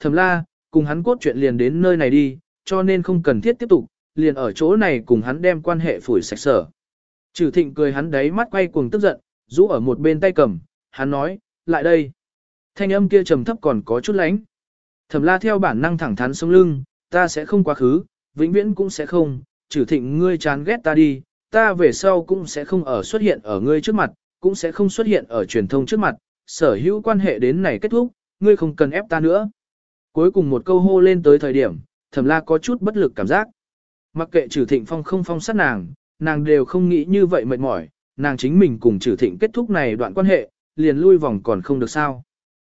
Thẩm la, cùng hắn cốt chuyện liền đến nơi này đi, cho nên không cần thiết tiếp tục, liền ở chỗ này cùng hắn đem quan hệ phủi sạch sở. Trừ thịnh cười hắn đấy mắt quay cuồng tức giận, rũ ở một bên tay cầm, hắn nói, lại đây. Thanh âm kia trầm thấp còn có chút lánh. Thẩm la theo bản năng thẳng thắn sống lưng, ta sẽ không quá khứ, vĩnh viễn cũng sẽ không, trừ thịnh ngươi chán ghét ta đi, ta về sau cũng sẽ không ở xuất hiện ở ngươi trước mặt, cũng sẽ không xuất hiện ở truyền thông trước mặt, sở hữu quan hệ đến này kết thúc, ngươi không cần ép ta nữa. Cuối cùng một câu hô lên tới thời điểm, thẩm la có chút bất lực cảm giác. Mặc kệ trừ thịnh phong không phong sát nàng, nàng đều không nghĩ như vậy mệt mỏi, nàng chính mình cùng trừ thịnh kết thúc này đoạn quan hệ, liền lui vòng còn không được sao.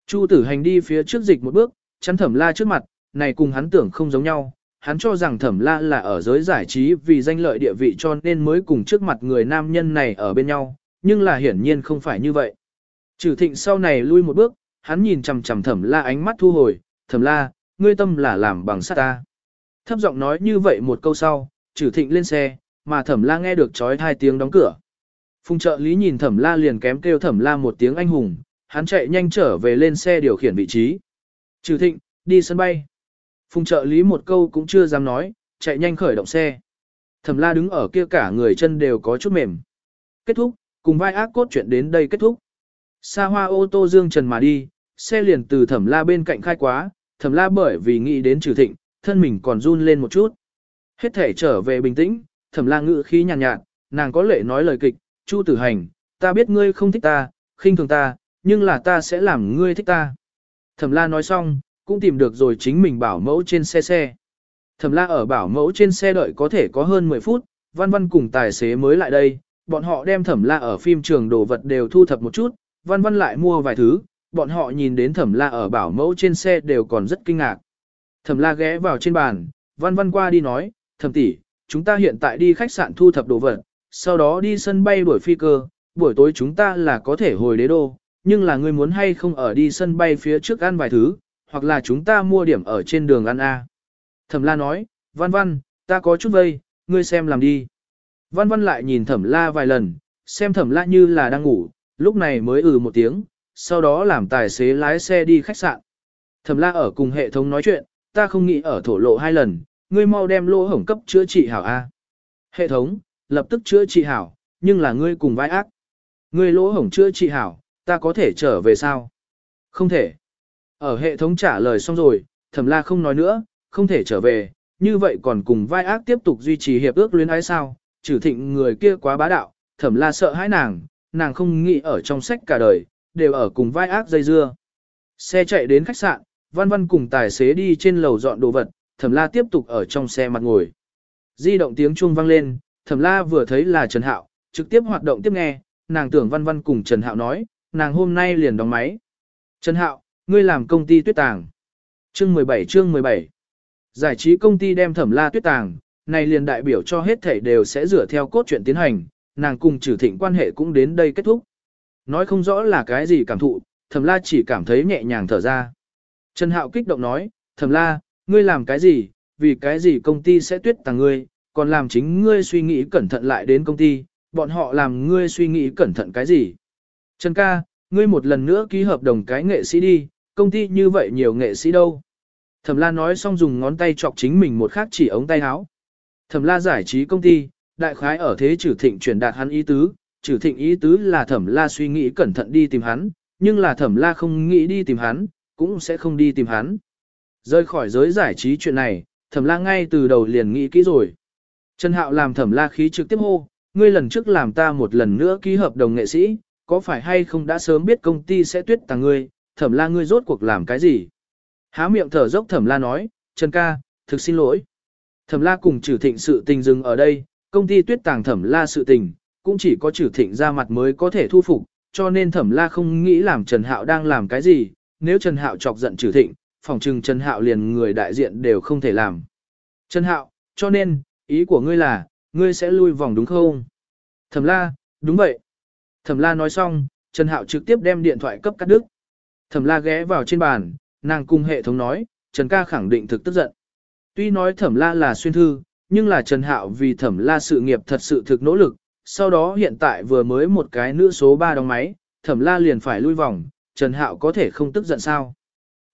Chu tử hành đi phía trước dịch một bước, chắn thẩm la trước mặt, này cùng hắn tưởng không giống nhau. Hắn cho rằng thẩm la là ở giới giải trí vì danh lợi địa vị cho nên mới cùng trước mặt người nam nhân này ở bên nhau, nhưng là hiển nhiên không phải như vậy. Trừ thịnh sau này lui một bước, hắn nhìn chằm chằm thẩm la ánh mắt thu hồi, thẩm la, ngươi tâm là làm bằng sắt ta. Thấp giọng nói như vậy một câu sau, trừ thịnh lên xe, mà thẩm la nghe được trói hai tiếng đóng cửa. Phùng trợ lý nhìn thẩm la liền kém kêu thẩm la một tiếng anh hùng, hắn chạy nhanh trở về lên xe điều khiển vị trí. Trừ thịnh, đi sân bay. Phùng trợ lý một câu cũng chưa dám nói, chạy nhanh khởi động xe. Thẩm la đứng ở kia cả người chân đều có chút mềm. Kết thúc, cùng vai ác cốt chuyện đến đây kết thúc. Xa hoa ô tô dương trần mà đi, xe liền từ thẩm la bên cạnh khai quá, thẩm la bởi vì nghĩ đến trừ thịnh, thân mình còn run lên một chút. Hết thể trở về bình tĩnh, thẩm la ngự khí nhàn nhạt, nhạt, nàng có lệ nói lời kịch, chu tử hành, ta biết ngươi không thích ta, khinh thường ta, nhưng là ta sẽ làm ngươi thích ta. Thẩm la nói xong, cũng tìm được rồi chính mình bảo mẫu trên xe xe. Thẩm la ở bảo mẫu trên xe đợi có thể có hơn 10 phút, văn văn cùng tài xế mới lại đây, bọn họ đem thẩm la ở phim trường đồ vật đều thu thập một chút, văn văn lại mua vài thứ, bọn họ nhìn đến thẩm la ở bảo mẫu trên xe đều còn rất kinh ngạc. Thẩm la ghé vào trên bàn, văn văn qua đi nói, thẩm tỷ, chúng ta hiện tại đi khách sạn thu thập đồ vật, sau đó đi sân bay buổi phi cơ, buổi tối chúng ta là có thể hồi đế đô, nhưng là ngươi muốn hay không ở đi sân bay phía trước ăn vài thứ, hoặc là chúng ta mua điểm ở trên đường ăn a. Thẩm la nói, văn văn, ta có chút vây, ngươi xem làm đi. Văn văn lại nhìn thẩm la vài lần, xem thẩm la như là đang ngủ, lúc này mới ừ một tiếng, sau đó làm tài xế lái xe đi khách sạn. Thẩm la ở cùng hệ thống nói chuyện, ta không nghĩ ở thổ lộ hai lần, ngươi mau đem lỗ hổng cấp chữa trị hảo A. Hệ thống, lập tức chữa trị hảo, nhưng là ngươi cùng vai ác. Ngươi lỗ hổng chữa trị hảo, ta có thể trở về sao? Không thể. Ở hệ thống trả lời xong rồi, thẩm la không nói nữa, không thể trở về, như vậy còn cùng vai ác tiếp tục duy trì hiệp ước luyến ái sao? Trừ thịnh người kia quá bá đạo, thẩm la sợ hãi nàng, nàng không nghĩ ở trong sách cả đời, đều ở cùng vai ác dây dưa. Xe chạy đến khách sạn, văn văn cùng tài xế đi trên lầu dọn đồ vật, thẩm la tiếp tục ở trong xe mặt ngồi. Di động tiếng chuông vang lên, thẩm la vừa thấy là Trần Hạo, trực tiếp hoạt động tiếp nghe, nàng tưởng văn văn cùng Trần Hạo nói, nàng hôm nay liền đóng máy. Trần Hạo, ngươi làm công ty tuyết tàng. Chương 17 chương 17 Giải trí công ty đem thẩm la tuyết tàng, này liền đại biểu cho hết thảy đều sẽ dựa theo cốt truyện tiến hành, nàng cùng trừ thịnh quan hệ cũng đến đây kết thúc. Nói không rõ là cái gì cảm thụ, thẩm la chỉ cảm thấy nhẹ nhàng thở ra. Trần Hạo kích động nói, thẩm la, ngươi làm cái gì, vì cái gì công ty sẽ tuyết tàng ngươi, còn làm chính ngươi suy nghĩ cẩn thận lại đến công ty, bọn họ làm ngươi suy nghĩ cẩn thận cái gì. Trần ca, ngươi một lần nữa ký hợp đồng cái nghệ sĩ đi, công ty như vậy nhiều nghệ sĩ đâu. Thẩm la nói xong dùng ngón tay chọc chính mình một khắc chỉ ống tay áo. Thẩm la giải trí công ty, đại khái ở thế trừ thịnh chuyển đạt hắn ý tứ, trừ thịnh ý tứ là thẩm la suy nghĩ cẩn thận đi tìm hắn, nhưng là thẩm la không nghĩ đi tìm hắn, cũng sẽ không đi tìm hắn. Rơi khỏi giới giải trí chuyện này, thẩm la ngay từ đầu liền nghĩ kỹ rồi. Trần Hạo làm thẩm la khí trực tiếp hô, ngươi lần trước làm ta một lần nữa ký hợp đồng nghệ sĩ, có phải hay không đã sớm biết công ty sẽ tuyết tàng ngươi, thẩm la ngươi rốt cuộc làm cái gì? Há miệng thở dốc thẩm la nói, Trần ca, thực xin lỗi. Thẩm la cùng trừ thịnh sự tình dừng ở đây, công ty tuyết tàng thẩm la sự tình, cũng chỉ có trừ thịnh ra mặt mới có thể thu phục, cho nên thẩm la không nghĩ làm Trần Hạo đang làm cái gì, nếu Trần Hạo chọc giận trừ thịnh, phòng trừng Trần Hạo liền người đại diện đều không thể làm. Trần Hạo, cho nên, ý của ngươi là, ngươi sẽ lui vòng đúng không? Thẩm la, đúng vậy. Thẩm la nói xong, Trần Hạo trực tiếp đem điện thoại cấp cắt đứt. Thẩm la ghé vào trên bàn, nàng cùng hệ thống nói, Trần ca khẳng định thực tức giận. Tuy nói thẩm la là xuyên thư, nhưng là Trần Hạo vì thẩm la sự nghiệp thật sự thực nỗ lực, sau đó hiện tại vừa mới một cái nữ số 3 đóng máy, thẩm la liền phải lui vòng, Trần Hạo có thể không tức giận sao.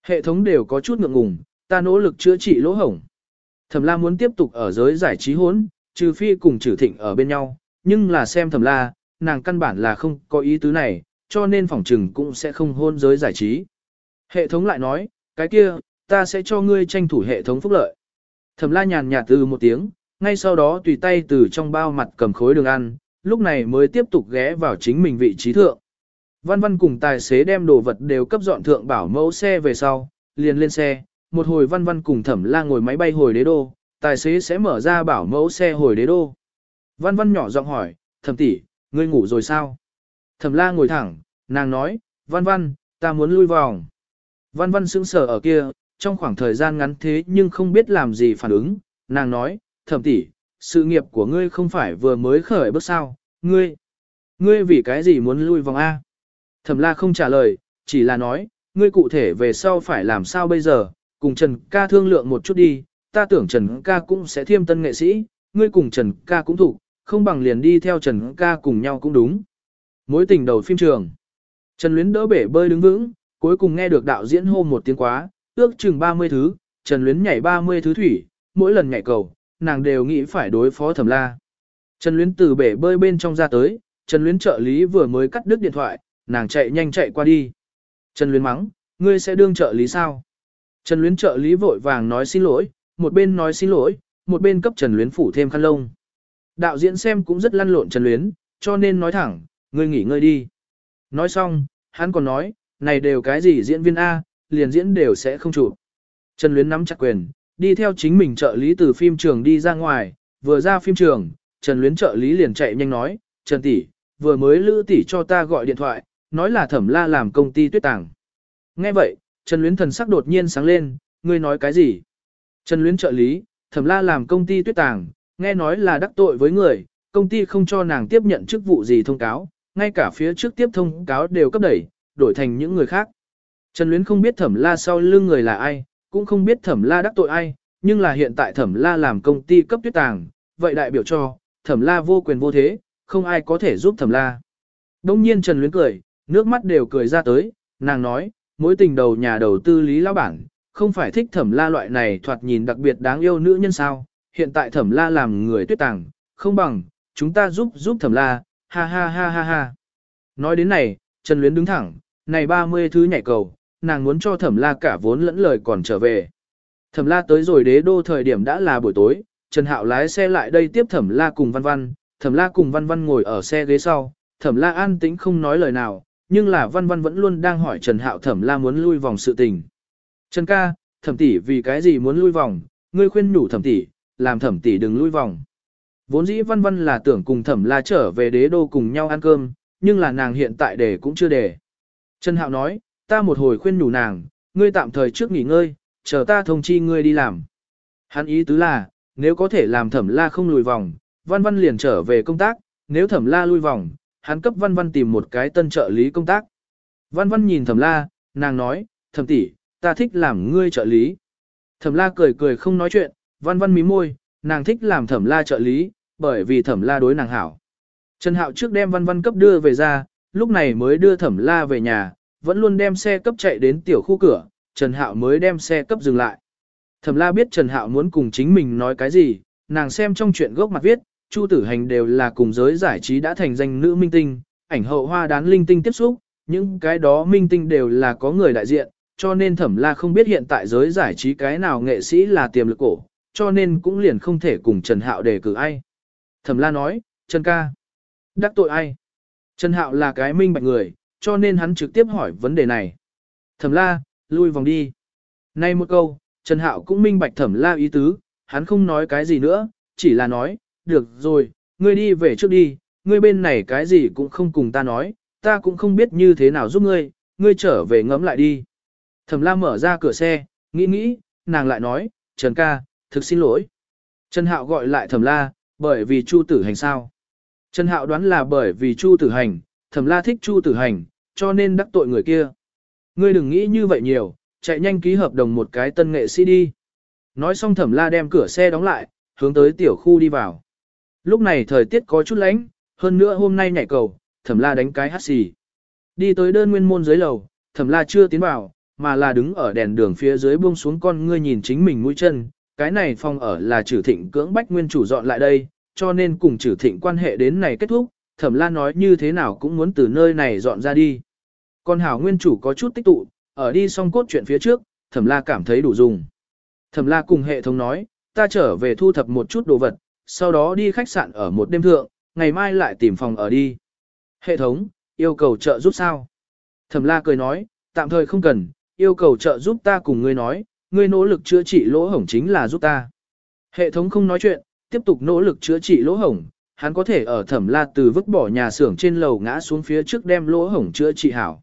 Hệ thống đều có chút ngượng ngùng, ta nỗ lực chữa trị lỗ hổng. Thẩm la muốn tiếp tục ở giới giải trí hốn, trừ phi cùng trừ thịnh ở bên nhau, nhưng là xem thẩm la, nàng căn bản là không có ý tứ này, cho nên phỏng trừng cũng sẽ không hôn giới giải trí. Hệ thống lại nói, cái kia, ta sẽ cho ngươi tranh thủ hệ thống phúc lợi. Thẩm la nhàn nhạt từ một tiếng, ngay sau đó tùy tay từ trong bao mặt cầm khối đường ăn, lúc này mới tiếp tục ghé vào chính mình vị trí thượng. Văn văn cùng tài xế đem đồ vật đều cấp dọn thượng bảo mẫu xe về sau, liền lên xe, một hồi văn văn cùng thẩm la ngồi máy bay hồi đế đô, tài xế sẽ mở ra bảo mẫu xe hồi đế đô. Văn văn nhỏ giọng hỏi, thẩm tỷ, ngươi ngủ rồi sao? Thẩm la ngồi thẳng, nàng nói, văn văn, ta muốn lui vòng. Văn văn sững sờ ở kia, trong khoảng thời gian ngắn thế nhưng không biết làm gì phản ứng, nàng nói, thẩm tỷ, sự nghiệp của ngươi không phải vừa mới khởi bước sao, ngươi, ngươi vì cái gì muốn lui vòng A? Thẩm la không trả lời, chỉ là nói, ngươi cụ thể về sau phải làm sao bây giờ, cùng Trần ca thương lượng một chút đi, ta tưởng Trần ca cũng sẽ thiêm tân nghệ sĩ, ngươi cùng Trần ca cũng thủ, không bằng liền đi theo Trần ca cùng nhau cũng đúng. Mối tình đầu phim trường. Trần Luyến đỡ bể bơi đứng vững, cuối cùng nghe được đạo diễn hô một tiếng quá, ước chừng 30 thứ, Trần Luyến nhảy 30 thứ thủy, mỗi lần nhảy cầu, nàng đều nghĩ phải đối phó thẩm la. Trần Luyến từ bể bơi bên trong ra tới, Trần Luyến trợ lý vừa mới cắt đứt điện thoại, nàng chạy nhanh chạy qua đi. Trần Luyến mắng, ngươi sẽ đương trợ lý sao? Trần Luyến trợ lý vội vàng nói xin lỗi, một bên nói xin lỗi, một bên cấp Trần Luyến phủ thêm khăn lông. Đạo diễn xem cũng rất lăn lộn Trần Luyến, cho nên nói thẳng, ngươi nghỉ ngơi đi. Nói xong, hắn còn nói, này đều cái gì diễn viên A, liền diễn đều sẽ không chụp. Trần Luyến nắm chặt quyền, đi theo chính mình trợ lý từ phim trường đi ra ngoài, vừa ra phim trường, Trần Luyến trợ lý liền chạy nhanh nói, Trần tỷ, vừa mới Lữ tỷ cho ta gọi điện thoại, nói là Thẩm La làm công ty tuyết tàng. Nghe vậy, Trần Luyến thần sắc đột nhiên sáng lên, ngươi nói cái gì? Trần Luyến trợ lý, Thẩm La làm công ty tuyết tàng, nghe nói là đắc tội với người, công ty không cho nàng tiếp nhận chức vụ gì thông cáo, ngay cả phía trước tiếp thông cáo đều cấp đẩy, đổi thành những người khác. Trần Luyến không biết Thẩm La sau lưng người là ai, cũng không biết Thẩm La đắc tội ai, nhưng là hiện tại Thẩm La làm công ty cấp tuyết tàng, vậy đại biểu cho, Thẩm La vô quyền vô thế, không ai có thể giúp Thẩm La. Đông nhiên Trần Luyến cười, nước mắt đều cười ra tới, nàng nói, mối tình đầu nhà đầu tư lý lão bản, không phải thích thẩm la loại này thoạt nhìn đặc biệt đáng yêu nữ nhân sao, hiện tại thẩm la làm người tuyết tàng, không bằng, chúng ta giúp giúp thẩm la, ha ha ha ha ha. Nói đến này, Trần Luyến đứng thẳng, này 30 thứ nhảy cầu, nàng muốn cho thẩm la cả vốn lẫn lời còn trở về. Thẩm la tới rồi đế đô thời điểm đã là buổi tối, Trần Hạo lái xe lại đây tiếp thẩm la cùng văn văn, thẩm la cùng văn văn ngồi ở xe ghế sau, thẩm la an tĩnh không nói lời nào, nhưng là văn văn vẫn luôn đang hỏi Trần Hạo thẩm la muốn lui vòng sự tình. Trần ca, thẩm tỷ vì cái gì muốn lui vòng, ngươi khuyên nhủ thẩm tỷ, làm thẩm tỷ đừng lui vòng. Vốn dĩ văn văn là tưởng cùng thẩm la trở về đế đô cùng nhau ăn cơm, nhưng là nàng hiện tại để cũng chưa để. Trần Hạo nói, ta một hồi khuyên nhủ nàng, ngươi tạm thời trước nghỉ ngơi, chờ ta thông chi ngươi đi làm. Hắn ý tứ là, nếu có thể làm thẩm la không lùi vòng, văn văn liền trở về công tác, nếu thẩm la lui vòng, hắn cấp văn văn tìm một cái tân trợ lý công tác. Văn văn nhìn thẩm la, nàng nói, thẩm tỷ, ta thích làm ngươi trợ lý. Thẩm la cười cười không nói chuyện, văn văn mí môi, nàng thích làm thẩm la trợ lý, bởi vì thẩm la đối nàng hảo. Trần Hạo trước đem văn văn cấp đưa về ra, lúc này mới đưa thẩm la về nhà, vẫn luôn đem xe cấp chạy đến tiểu khu cửa, Trần Hạo mới đem xe cấp dừng lại. Thẩm la biết Trần Hạo muốn cùng chính mình nói cái gì, nàng xem trong chuyện gốc mặt viết, Chu Tử Hành đều là cùng giới giải trí đã thành danh nữ minh tinh, ảnh hậu hoa đán linh tinh tiếp xúc, những cái đó minh tinh đều là có người đại diện, cho nên Thẩm La không biết hiện tại giới giải trí cái nào nghệ sĩ là tiềm lực cổ, cho nên cũng liền không thể cùng Trần Hạo đề cử ai. Thẩm La nói, Trần ca, đắc tội ai? Trần Hạo là cái minh bạch người, cho nên hắn trực tiếp hỏi vấn đề này. Thẩm La, lui vòng đi. Nay một câu, Trần Hạo cũng minh bạch Thẩm La ý tứ, hắn không nói cái gì nữa, chỉ là nói, được rồi, ngươi đi về trước đi, ngươi bên này cái gì cũng không cùng ta nói, ta cũng không biết như thế nào giúp ngươi, ngươi trở về ngẫm lại đi. Thẩm la mở ra cửa xe, nghĩ nghĩ, nàng lại nói, Trần ca, thực xin lỗi. Trần Hạo gọi lại thẩm la, bởi vì Chu tử hành sao. Trần Hạo đoán là bởi vì Chu tử hành, thẩm la thích Chu tử hành, cho nên đắc tội người kia. Ngươi đừng nghĩ như vậy nhiều, chạy nhanh ký hợp đồng một cái tân nghệ sĩ đi. Nói xong thẩm la đem cửa xe đóng lại, hướng tới tiểu khu đi vào. Lúc này thời tiết có chút lạnh, hơn nữa hôm nay nhảy cầu, thẩm la đánh cái hát xì. Đi tới đơn nguyên môn dưới lầu, thẩm la chưa tiến vào, mà là đứng ở đèn đường phía dưới buông xuống con ngươi nhìn chính mình mũi chân. Cái này phòng ở là trừ thịnh cưỡng bách nguyên chủ dọn lại đây, cho nên cùng trừ thịnh quan hệ đến này kết thúc, thẩm la nói như thế nào cũng muốn từ nơi này dọn ra đi. Con hảo nguyên chủ có chút tích tụ, ở đi xong cốt chuyện phía trước, thẩm la cảm thấy đủ dùng. Thẩm la cùng hệ thống nói, ta trở về thu thập một chút đồ vật, sau đó đi khách sạn ở một đêm thượng, ngày mai lại tìm phòng ở đi. Hệ thống, yêu cầu trợ giúp sao? Thẩm la cười nói, tạm thời không cần, yêu cầu trợ giúp ta cùng ngươi nói, ngươi nỗ lực chữa trị lỗ hổng chính là giúp ta. Hệ thống không nói chuyện, tiếp tục nỗ lực chữa trị lỗ hổng, hắn có thể ở thẩm la từ vứt bỏ nhà xưởng trên lầu ngã xuống phía trước đem lỗ hổng chữa trị hảo.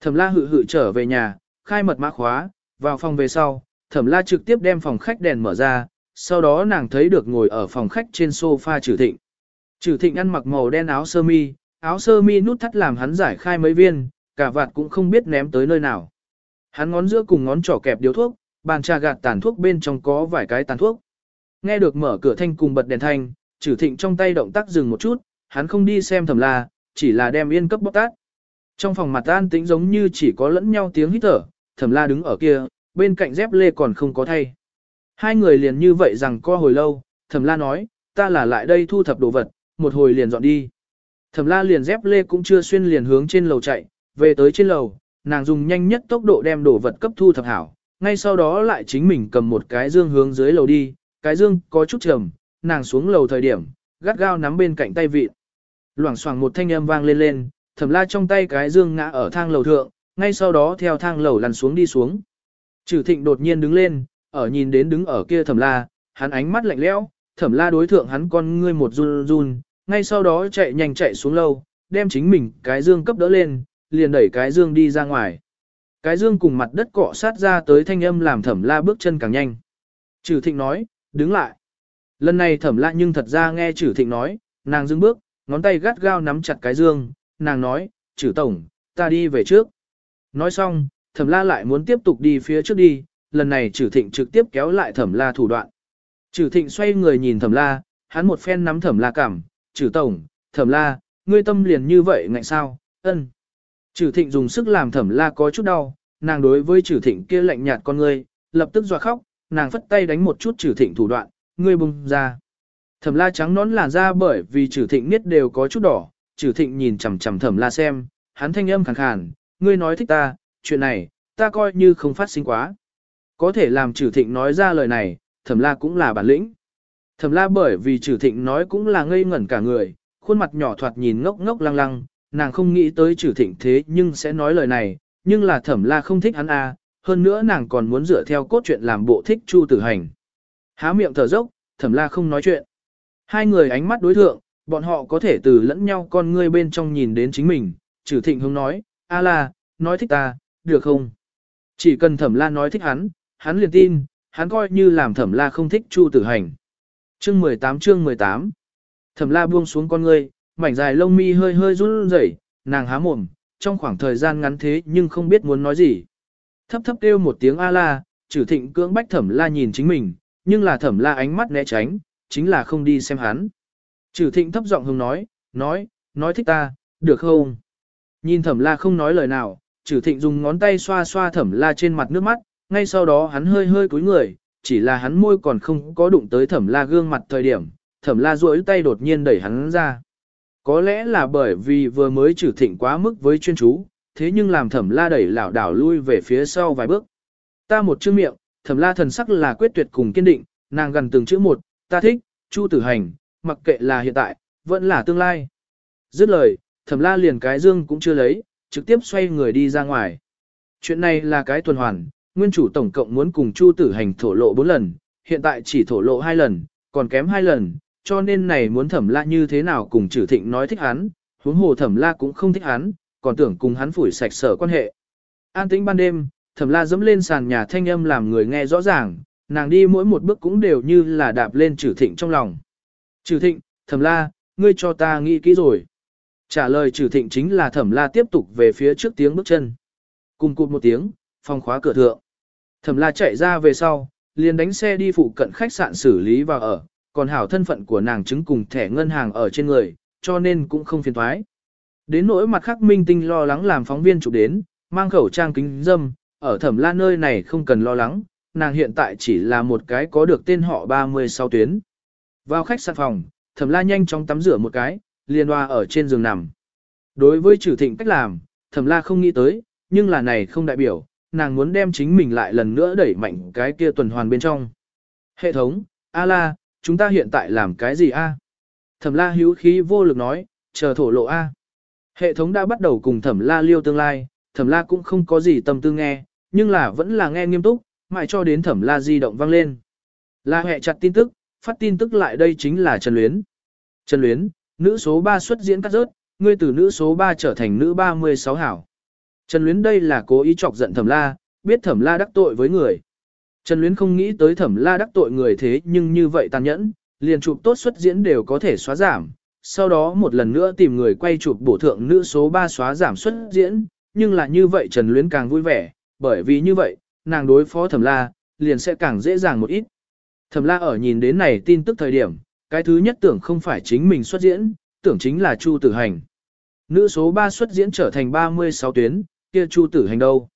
Thẩm la hự hự trở về nhà, khai mật mã khóa, vào phòng về sau, thẩm la trực tiếp đem phòng khách đèn mở ra, sau đó nàng thấy được ngồi ở phòng khách trên sofa trừ thịnh. Trừ thịnh ăn mặc màu đen áo sơ mi, áo sơ mi nút thắt làm hắn giải khai mấy viên, cả vạt cũng không biết ném tới nơi nào. Hắn ngón giữa cùng ngón trỏ kẹp điếu thuốc, bàn trà gạt tàn thuốc bên trong có vài cái tàn thuốc. Nghe được mở cửa thanh cùng bật đèn thanh, trừ thịnh trong tay động tác dừng một chút, hắn không đi xem thẩm la, chỉ là đem yên cấp bóc tát. Trong phòng mặt an tĩnh giống như chỉ có lẫn nhau tiếng hít thở, thẩm la đứng ở kia, bên cạnh dép lê còn không có thay. Hai người liền như vậy rằng co hồi lâu, thẩm la nói, ta là lại đây thu thập đồ vật, một hồi liền dọn đi. Thẩm la liền dép lê cũng chưa xuyên liền hướng trên lầu chạy, về tới trên lầu, nàng dùng nhanh nhất tốc độ đem đồ vật cấp thu thập hảo, ngay sau đó lại chính mình cầm một cái dương hướng dưới lầu đi, cái dương có chút trầm, nàng xuống lầu thời điểm, gắt gao nắm bên cạnh tay vịt. Loảng xoảng một thanh âm vang lên lên, thẩm la trong tay cái dương ngã ở thang lầu thượng, ngay sau đó theo thang lầu lăn xuống đi xuống. Trừ thịnh đột nhiên đứng lên, ở nhìn đến đứng ở kia thẩm la, hắn ánh mắt lạnh lẽo, thẩm la đối thượng hắn con ngươi một run run, ngay sau đó chạy nhanh chạy xuống lâu, đem chính mình cái dương cấp đỡ lên, liền đẩy cái dương đi ra ngoài. Cái dương cùng mặt đất cọ sát ra tới thanh âm làm thẩm la bước chân càng nhanh. Trừ thịnh nói, đứng lại. Lần này thẩm la nhưng thật ra nghe trừ thịnh nói, nàng dừng bước, ngón tay gắt gao nắm chặt cái dương, nàng nói, trừ tổng, ta đi về trước. Nói xong, thẩm la lại muốn tiếp tục đi phía trước đi, lần này trừ thịnh trực tiếp kéo lại thẩm la thủ đoạn. Trừ thịnh xoay người nhìn thẩm la, hắn một phen nắm thẩm la cảm, trừ tổng, thẩm la, ngươi tâm liền như vậy ngạnh sao, ân. Trừ thịnh dùng sức làm thẩm la có chút đau, nàng đối với trừ thịnh kia lạnh nhạt con ngươi, lập tức dọa khóc, nàng phất tay đánh một chút trừ thịnh thủ đoạn, ngươi bùng ra. Thẩm la trắng nón làn da bởi vì trừ thịnh niết đều có chút đỏ, trừ thịnh nhìn chằm chằm thẩm la xem, hắn thanh âm khàn khàn, ngươi nói thích ta, chuyện này, ta coi như không phát sinh quá. Có thể làm trừ thịnh nói ra lời này, thẩm la cũng là bản lĩnh. Thẩm la bởi vì trừ thịnh nói cũng là ngây ngẩn cả người, khuôn mặt nhỏ thoạt nhìn ngốc ngốc lăng lăng, nàng không nghĩ tới trừ thịnh thế nhưng sẽ nói lời này, nhưng là thẩm la không thích hắn a, hơn nữa nàng còn muốn dựa theo cốt truyện làm bộ thích chu tử hành. Há miệng thở dốc, thẩm la không nói chuyện. Hai người ánh mắt đối thượng, bọn họ có thể từ lẫn nhau con ngươi bên trong nhìn đến chính mình, trừ thịnh hướng nói, a la, nói thích ta, được không? Chỉ cần thẩm la nói thích hắn, hắn liền tin, hắn coi như làm thẩm la không thích chu tử hành. Chương 18 chương 18 Thẩm la buông xuống con ngươi, mảnh dài lông mi hơi hơi run rẩy, nàng há mồm, trong khoảng thời gian ngắn thế nhưng không biết muốn nói gì. Thấp thấp kêu một tiếng a la, trừ thịnh cưỡng bách thẩm la nhìn chính mình, nhưng là thẩm la ánh mắt né tránh, chính là không đi xem hắn. Trừ thịnh thấp giọng hùng nói, nói, nói thích ta, được không? Nhìn thẩm la không nói lời nào, trừ thịnh dùng ngón tay xoa xoa thẩm la trên mặt nước mắt, ngay sau đó hắn hơi hơi cúi người, chỉ là hắn môi còn không có đụng tới thẩm la gương mặt thời điểm, thẩm la duỗi tay đột nhiên đẩy hắn ra. Có lẽ là bởi vì vừa mới trừ thịnh quá mức với chuyên chú, thế nhưng làm thẩm la đẩy lảo đảo lui về phía sau vài bước. Ta một chữ miệng, thẩm la thần sắc là quyết tuyệt cùng kiên định, nàng gần từng chữ một, ta thích, chu tử hành, mặc kệ là hiện tại, vẫn là tương lai. Dứt lời, thẩm la liền cái dương cũng chưa lấy, trực tiếp xoay người đi ra ngoài. Chuyện này là cái tuần hoàn, nguyên chủ tổng cộng muốn cùng chu tử hành thổ lộ 4 lần, hiện tại chỉ thổ lộ 2 lần, còn kém 2 lần, cho nên này muốn thẩm la như thế nào cùng trừ thịnh nói thích hắn, huống hồ thẩm la cũng không thích hắn, còn tưởng cùng hắn phủi sạch sở quan hệ. An tĩnh ban đêm, thẩm la dẫm lên sàn nhà thanh âm làm người nghe rõ ràng, nàng đi mỗi một bước cũng đều như là đạp lên trừ thịnh trong lòng. Trừ thịnh, thẩm la, ngươi cho ta nghĩ kỹ rồi. Trả lời trừ thịnh chính là thẩm la tiếp tục về phía trước tiếng bước chân. Cùng cụt một tiếng, phòng khóa cửa thượng. Thẩm la chạy ra về sau, liền đánh xe đi phụ cận khách sạn xử lý và ở, còn hảo thân phận của nàng chứng cùng thẻ ngân hàng ở trên người, cho nên cũng không phiền thoái. Đến nỗi mặt khắc minh tinh lo lắng làm phóng viên chụp đến, mang khẩu trang kính dâm, ở thẩm la nơi này không cần lo lắng, nàng hiện tại chỉ là một cái có được tên họ 36 tuyến. Vào khách sạn phòng, thẩm la nhanh chóng tắm rửa một cái, liền hoa ở trên giường nằm. Đối với trừ thịnh cách làm, thẩm la không nghĩ tới, nhưng là này không đại biểu, nàng muốn đem chính mình lại lần nữa đẩy mạnh cái kia tuần hoàn bên trong. Hệ thống, a la, chúng ta hiện tại làm cái gì a? Thẩm la hữu khí vô lực nói, chờ thổ lộ a. Hệ thống đã bắt đầu cùng thẩm la liêu tương lai, thẩm la cũng không có gì tâm tư nghe, nhưng là vẫn là nghe nghiêm túc, mãi cho đến thẩm la di động vang lên. La hệ chặt tin tức, phát tin tức lại đây chính là Trần Luyến. Trần Luyến, nữ số 3 xuất diễn cắt rớt, ngươi từ nữ số 3 trở thành nữ 36 hảo. Trần Luyến đây là cố ý chọc giận thẩm la, biết thẩm la đắc tội với người. Trần Luyến không nghĩ tới thẩm la đắc tội người thế nhưng như vậy tàn nhẫn, liền chụp tốt xuất diễn đều có thể xóa giảm. Sau đó một lần nữa tìm người quay chụp bổ thượng nữ số 3 xóa giảm xuất diễn, nhưng là như vậy Trần Luyến càng vui vẻ, bởi vì như vậy, nàng đối phó thẩm la, liền sẽ càng dễ dàng một ít. Thẩm la ở nhìn đến này tin tức thời điểm, cái thứ nhất tưởng không phải chính mình xuất diễn, tưởng chính là Chu Tử Hành. Nữ số 3 xuất diễn trở thành 36 tuyến, kia Chu Tử Hành đâu?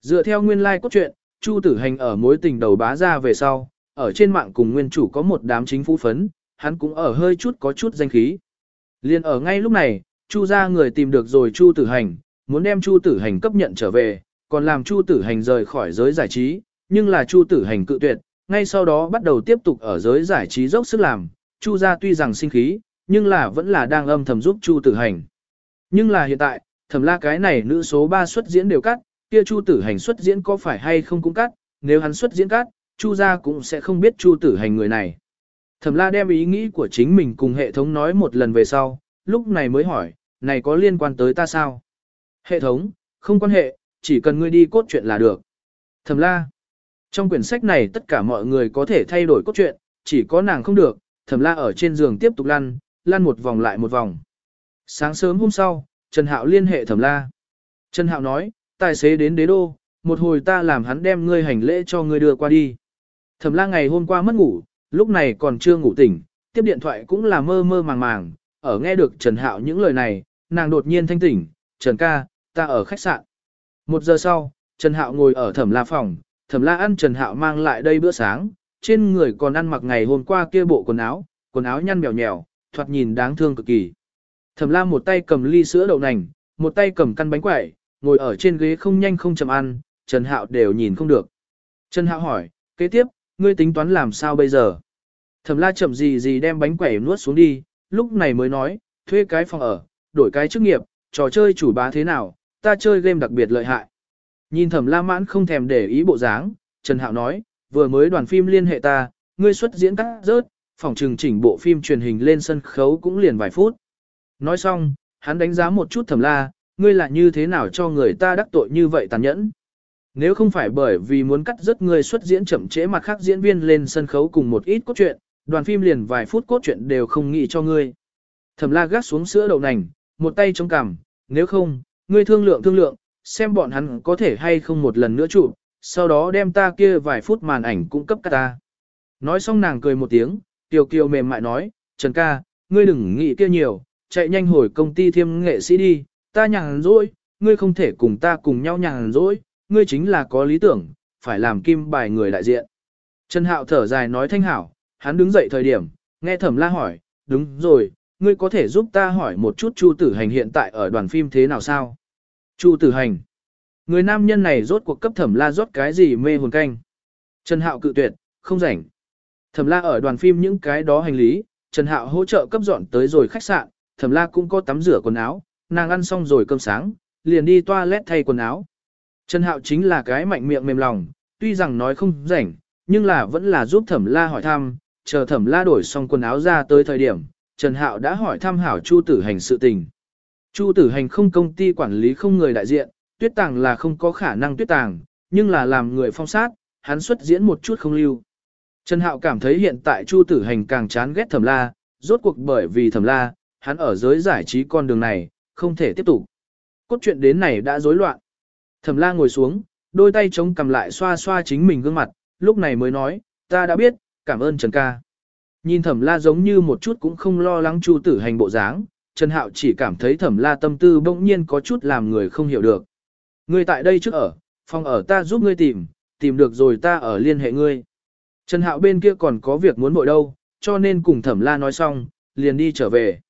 Dựa theo nguyên lai like cốt truyện, Chu Tử Hành ở mối tình đầu bá ra về sau, ở trên mạng cùng nguyên chủ có một đám chính phủ phấn, hắn cũng ở hơi chút có chút danh khí. Liên ở ngay lúc này, Chu ra người tìm được rồi Chu Tử Hành, muốn đem Chu Tử Hành cấp nhận trở về, còn làm Chu Tử Hành rời khỏi giới giải trí, nhưng là Chu Tử Hành cự tuyệt, ngay sau đó bắt đầu tiếp tục ở giới giải trí dốc sức làm, Chu gia tuy rằng sinh khí, nhưng là vẫn là đang âm thầm giúp Chu Tử Hành. Nhưng là hiện tại, thẩm la cái này nữ số 3 xuất diễn đều cắt, kia Chu Tử Hành xuất diễn có phải hay không cũng cắt, nếu hắn xuất diễn cắt, Chu gia cũng sẽ không biết Chu Tử Hành người này. Thẩm la đem ý nghĩ của chính mình cùng hệ thống nói một lần về sau, lúc này mới hỏi, này có liên quan tới ta sao? Hệ thống, không quan hệ, chỉ cần ngươi đi cốt truyện là được. Thẩm la, trong quyển sách này tất cả mọi người có thể thay đổi cốt truyện, chỉ có nàng không được, thẩm la ở trên giường tiếp tục lăn, lăn một vòng lại một vòng. Sáng sớm hôm sau, Trần Hạo liên hệ thẩm la. Trần Hạo nói, tài xế đến đế đô, một hồi ta làm hắn đem ngươi hành lễ cho ngươi đưa qua đi. Thẩm la ngày hôm qua mất ngủ, lúc này còn chưa ngủ tỉnh, tiếp điện thoại cũng là mơ mơ màng màng, ở nghe được Trần Hạo những lời này, nàng đột nhiên thanh tỉnh, Trần ca, ta ở khách sạn. Một giờ sau, Trần Hạo ngồi ở thẩm la phòng, thẩm la ăn Trần Hạo mang lại đây bữa sáng, trên người còn ăn mặc ngày hôm qua kia bộ quần áo, quần áo nhăn mèo nhèo, thoạt nhìn đáng thương cực kỳ. Thẩm la một tay cầm ly sữa đậu nành, một tay cầm căn bánh quẩy, ngồi ở trên ghế không nhanh không chậm ăn, Trần Hạo đều nhìn không được. Trần Hạo hỏi, kế tiếp, ngươi tính toán làm sao bây giờ? Thẩm la chậm gì gì đem bánh quẩy nuốt xuống đi, lúc này mới nói, thuê cái phòng ở, đổi cái chức nghiệp, trò chơi chủ bá thế nào, ta chơi game đặc biệt lợi hại. Nhìn thẩm la mãn không thèm để ý bộ dáng, Trần Hạo nói, vừa mới đoàn phim liên hệ ta, ngươi xuất diễn cắt rớt, phòng trừng chỉnh bộ phim truyền hình lên sân khấu cũng liền vài phút. Nói xong, hắn đánh giá một chút thẩm la, ngươi là như thế nào cho người ta đắc tội như vậy tàn nhẫn. Nếu không phải bởi vì muốn cắt rớt ngươi xuất diễn chậm trễ mặt khác diễn viên lên sân khấu cùng một ít cốt truyện, đoàn phim liền vài phút cốt truyện đều không nghĩ cho ngươi. Thẩm la gác xuống sữa đậu nành, một tay chống cằm, nếu không, ngươi thương lượng thương lượng, xem bọn hắn có thể hay không một lần nữa chụp, sau đó đem ta kia vài phút màn ảnh cung cấp cả ta. Nói xong nàng cười một tiếng, Tiểu Kiều mềm mại nói, Trần ca, ngươi đừng nghĩ kia nhiều, chạy nhanh hồi công ty thiêm nghệ sĩ đi, ta nhàn rỗi, ngươi không thể cùng ta cùng nhau nhàn rỗi, ngươi chính là có lý tưởng, phải làm kim bài người đại diện. Trần Hạo thở dài nói thanh hảo, hắn đứng dậy thời điểm, nghe thẩm la hỏi, đúng rồi, ngươi có thể giúp ta hỏi một chút Chu Tử Hành hiện tại ở đoàn phim thế nào sao? Chu Tử Hành. Người nam nhân này rốt cuộc cấp thẩm la rốt cái gì mê hồn canh. Trần Hạo cự tuyệt, không rảnh. Thẩm la ở đoàn phim những cái đó hành lý, Trần Hạo hỗ trợ cấp dọn tới rồi khách sạn, thẩm la cũng có tắm rửa quần áo, nàng ăn xong rồi cơm sáng, liền đi toilet thay quần áo. Trần Hạo chính là cái mạnh miệng mềm lòng, tuy rằng nói không rảnh, nhưng là vẫn là giúp thẩm la hỏi thăm, chờ thẩm la đổi xong quần áo ra tới thời điểm, Trần Hạo đã hỏi thăm hảo Chu Tử Hành sự tình. Chu Tử Hành không công ty quản lý không người đại diện, tuyết tàng là không có khả năng tuyết tàng, nhưng là làm người phong sát, hắn xuất diễn một chút không lưu. Trần Hạo cảm thấy hiện tại Chu Tử Hành càng chán ghét Thẩm La, rốt cuộc bởi vì Thẩm La, hắn ở giới giải trí con đường này, không thể tiếp tục. Cốt truyện đến này đã rối loạn. Thẩm La ngồi xuống, đôi tay chống cầm lại xoa xoa chính mình gương mặt, lúc này mới nói, ta đã biết, cảm ơn Trần ca. Nhìn Thẩm La giống như một chút cũng không lo lắng Chu Tử Hành bộ dáng, Trần Hạo chỉ cảm thấy Thẩm La tâm tư bỗng nhiên có chút làm người không hiểu được. Ngươi tại đây trước ở, phòng ở ta giúp ngươi tìm, tìm được rồi ta ở liên hệ ngươi. Trần Hạo bên kia còn có việc muốn bội đâu, cho nên cùng Thẩm La nói xong, liền đi trở về.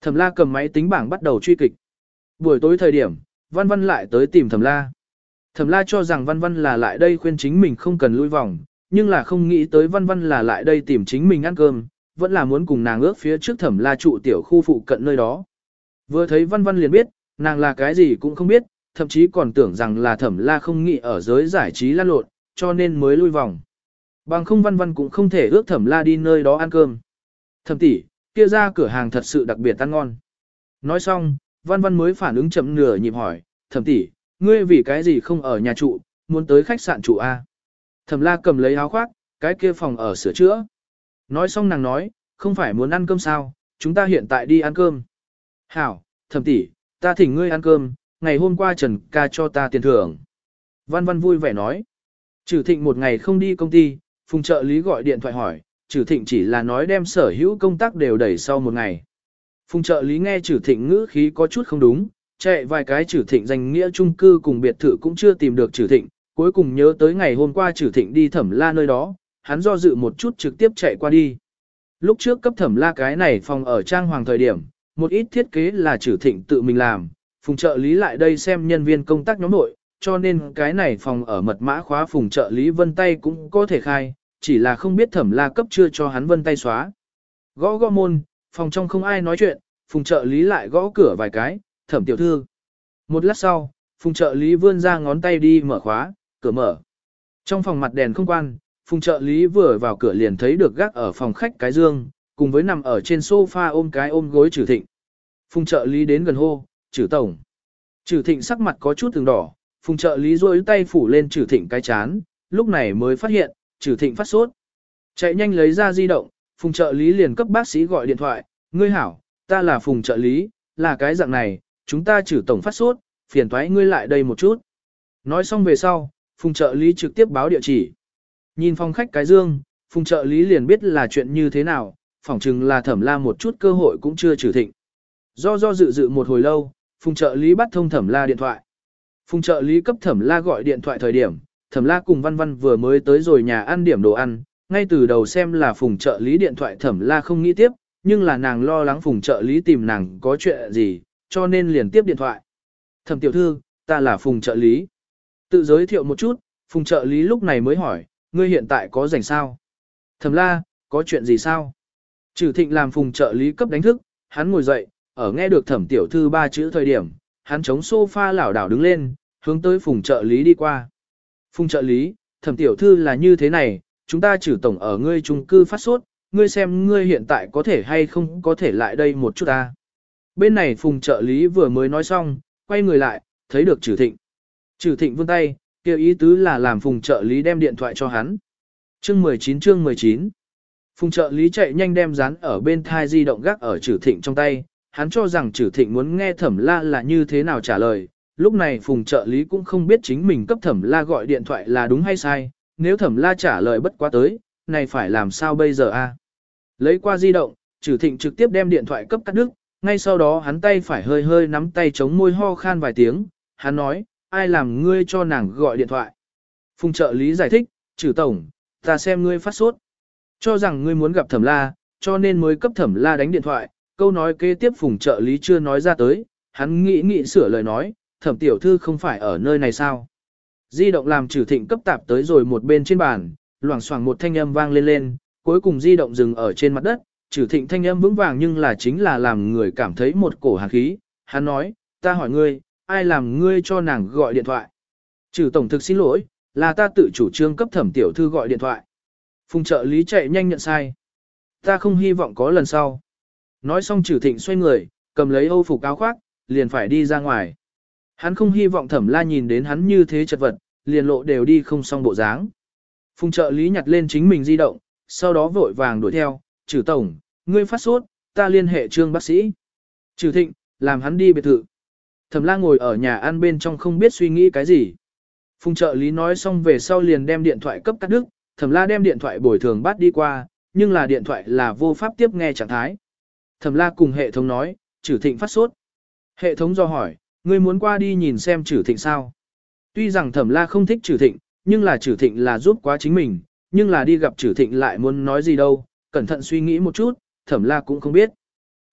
Thẩm La cầm máy tính bảng bắt đầu truy kịch. Buổi tối thời điểm, Văn Văn lại tới tìm Thẩm La. Thẩm La cho rằng Văn Văn là lại đây khuyên chính mình không cần lui vòng, nhưng là không nghĩ tới Văn Văn là lại đây tìm chính mình ăn cơm, vẫn là muốn cùng nàng ước phía trước Thẩm La trụ tiểu khu phụ cận nơi đó. Vừa thấy Văn Văn liền biết, nàng là cái gì cũng không biết, thậm chí còn tưởng rằng là Thẩm La không nghĩ ở giới giải trí lan lộn, cho nên mới lui vòng. Bằng không Văn Văn cũng không thể ước Thẩm La đi nơi đó ăn cơm. Thẩm tỷ, kia ra cửa hàng thật sự đặc biệt ăn ngon. Nói xong, Văn Văn mới phản ứng chậm nửa nhịp hỏi, Thẩm tỷ, ngươi vì cái gì không ở nhà trụ, muốn tới khách sạn trụ A. Thẩm la cầm lấy áo khoác, cái kia phòng ở sửa chữa. Nói xong nàng nói, không phải muốn ăn cơm sao, chúng ta hiện tại đi ăn cơm. Hảo, thẩm tỷ, ta thỉnh ngươi ăn cơm, ngày hôm qua Trần ca cho ta tiền thưởng. Văn văn vui vẻ nói. Trừ thịnh một ngày không đi công ty, phùng trợ lý gọi điện thoại hỏi, trừ thịnh chỉ là nói đem sở hữu công tác đều đẩy sau một ngày. Phùng trợ lý nghe trừ thịnh ngữ khí có chút không đúng, chạy vài cái trừ thịnh danh nghĩa trung cư cùng biệt thự cũng chưa tìm được trừ thịnh, cuối cùng nhớ tới ngày hôm qua trừ thịnh đi thẩm la nơi đó, hắn do dự một chút trực tiếp chạy qua đi. Lúc trước cấp thẩm la cái này phòng ở trang hoàng thời điểm, một ít thiết kế là trừ thịnh tự mình làm, phùng trợ lý lại đây xem nhân viên công tác nhóm nội, cho nên cái này phòng ở mật mã khóa phùng trợ lý vân tay cũng có thể khai, chỉ là không biết thẩm la cấp chưa cho hắn vân tay xóa. Gõ gõ môn, phòng trong không ai nói chuyện, phùng trợ lý lại gõ cửa vài cái, thẩm tiểu thư. Một lát sau, phùng trợ lý vươn ra ngón tay đi mở khóa, cửa mở. Trong phòng mặt đèn không quan, phùng trợ lý vừa vào cửa liền thấy được gác ở phòng khách cái dương, cùng với nằm ở trên sofa ôm cái ôm gối trừ thịnh. Phùng trợ lý đến gần hô, trừ tổng. Trừ thịnh sắc mặt có chút từng đỏ, phùng trợ lý rôi tay phủ lên trừ thịnh cái chán, lúc này mới phát hiện, trừ thịnh phát sốt. Chạy nhanh lấy ra di động, phùng trợ lý liền cấp bác sĩ gọi điện thoại, ngươi hảo, ta là phùng trợ lý, là cái dạng này, chúng ta trừ tổng phát sốt, phiền thoái ngươi lại đây một chút. Nói xong về sau, phùng trợ lý trực tiếp báo địa chỉ. Nhìn phòng khách cái dương, phùng trợ lý liền biết là chuyện như thế nào, phỏng chừng là thẩm la một chút cơ hội cũng chưa trừ thịnh. Do do dự dự một hồi lâu, phùng trợ lý bắt thông thẩm la điện thoại. Phùng trợ lý cấp thẩm la gọi điện thoại thời điểm, thẩm la cùng văn văn vừa mới tới rồi nhà ăn điểm đồ ăn, ngay từ đầu xem là phùng trợ lý điện thoại thẩm la không nghĩ tiếp, nhưng là nàng lo lắng phùng trợ lý tìm nàng có chuyện gì, cho nên liền tiếp điện thoại. Thẩm tiểu thư, ta là phùng trợ lý. Tự giới thiệu một chút, phùng trợ lý lúc này mới hỏi, ngươi hiện tại có rảnh sao? Thẩm la, có chuyện gì sao? Trừ thịnh làm phùng trợ lý cấp đánh thức, hắn ngồi dậy, ở nghe được thẩm tiểu thư ba chữ thời điểm, hắn chống sofa lảo đảo đứng lên, hướng tới phùng trợ lý đi qua. Phùng trợ lý, thẩm tiểu thư là như thế này, chúng ta trừ tổng ở ngươi trung cư phát sốt, ngươi xem ngươi hiện tại có thể hay không có thể lại đây một chút ta. Bên này phùng trợ lý vừa mới nói xong, quay người lại, thấy được trừ thịnh. Trừ thịnh vươn tay, kêu ý tứ là làm phùng trợ lý đem điện thoại cho hắn. Chương 19 chương 19 Phùng trợ lý chạy nhanh đem dán ở bên thai di động gác ở trừ thịnh trong tay, hắn cho rằng trừ thịnh muốn nghe thẩm la là như thế nào trả lời. Lúc này phùng trợ lý cũng không biết chính mình cấp thẩm la gọi điện thoại là đúng hay sai, nếu thẩm la trả lời bất quá tới, này phải làm sao bây giờ a? Lấy qua di động, trừ thịnh trực tiếp đem điện thoại cấp cắt đứt, ngay sau đó hắn tay phải hơi hơi nắm tay chống môi ho khan vài tiếng, hắn nói, ai làm ngươi cho nàng gọi điện thoại. Phùng trợ lý giải thích, trừ tổng, ta xem ngươi phát sốt. Cho rằng ngươi muốn gặp thẩm la, cho nên mới cấp thẩm la đánh điện thoại, câu nói kế tiếp phùng trợ lý chưa nói ra tới, hắn nghĩ nghĩ sửa lời nói, thẩm tiểu thư không phải ở nơi này sao. Di động làm trừ thịnh cấp tạp tới rồi một bên trên bàn, loảng xoảng một thanh âm vang lên lên, cuối cùng di động dừng ở trên mặt đất, trừ thịnh thanh âm vững vàng nhưng là chính là làm người cảm thấy một cổ hàn khí. Hắn nói, ta hỏi ngươi, ai làm ngươi cho nàng gọi điện thoại. Trừ tổng thực xin lỗi, là ta tự chủ trương cấp thẩm tiểu thư gọi điện thoại. Phùng trợ lý chạy nhanh nhận sai. Ta không hy vọng có lần sau. Nói xong trừ thịnh xoay người, cầm lấy âu phục áo khoác, liền phải đi ra ngoài. Hắn không hy vọng thẩm la nhìn đến hắn như thế chật vật, liền lộ đều đi không xong bộ dáng. Phùng trợ lý nhặt lên chính mình di động, sau đó vội vàng đuổi theo, trừ tổng, ngươi phát sốt, ta liên hệ trương bác sĩ. Trừ thịnh, làm hắn đi biệt thự. Thẩm la ngồi ở nhà ăn bên trong không biết suy nghĩ cái gì. Phùng trợ lý nói xong về sau liền đem điện thoại cấp cắt đứt, thẩm la đem điện thoại bồi thường bắt đi qua, nhưng là điện thoại là vô pháp tiếp nghe trạng thái. Thẩm la cùng hệ thống nói, trừ thịnh phát sốt. Hệ thống do hỏi, ngươi muốn qua đi nhìn xem trừ thịnh sao. Tuy rằng thẩm la không thích trừ thịnh, nhưng là trừ thịnh là giúp quá chính mình, nhưng là đi gặp trừ thịnh lại muốn nói gì đâu, cẩn thận suy nghĩ một chút, thẩm la cũng không biết.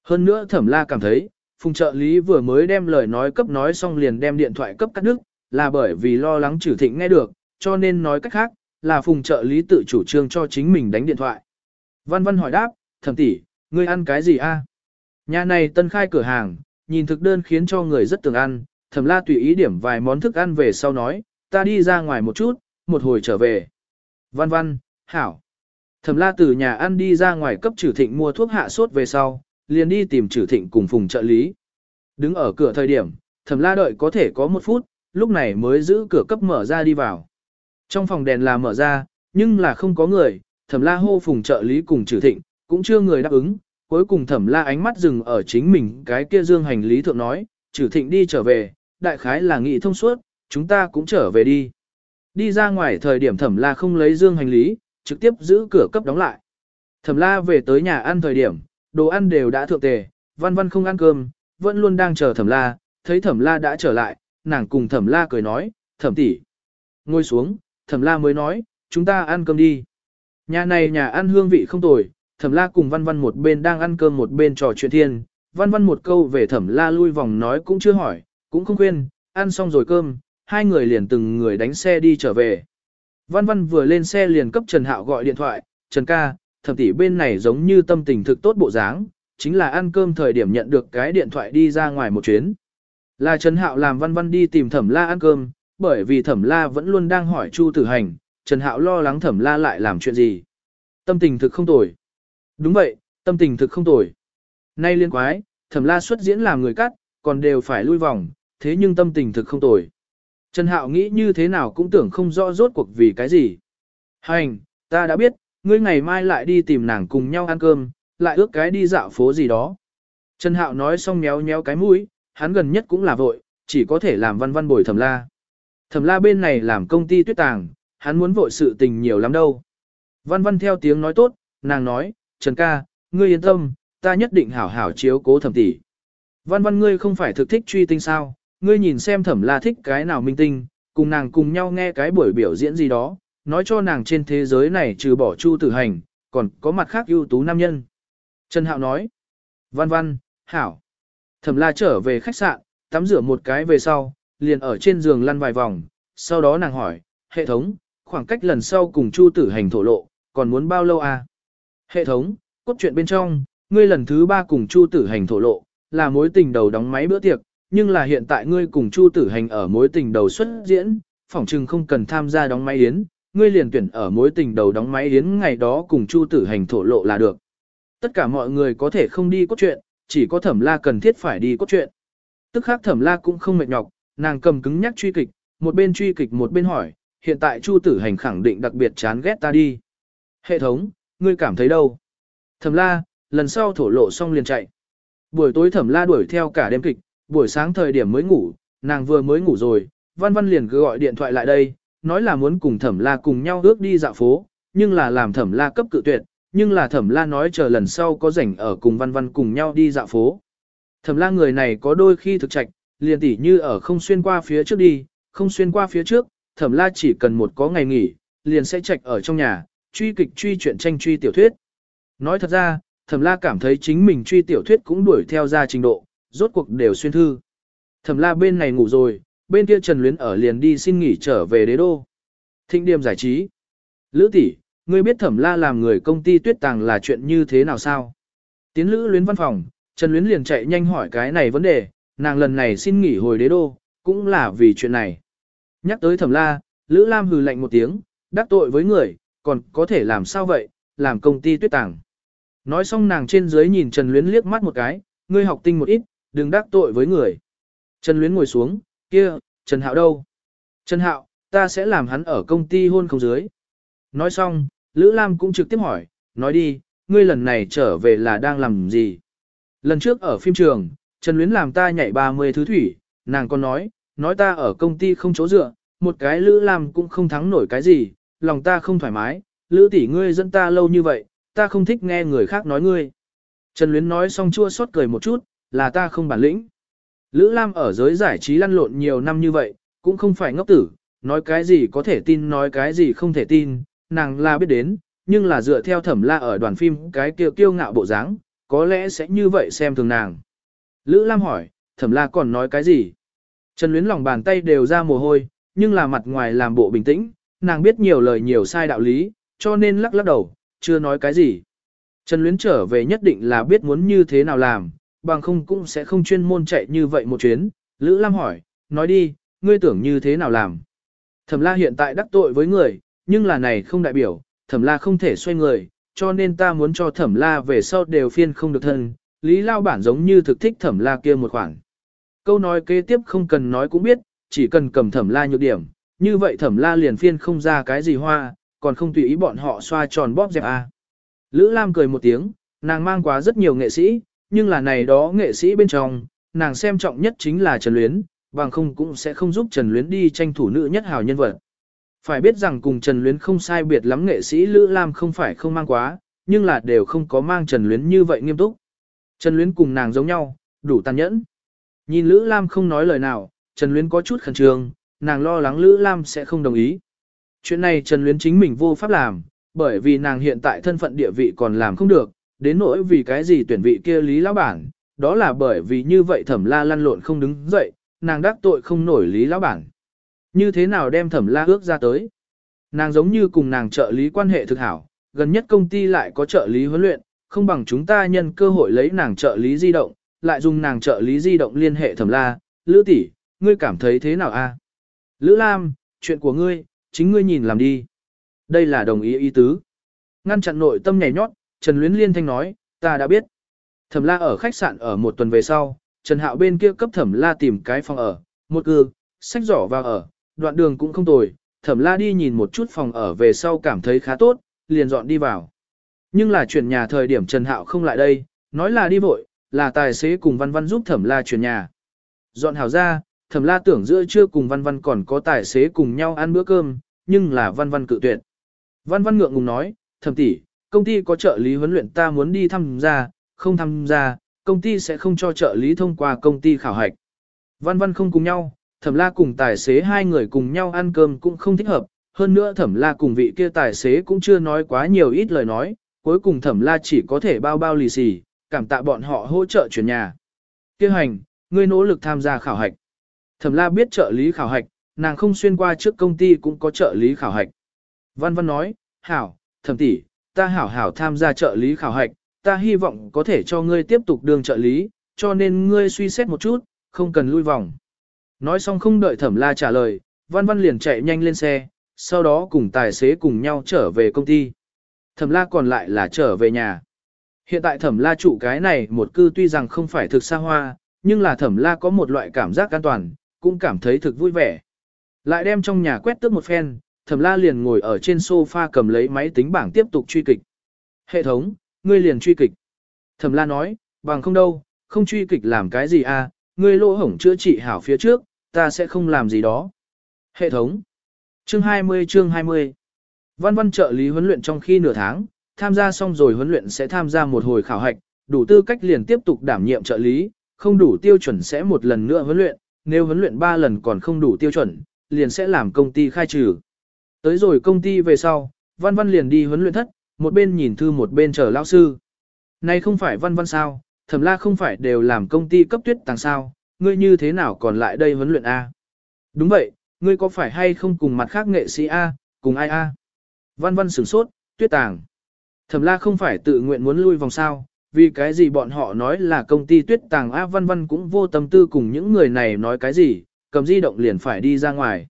Hơn nữa thẩm la cảm thấy, phùng trợ lý vừa mới đem lời nói cấp nói xong liền đem điện thoại cấp cắt đứt, là bởi vì lo lắng trừ thịnh nghe được, cho nên nói cách khác, là phùng trợ lý tự chủ trương cho chính mình đánh điện thoại. Văn văn hỏi đáp, thẩm tỷ, ngươi ăn cái gì a? Nhà này tân khai cửa hàng, nhìn thực đơn khiến cho người rất tưởng ăn, thẩm la tùy ý điểm vài món thức ăn về sau nói, ta đi ra ngoài một chút, một hồi trở về. Văn văn, hảo. Thẩm la từ nhà ăn đi ra ngoài cấp trừ thịnh mua thuốc hạ sốt về sau, liền đi tìm trừ thịnh cùng phùng trợ lý. Đứng ở cửa thời điểm, thẩm la đợi có thể có một phút, lúc này mới giữ cửa cấp mở ra đi vào. Trong phòng đèn là mở ra, nhưng là không có người, thẩm la hô phùng trợ lý cùng trừ thịnh, cũng chưa người đáp ứng. Cuối cùng thẩm la ánh mắt dừng ở chính mình cái kia dương hành lý thượng nói, trừ thịnh đi trở về, đại khái là nghị thông suốt, chúng ta cũng trở về đi. Đi ra ngoài thời điểm thẩm la không lấy dương hành lý, trực tiếp giữ cửa cấp đóng lại. Thẩm la về tới nhà ăn thời điểm, đồ ăn đều đã thượng tề, văn văn không ăn cơm, vẫn luôn đang chờ thẩm la, thấy thẩm la đã trở lại, nàng cùng thẩm la cười nói, thẩm tỷ, Ngồi xuống, thẩm la mới nói, chúng ta ăn cơm đi. Nhà này nhà ăn hương vị không tồi, thẩm la cùng văn văn một bên đang ăn cơm một bên trò chuyện thiên, văn văn một câu về thẩm la lui vòng nói cũng chưa hỏi, cũng không khuyên, ăn xong rồi cơm, hai người liền từng người đánh xe đi trở về. Văn văn vừa lên xe liền cấp Trần Hạo gọi điện thoại, Trần ca, thẩm tỷ bên này giống như tâm tình thực tốt bộ dáng, chính là ăn cơm thời điểm nhận được cái điện thoại đi ra ngoài một chuyến. Là Trần Hạo làm văn văn đi tìm thẩm la ăn cơm, bởi vì thẩm la vẫn luôn đang hỏi Chu tử hành, Trần Hạo lo lắng thẩm la lại làm chuyện gì. Tâm tình thực không tồi. Đúng vậy, tâm tình thực không tồi. Nay liên quái, thẩm la xuất diễn làm người cắt, còn đều phải lui vòng, thế nhưng tâm tình thực không tồi. Trần Hạo nghĩ như thế nào cũng tưởng không rõ rốt cuộc vì cái gì. Hành, ta đã biết, ngươi ngày mai lại đi tìm nàng cùng nhau ăn cơm, lại ước cái đi dạo phố gì đó. Trần Hạo nói xong méo méo cái mũi, hắn gần nhất cũng là vội, chỉ có thể làm văn văn bồi thẩm la. Thẩm la bên này làm công ty tuyết tàng, hắn muốn vội sự tình nhiều lắm đâu. Văn văn theo tiếng nói tốt, nàng nói, Trần ca, ngươi yên tâm, ta nhất định hảo hảo chiếu cố thẩm tỷ. Văn văn ngươi không phải thực thích truy tinh sao, ngươi nhìn xem thẩm la thích cái nào minh tinh, cùng nàng cùng nhau nghe cái buổi biểu diễn gì đó, nói cho nàng trên thế giới này trừ bỏ chu tử hành, còn có mặt khác ưu tú nam nhân. Trần Hạo nói, văn văn, hảo. Thẩm la trở về khách sạn, tắm rửa một cái về sau, liền ở trên giường lăn vài vòng, sau đó nàng hỏi, hệ thống, khoảng cách lần sau cùng chu tử hành thổ lộ, còn muốn bao lâu à? Hệ thống, cốt truyện bên trong, ngươi lần thứ ba cùng chu tử hành thổ lộ, là mối tình đầu đóng máy bữa tiệc, nhưng là hiện tại ngươi cùng chu tử hành ở mối tình đầu xuất diễn, phỏng chừng không cần tham gia đóng máy yến, ngươi liền tuyển ở mối tình đầu đóng máy yến ngày đó cùng chu tử hành thổ lộ là được. Tất cả mọi người có thể không đi cốt truyện, chỉ có thẩm la cần thiết phải đi cốt truyện. Tức khác thẩm la cũng không mệt nhọc, nàng cầm cứng nhắc truy kịch, một bên truy kịch một bên hỏi, hiện tại chu tử hành khẳng định đặc biệt chán ghét ta đi. Hệ thống, ngươi cảm thấy đâu? Thẩm la, lần sau thổ lộ xong liền chạy. Buổi tối thẩm la đuổi theo cả đêm kịch, buổi sáng thời điểm mới ngủ, nàng vừa mới ngủ rồi, văn văn liền cứ gọi điện thoại lại đây, nói là muốn cùng thẩm la cùng nhau ước đi dạo phố, nhưng là làm thẩm la cấp cự tuyệt, nhưng là thẩm la nói chờ lần sau có rảnh ở cùng văn văn cùng nhau đi dạo phố. Thẩm la người này có đôi khi thực trạch, liền tỉ như ở không xuyên qua phía trước đi, không xuyên qua phía trước, thẩm la chỉ cần một có ngày nghỉ, liền sẽ trạch ở trong nhà, truy kịch truy chuyện tranh truy tiểu thuyết. Nói thật ra, thẩm la cảm thấy chính mình truy tiểu thuyết cũng đuổi theo ra trình độ, rốt cuộc đều xuyên thư. Thẩm la bên này ngủ rồi, bên kia Trần Luyến ở liền đi xin nghỉ trở về đế đô. Thịnh điểm giải trí. Lữ tỷ, ngươi biết thẩm la làm người công ty tuyết tàng là chuyện như thế nào sao? Tiến lữ luyến văn phòng, Trần Luyến liền chạy nhanh hỏi cái này vấn đề, nàng lần này xin nghỉ hồi đế đô, cũng là vì chuyện này. Nhắc tới thẩm la, Lữ Lam hừ lạnh một tiếng, đắc tội với người, còn có thể làm sao vậy, làm công ty tuyết tàng. Nói xong nàng trên dưới nhìn Trần Luyến liếc mắt một cái, ngươi học tinh một ít, đừng đắc tội với người. Trần Luyến ngồi xuống, kia, Trần Hạo đâu? Trần Hạo, ta sẽ làm hắn ở công ty hôn không dưới. Nói xong, Lữ Lam cũng trực tiếp hỏi, nói đi, ngươi lần này trở về là đang làm gì? Lần trước ở phim trường, Trần Luyến làm ta nhảy 30 thứ thủy, nàng còn nói, nói ta ở công ty không chỗ dựa, một cái Lữ Lam cũng không thắng nổi cái gì, lòng ta không thoải mái, Lữ tỷ ngươi dẫn ta lâu như vậy, ta không thích nghe người khác nói ngươi. Trần Luyến nói xong chua xót cười một chút, là ta không bản lĩnh. Lữ Lam ở giới giải trí lăn lộn nhiều năm như vậy, cũng không phải ngốc tử, nói cái gì có thể tin nói cái gì không thể tin, nàng là biết đến, nhưng là dựa theo thẩm la ở đoàn phim cái kiêu kiêu ngạo bộ dáng, có lẽ sẽ như vậy xem thường nàng. Lữ Lam hỏi, thẩm la còn nói cái gì? Trần Luyến lòng bàn tay đều ra mồ hôi, nhưng là mặt ngoài làm bộ bình tĩnh, nàng biết nhiều lời nhiều sai đạo lý, cho nên lắc lắc đầu, chưa nói cái gì. Trần Luyến trở về nhất định là biết muốn như thế nào làm, bằng không cũng sẽ không chuyên môn chạy như vậy một chuyến. Lữ Lam hỏi, nói đi, ngươi tưởng như thế nào làm? Thẩm la hiện tại đắc tội với người, nhưng là này không đại biểu, thẩm la không thể xoay người, cho nên ta muốn cho thẩm la về sau đều phiên không được thân. Lý Lao bản giống như thực thích thẩm la kia một khoản. Câu nói kế tiếp không cần nói cũng biết, chỉ cần cầm thẩm la nhược điểm, như vậy thẩm la liền phiên không ra cái gì hoa, còn không tùy ý bọn họ xoa tròn bóp dẹp a. Lữ Lam cười một tiếng, nàng mang quá rất nhiều nghệ sĩ, nhưng là này đó nghệ sĩ bên trong, nàng xem trọng nhất chính là Trần Luyến, bằng không cũng sẽ không giúp Trần Luyến đi tranh thủ nữ nhất hào nhân vật. Phải biết rằng cùng Trần Luyến không sai biệt lắm nghệ sĩ Lữ Lam không phải không mang quá, nhưng là đều không có mang Trần Luyến như vậy nghiêm túc. Trần Luyến cùng nàng giống nhau, đủ tàn nhẫn. Nhìn Lữ Lam không nói lời nào, Trần Luyến có chút khẩn trương, nàng lo lắng Lữ Lam sẽ không đồng ý. Chuyện này Trần Luyến chính mình vô pháp làm, bởi vì nàng hiện tại thân phận địa vị còn làm không được, đến nỗi vì cái gì tuyển vị kia Lý Lão Bản, đó là bởi vì như vậy thẩm la lăn lộn không đứng dậy, nàng đắc tội không nổi Lý Lão Bản. Như thế nào đem thẩm la ước ra tới? Nàng giống như cùng nàng trợ lý quan hệ thực hảo, gần nhất công ty lại có trợ lý huấn luyện, không bằng chúng ta nhân cơ hội lấy nàng trợ lý di động, lại dùng nàng trợ lý di động liên hệ thẩm la, Lữ tỷ, ngươi cảm thấy thế nào a? Lữ Lam, chuyện của ngươi, chính ngươi nhìn làm đi. Đây là đồng ý ý tứ. Ngăn chặn nội tâm nhảy nhót, Trần Luyến Liên thanh nói, ta đã biết. Thẩm la ở khách sạn ở một tuần về sau, Trần Hạo bên kia cấp thẩm la tìm cái phòng ở, một cư, sách giỏ vào ở, đoạn đường cũng không tồi, thẩm la đi nhìn một chút phòng ở về sau cảm thấy khá tốt, liền dọn đi vào. Nhưng là chuyển nhà thời điểm Trần Hạo không lại đây, nói là đi vội, là tài xế cùng văn văn giúp thẩm la chuyển nhà. Dọn hảo ra, thẩm la tưởng giữa trưa cùng văn văn còn có tài xế cùng nhau ăn bữa cơm, nhưng là văn văn cự tuyệt. Văn văn ngượng ngùng nói, thẩm tỷ, công ty có trợ lý huấn luyện ta muốn đi tham gia, không tham gia, công ty sẽ không cho trợ lý thông qua công ty khảo hạch. Văn văn không cùng nhau, thẩm la cùng tài xế hai người cùng nhau ăn cơm cũng không thích hợp, hơn nữa thẩm la cùng vị kia tài xế cũng chưa nói quá nhiều ít lời nói, cuối cùng thẩm la chỉ có thể bao bao lì xì, cảm tạ bọn họ hỗ trợ chuyển nhà. Kêu hành, ngươi nỗ lực tham gia khảo hạch. Thẩm la biết trợ lý khảo hạch, nàng không xuyên qua trước công ty cũng có trợ lý khảo hạch. Văn văn nói, hảo, thẩm tỷ, ta hảo hảo tham gia trợ lý khảo hạch, ta hy vọng có thể cho ngươi tiếp tục đường trợ lý, cho nên ngươi suy xét một chút, không cần lui vòng. Nói xong không đợi thẩm la trả lời, văn văn liền chạy nhanh lên xe, sau đó cùng tài xế cùng nhau trở về công ty. Thẩm la còn lại là trở về nhà. Hiện tại thẩm la trụ cái này một cư tuy rằng không phải thực xa hoa, nhưng là thẩm la có một loại cảm giác an toàn, cũng cảm thấy thực vui vẻ. Lại đem trong nhà quét tước một phen, thẩm la liền ngồi ở trên sofa cầm lấy máy tính bảng tiếp tục truy kịch. Hệ thống, ngươi liền truy kịch. Thẩm la nói, bằng không đâu, không truy kịch làm cái gì à, ngươi lỗ hổng chữa trị hảo phía trước, ta sẽ không làm gì đó. Hệ thống. Chương 20 chương 20. Văn văn trợ lý huấn luyện trong khi nửa tháng, tham gia xong rồi huấn luyện sẽ tham gia một hồi khảo hạch, đủ tư cách liền tiếp tục đảm nhiệm trợ lý, không đủ tiêu chuẩn sẽ một lần nữa huấn luyện, nếu huấn luyện 3 lần còn không đủ tiêu chuẩn, liền sẽ làm công ty khai trừ. Tới rồi công ty về sau, văn văn liền đi huấn luyện thất, một bên nhìn thư một bên chờ lão sư. Này không phải văn văn sao, thẩm la không phải đều làm công ty cấp tuyết tàng sao, ngươi như thế nào còn lại đây huấn luyện A. Đúng vậy, ngươi có phải hay không cùng mặt khác nghệ sĩ A, cùng ai A. Văn văn sửng sốt, tuyết tàng. Thẩm la không phải tự nguyện muốn lui vòng sao, vì cái gì bọn họ nói là công ty tuyết tàng A văn văn cũng vô tâm tư cùng những người này nói cái gì, cầm di động liền phải đi ra ngoài.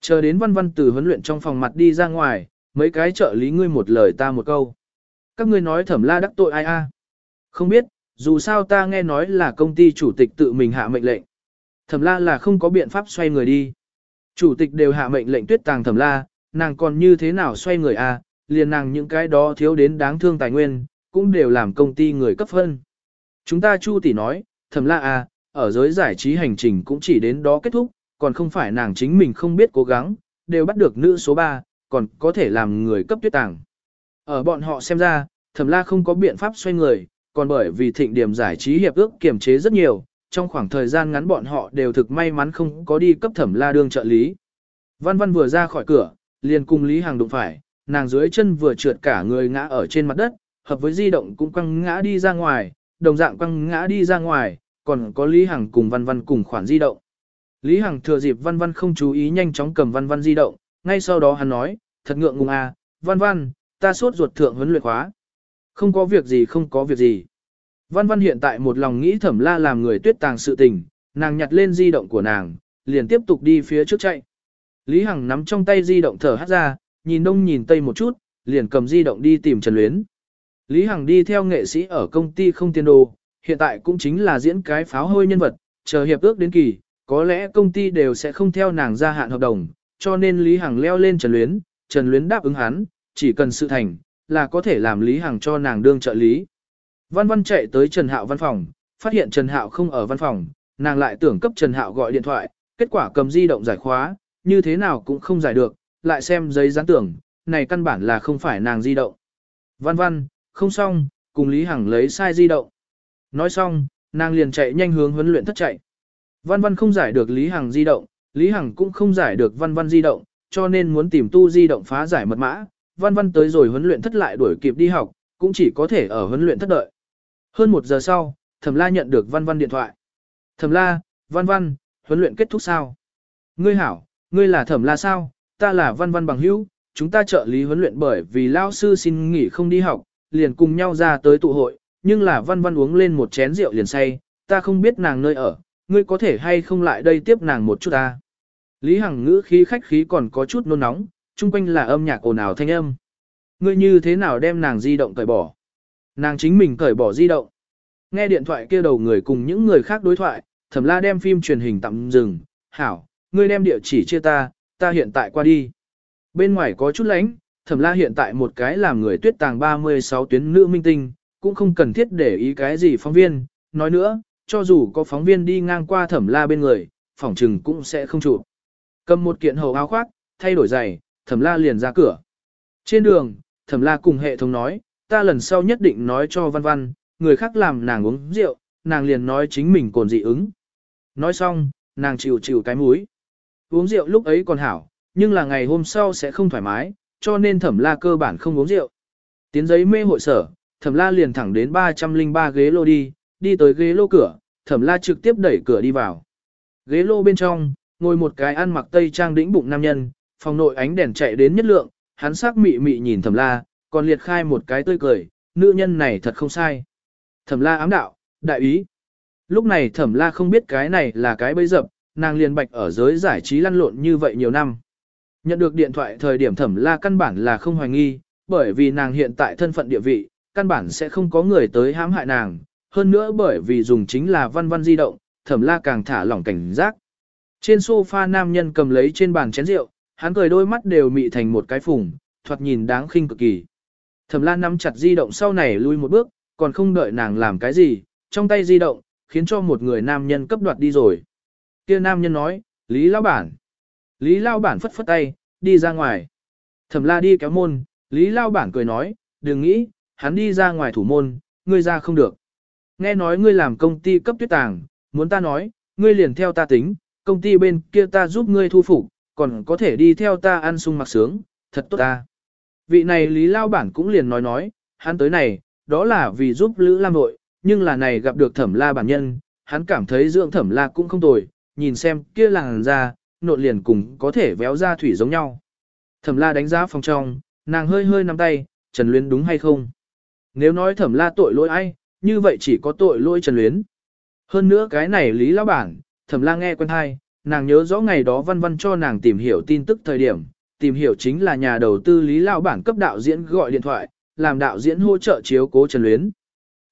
Chờ đến văn văn từ huấn luyện trong phòng mặt đi ra ngoài, mấy cái trợ lý ngươi một lời ta một câu. Các ngươi nói thẩm la đắc tội ai a? Không biết, dù sao ta nghe nói là công ty chủ tịch tự mình hạ mệnh lệnh. Thẩm la là không có biện pháp xoay người đi. Chủ tịch đều hạ mệnh lệnh tuyết tàng thẩm la, nàng còn như thế nào xoay người a? liền nàng những cái đó thiếu đến đáng thương tài nguyên, cũng đều làm công ty người cấp hơn Chúng ta chu tỷ nói, thẩm la a, ở giới giải trí hành trình cũng chỉ đến đó kết thúc, còn không phải nàng chính mình không biết cố gắng, đều bắt được nữ số 3, còn có thể làm người cấp tuyết tàng. Ở bọn họ xem ra, thẩm la không có biện pháp xoay người, còn bởi vì thịnh điểm giải trí hiệp ước kiềm chế rất nhiều, trong khoảng thời gian ngắn bọn họ đều thực may mắn không có đi cấp thẩm la đương trợ lý. Văn văn vừa ra khỏi cửa, liền cùng Lý hàng đụng phải, nàng dưới chân vừa trượt cả người ngã ở trên mặt đất, hợp với di động cũng quăng ngã đi ra ngoài, đồng dạng quăng ngã đi ra ngoài, còn có Lý Hằng cùng văn văn cùng khoản di động. Lý Hằng thừa dịp văn văn không chú ý nhanh chóng cầm văn văn di động, ngay sau đó hắn nói, thật ngượng ngùng à, văn văn, ta suốt ruột thượng huấn luyện khóa. Không có việc gì không có việc gì. Văn văn hiện tại một lòng nghĩ thẩm la làm người tuyết tàng sự tình, nàng nhặt lên di động của nàng, liền tiếp tục đi phía trước chạy. Lý Hằng nắm trong tay di động thở hát ra, nhìn đông nhìn tây một chút, liền cầm di động đi tìm Trần Luyến. Lý Hằng đi theo nghệ sĩ ở công ty không tiền đồ, hiện tại cũng chính là diễn cái pháo hôi nhân vật, chờ hiệp ước đến kỳ, có lẽ công ty đều sẽ không theo nàng gia hạn hợp đồng, cho nên Lý Hằng leo lên Trần Luyến, Trần Luyến đáp ứng hắn, chỉ cần sự thành, là có thể làm Lý Hằng cho nàng đương trợ lý. Văn Văn chạy tới Trần Hạo văn phòng, phát hiện Trần Hạo không ở văn phòng, nàng lại tưởng cấp Trần Hạo gọi điện thoại, kết quả cầm di động giải khóa, như thế nào cũng không giải được, lại xem giấy dán tưởng, này căn bản là không phải nàng di động. Văn Văn, không xong, cùng Lý Hằng lấy sai di động. Nói xong, nàng liền chạy nhanh hướng huấn luyện thất chạy. Văn Văn không giải được Lý Hằng di động, Lý Hằng cũng không giải được Văn Văn di động, cho nên muốn tìm tu di động phá giải mật mã. Văn Văn tới rồi huấn luyện thất lại đuổi kịp đi học, cũng chỉ có thể ở huấn luyện thất đợi. Hơn một giờ sau, Thẩm La nhận được Văn Văn điện thoại. Thẩm La, Văn Văn, huấn luyện kết thúc sao? Ngươi hảo, ngươi là Thẩm La sao? Ta là Văn Văn bằng hữu, chúng ta trợ lý huấn luyện bởi vì lao sư xin nghỉ không đi học, liền cùng nhau ra tới tụ hội, nhưng là Văn Văn uống lên một chén rượu liền say, ta không biết nàng nơi ở, ngươi có thể hay không lại đây tiếp nàng một chút ta. Lý Hằng ngữ khí khách khí còn có chút nôn nóng, chung quanh là âm nhạc ồn ào thanh âm. Ngươi như thế nào đem nàng di động cởi bỏ? Nàng chính mình cởi bỏ di động. Nghe điện thoại kia đầu người cùng những người khác đối thoại, thẩm la đem phim truyền hình tạm dừng. Hảo, ngươi đem địa chỉ chia ta, ta hiện tại qua đi. Bên ngoài có chút lánh, thẩm la hiện tại một cái làm người tuyết tàng 36 tuyến nữ minh tinh, cũng không cần thiết để ý cái gì phóng viên. Nói nữa, cho dù có phóng viên đi ngang qua thẩm la bên người, phỏng trừng cũng sẽ không chụp. Cầm một kiện hầu áo khoác, thay đổi giày, thẩm la liền ra cửa. Trên đường, thẩm la cùng hệ thống nói, ta lần sau nhất định nói cho văn văn, người khác làm nàng uống rượu, nàng liền nói chính mình còn dị ứng. Nói xong, nàng chịu chịu cái mũi. Uống rượu lúc ấy còn hảo, nhưng là ngày hôm sau sẽ không thoải mái, cho nên thẩm la cơ bản không uống rượu. Tiến giấy mê hội sở, thẩm la liền thẳng đến 303 ghế lô đi, đi tới ghế lô cửa, thẩm la trực tiếp đẩy cửa đi vào. Ghế lô bên trong, ngồi một cái ăn mặc tây trang đĩnh bụng nam nhân, phòng nội ánh đèn chạy đến nhất lượng, hắn sắc mị mị nhìn thẩm la, còn liệt khai một cái tươi cười, nữ nhân này thật không sai. Thẩm la ám đạo, đại ý. Lúc này thẩm la không biết cái này là cái bấy dập, nàng liền bạch ở giới giải trí lăn lộn như vậy nhiều năm. Nhận được điện thoại thời điểm thẩm la căn bản là không hoài nghi, bởi vì nàng hiện tại thân phận địa vị, căn bản sẽ không có người tới hãm hại nàng. Hơn nữa bởi vì dùng chính là văn văn di động, thẩm la càng thả lỏng cảnh giác. Trên sofa nam nhân cầm lấy trên bàn chén rượu, hắn cười đôi mắt đều mị thành một cái phùng, thoạt nhìn đáng khinh cực kỳ. Thẩm Lan nắm chặt di động sau này lui một bước, còn không đợi nàng làm cái gì, trong tay di động, khiến cho một người nam nhân cấp đoạt đi rồi. Kia nam nhân nói, Lý Lao Bản. Lý Lao Bản phất phất tay, đi ra ngoài. Thẩm La đi kéo môn, Lý Lao Bản cười nói, đừng nghĩ, hắn đi ra ngoài thủ môn, ngươi ra không được. Nghe nói ngươi làm công ty cấp tuyết tàng, muốn ta nói, ngươi liền theo ta tính, công ty bên kia ta giúp ngươi thu phục, còn có thể đi theo ta ăn sung mặc sướng, thật tốt ta. Vị này Lý Lao Bản cũng liền nói nói, hắn tới này, đó là vì giúp Lữ Lam nội, nhưng là này gặp được thẩm la bản nhân, hắn cảm thấy dưỡng thẩm la cũng không tồi, nhìn xem kia làng ra, nộn liền cùng có thể véo ra thủy giống nhau. Thẩm la đánh giá phòng trong, nàng hơi hơi nắm tay, Trần Luyến đúng hay không? Nếu nói thẩm la tội lỗi ai, như vậy chỉ có tội lỗi Trần Luyến. Hơn nữa cái này Lý Lão Bản, thẩm la nghe quen hay, nàng nhớ rõ ngày đó văn văn cho nàng tìm hiểu tin tức thời điểm, tìm hiểu chính là nhà đầu tư Lý Lao Bản cấp đạo diễn gọi điện thoại, làm đạo diễn hỗ trợ chiếu cố Trần Luyến.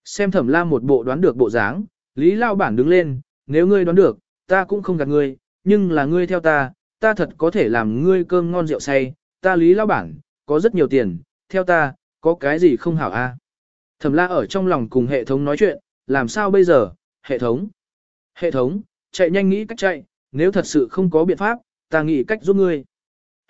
Xem thẩm la một bộ đoán được bộ dáng, Lý Lao Bản đứng lên, nếu ngươi đoán được, ta cũng không gạt ngươi, nhưng là ngươi theo ta, ta thật có thể làm ngươi cơm ngon rượu say, ta Lý Lao Bản, có rất nhiều tiền, theo ta, có cái gì không hảo a? Thẩm la ở trong lòng cùng hệ thống nói chuyện, làm sao bây giờ, hệ thống? Hệ thống, chạy nhanh nghĩ cách chạy, nếu thật sự không có biện pháp, ta nghĩ cách giúp ngươi.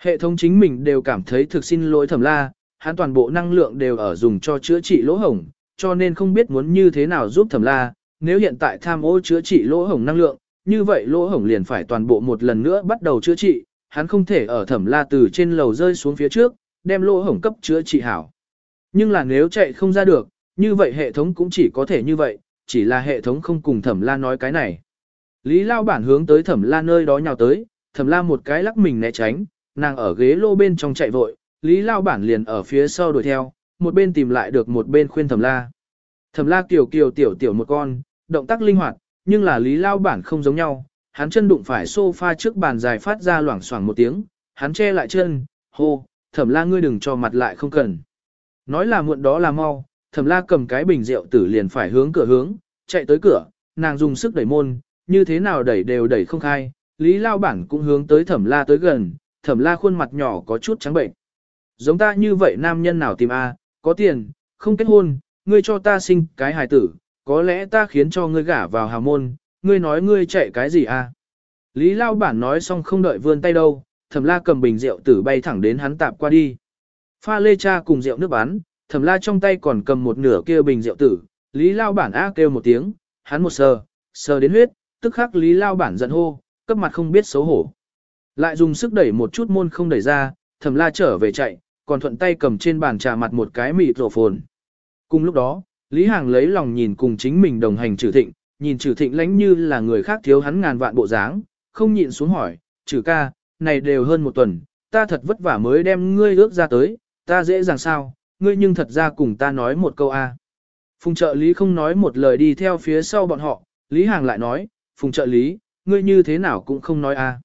Hệ thống chính mình đều cảm thấy thực xin lỗi thẩm la, hắn toàn bộ năng lượng đều ở dùng cho chữa trị lỗ hổng, cho nên không biết muốn như thế nào giúp thẩm la, nếu hiện tại tham ô chữa trị lỗ hổng năng lượng, như vậy lỗ hổng liền phải toàn bộ một lần nữa bắt đầu chữa trị, hắn không thể ở thẩm la từ trên lầu rơi xuống phía trước, đem lỗ hổng cấp chữa trị hảo. Nhưng là nếu chạy không ra được, như vậy hệ thống cũng chỉ có thể như vậy, chỉ là hệ thống không cùng thẩm la nói cái này. Lý lao bản hướng tới thẩm la nơi đó nhào tới, thẩm la một cái lắc mình né tránh, nàng ở ghế lô bên trong chạy vội, lý lao bản liền ở phía sau đuổi theo, một bên tìm lại được một bên khuyên thẩm la. Thẩm la kiều kiều tiểu tiểu một con, động tác linh hoạt, nhưng là lý lao bản không giống nhau, hắn chân đụng phải sofa trước bàn dài phát ra loảng xoảng một tiếng, hắn che lại chân, hô, thẩm la ngươi đừng cho mặt lại không cần. Nói là muộn đó là mau, thẩm la cầm cái bình rượu tử liền phải hướng cửa hướng, chạy tới cửa, nàng dùng sức đẩy môn, như thế nào đẩy đều đẩy không khai, lý lao bản cũng hướng tới thẩm la tới gần, thẩm la khuôn mặt nhỏ có chút trắng bệnh. Giống ta như vậy nam nhân nào tìm a, có tiền, không kết hôn, ngươi cho ta sinh cái hài tử, có lẽ ta khiến cho ngươi gả vào hào môn, ngươi nói ngươi chạy cái gì a? Lý lao bản nói xong không đợi vươn tay đâu, thẩm la cầm bình rượu tử bay thẳng đến hắn tạp qua đi. Pha lê cha cùng rượu nước bán, thẩm la trong tay còn cầm một nửa kia bình rượu tử, lý lao bản A kêu một tiếng, hắn một sờ, sờ đến huyết, tức khắc lý lao bản giận hô, cấp mặt không biết xấu hổ. Lại dùng sức đẩy một chút môn không đẩy ra, thẩm la trở về chạy, còn thuận tay cầm trên bàn trà mặt một cái mịt rổ phồn. Cùng lúc đó, Lý Hàng lấy lòng nhìn cùng chính mình đồng hành trừ thịnh, nhìn trừ thịnh lánh như là người khác thiếu hắn ngàn vạn bộ dáng, không nhịn xuống hỏi, trừ ca, này đều hơn một tuần, ta thật vất vả mới đem ngươi ước ra tới, ta dễ dàng sao, ngươi nhưng thật ra cùng ta nói một câu a. Phùng trợ lý không nói một lời đi theo phía sau bọn họ, Lý Hàng lại nói, Phùng trợ lý, ngươi như thế nào cũng không nói a.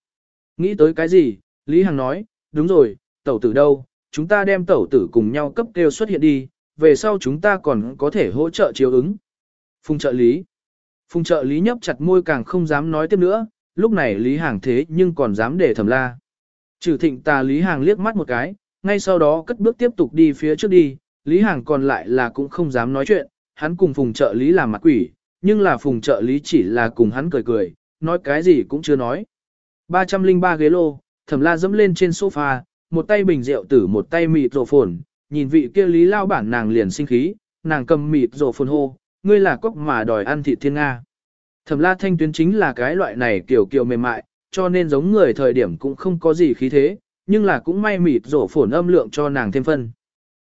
Nghĩ tới cái gì, Lý Hàng nói, đúng rồi, tẩu tử đâu, chúng ta đem tẩu tử cùng nhau cấp kêu xuất hiện đi, về sau chúng ta còn có thể hỗ trợ chiếu ứng. Phùng trợ lý. Phùng trợ lý nhấp chặt môi càng không dám nói tiếp nữa, lúc này Lý Hàng thế nhưng còn dám để thầm la. Trừ thịnh tà Lý Hàng liếc mắt một cái, ngay sau đó cất bước tiếp tục đi phía trước đi, Lý Hàng còn lại là cũng không dám nói chuyện, hắn cùng phùng trợ lý làm mặt quỷ, nhưng là phùng trợ lý chỉ là cùng hắn cười cười, nói cái gì cũng chưa nói. 303 ghế lô, thẩm la dẫm lên trên sofa, một tay bình rượu tử một tay mịt rổ phồn, nhìn vị kia lý lao bản nàng liền sinh khí, nàng cầm mịt rổ phồn hô, ngươi là cốc mà đòi ăn thịt thiên Nga. Thẩm la thanh tuyến chính là cái loại này kiểu kiểu mềm mại, cho nên giống người thời điểm cũng không có gì khí thế, nhưng là cũng may mịt rổ phổn âm lượng cho nàng thêm phân.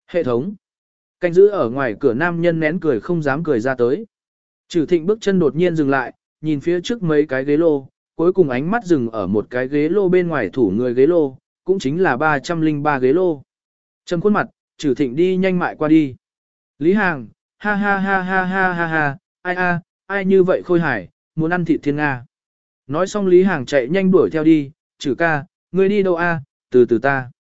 Hệ thống. Canh giữ ở ngoài cửa nam nhân nén cười không dám cười ra tới. Trừ thịnh bước chân đột nhiên dừng lại, nhìn phía trước mấy cái ghế lô, cuối cùng ánh mắt dừng ở một cái ghế lô bên ngoài thủ người ghế lô, cũng chính là 303 ghế lô. Trầm khuôn mặt, trừ thịnh đi nhanh mại qua đi. Lý Hàng, ha ha ha ha ha ha ha, ai a, ai như vậy khôi hải, muốn ăn thịt thiên Nga. Nói xong Lý Hàng chạy nhanh đuổi theo đi, trừ ca, ngươi đi đâu a? Từ từ ta.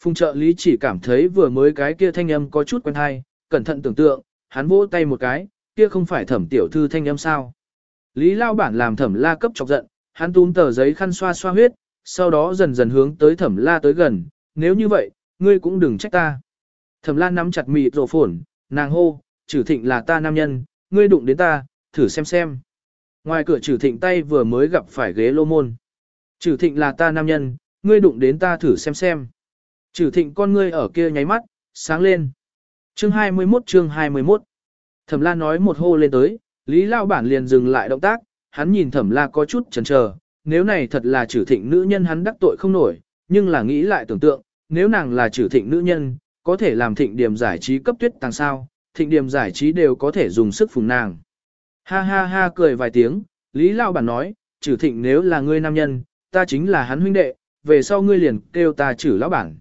Phùng trợ lý chỉ cảm thấy vừa mới cái kia thanh âm có chút quen hay, cẩn thận tưởng tượng, hắn vỗ tay một cái, kia không phải thẩm tiểu thư thanh âm sao. Lý lao bản làm thẩm la cấp chọc giận, hắn túm tờ giấy khăn xoa xoa huyết, sau đó dần dần hướng tới thẩm la tới gần, nếu như vậy, ngươi cũng đừng trách ta. Thẩm la nắm chặt mịt rổ phổn, nàng hô, trừ thịnh là ta nam nhân, ngươi đụng đến ta, thử xem xem. Ngoài cửa trừ thịnh tay vừa mới gặp phải ghế lô môn. Trừ thịnh là ta nam nhân, ngươi đụng đến ta thử xem xem. Trừ thịnh con ngươi ở kia nháy mắt, sáng lên. Chương 21 chương 21 Thẩm la nói một hô lên tới, Lý Lao Bản liền dừng lại động tác, hắn nhìn thẩm la có chút chần chờ, nếu này thật là trừ thịnh nữ nhân hắn đắc tội không nổi, nhưng là nghĩ lại tưởng tượng, nếu nàng là trừ thịnh nữ nhân, có thể làm thịnh điểm giải trí cấp tuyết tàng sao, thịnh điểm giải trí đều có thể dùng sức phùng nàng. Ha ha ha cười vài tiếng, Lý Lao Bản nói, trừ thịnh nếu là ngươi nam nhân, ta chính là hắn huynh đệ, về sau ngươi liền kêu ta chử lão bản.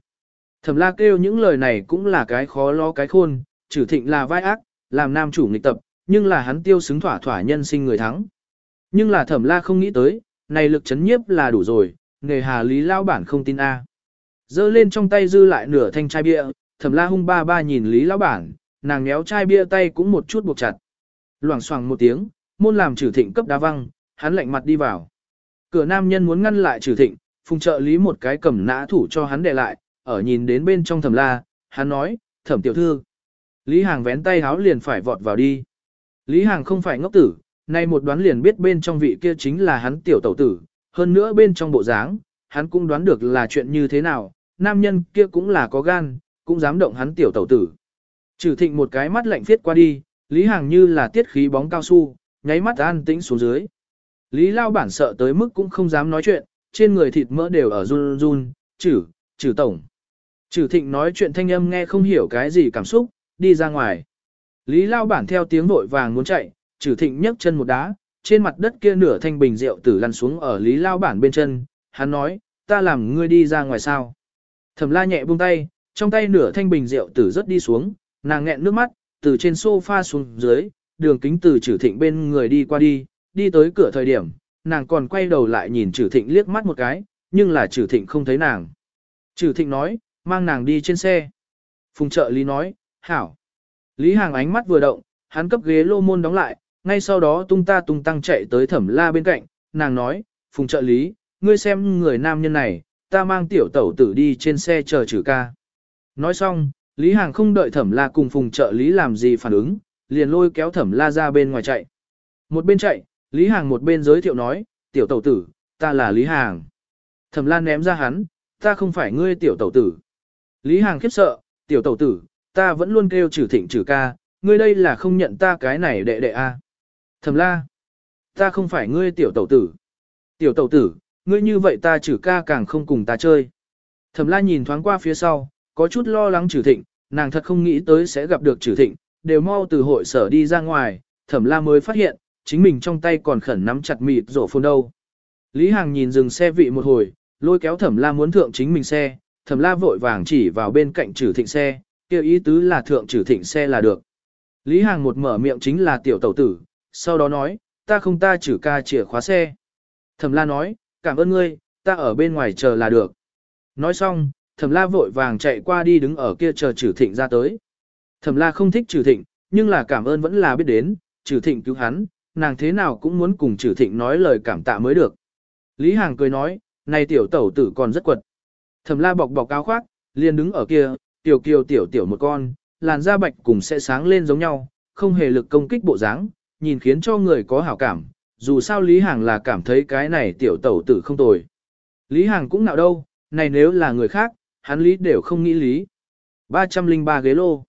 Thẩm la kêu những lời này cũng là cái khó lo cái khôn, chử thịnh là vai ác, làm nam chủ nghịch tập, nhưng là hắn tiêu xứng thỏa thỏa nhân sinh người thắng. Nhưng là thẩm la không nghĩ tới, này lực chấn nhiếp là đủ rồi, nghề hà lý lão bản không tin A. Dơ lên trong tay dư lại nửa thanh chai bia, thẩm la hung ba ba nhìn lý lão bản, nàng méo chai bia tay cũng một chút buộc chặt. Loảng xoảng một tiếng, môn làm trừ thịnh cấp đá văng, hắn lạnh mặt đi vào. Cửa nam nhân muốn ngăn lại trừ thịnh, phùng trợ lý một cái cầm nã thủ cho hắn để lại, ở nhìn đến bên trong thẩm la, hắn nói, thẩm tiểu thư. Lý Hàng vén tay háo liền phải vọt vào đi. Lý Hàng không phải ngốc tử, nay một đoán liền biết bên trong vị kia chính là hắn tiểu tẩu tử, hơn nữa bên trong bộ dáng, hắn cũng đoán được là chuyện như thế nào, nam nhân kia cũng là có gan, cũng dám động hắn tiểu tẩu tử. Trừ thịnh một cái mắt lạnh phiết qua đi, Lý Hàng như là tiết khí bóng cao su, nháy mắt an tĩnh xuống dưới. Lý Lao bản sợ tới mức cũng không dám nói chuyện, trên người thịt mỡ đều ở run run, chử, chử tổng. Chử thịnh nói chuyện thanh âm nghe không hiểu cái gì cảm xúc, đi ra ngoài. Lý Lao bản theo tiếng vội vàng muốn chạy, chử thịnh nhấc chân một đá, trên mặt đất kia nửa thanh bình rượu tử lăn xuống ở Lý Lao bản bên chân, hắn nói, ta làm ngươi đi ra ngoài sao. Thẩm la nhẹ buông tay, trong tay nửa thanh bình rượu tử rất đi xuống, nàng nghẹn nước mắt, từ trên sofa xuống dưới, đường kính từ chử thịnh bên người đi qua đi, đi tới cửa thời điểm, nàng còn quay đầu lại nhìn Trử thịnh liếc mắt một cái, nhưng là Trử thịnh không thấy nàng. Trử thịnh nói, mang nàng đi trên xe. Phùng trợ lý nói, hảo. Lý Hàng ánh mắt vừa động, hắn cấp ghế lô môn đóng lại, ngay sau đó tung ta tung tăng chạy tới thẩm la bên cạnh, nàng nói, phùng trợ lý, ngươi xem người nam nhân này, ta mang tiểu tẩu tử đi trên xe chờ trừ ca. Nói xong, Lý Hàng không đợi thẩm la cùng phùng trợ lý làm gì phản ứng, liền lôi kéo thẩm la ra bên ngoài chạy. Một bên chạy, Lý Hàng một bên giới thiệu nói, tiểu tẩu tử, ta là Lý Hàng. Thẩm Lan ném ra hắn, ta không phải ngươi tiểu tẩu tử. Lý Hàng khiếp sợ, tiểu tẩu tử, ta vẫn luôn kêu trừ thịnh trừ ca, ngươi đây là không nhận ta cái này đệ đệ a. Thẩm la, ta không phải ngươi tiểu tẩu tử. Tiểu tẩu tử, ngươi như vậy ta trừ ca càng không cùng ta chơi. Thẩm la nhìn thoáng qua phía sau, có chút lo lắng trừ thịnh, nàng thật không nghĩ tới sẽ gặp được trừ thịnh, đều mau từ hội sở đi ra ngoài, thẩm la mới phát hiện, chính mình trong tay còn khẩn nắm chặt mịt rổ phôn đâu. Lý Hàng nhìn dừng xe vị một hồi, lôi kéo thẩm la muốn thượng chính mình xe, thẩm la vội vàng chỉ vào bên cạnh trừ thịnh xe, kêu ý tứ là thượng trừ thịnh xe là được. Lý Hàng một mở miệng chính là tiểu tẩu tử, sau đó nói, ta không ta trừ ca chìa khóa xe. Thẩm la nói, cảm ơn ngươi, ta ở bên ngoài chờ là được. Nói xong, thẩm la vội vàng chạy qua đi đứng ở kia chờ trừ thịnh ra tới. Thẩm la không thích trừ thịnh, nhưng là cảm ơn vẫn là biết đến, trừ thịnh cứu hắn, nàng thế nào cũng muốn cùng trừ thịnh nói lời cảm tạ mới được. Lý Hàng cười nói, này tiểu tẩu tử còn rất quật. Thẩm la bọc bọc áo khoác, liền đứng ở kia, tiểu kiều tiểu tiểu một con, làn da bạch cùng sẽ sáng lên giống nhau, không hề lực công kích bộ dáng, nhìn khiến cho người có hảo cảm. Dù sao Lý Hàng là cảm thấy cái này tiểu tẩu tử không tồi. Lý Hàng cũng nào đâu, này nếu là người khác, hắn Lý đều không nghĩ Lý. 303 ghế lô.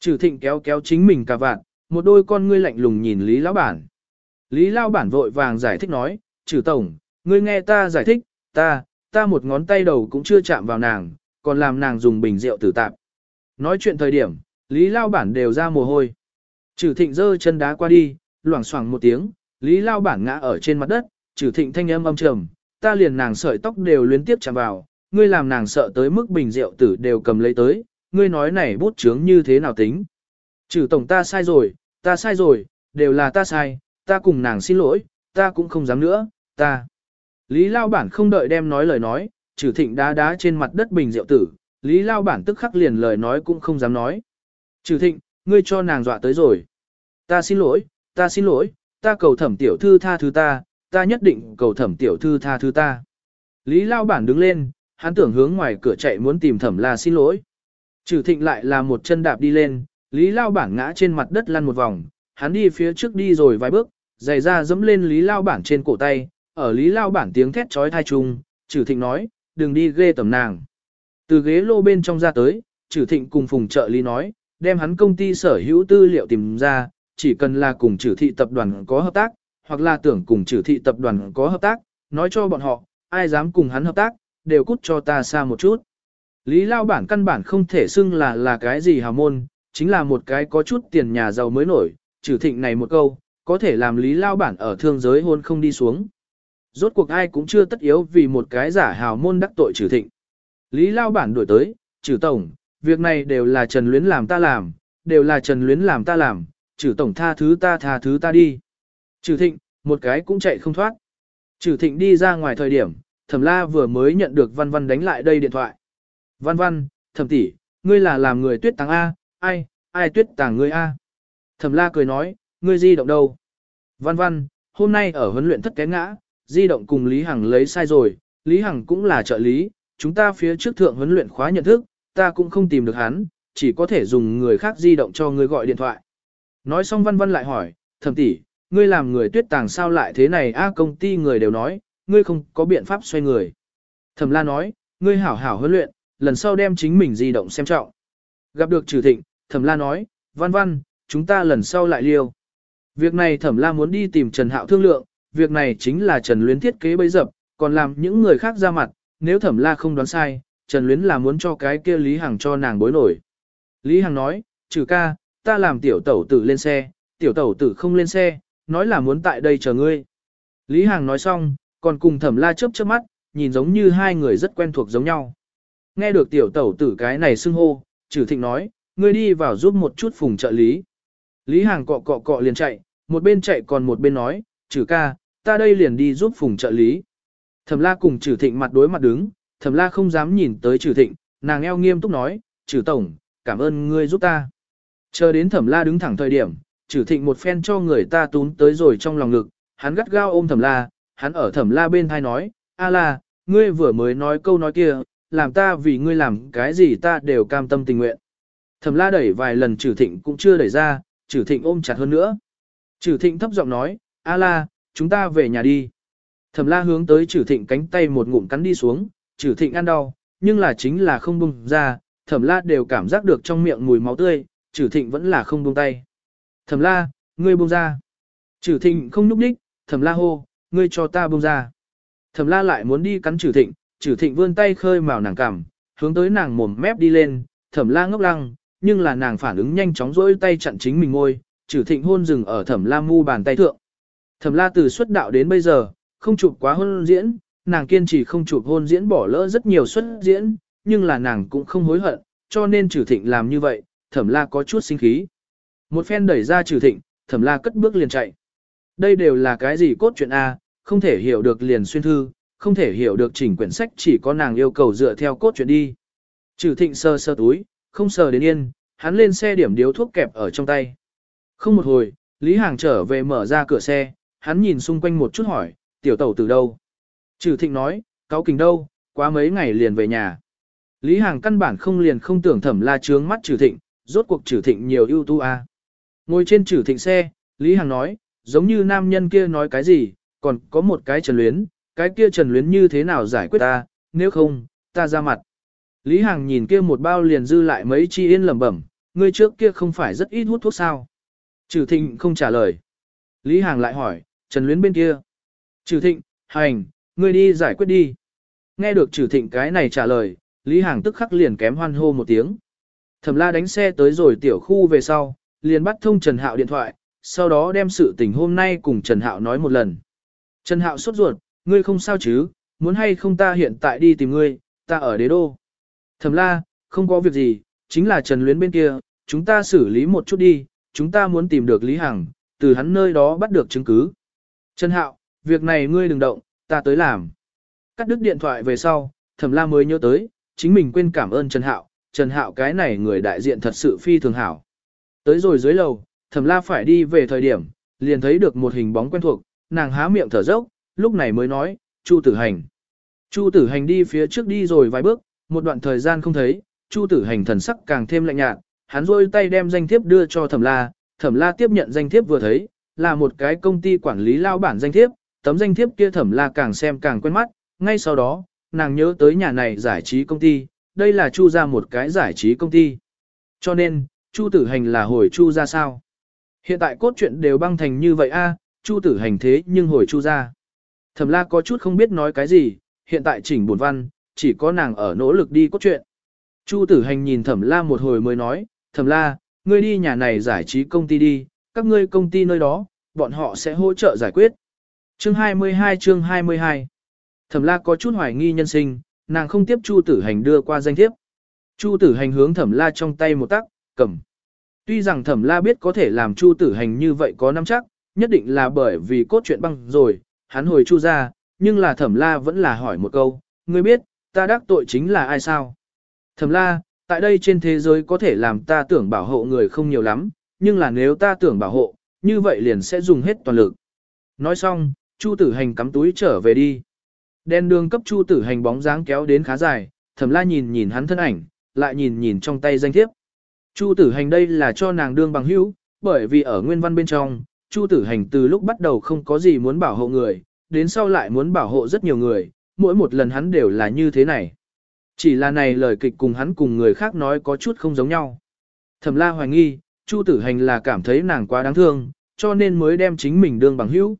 Trừ thịnh kéo kéo chính mình cả vạn, một đôi con ngươi lạnh lùng nhìn Lý Lão Bản. Lý Lão Bản vội vàng giải thích nói, trừ tổng, ngươi nghe ta giải thích, ta, ta một ngón tay đầu cũng chưa chạm vào nàng, còn làm nàng dùng bình rượu tử tạp. Nói chuyện thời điểm, Lý Lao Bản đều ra mồ hôi. Trừ thịnh giơ chân đá qua đi, loảng xoảng một tiếng, Lý Lao Bản ngã ở trên mặt đất, trừ thịnh thanh âm âm trầm, ta liền nàng sợi tóc đều liên tiếp chạm vào, ngươi làm nàng sợ tới mức bình rượu tử đều cầm lấy tới, ngươi nói này bút chướng như thế nào tính. Trừ tổng ta sai rồi, ta sai rồi, đều là ta sai, ta cùng nàng xin lỗi, ta cũng không dám nữa, ta. Lý Lao Bản không đợi đem nói lời nói, trừ thịnh đá đá trên mặt đất bình rượu tử, Lý Lao Bản tức khắc liền lời nói cũng không dám nói. Trừ thịnh, ngươi cho nàng dọa tới rồi. Ta xin lỗi, ta xin lỗi, ta cầu thẩm tiểu thư tha thứ ta, ta nhất định cầu thẩm tiểu thư tha thứ ta. Lý Lao Bản đứng lên, hắn tưởng hướng ngoài cửa chạy muốn tìm thẩm là xin lỗi. Trừ thịnh lại là một chân đạp đi lên, Lý Lao Bản ngã trên mặt đất lăn một vòng, hắn đi phía trước đi rồi vài bước, giày ra dẫm lên Lý Lao Bản trên cổ tay, ở Lý Lao Bản tiếng thét trói thai chung, Chử thịnh nói, đừng đi ghê tầm nàng. Từ ghế lô bên trong ra tới, Chử thịnh cùng phùng trợ Lý nói, đem hắn công ty sở hữu tư liệu tìm ra, chỉ cần là cùng Chử thị tập đoàn có hợp tác, hoặc là tưởng cùng Chử thị tập đoàn có hợp tác, nói cho bọn họ, ai dám cùng hắn hợp tác, đều cút cho ta xa một chút. Lý Lao bản căn bản không thể xưng là là cái gì hào môn, chính là một cái có chút tiền nhà giàu mới nổi, trừ thịnh này một câu, có thể làm Lý Lao bản ở thương giới hôn không đi xuống. Rốt cuộc ai cũng chưa tất yếu vì một cái giả hào môn đắc tội trừ thịnh. Lý Lao bản đổi tới, trừ tổng, việc này đều là Trần Luyến làm ta làm, đều là Trần Luyến làm ta làm, trừ tổng tha thứ ta tha thứ ta đi. Trừ thịnh, một cái cũng chạy không thoát. Trừ thịnh đi ra ngoài thời điểm, thẩm la vừa mới nhận được văn văn đánh lại đây điện thoại. Văn văn, thẩm tỷ, ngươi là làm người tuyết tàng A, ai, ai tuyết tàng ngươi A. Thẩm la cười nói, ngươi di động đâu? Văn văn, hôm nay ở huấn luyện thất té ngã, di động cùng Lý Hằng lấy sai rồi, Lý Hằng cũng là trợ lý, chúng ta phía trước thượng huấn luyện khóa nhận thức, ta cũng không tìm được hắn, chỉ có thể dùng người khác di động cho ngươi gọi điện thoại. Nói xong văn văn lại hỏi, thẩm tỷ, ngươi làm người tuyết tàng sao lại thế này a công ty người đều nói, ngươi không có biện pháp xoay người. Thẩm la nói, ngươi hảo hảo huấn luyện, lần sau đem chính mình di động xem trọng. Gặp được trừ thịnh, thẩm la nói, văn văn, chúng ta lần sau lại liêu. Việc này thẩm la muốn đi tìm Trần Hạo thương lượng, việc này chính là Trần Luyến thiết kế bấy dập, còn làm những người khác ra mặt, nếu thẩm la không đoán sai, Trần Luyến là muốn cho cái kia Lý Hằng cho nàng bối nổi. Lý Hằng nói, trừ ca, ta làm tiểu tẩu tử lên xe, tiểu tẩu tử không lên xe, nói là muốn tại đây chờ ngươi. Lý Hằng nói xong, còn cùng thẩm la chớp chớp mắt, nhìn giống như hai người rất quen thuộc giống nhau. Nghe được tiểu tẩu tử cái này xưng hô, trừ thịnh nói, ngươi đi vào giúp một chút phùng trợ lý. Lý Hàng cọ cọ cọ liền chạy, một bên chạy còn một bên nói, Trử ca, ta đây liền đi giúp phùng trợ lý. Thẩm la cùng Trử thịnh mặt đối mặt đứng, thẩm la không dám nhìn tới Trử thịnh, nàng eo nghiêm túc nói, Trử tổng, cảm ơn ngươi giúp ta. Chờ đến thẩm la đứng thẳng thời điểm, Trử thịnh một phen cho người ta tún tới rồi trong lòng ngực, hắn gắt gao ôm thẩm la, hắn ở thẩm la bên thai nói, a la, ngươi vừa mới nói câu nói kia, làm ta vì ngươi làm cái gì ta đều cam tâm tình nguyện. Thẩm la đẩy vài lần trừ thịnh cũng chưa đẩy ra, Trử thịnh ôm chặt hơn nữa. Trử thịnh thấp giọng nói, a la, chúng ta về nhà đi. Thẩm la hướng tới Trử thịnh cánh tay một ngụm cắn đi xuống, Trử thịnh ăn đau, nhưng là chính là không buông ra, thẩm la đều cảm giác được trong miệng mùi máu tươi, Trử thịnh vẫn là không buông tay. Thẩm la, ngươi buông ra. Trử thịnh không núp đích, thẩm la hô, ngươi cho ta buông ra. Thẩm la lại muốn đi cắn Trử thịnh, Trử thịnh vươn tay khơi mào nàng cằm, hướng tới nàng mồm mép đi lên, thẩm la ngốc lăng, nhưng là nàng phản ứng nhanh chóng rỗi tay chặn chính mình ngôi, trừ thịnh hôn dừng ở thẩm la mu bàn tay thượng. Thẩm la từ xuất đạo đến bây giờ, không chụp quá hôn diễn, nàng kiên trì không chụp hôn diễn bỏ lỡ rất nhiều xuất diễn, nhưng là nàng cũng không hối hận, cho nên trừ thịnh làm như vậy, thẩm la có chút sinh khí. Một phen đẩy ra trừ thịnh, thẩm la cất bước liền chạy. Đây đều là cái gì cốt truyện A, không thể hiểu được liền xuyên thư, không thể hiểu được chỉnh quyển sách chỉ có nàng yêu cầu dựa theo cốt truyện đi. Trừ thịnh sơ sơ túi, không sờ đến yên, hắn lên xe điểm điếu thuốc kẹp ở trong tay. Không một hồi, Lý Hàng trở về mở ra cửa xe, hắn nhìn xung quanh một chút hỏi, tiểu tẩu từ đâu? Trừ thịnh nói, cáo kình đâu, quá mấy ngày liền về nhà. Lý Hàng căn bản không liền không tưởng thẩm la trướng mắt trừ thịnh, rốt cuộc trừ thịnh nhiều ưu tú a. Ngồi trên trừ thịnh xe, Lý Hàng nói, giống như nam nhân kia nói cái gì, còn có một cái trần luyến, cái kia trần luyến như thế nào giải quyết ta, nếu không, ta ra mặt. Lý Hằng nhìn kia một bao liền dư lại mấy chi yên lẩm bẩm, ngươi trước kia không phải rất ít hút thuốc sao. Trừ thịnh không trả lời. Lý Hằng lại hỏi, Trần Luyến bên kia. Trừ thịnh, hành, ngươi đi giải quyết đi. Nghe được trừ thịnh cái này trả lời, Lý Hằng tức khắc liền kém hoan hô một tiếng. Thẩm la đánh xe tới rồi tiểu khu về sau, liền bắt thông Trần Hạo điện thoại, sau đó đem sự tình hôm nay cùng Trần Hạo nói một lần. Trần Hạo sốt ruột, ngươi không sao chứ, muốn hay không ta hiện tại đi tìm ngươi, ta ở đế đô. Thẩm la, không có việc gì, chính là Trần Luyến bên kia, chúng ta xử lý một chút đi, chúng ta muốn tìm được Lý Hằng, từ hắn nơi đó bắt được chứng cứ. Trần Hạo, việc này ngươi đừng động, ta tới làm. Cắt đứt điện thoại về sau, Thẩm la mới nhớ tới, chính mình quên cảm ơn Trần Hạo, Trần Hạo cái này người đại diện thật sự phi thường hảo. Tới rồi dưới lầu, Thẩm la phải đi về thời điểm, liền thấy được một hình bóng quen thuộc, nàng há miệng thở dốc, lúc này mới nói, Chu tử hành. Chu tử hành đi phía trước đi rồi vài bước, một đoạn thời gian không thấy, Chu tử hành thần sắc càng thêm lạnh nhạt, hắn rôi tay đem danh thiếp đưa cho thẩm la, thẩm la tiếp nhận danh thiếp vừa thấy, là một cái công ty quản lý lao bản danh thiếp, tấm danh thiếp kia thẩm la càng xem càng quen mắt, ngay sau đó, nàng nhớ tới nhà này giải trí công ty, đây là Chu ra một cái giải trí công ty. Cho nên, Chu tử hành là hồi Chu ra sao? Hiện tại cốt truyện đều băng thành như vậy a, Chu tử hành thế nhưng hồi Chu ra. Thẩm la có chút không biết nói cái gì, hiện tại chỉnh buồn văn, chỉ có nàng ở nỗ lực đi cốt truyện. Chu tử hành nhìn thẩm la một hồi mới nói, thẩm la, ngươi đi nhà này giải trí công ty đi, các ngươi công ty nơi đó, bọn họ sẽ hỗ trợ giải quyết. Chương 22 chương 22 Thẩm la có chút hoài nghi nhân sinh, nàng không tiếp Chu tử hành đưa qua danh thiếp. Chu tử hành hướng thẩm la trong tay một tắc, cầm. Tuy rằng thẩm la biết có thể làm Chu tử hành như vậy có nắm chắc, nhất định là bởi vì cốt truyện băng rồi, hắn hồi Chu ra, nhưng là thẩm la vẫn là hỏi một câu, ngươi biết, ta đắc tội chính là ai sao? Thẩm la, tại đây trên thế giới có thể làm ta tưởng bảo hộ người không nhiều lắm, nhưng là nếu ta tưởng bảo hộ, như vậy liền sẽ dùng hết toàn lực. Nói xong, Chu tử hành cắm túi trở về đi. Đen đường cấp Chu tử hành bóng dáng kéo đến khá dài, thẩm la nhìn nhìn hắn thân ảnh, lại nhìn nhìn trong tay danh thiếp. Chu tử hành đây là cho nàng đương bằng hữu, bởi vì ở nguyên văn bên trong, Chu tử hành từ lúc bắt đầu không có gì muốn bảo hộ người, đến sau lại muốn bảo hộ rất nhiều người, mỗi một lần hắn đều là như thế này. Chỉ là này lời kịch cùng hắn cùng người khác nói có chút không giống nhau. Thẩm la hoài nghi, Chu tử hành là cảm thấy nàng quá đáng thương, cho nên mới đem chính mình đương bằng hữu.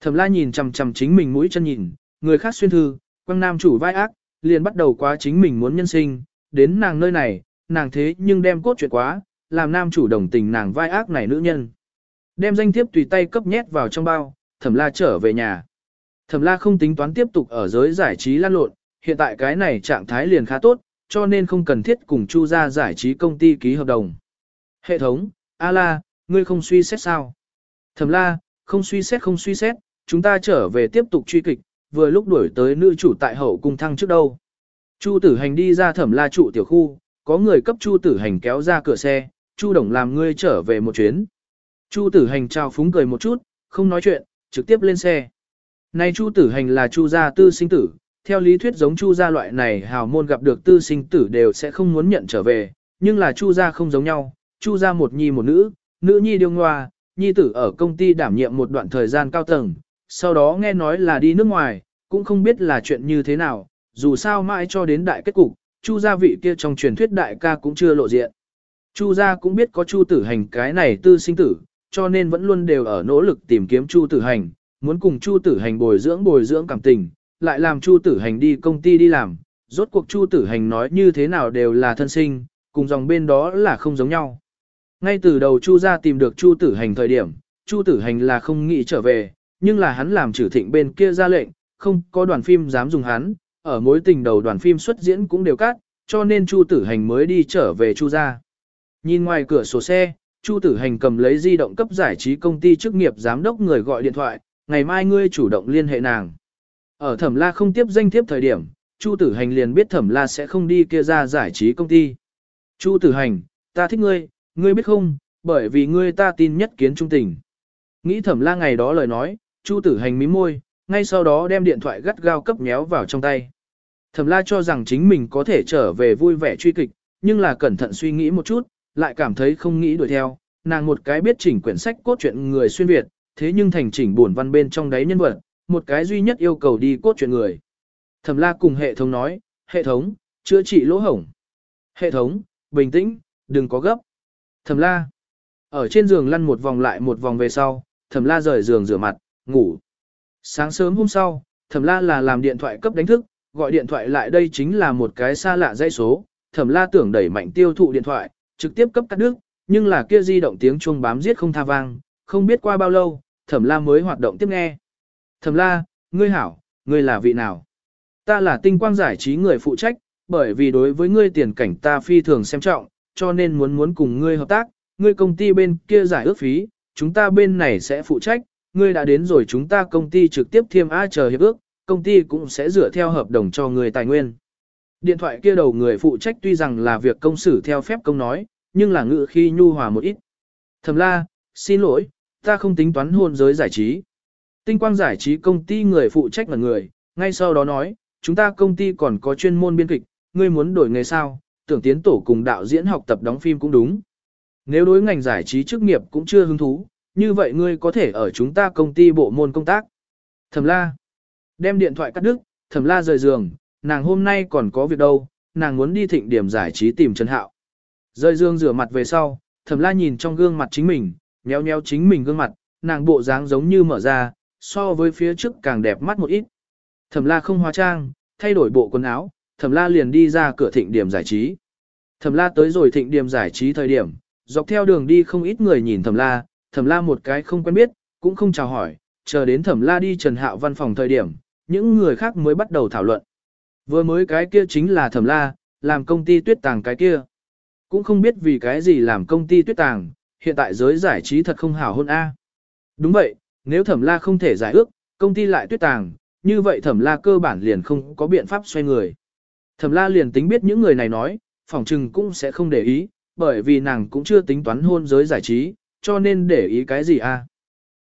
Thẩm la nhìn chằm chằm chính mình mũi chân nhìn, người khác xuyên thư, quăng nam chủ vai ác, liền bắt đầu quá chính mình muốn nhân sinh, đến nàng nơi này, nàng thế nhưng đem cốt chuyện quá, làm nam chủ đồng tình nàng vai ác này nữ nhân. Đem danh thiếp tùy tay cấp nhét vào trong bao, thẩm la trở về nhà. Thẩm la không tính toán tiếp tục ở giới giải trí lan lộn, hiện tại cái này trạng thái liền khá tốt, cho nên không cần thiết cùng chu ra giải trí công ty ký hợp đồng. Hệ thống, a la, ngươi không suy xét sao? Thẩm la, không suy xét không suy xét, chúng ta trở về tiếp tục truy kịch, vừa lúc đuổi tới nữ chủ tại hậu cung thăng trước đâu. Chu tử hành đi ra thẩm la trụ tiểu khu, có người cấp chu tử hành kéo ra cửa xe, chu đồng làm ngươi trở về một chuyến. Chu tử hành trao phúng cười một chút, không nói chuyện, trực tiếp lên xe. Này chu tử hành là chu gia tư sinh tử, theo lý thuyết giống chu gia loại này hào môn gặp được tư sinh tử đều sẽ không muốn nhận trở về, nhưng là chu gia không giống nhau, chu gia một nhi một nữ, nữ nhi điêu ngoa, nhi tử ở công ty đảm nhiệm một đoạn thời gian cao tầng, sau đó nghe nói là đi nước ngoài, cũng không biết là chuyện như thế nào, dù sao mãi cho đến đại kết cục, chu gia vị kia trong truyền thuyết đại ca cũng chưa lộ diện. Chu gia cũng biết có chu tử hành cái này tư sinh tử, cho nên vẫn luôn đều ở nỗ lực tìm kiếm chu tử hành, muốn cùng chu tử hành bồi dưỡng bồi dưỡng cảm tình, lại làm chu tử hành đi công ty đi làm, rốt cuộc chu tử hành nói như thế nào đều là thân sinh, cùng dòng bên đó là không giống nhau. Ngay từ đầu chu ra tìm được chu tử hành thời điểm, chu tử hành là không nghĩ trở về, nhưng là hắn làm trừ thịnh bên kia ra lệnh, không có đoàn phim dám dùng hắn, ở mối tình đầu đoàn phim xuất diễn cũng đều cắt, cho nên chu tử hành mới đi trở về chu gia. Nhìn ngoài cửa sổ xe, Chu Tử Hành cầm lấy di động cấp giải trí công ty chức nghiệp giám đốc người gọi điện thoại, ngày mai ngươi chủ động liên hệ nàng. Ở Thẩm La không tiếp danh thiếp thời điểm, Chu Tử Hành liền biết Thẩm La sẽ không đi kia ra giải trí công ty. Chu Tử Hành, ta thích ngươi, ngươi biết không, bởi vì ngươi ta tin nhất kiến trung tình. Nghĩ Thẩm La ngày đó lời nói, Chu Tử Hành mím môi, ngay sau đó đem điện thoại gắt gao cấp nhéo vào trong tay. Thẩm La cho rằng chính mình có thể trở về vui vẻ truy kịch, nhưng là cẩn thận suy nghĩ một chút, lại cảm thấy không nghĩ đuổi theo, nàng một cái biết chỉnh quyển sách cốt truyện người xuyên Việt, thế nhưng thành chỉnh buồn văn bên trong đáy nhân vật, một cái duy nhất yêu cầu đi cốt truyện người. Thẩm la cùng hệ thống nói, hệ thống, chữa trị lỗ hổng. Hệ thống, bình tĩnh, đừng có gấp. Thẩm la, ở trên giường lăn một vòng lại một vòng về sau, thẩm la rời giường rửa mặt, ngủ. Sáng sớm hôm sau, thẩm la là làm điện thoại cấp đánh thức, gọi điện thoại lại đây chính là một cái xa lạ dây số, thẩm la tưởng đẩy mạnh tiêu thụ điện thoại, trực tiếp cấp cắt đứt, nhưng là kia di động tiếng chuông bám giết không tha vang, không biết qua bao lâu, Thẩm La mới hoạt động tiếp nghe. Thẩm La, ngươi hảo, ngươi là vị nào? Ta là tinh quang giải trí người phụ trách, bởi vì đối với ngươi tiền cảnh ta phi thường xem trọng, cho nên muốn muốn cùng ngươi hợp tác, ngươi công ty bên kia giải ước phí, chúng ta bên này sẽ phụ trách, ngươi đã đến rồi chúng ta công ty trực tiếp thiêm A chờ hiệp ước, công ty cũng sẽ dựa theo hợp đồng cho người tài nguyên. Điện thoại kia đầu người phụ trách tuy rằng là việc công xử theo phép công nói, nhưng là ngự khi nhu hòa một ít. Thẩm la, xin lỗi, ta không tính toán hôn giới giải trí. Tinh quang giải trí công ty người phụ trách là người, ngay sau đó nói, chúng ta công ty còn có chuyên môn biên kịch, ngươi muốn đổi nghề sao, tưởng tiến tổ cùng đạo diễn học tập đóng phim cũng đúng. Nếu đối ngành giải trí chức nghiệp cũng chưa hứng thú, như vậy ngươi có thể ở chúng ta công ty bộ môn công tác. Thẩm la, đem điện thoại cắt đứt, thẩm la rời giường, nàng hôm nay còn có việc đâu, nàng muốn đi thịnh điểm giải trí tìm Trần Hạo. Rời giường rửa mặt về sau, thẩm la nhìn trong gương mặt chính mình, nhéo nhéo chính mình gương mặt, nàng bộ dáng giống như mở ra, so với phía trước càng đẹp mắt một ít. Thẩm la không hóa trang, thay đổi bộ quần áo, thẩm la liền đi ra cửa thịnh điểm giải trí. Thẩm la tới rồi thịnh điểm giải trí thời điểm, dọc theo đường đi không ít người nhìn thẩm la, thẩm la một cái không quen biết, cũng không chào hỏi, chờ đến thẩm la đi trần hạo văn phòng thời điểm, những người khác mới bắt đầu thảo luận. Vừa mới cái kia chính là thẩm la, làm công ty tuyết tàng cái kia. Cũng không biết vì cái gì làm công ty tuyết tàng, hiện tại giới giải trí thật không hảo hôn A. Đúng vậy, nếu thẩm la không thể giải ước, công ty lại tuyết tàng, như vậy thẩm la cơ bản liền không có biện pháp xoay người. Thẩm la liền tính biết những người này nói, phỏng trừng cũng sẽ không để ý, bởi vì nàng cũng chưa tính toán hôn giới giải trí, cho nên để ý cái gì a?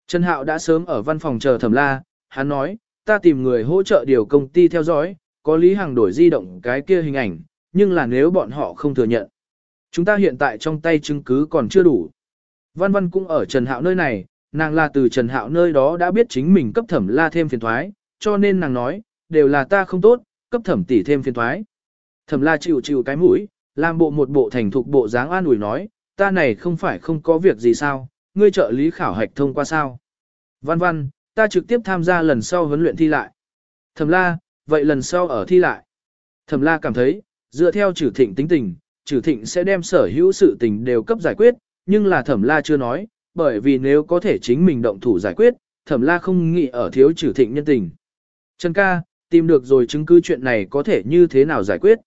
Trần Hạo đã sớm ở văn phòng chờ thẩm la, hắn nói, ta tìm người hỗ trợ điều công ty theo dõi, có lý hàng đổi di động cái kia hình ảnh, nhưng là nếu bọn họ không thừa nhận. Chúng ta hiện tại trong tay chứng cứ còn chưa đủ. Văn Văn cũng ở Trần Hạo nơi này, nàng là từ Trần Hạo nơi đó đã biết chính mình cấp thẩm la thêm phiền thoái, cho nên nàng nói, đều là ta không tốt, cấp thẩm tỷ thêm phiền thoái. Thẩm la chịu chịu cái mũi, làm bộ một bộ thành thục bộ dáng an ủi nói, ta này không phải không có việc gì sao, ngươi trợ lý khảo hạch thông qua sao? Văn văn, ta trực tiếp tham gia lần sau huấn luyện thi lại. Thẩm la, vậy lần sau ở thi lại. Thẩm la cảm thấy, dựa theo trừ thịnh tính tình, trừ thịnh sẽ đem sở hữu sự tình đều cấp giải quyết, nhưng là thẩm la chưa nói, bởi vì nếu có thể chính mình động thủ giải quyết, thẩm la không nghĩ ở thiếu trừ thịnh nhân tình. Trần ca, tìm được rồi chứng cứ chuyện này có thể như thế nào giải quyết?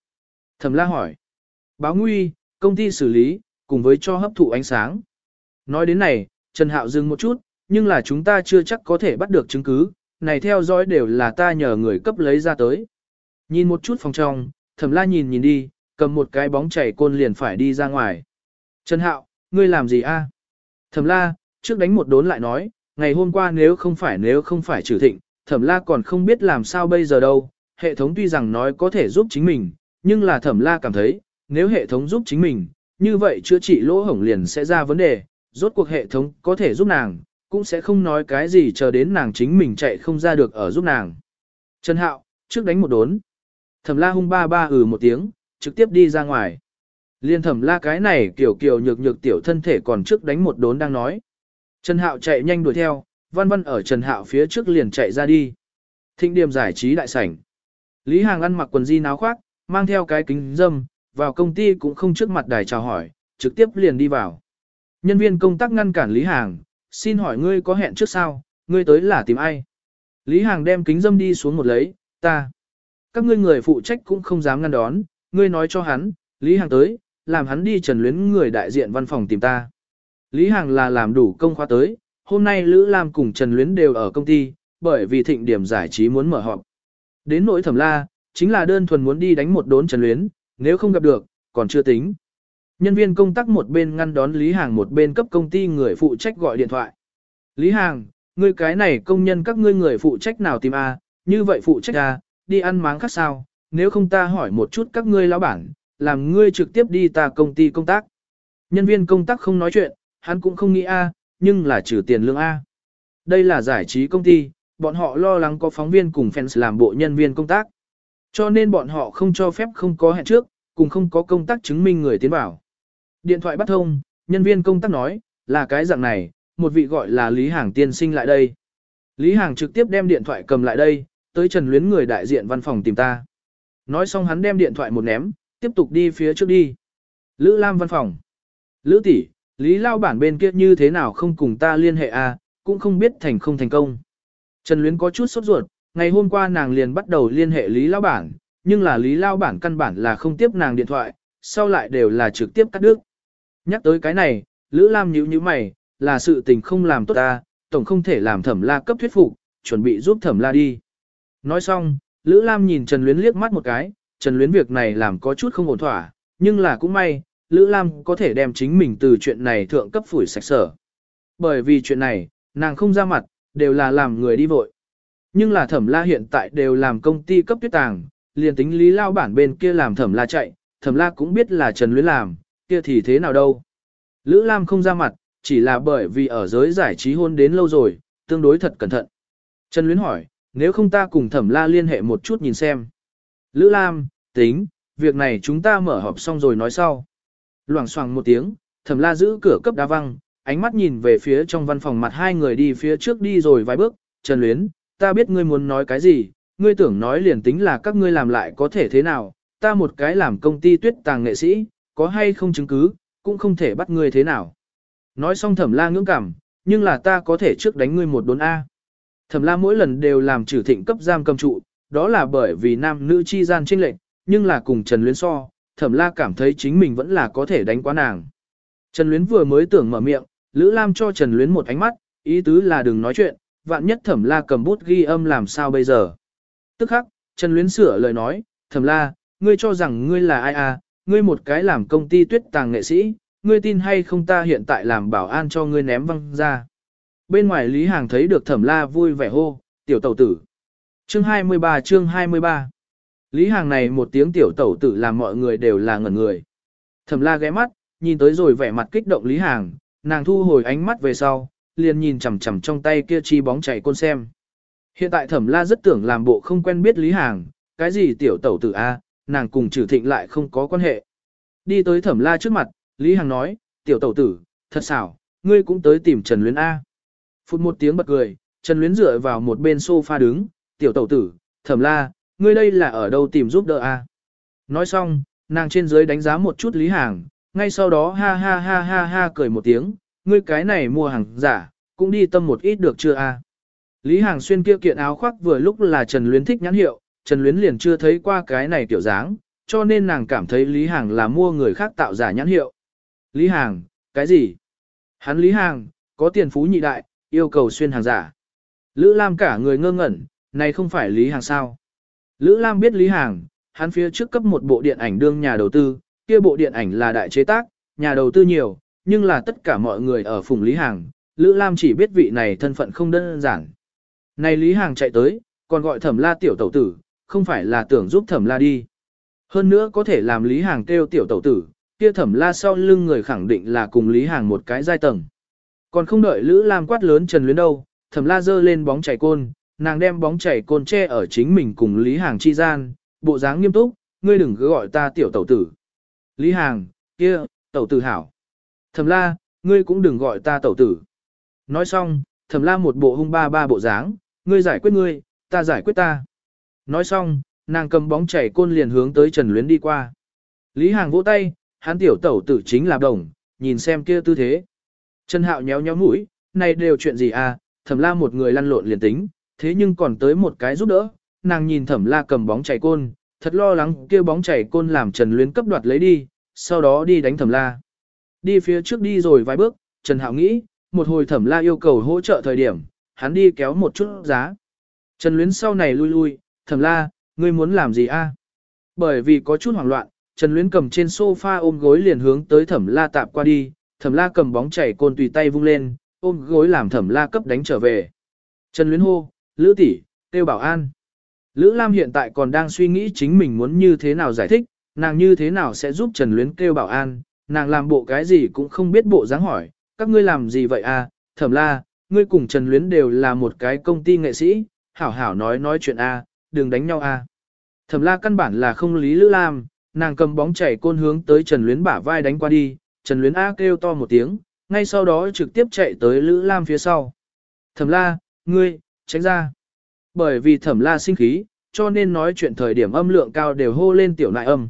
Thẩm la hỏi. Báo nguy, công ty xử lý, cùng với cho hấp thụ ánh sáng. Nói đến này, Trần Hạo dừng một chút, nhưng là chúng ta chưa chắc có thể bắt được chứng cứ, này theo dõi đều là ta nhờ người cấp lấy ra tới. Nhìn một chút phòng trong, thẩm la nhìn nhìn đi, cầm một cái bóng chảy côn liền phải đi ra ngoài. Trần Hạo, ngươi làm gì a? Thẩm la, trước đánh một đốn lại nói, ngày hôm qua nếu không phải nếu không phải trừ thịnh, thẩm la còn không biết làm sao bây giờ đâu. Hệ thống tuy rằng nói có thể giúp chính mình, nhưng là thẩm la cảm thấy, nếu hệ thống giúp chính mình, như vậy chữa trị lỗ hổng liền sẽ ra vấn đề, rốt cuộc hệ thống có thể giúp nàng, cũng sẽ không nói cái gì chờ đến nàng chính mình chạy không ra được ở giúp nàng. Trần Hạo, trước đánh một đốn. Thẩm la hung ba ba ừ một tiếng, trực tiếp đi ra ngoài. Liên thẩm la cái này kiểu kiểu nhược nhược tiểu thân thể còn trước đánh một đốn đang nói. Trần Hạo chạy nhanh đuổi theo, văn văn ở Trần Hạo phía trước liền chạy ra đi. Thịnh điểm giải trí đại sảnh. Lý Hàng ăn mặc quần di náo khoác, mang theo cái kính dâm, vào công ty cũng không trước mặt đài chào hỏi, trực tiếp liền đi vào. Nhân viên công tác ngăn cản Lý Hàng, xin hỏi ngươi có hẹn trước sao, ngươi tới là tìm ai? Lý Hàng đem kính dâm đi xuống một lấy, ta. Các ngươi người phụ trách cũng không dám ngăn đón, ngươi nói cho hắn, Lý Hàng tới, làm hắn đi trần luyến người đại diện văn phòng tìm ta. Lý Hàng là làm đủ công khóa tới, hôm nay Lữ Lam cùng Trần Luyến đều ở công ty, bởi vì thịnh điểm giải trí muốn mở họp. Đến nỗi thẩm la, chính là đơn thuần muốn đi đánh một đốn Trần Luyến, nếu không gặp được, còn chưa tính. Nhân viên công tác một bên ngăn đón Lý Hàng một bên cấp công ty người phụ trách gọi điện thoại. Lý Hàng, ngươi cái này công nhân các ngươi người phụ trách nào tìm A, như vậy phụ trách A, đi ăn máng khác sao, nếu không ta hỏi một chút các ngươi lão bản, làm ngươi trực tiếp đi ta công ty công tác. Nhân viên công tác không nói chuyện, hắn cũng không nghĩ A, nhưng là trừ tiền lương A. Đây là giải trí công ty, bọn họ lo lắng có phóng viên cùng fans làm bộ nhân viên công tác. Cho nên bọn họ không cho phép không có hẹn trước, cùng không có công tác chứng minh người tiến vào. Điện thoại bắt thông, nhân viên công tác nói, là cái dạng này, một vị gọi là Lý Hàng tiên sinh lại đây. Lý Hàng trực tiếp đem điện thoại cầm lại đây, tới Trần Luyến người đại diện văn phòng tìm ta. Nói xong hắn đem điện thoại một ném, tiếp tục đi phía trước đi. Lữ Lam văn phòng. Lữ tỷ, Lý Lao bản bên kia như thế nào không cùng ta liên hệ à, cũng không biết thành không thành công. Trần Luyến có chút sốt ruột, ngày hôm qua nàng liền bắt đầu liên hệ Lý Lao bản, nhưng là Lý Lao bản căn bản là không tiếp nàng điện thoại, sau lại đều là trực tiếp cắt đứt. Nhắc tới cái này, Lữ Lam nhíu nhíu mày, là sự tình không làm tốt ta, tổng không thể làm thẩm la cấp thuyết phục, chuẩn bị giúp thẩm la đi. Nói xong, Lữ Lam nhìn Trần Luyến liếc mắt một cái, Trần Luyến việc này làm có chút không ổn thỏa, nhưng là cũng may, Lữ Lam có thể đem chính mình từ chuyện này thượng cấp phủi sạch sở. Bởi vì chuyện này, nàng không ra mặt, đều là làm người đi vội. Nhưng là thẩm la hiện tại đều làm công ty cấp tuyết tàng, liền tính lý lao bản bên kia làm thẩm la chạy, thẩm la cũng biết là Trần Luyến làm, kia thì thế nào đâu. Lữ Lam không ra mặt, chỉ là bởi vì ở giới giải trí hôn đến lâu rồi, tương đối thật cẩn thận. Trần Luyến hỏi, nếu không ta cùng thẩm la liên hệ một chút nhìn xem. Lữ Lam, tính, việc này chúng ta mở họp xong rồi nói sau. Loảng xoảng một tiếng, thẩm la giữ cửa cấp đá văng, ánh mắt nhìn về phía trong văn phòng mặt hai người đi phía trước đi rồi vài bước, Trần Luyến, ta biết ngươi muốn nói cái gì, ngươi tưởng nói liền tính là các ngươi làm lại có thể thế nào, ta một cái làm công ty tuyết tàng nghệ sĩ, có hay không chứng cứ, cũng không thể bắt ngươi thế nào. Nói xong thẩm la ngưỡng cảm, nhưng là ta có thể trước đánh ngươi một đốn A. Thẩm la mỗi lần đều làm trừ thịnh cấp giam cầm trụ, đó là bởi vì nam nữ chi gian trinh lệnh, nhưng là cùng Trần Luyến so, thẩm la cảm thấy chính mình vẫn là có thể đánh quá nàng. Trần Luyến vừa mới tưởng mở miệng, Lữ Lam cho Trần Luyến một ánh mắt, ý tứ là đừng nói chuyện, vạn nhất thẩm la cầm bút ghi âm làm sao bây giờ. Tức khắc, Trần Luyến sửa lời nói, thẩm la, ngươi cho rằng ngươi là ai à, ngươi một cái làm công ty tuyết tàng nghệ sĩ, ngươi tin hay không ta hiện tại làm bảo an cho ngươi ném văng ra. Bên ngoài Lý Hàng thấy được thẩm la vui vẻ hô, tiểu tẩu tử. Chương 23 chương 23 Lý Hàng này một tiếng tiểu tẩu tử làm mọi người đều là ngẩn người. Thẩm la ghé mắt, nhìn tới rồi vẻ mặt kích động Lý Hàng, nàng thu hồi ánh mắt về sau, liền nhìn chằm chằm trong tay kia chi bóng chảy côn xem. Hiện tại thẩm la rất tưởng làm bộ không quen biết Lý Hàng, cái gì tiểu tẩu tử A, nàng cùng trừ thịnh lại không có quan hệ. Đi tới thẩm la trước mặt, Lý Hằng nói, tiểu tẩu tử, thật xảo, ngươi cũng tới tìm Trần Luyến A. Phút một tiếng bật cười, Trần Luyến dựa vào một bên sofa đứng, tiểu tẩu tử, thẩm la, ngươi đây là ở đâu tìm giúp đỡ A. Nói xong, nàng trên dưới đánh giá một chút Lý Hàng, ngay sau đó ha ha ha ha ha cười một tiếng, ngươi cái này mua hàng giả, cũng đi tâm một ít được chưa A. Lý Hàng xuyên kia kiện áo khoác vừa lúc là Trần Luyến thích nhãn hiệu, Trần Luyến liền chưa thấy qua cái này kiểu dáng, cho nên nàng cảm thấy Lý Hàng là mua người khác tạo giả nhãn hiệu. Lý Hàng, cái gì? Hắn Lý Hàng, có tiền phú nhị đại, yêu cầu xuyên hàng giả. Lữ Lam cả người ngơ ngẩn, này không phải Lý Hàng sao? Lữ Lam biết Lý Hàng, hắn phía trước cấp một bộ điện ảnh đương nhà đầu tư, kia bộ điện ảnh là đại chế tác, nhà đầu tư nhiều, nhưng là tất cả mọi người ở phùng Lý Hàng, Lữ Lam chỉ biết vị này thân phận không đơn giản. Này Lý Hàng chạy tới, còn gọi thẩm la tiểu tẩu tử, không phải là tưởng giúp thẩm la đi. Hơn nữa có thể làm Lý Hàng kêu tiểu tẩu tử, kia thẩm la sau lưng người khẳng định là cùng Lý Hàng một cái giai tầng. Còn không đợi Lữ Lam quát lớn Trần Luyến đâu, thẩm la giơ lên bóng chảy côn, nàng đem bóng chảy côn che ở chính mình cùng Lý Hàng chi gian, bộ dáng nghiêm túc, ngươi đừng cứ gọi ta tiểu tẩu tử. Lý Hàng, kia, tẩu tử hảo. Thẩm la, ngươi cũng đừng gọi ta tẩu tử. Nói xong, thẩm la một bộ hung ba ba bộ dáng, ngươi giải quyết ngươi, ta giải quyết ta. Nói xong, nàng cầm bóng chảy côn liền hướng tới Trần Luyến đi qua. Lý Hàng vỗ tay, hắn tiểu tẩu tử chính là đồng, nhìn xem kia tư thế. Trần Hạo nhéo nhéo mũi, này đều chuyện gì à, thẩm la một người lăn lộn liền tính, thế nhưng còn tới một cái giúp đỡ, nàng nhìn thẩm la cầm bóng chảy côn, thật lo lắng kia bóng chảy côn làm Trần Luyến cấp đoạt lấy đi, sau đó đi đánh thẩm la. Đi phía trước đi rồi vài bước, Trần Hạo nghĩ, một hồi thẩm la yêu cầu hỗ trợ thời điểm, hắn đi kéo một chút giá. Trần Luyến sau này lui lui, thẩm la, ngươi muốn làm gì a? Bởi vì có chút hoảng loạn, Trần Luyến cầm trên sofa ôm gối liền hướng tới thẩm la tạp qua đi, thẩm la cầm bóng chảy côn tùy tay vung lên, ôm gối làm thẩm la cấp đánh trở về. Trần Luyến hô, Lữ tỷ, tiêu bảo an. Lữ Lam hiện tại còn đang suy nghĩ chính mình muốn như thế nào giải thích, nàng như thế nào sẽ giúp Trần Luyến kêu bảo an, nàng làm bộ cái gì cũng không biết bộ dáng hỏi, các ngươi làm gì vậy à, thẩm la, ngươi cùng Trần Luyến đều là một cái công ty nghệ sĩ, hảo hảo nói nói chuyện a, đừng đánh nhau a. Thẩm la căn bản là không lý Lữ Lam, nàng cầm bóng chảy côn hướng tới Trần Luyến bả vai đánh qua đi, Trần Luyến A kêu to một tiếng, ngay sau đó trực tiếp chạy tới Lữ Lam phía sau. Thẩm la, ngươi, tránh ra. Bởi vì thẩm la sinh khí, cho nên nói chuyện thời điểm âm lượng cao đều hô lên tiểu nại âm.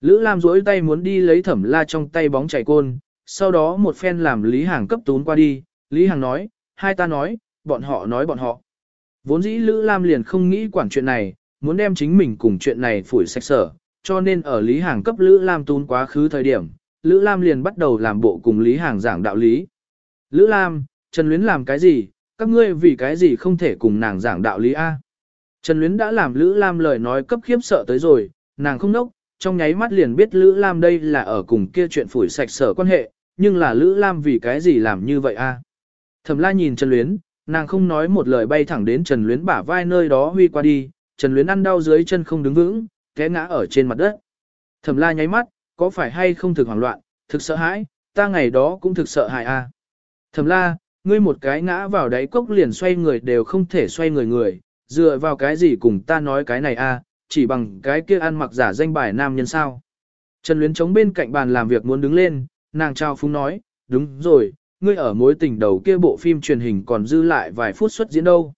Lữ Lam duỗi tay muốn đi lấy thẩm la trong tay bóng chảy côn, sau đó một phen làm Lý Hàng cấp tún qua đi, Lý Hàng nói, hai ta nói, bọn họ nói bọn họ. Vốn dĩ Lữ Lam liền không nghĩ quản chuyện này, muốn đem chính mình cùng chuyện này phủi sạch sở, cho nên ở Lý Hàng cấp Lữ Lam tún quá khứ thời điểm, Lữ Lam liền bắt đầu làm bộ cùng Lý Hàng giảng đạo lý. Lữ Lam, Trần Luyến làm cái gì, các ngươi vì cái gì không thể cùng nàng giảng đạo lý A. Trần Luyến đã làm Lữ Lam lời nói cấp khiếp sợ tới rồi, nàng không nốc, trong nháy mắt liền biết Lữ Lam đây là ở cùng kia chuyện phủi sạch sở quan hệ, nhưng là Lữ Lam vì cái gì làm như vậy A. Thẩm la nhìn Trần Luyến, nàng không nói một lời bay thẳng đến Trần Luyến bả vai nơi đó huy qua đi, Trần Luyến ăn đau dưới chân không đứng vững, té ngã ở trên mặt đất. Thẩm la nháy mắt, có phải hay không thực hoảng loạn, thực sợ hãi, ta ngày đó cũng thực sợ hãi a. Thẩm la, ngươi một cái ngã vào đáy cốc liền xoay người đều không thể xoay người người, dựa vào cái gì cùng ta nói cái này a, chỉ bằng cái kia ăn mặc giả danh bài nam nhân sao. Trần Luyến chống bên cạnh bàn làm việc muốn đứng lên, nàng trao phúng nói, đúng rồi, ngươi ở mối tình đầu kia bộ phim truyền hình còn dư lại vài phút xuất diễn đâu.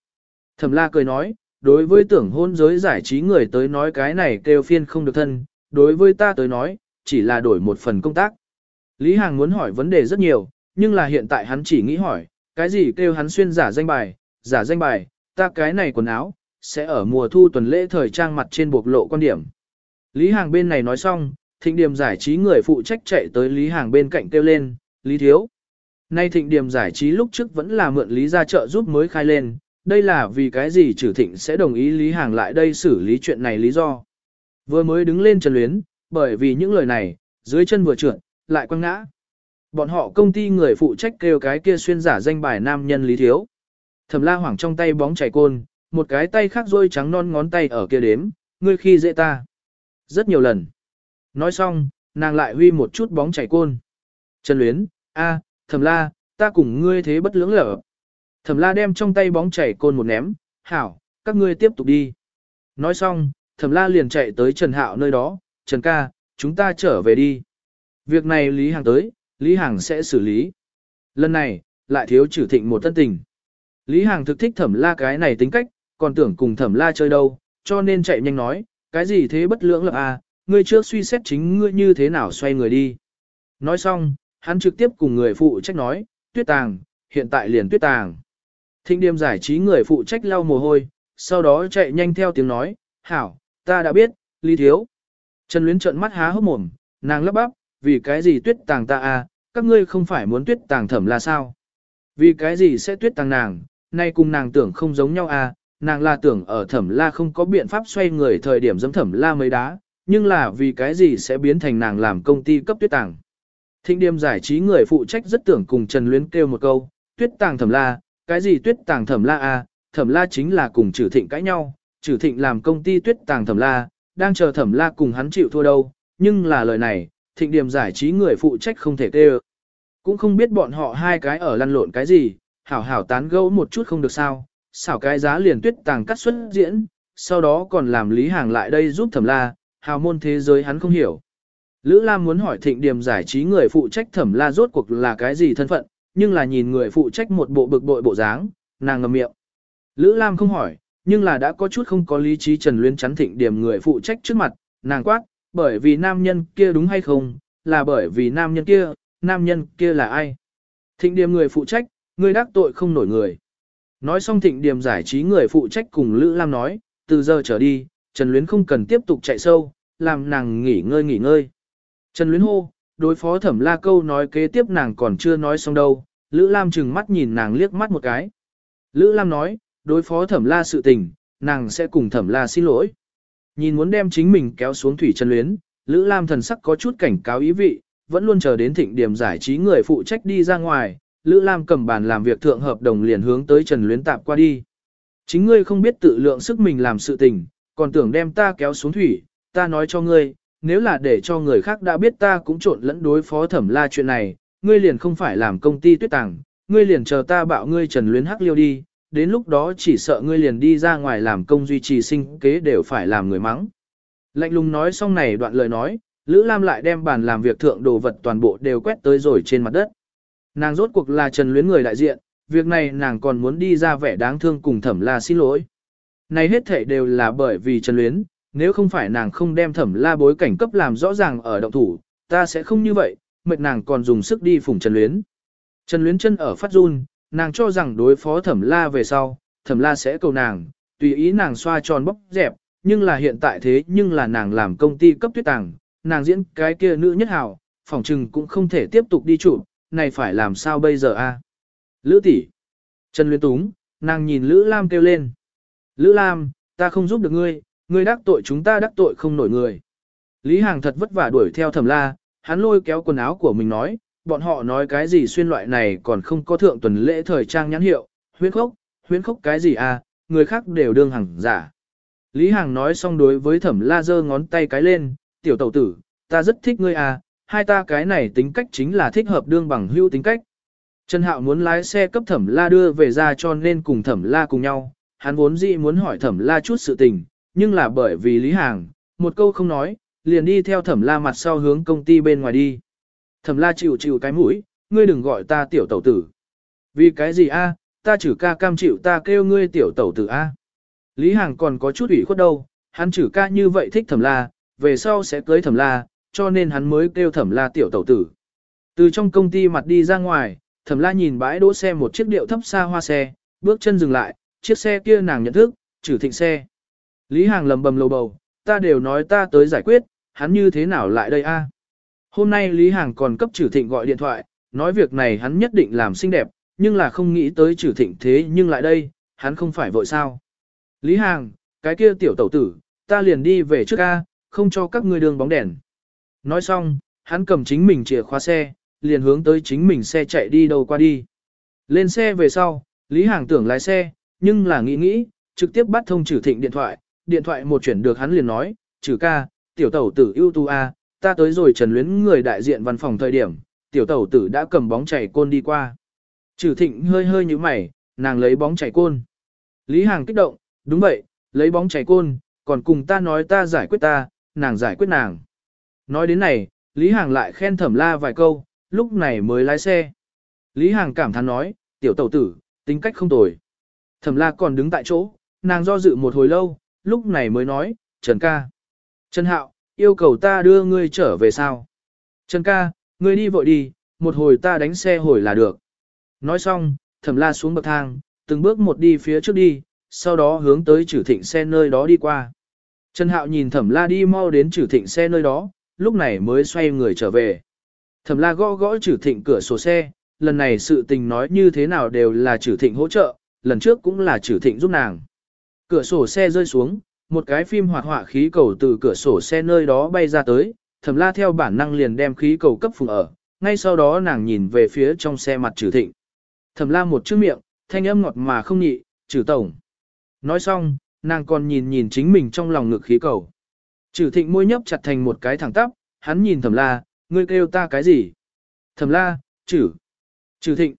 Thẩm la cười nói, đối với tưởng hôn giới giải trí người tới nói cái này kêu phiên không được thân, đối với ta tới nói, chỉ là đổi một phần công tác. Lý Hàng muốn hỏi vấn đề rất nhiều, nhưng là hiện tại hắn chỉ nghĩ hỏi, cái gì kêu hắn xuyên giả danh bài, giả danh bài, ta cái này quần áo, sẽ ở mùa thu tuần lễ thời trang mặt trên bộc lộ quan điểm. Lý Hàng bên này nói xong, thịnh điểm giải trí người phụ trách chạy tới Lý Hàng bên cạnh kêu lên, Lý Thiếu. Nay thịnh điểm giải trí lúc trước vẫn là mượn Lý ra chợ giúp mới khai lên, đây là vì cái gì trừ thịnh sẽ đồng ý Lý Hàng lại đây xử lý chuyện này lý do. Vừa mới đứng lên trần luyến, bởi vì những lời này, dưới chân vừa trượt, lại quăng ngã. Bọn họ công ty người phụ trách kêu cái kia xuyên giả danh bài nam nhân Lý Thiếu. Thẩm la hoảng trong tay bóng chảy côn, một cái tay khác rôi trắng non ngón tay ở kia đếm, ngươi khi dễ ta. Rất nhiều lần. Nói xong, nàng lại huy một chút bóng chảy côn. Trần Luyến, a, Thẩm la, ta cùng ngươi thế bất lưỡng lở. Thẩm la đem trong tay bóng chảy côn một ném, hảo, các ngươi tiếp tục đi. Nói xong, thẩm la liền chạy tới Trần Hạo nơi đó, Trần ca, chúng ta trở về đi. Việc này Lý Hàng tới, Lý Hàng sẽ xử lý. Lần này, lại thiếu trừ thịnh một tân tình. Lý Hàng thực thích thẩm la cái này tính cách, còn tưởng cùng thẩm la chơi đâu, cho nên chạy nhanh nói, cái gì thế bất lưỡng lập à, ngươi trước suy xét chính ngươi như thế nào xoay người đi. Nói xong, hắn trực tiếp cùng người phụ trách nói, tuyết tàng, hiện tại liền tuyết tàng. Thịnh điềm giải trí người phụ trách lau mồ hôi, sau đó chạy nhanh theo tiếng nói, hảo, ta đã biết, Lý Thiếu. Trần Luyến trợn mắt há hốc mồm, nàng lắp bắp, vì cái gì tuyết tàng ta à, các ngươi không phải muốn tuyết tàng thẩm là sao? Vì cái gì sẽ tuyết tàng nàng, nay cùng nàng tưởng không giống nhau à, nàng là tưởng ở thẩm la không có biện pháp xoay người thời điểm giấm thẩm la mấy đá, nhưng là vì cái gì sẽ biến thành nàng làm công ty cấp tuyết tàng. Thịnh điềm giải trí người phụ trách rất tưởng cùng Trần Luyến kêu một câu, tuyết tàng thẩm la, cái gì tuyết tàng thẩm la à, thẩm la chính là cùng trừ thịnh cãi nhau, trừ thịnh làm công ty tuyết tàng thẩm la, đang chờ thẩm la cùng hắn chịu thua đâu, nhưng là lời này, thịnh điểm giải trí người phụ trách không thể tê Cũng không biết bọn họ hai cái ở lăn lộn cái gì, hảo hảo tán gẫu một chút không được sao, xảo cái giá liền tuyết tàng cắt xuất diễn, sau đó còn làm lý hàng lại đây giúp thẩm la, hào môn thế giới hắn không hiểu. Lữ Lam muốn hỏi thịnh điểm giải trí người phụ trách thẩm la rốt cuộc là cái gì thân phận, nhưng là nhìn người phụ trách một bộ bực bội bộ dáng, nàng ngầm miệng. Lữ Lam không hỏi, nhưng là đã có chút không có lý trí Trần Luyến chắn thịnh điểm người phụ trách trước mặt, nàng quát, bởi vì nam nhân kia đúng hay không, là bởi vì nam nhân kia, nam nhân kia là ai. Thịnh điểm người phụ trách, người đắc tội không nổi người. Nói xong thịnh điểm giải trí người phụ trách cùng Lữ Lam nói, từ giờ trở đi, Trần Luyến không cần tiếp tục chạy sâu, làm nàng nghỉ ngơi nghỉ ngơi. Trần Luyến hô, đối phó thẩm la câu nói kế tiếp nàng còn chưa nói xong đâu, Lữ Lam chừng mắt nhìn nàng liếc mắt một cái. Lữ Lam nói, đối phó thẩm la sự tình, nàng sẽ cùng thẩm la xin lỗi. Nhìn muốn đem chính mình kéo xuống thủy chân luyến, Lữ Lam thần sắc có chút cảnh cáo ý vị, vẫn luôn chờ đến thịnh điểm giải trí người phụ trách đi ra ngoài, Lữ Lam cầm bàn làm việc thượng hợp đồng liền hướng tới Trần Luyến tạp qua đi. Chính ngươi không biết tự lượng sức mình làm sự tình, còn tưởng đem ta kéo xuống thủy, ta nói cho ngươi, nếu là để cho người khác đã biết ta cũng trộn lẫn đối phó thẩm la chuyện này, ngươi liền không phải làm công ty tuyết tàng, ngươi liền chờ ta bạo ngươi Trần Luyến hắc liêu đi, đến lúc đó chỉ sợ ngươi liền đi ra ngoài làm công duy trì sinh kế đều phải làm người mắng. Lạnh lùng nói xong này đoạn lời nói, Lữ Lam lại đem bàn làm việc thượng đồ vật toàn bộ đều quét tới rồi trên mặt đất. Nàng rốt cuộc là trần luyến người đại diện, việc này nàng còn muốn đi ra vẻ đáng thương cùng thẩm la xin lỗi. Này hết thể đều là bởi vì trần luyến, nếu không phải nàng không đem thẩm la bối cảnh cấp làm rõ ràng ở động thủ, ta sẽ không như vậy, mệt nàng còn dùng sức đi phủng trần luyến. Trần luyến chân ở phát run, Nàng cho rằng đối phó thẩm la về sau, thẩm la sẽ cầu nàng, tùy ý nàng xoa tròn bóc dẹp, nhưng là hiện tại thế nhưng là nàng làm công ty cấp tuyết tàng, nàng diễn cái kia nữ nhất hảo, phỏng trừng cũng không thể tiếp tục đi trụ, này phải làm sao bây giờ a? Lữ tỷ, Trần Luyến Túng, nàng nhìn Lữ Lam kêu lên. Lữ Lam, ta không giúp được ngươi, ngươi đắc tội chúng ta đắc tội không nổi người. Lý Hàng thật vất vả đuổi theo thẩm la, hắn lôi kéo quần áo của mình nói, bọn họ nói cái gì xuyên loại này còn không có thượng tuần lễ thời trang nhãn hiệu, huyễn khốc, huyễn khốc cái gì à, người khác đều đương hằng giả. Lý Hằng nói xong đối với thẩm la giơ ngón tay cái lên, tiểu tẩu tử, ta rất thích ngươi à, hai ta cái này tính cách chính là thích hợp đương bằng hữu tính cách. Trần Hạo muốn lái xe cấp thẩm la đưa về ra cho nên cùng thẩm la cùng nhau, hắn vốn dĩ muốn hỏi thẩm la chút sự tình, nhưng là bởi vì Lý Hằng, một câu không nói, liền đi theo thẩm la mặt sau hướng công ty bên ngoài đi. Thẩm la chịu chịu cái mũi, ngươi đừng gọi ta tiểu tẩu tử. Vì cái gì a? ta chử ca cam chịu ta kêu ngươi tiểu tẩu tử a. Lý Hằng còn có chút ủy khuất đâu, hắn chử ca như vậy thích thẩm la, về sau sẽ cưới thẩm la, cho nên hắn mới kêu thẩm la tiểu tẩu tử. Từ trong công ty mặt đi ra ngoài, thẩm la nhìn bãi đỗ xe một chiếc điệu thấp xa hoa xe, bước chân dừng lại, chiếc xe kia nàng nhận thức, chử thịnh xe. Lý Hằng lầm bầm lầu bầu, ta đều nói ta tới giải quyết, hắn như thế nào lại đây a? Hôm nay Lý Hàng còn cấp Trử thịnh gọi điện thoại, nói việc này hắn nhất định làm xinh đẹp, nhưng là không nghĩ tới Trử thịnh thế nhưng lại đây, hắn không phải vội sao. Lý Hàng, cái kia tiểu tẩu tử, ta liền đi về trước ca, không cho các ngươi đường bóng đèn. Nói xong, hắn cầm chính mình chìa khóa xe, liền hướng tới chính mình xe chạy đi đâu qua đi. Lên xe về sau, Lý Hàng tưởng lái xe, nhưng là nghĩ nghĩ, trực tiếp bắt thông trừ thịnh điện thoại, điện thoại một chuyển được hắn liền nói, trừ ca, tiểu tẩu tử ưu tu a, ta tới rồi trần luyến người đại diện văn phòng thời điểm, tiểu tẩu tử đã cầm bóng chảy côn đi qua. Trừ thịnh hơi hơi như mày, nàng lấy bóng chảy côn. Lý Hàng kích động, đúng vậy, lấy bóng chảy côn, còn cùng ta nói ta giải quyết ta, nàng giải quyết nàng. Nói đến này, Lý Hàng lại khen thẩm la vài câu, lúc này mới lái xe. Lý Hàng cảm thán nói, tiểu tẩu tử, tính cách không tồi. Thẩm la còn đứng tại chỗ, nàng do dự một hồi lâu, lúc này mới nói, Trần ca. Trần Hạo, yêu cầu ta đưa ngươi trở về sao? Trần ca, ngươi đi vội đi, một hồi ta đánh xe hồi là được. Nói xong, thẩm la xuống bậc thang, từng bước một đi phía trước đi, sau đó hướng tới trừ thịnh xe nơi đó đi qua. Trần Hạo nhìn thẩm la đi mau đến trừ thịnh xe nơi đó, lúc này mới xoay người trở về. Thẩm la gõ gõ trừ thịnh cửa sổ xe, lần này sự tình nói như thế nào đều là trừ thịnh hỗ trợ, lần trước cũng là trừ thịnh giúp nàng. Cửa sổ xe rơi xuống, một cái phim hoạt họa khí cầu từ cửa sổ xe nơi đó bay ra tới, thẩm la theo bản năng liền đem khí cầu cấp phùng ở, ngay sau đó nàng nhìn về phía trong xe mặt trừ thịnh. Thẩm la một chữ miệng, thanh âm ngọt mà không nhị, trừ tổng. Nói xong, nàng còn nhìn nhìn chính mình trong lòng ngực khí cầu. Trừ thịnh môi nhấp chặt thành một cái thẳng tắp, hắn nhìn thẩm la, ngươi kêu ta cái gì? Thẩm la, trừ. Trừ thịnh.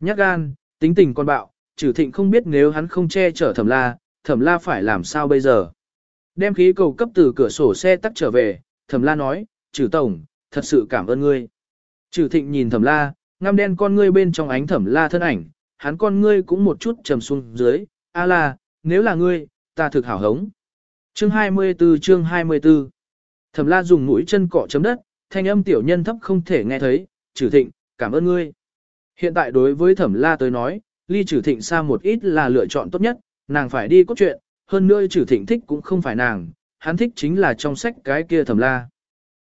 Nhắc gan, tính tình con bạo, trừ thịnh không biết nếu hắn không che chở thẩm la, thẩm la phải làm sao bây giờ? Đem khí cầu cấp từ cửa sổ xe tắt trở về, thẩm la nói, trừ tổng, thật sự cảm ơn ngươi. Trừ thịnh nhìn thẩm la, ngăm đen con ngươi bên trong ánh thẩm la thân ảnh, hắn con ngươi cũng một chút trầm xuống dưới, a la, nếu là ngươi, ta thực hảo hống. Chương 24 chương 24 Thẩm la dùng mũi chân cọ chấm đất, thanh âm tiểu nhân thấp không thể nghe thấy, trừ thịnh, cảm ơn ngươi. Hiện tại đối với thẩm la tới nói, ly trừ thịnh xa một ít là lựa chọn tốt nhất, nàng phải đi cốt truyện, hơn nữa trừ thịnh thích cũng không phải nàng, hắn thích chính là trong sách cái kia thẩm la.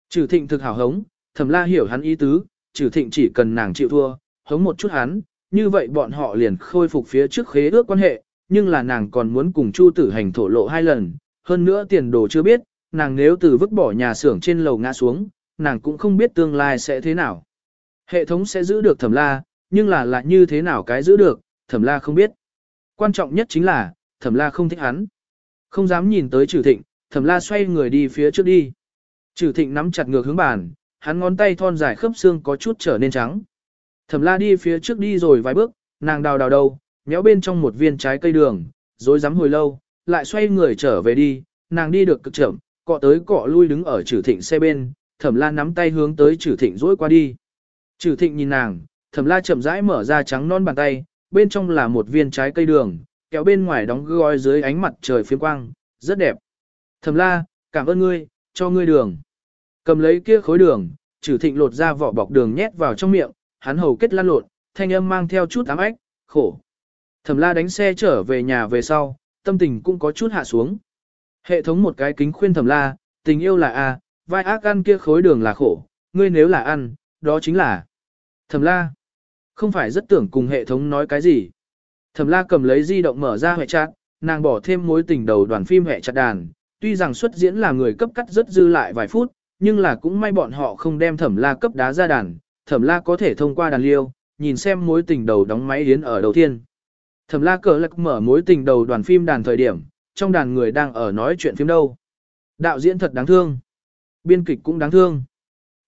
Trừ thịnh thực hảo hống, thẩm la hiểu hắn ý tứ, trừ thịnh chỉ cần nàng chịu thua, hống một chút hắn, như vậy bọn họ liền khôi phục phía trước khế ước quan hệ, nhưng là nàng còn muốn cùng Chu tử hành thổ lộ hai lần, hơn nữa tiền đồ chưa biết, nàng nếu từ vứt bỏ nhà xưởng trên lầu ngã xuống, nàng cũng không biết tương lai sẽ thế nào. Hệ thống sẽ giữ được thẩm la, nhưng là lại như thế nào cái giữ được, thẩm la không biết. Quan trọng nhất chính là, thẩm la không thích hắn. Không dám nhìn tới trừ thịnh, thẩm la xoay người đi phía trước đi. Trừ thịnh nắm chặt ngược hướng bàn, hắn ngón tay thon dài khớp xương có chút trở nên trắng. Thẩm la đi phía trước đi rồi vài bước, nàng đào đào đầu, méo bên trong một viên trái cây đường, rồi dám hồi lâu, lại xoay người trở về đi, nàng đi được cực chậm, cọ tới cọ lui đứng ở trừ thịnh xe bên, thẩm la nắm tay hướng tới trừ thịnh dỗi qua đi. Trừ thịnh nhìn nàng, thẩm la chậm rãi mở ra trắng non bàn tay, bên trong là một viên trái cây đường, kéo bên ngoài đóng gói dưới ánh mặt trời phiếm quang, rất đẹp. Thẩm la, cảm ơn ngươi, cho ngươi đường. Cầm lấy kia khối đường, trừ thịnh lột ra vỏ bọc đường nhét vào trong miệng, hắn hầu kết lăn lột, thanh âm mang theo chút ám ếch, khổ. Thẩm la đánh xe trở về nhà về sau, tâm tình cũng có chút hạ xuống. Hệ thống một cái kính khuyên thẩm la, tình yêu là A, vai ác ăn kia khối đường là khổ, ngươi nếu là ăn, đó chính là thẩm la. Không phải rất tưởng cùng hệ thống nói cái gì. Thẩm la cầm lấy di động mở ra hệ chat, nàng bỏ thêm mối tình đầu đoàn phim hệ chặt đàn, tuy rằng xuất diễn là người cấp cắt rất dư lại vài phút, nhưng là cũng may bọn họ không đem thẩm la cấp đá ra đàn, thẩm la có thể thông qua đàn liêu, nhìn xem mối tình đầu đóng máy yến ở đầu tiên. Thẩm la cờ lạc mở mối tình đầu đoàn phim đàn thời điểm, trong đàn người đang ở nói chuyện phim đâu. Đạo diễn thật đáng thương. Biên kịch cũng đáng thương.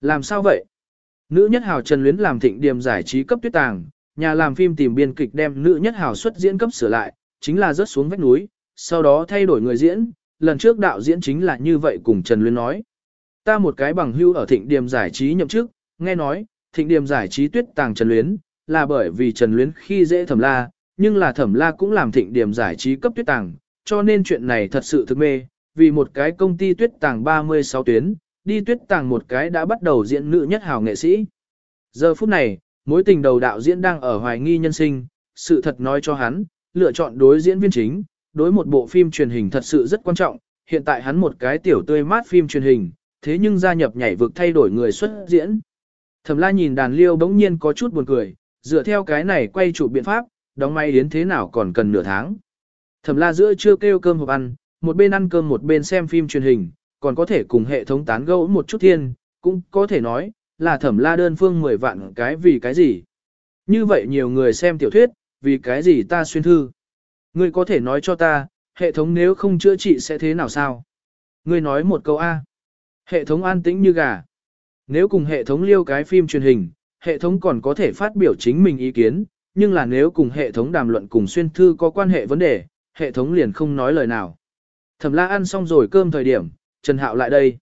Làm sao vậy? Nữ nhất hào Trần Luyến làm thịnh điểm giải trí cấp tuyết tàng, nhà làm phim tìm biên kịch đem nữ nhất hào xuất diễn cấp sửa lại, chính là rớt xuống vách núi, sau đó thay đổi người diễn, lần trước đạo diễn chính là như vậy cùng Trần Luyến nói. Ta một cái bằng hưu ở thịnh điểm giải trí nhậm chức, nghe nói, thịnh điểm giải trí tuyết tàng Trần Luyến, là bởi vì Trần Luyến khi dễ thẩm la, nhưng là thẩm la cũng làm thịnh điểm giải trí cấp tuyết tàng, cho nên chuyện này thật sự thực mê, vì một cái công ty tuyết tàng 36 tuyến, đi tuyết tàng một cái đã bắt đầu diễn nữ nhất hào nghệ sĩ. Giờ phút này, mối tình đầu đạo diễn đang ở hoài nghi nhân sinh, sự thật nói cho hắn, lựa chọn đối diễn viên chính, đối một bộ phim truyền hình thật sự rất quan trọng, hiện tại hắn một cái tiểu tươi mát phim truyền hình, thế nhưng gia nhập nhảy vực thay đổi người xuất diễn. Thẩm la nhìn đàn liêu bỗng nhiên có chút buồn cười, dựa theo cái này quay chụp biện pháp, đóng may đến thế nào còn cần nửa tháng. Thẩm la giữa chưa kêu cơm hộp ăn, một bên ăn cơm một bên xem phim truyền hình, còn có thể cùng hệ thống tán gẫu một chút thiên, cũng có thể nói, là thẩm la đơn phương 10 vạn cái vì cái gì. Như vậy nhiều người xem tiểu thuyết, vì cái gì ta xuyên thư. Ngươi có thể nói cho ta, hệ thống nếu không chữa trị sẽ thế nào sao? Ngươi nói một câu A. Hệ thống an tĩnh như gà. Nếu cùng hệ thống liêu cái phim truyền hình, hệ thống còn có thể phát biểu chính mình ý kiến, nhưng là nếu cùng hệ thống đàm luận cùng xuyên thư có quan hệ vấn đề, hệ thống liền không nói lời nào. Thẩm la ăn xong rồi cơm thời điểm, Trần Hạo lại đây.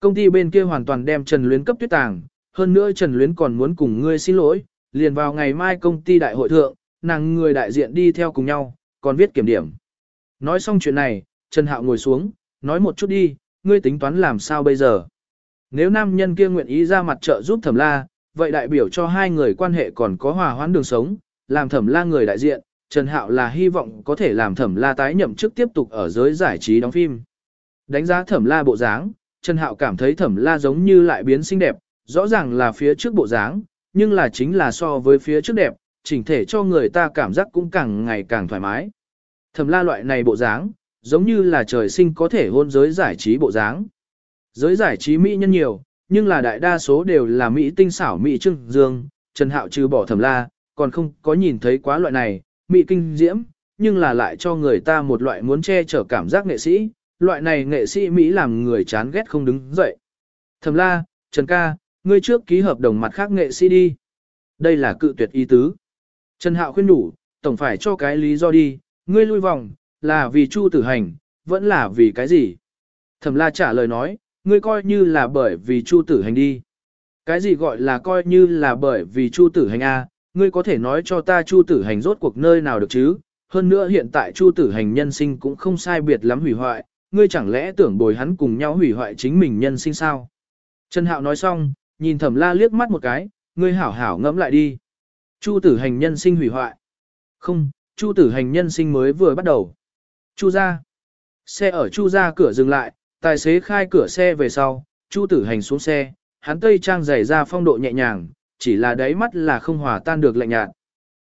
Công ty bên kia hoàn toàn đem Trần Luyến cấp tuyết tàng, hơn nữa Trần Luyến còn muốn cùng ngươi xin lỗi, liền vào ngày mai công ty đại hội thượng, nàng người đại diện đi theo cùng nhau, còn viết kiểm điểm. Nói xong chuyện này, Trần Hạo ngồi xuống, nói một chút đi, ngươi tính toán làm sao bây giờ. Nếu nam nhân kia nguyện ý ra mặt trợ giúp thẩm la, vậy đại biểu cho hai người quan hệ còn có hòa hoãn đường sống, làm thẩm la người đại diện, Trần Hạo là hy vọng có thể làm thẩm la tái nhậm chức tiếp tục ở giới giải trí đóng phim. Đánh giá thẩm la bộ dáng, Trần Hạo cảm thấy thẩm la giống như lại biến xinh đẹp, rõ ràng là phía trước bộ dáng, nhưng là chính là so với phía trước đẹp, chỉnh thể cho người ta cảm giác cũng càng ngày càng thoải mái. Thẩm la loại này bộ dáng, giống như là trời sinh có thể hôn giới giải trí bộ dáng. Giới giải trí mỹ nhân nhiều, nhưng là đại đa số đều là mỹ tinh xảo mỹ trưng dương, Trần Hạo trừ bỏ thẩm la, còn không có nhìn thấy quá loại này, mỹ kinh diễm, nhưng là lại cho người ta một loại muốn che chở cảm giác nghệ sĩ, loại này nghệ sĩ Mỹ làm người chán ghét không đứng dậy. Thẩm la, Trần ca, ngươi trước ký hợp đồng mặt khác nghệ sĩ đi. Đây là cự tuyệt ý tứ. Trần Hạo khuyên đủ, tổng phải cho cái lý do đi, ngươi lui vòng, là vì Chu tử hành, vẫn là vì cái gì? Thẩm la trả lời nói, ngươi coi như là bởi vì Chu tử hành đi. Cái gì gọi là coi như là bởi vì Chu tử hành A, ngươi có thể nói cho ta Chu tử hành rốt cuộc nơi nào được chứ? Hơn nữa hiện tại Chu tử hành nhân sinh cũng không sai biệt lắm hủy hoại, ngươi chẳng lẽ tưởng bồi hắn cùng nhau hủy hoại chính mình nhân sinh sao? Trần Hạo nói xong, nhìn thẩm la liếc mắt một cái, ngươi hảo hảo ngẫm lại đi. Chu tử hành nhân sinh hủy hoại. Không, chu tử hành nhân sinh mới vừa bắt đầu. Chu ra. Xe ở chu ra cửa dừng lại, tài xế khai cửa xe về sau, chu tử hành xuống xe, hắn tây trang giày ra phong độ nhẹ nhàng, chỉ là đáy mắt là không hòa tan được lạnh nhạt.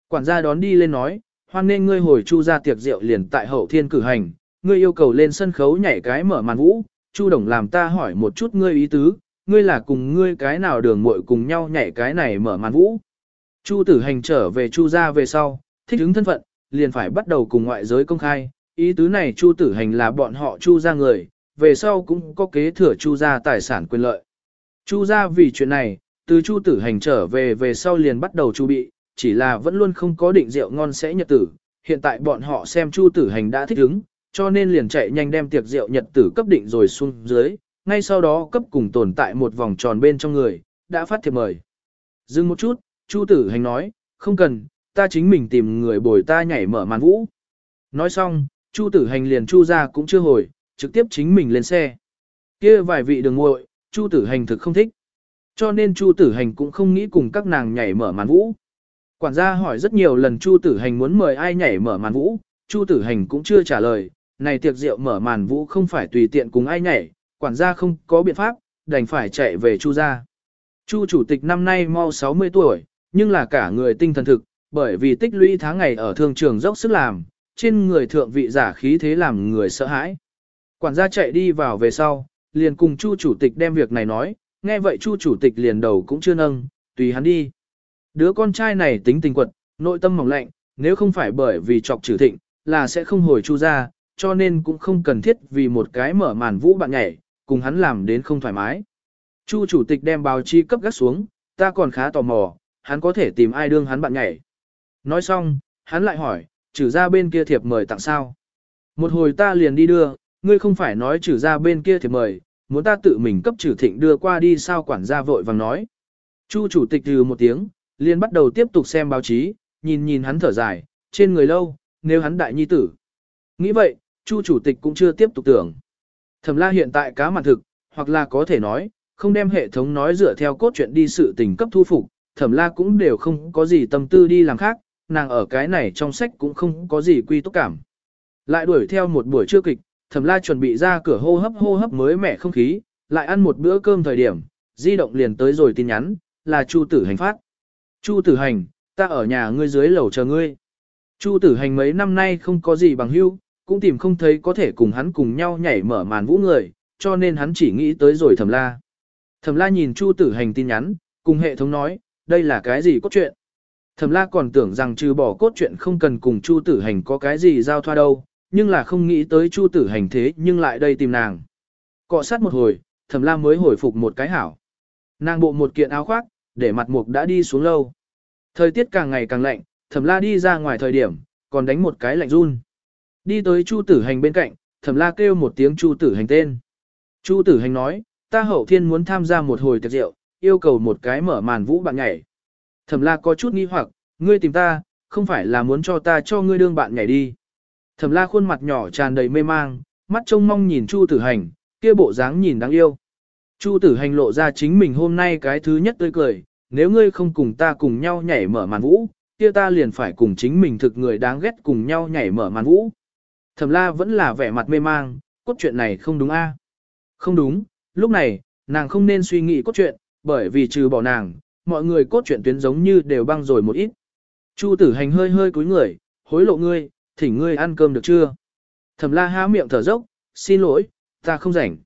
Quản gia đón đi lên nói, hoan nên ngươi hồi chu ra tiệc rượu liền tại hậu thiên cử hành, ngươi yêu cầu lên sân khấu nhảy cái mở màn vũ, chu đồng làm ta hỏi một chút ngươi ý tứ, ngươi là cùng ngươi cái nào đường muội cùng nhau nhảy cái này mở màn vũ. Chu tử hành trở về chu Gia về sau, thích ứng thân phận, liền phải bắt đầu cùng ngoại giới công khai, ý tứ này chu tử hành là bọn họ chu Gia người, về sau cũng có kế thừa chu Gia tài sản quyền lợi. Chu Gia vì chuyện này, từ chu tử hành trở về về sau liền bắt đầu chu bị, chỉ là vẫn luôn không có định rượu ngon sẽ nhật tử, hiện tại bọn họ xem chu tử hành đã thích ứng, cho nên liền chạy nhanh đem tiệc rượu nhật tử cấp định rồi xuống dưới, ngay sau đó cấp cùng tồn tại một vòng tròn bên trong người, đã phát thiệp mời. Dừng một chút, Chu tử hành nói, không cần, ta chính mình tìm người bồi ta nhảy mở màn vũ. Nói xong, Chu tử hành liền Chu ra cũng chưa hồi, trực tiếp chính mình lên xe. kia vài vị đường ngội, Chu tử hành thực không thích. Cho nên Chu tử hành cũng không nghĩ cùng các nàng nhảy mở màn vũ. Quản gia hỏi rất nhiều lần Chu tử hành muốn mời ai nhảy mở màn vũ, Chu tử hành cũng chưa trả lời, này tiệc rượu mở màn vũ không phải tùy tiện cùng ai nhảy, quản gia không có biện pháp, đành phải chạy về Chu gia. Chu chủ tịch năm nay mau 60 tuổi, nhưng là cả người tinh thần thực, bởi vì tích lũy tháng ngày ở thương trường dốc sức làm, trên người thượng vị giả khí thế làm người sợ hãi. Quản gia chạy đi vào về sau, liền cùng Chu chủ tịch đem việc này nói, nghe vậy Chu chủ tịch liền đầu cũng chưa nâng, tùy hắn đi. Đứa con trai này tính tình quật, nội tâm mỏng lạnh, nếu không phải bởi vì chọc trừ thịnh, là sẽ không hồi Chu ra, cho nên cũng không cần thiết vì một cái mở màn vũ bạn nhảy, cùng hắn làm đến không thoải mái. Chu chủ tịch đem báo chi cấp gắt xuống, ta còn khá tò mò, hắn có thể tìm ai đương hắn bạn nhảy. Nói xong, hắn lại hỏi, trừ ra bên kia thiệp mời tặng sao. Một hồi ta liền đi đưa, ngươi không phải nói trừ ra bên kia thiệp mời, muốn ta tự mình cấp trừ thịnh đưa qua đi sao quản gia vội vàng nói. Chu chủ tịch từ một tiếng, liền bắt đầu tiếp tục xem báo chí, nhìn nhìn hắn thở dài, trên người lâu, nếu hắn đại nhi tử. Nghĩ vậy, Chu chủ tịch cũng chưa tiếp tục tưởng. Thẩm la hiện tại cá mặt thực, hoặc là có thể nói, không đem hệ thống nói dựa theo cốt truyện đi sự tình cấp thu phục, thẩm la cũng đều không có gì tâm tư đi làm khác, nàng ở cái này trong sách cũng không có gì quy túc cảm. Lại đuổi theo một buổi trưa kịch, thẩm la chuẩn bị ra cửa hô hấp hô hấp mới mẻ không khí, lại ăn một bữa cơm thời điểm, di động liền tới rồi tin nhắn, là Chu tử hành phát. Chu tử hành, ta ở nhà ngươi dưới lầu chờ ngươi. Chu tử hành mấy năm nay không có gì bằng hưu, cũng tìm không thấy có thể cùng hắn cùng nhau nhảy mở màn vũ người, cho nên hắn chỉ nghĩ tới rồi thẩm la. Thẩm la nhìn Chu tử hành tin nhắn, cùng hệ thống nói, đây là cái gì cốt truyện. Thẩm la còn tưởng rằng trừ bỏ cốt truyện không cần cùng Chu tử hành có cái gì giao thoa đâu, nhưng là không nghĩ tới Chu tử hành thế nhưng lại đây tìm nàng. Cọ sát một hồi, thẩm la mới hồi phục một cái hảo. Nàng bộ một kiện áo khoác, để mặt mục đã đi xuống lâu. Thời tiết càng ngày càng lạnh, thẩm la đi ra ngoài thời điểm, còn đánh một cái lạnh run. Đi tới Chu Tử Hành bên cạnh, Thẩm La kêu một tiếng Chu Tử Hành tên. Chu Tử Hành nói, ta hậu thiên muốn tham gia một hồi tiệc rượu, yêu cầu một cái mở màn vũ bạn nhảy. Thẩm la có chút nghi hoặc, ngươi tìm ta, không phải là muốn cho ta cho ngươi đương bạn nhảy đi. Thẩm la khuôn mặt nhỏ tràn đầy mê mang, mắt trông mong nhìn Chu tử hành, kia bộ dáng nhìn đáng yêu. Chu tử hành lộ ra chính mình hôm nay cái thứ nhất tươi cười, nếu ngươi không cùng ta cùng nhau nhảy mở màn vũ, kia ta liền phải cùng chính mình thực người đáng ghét cùng nhau nhảy mở màn vũ. Thẩm la vẫn là vẻ mặt mê mang, cốt truyện này không đúng a? Không đúng, lúc này, nàng không nên suy nghĩ cốt truyện, bởi vì trừ bỏ nàng, mọi người cốt truyện tuyến giống như đều băng rồi một ít. Chu tử hành hơi hơi cúi người, hối lộ ngươi, thỉnh ngươi ăn cơm được chưa? Thẩm la há miệng thở dốc, xin lỗi, ta không rảnh.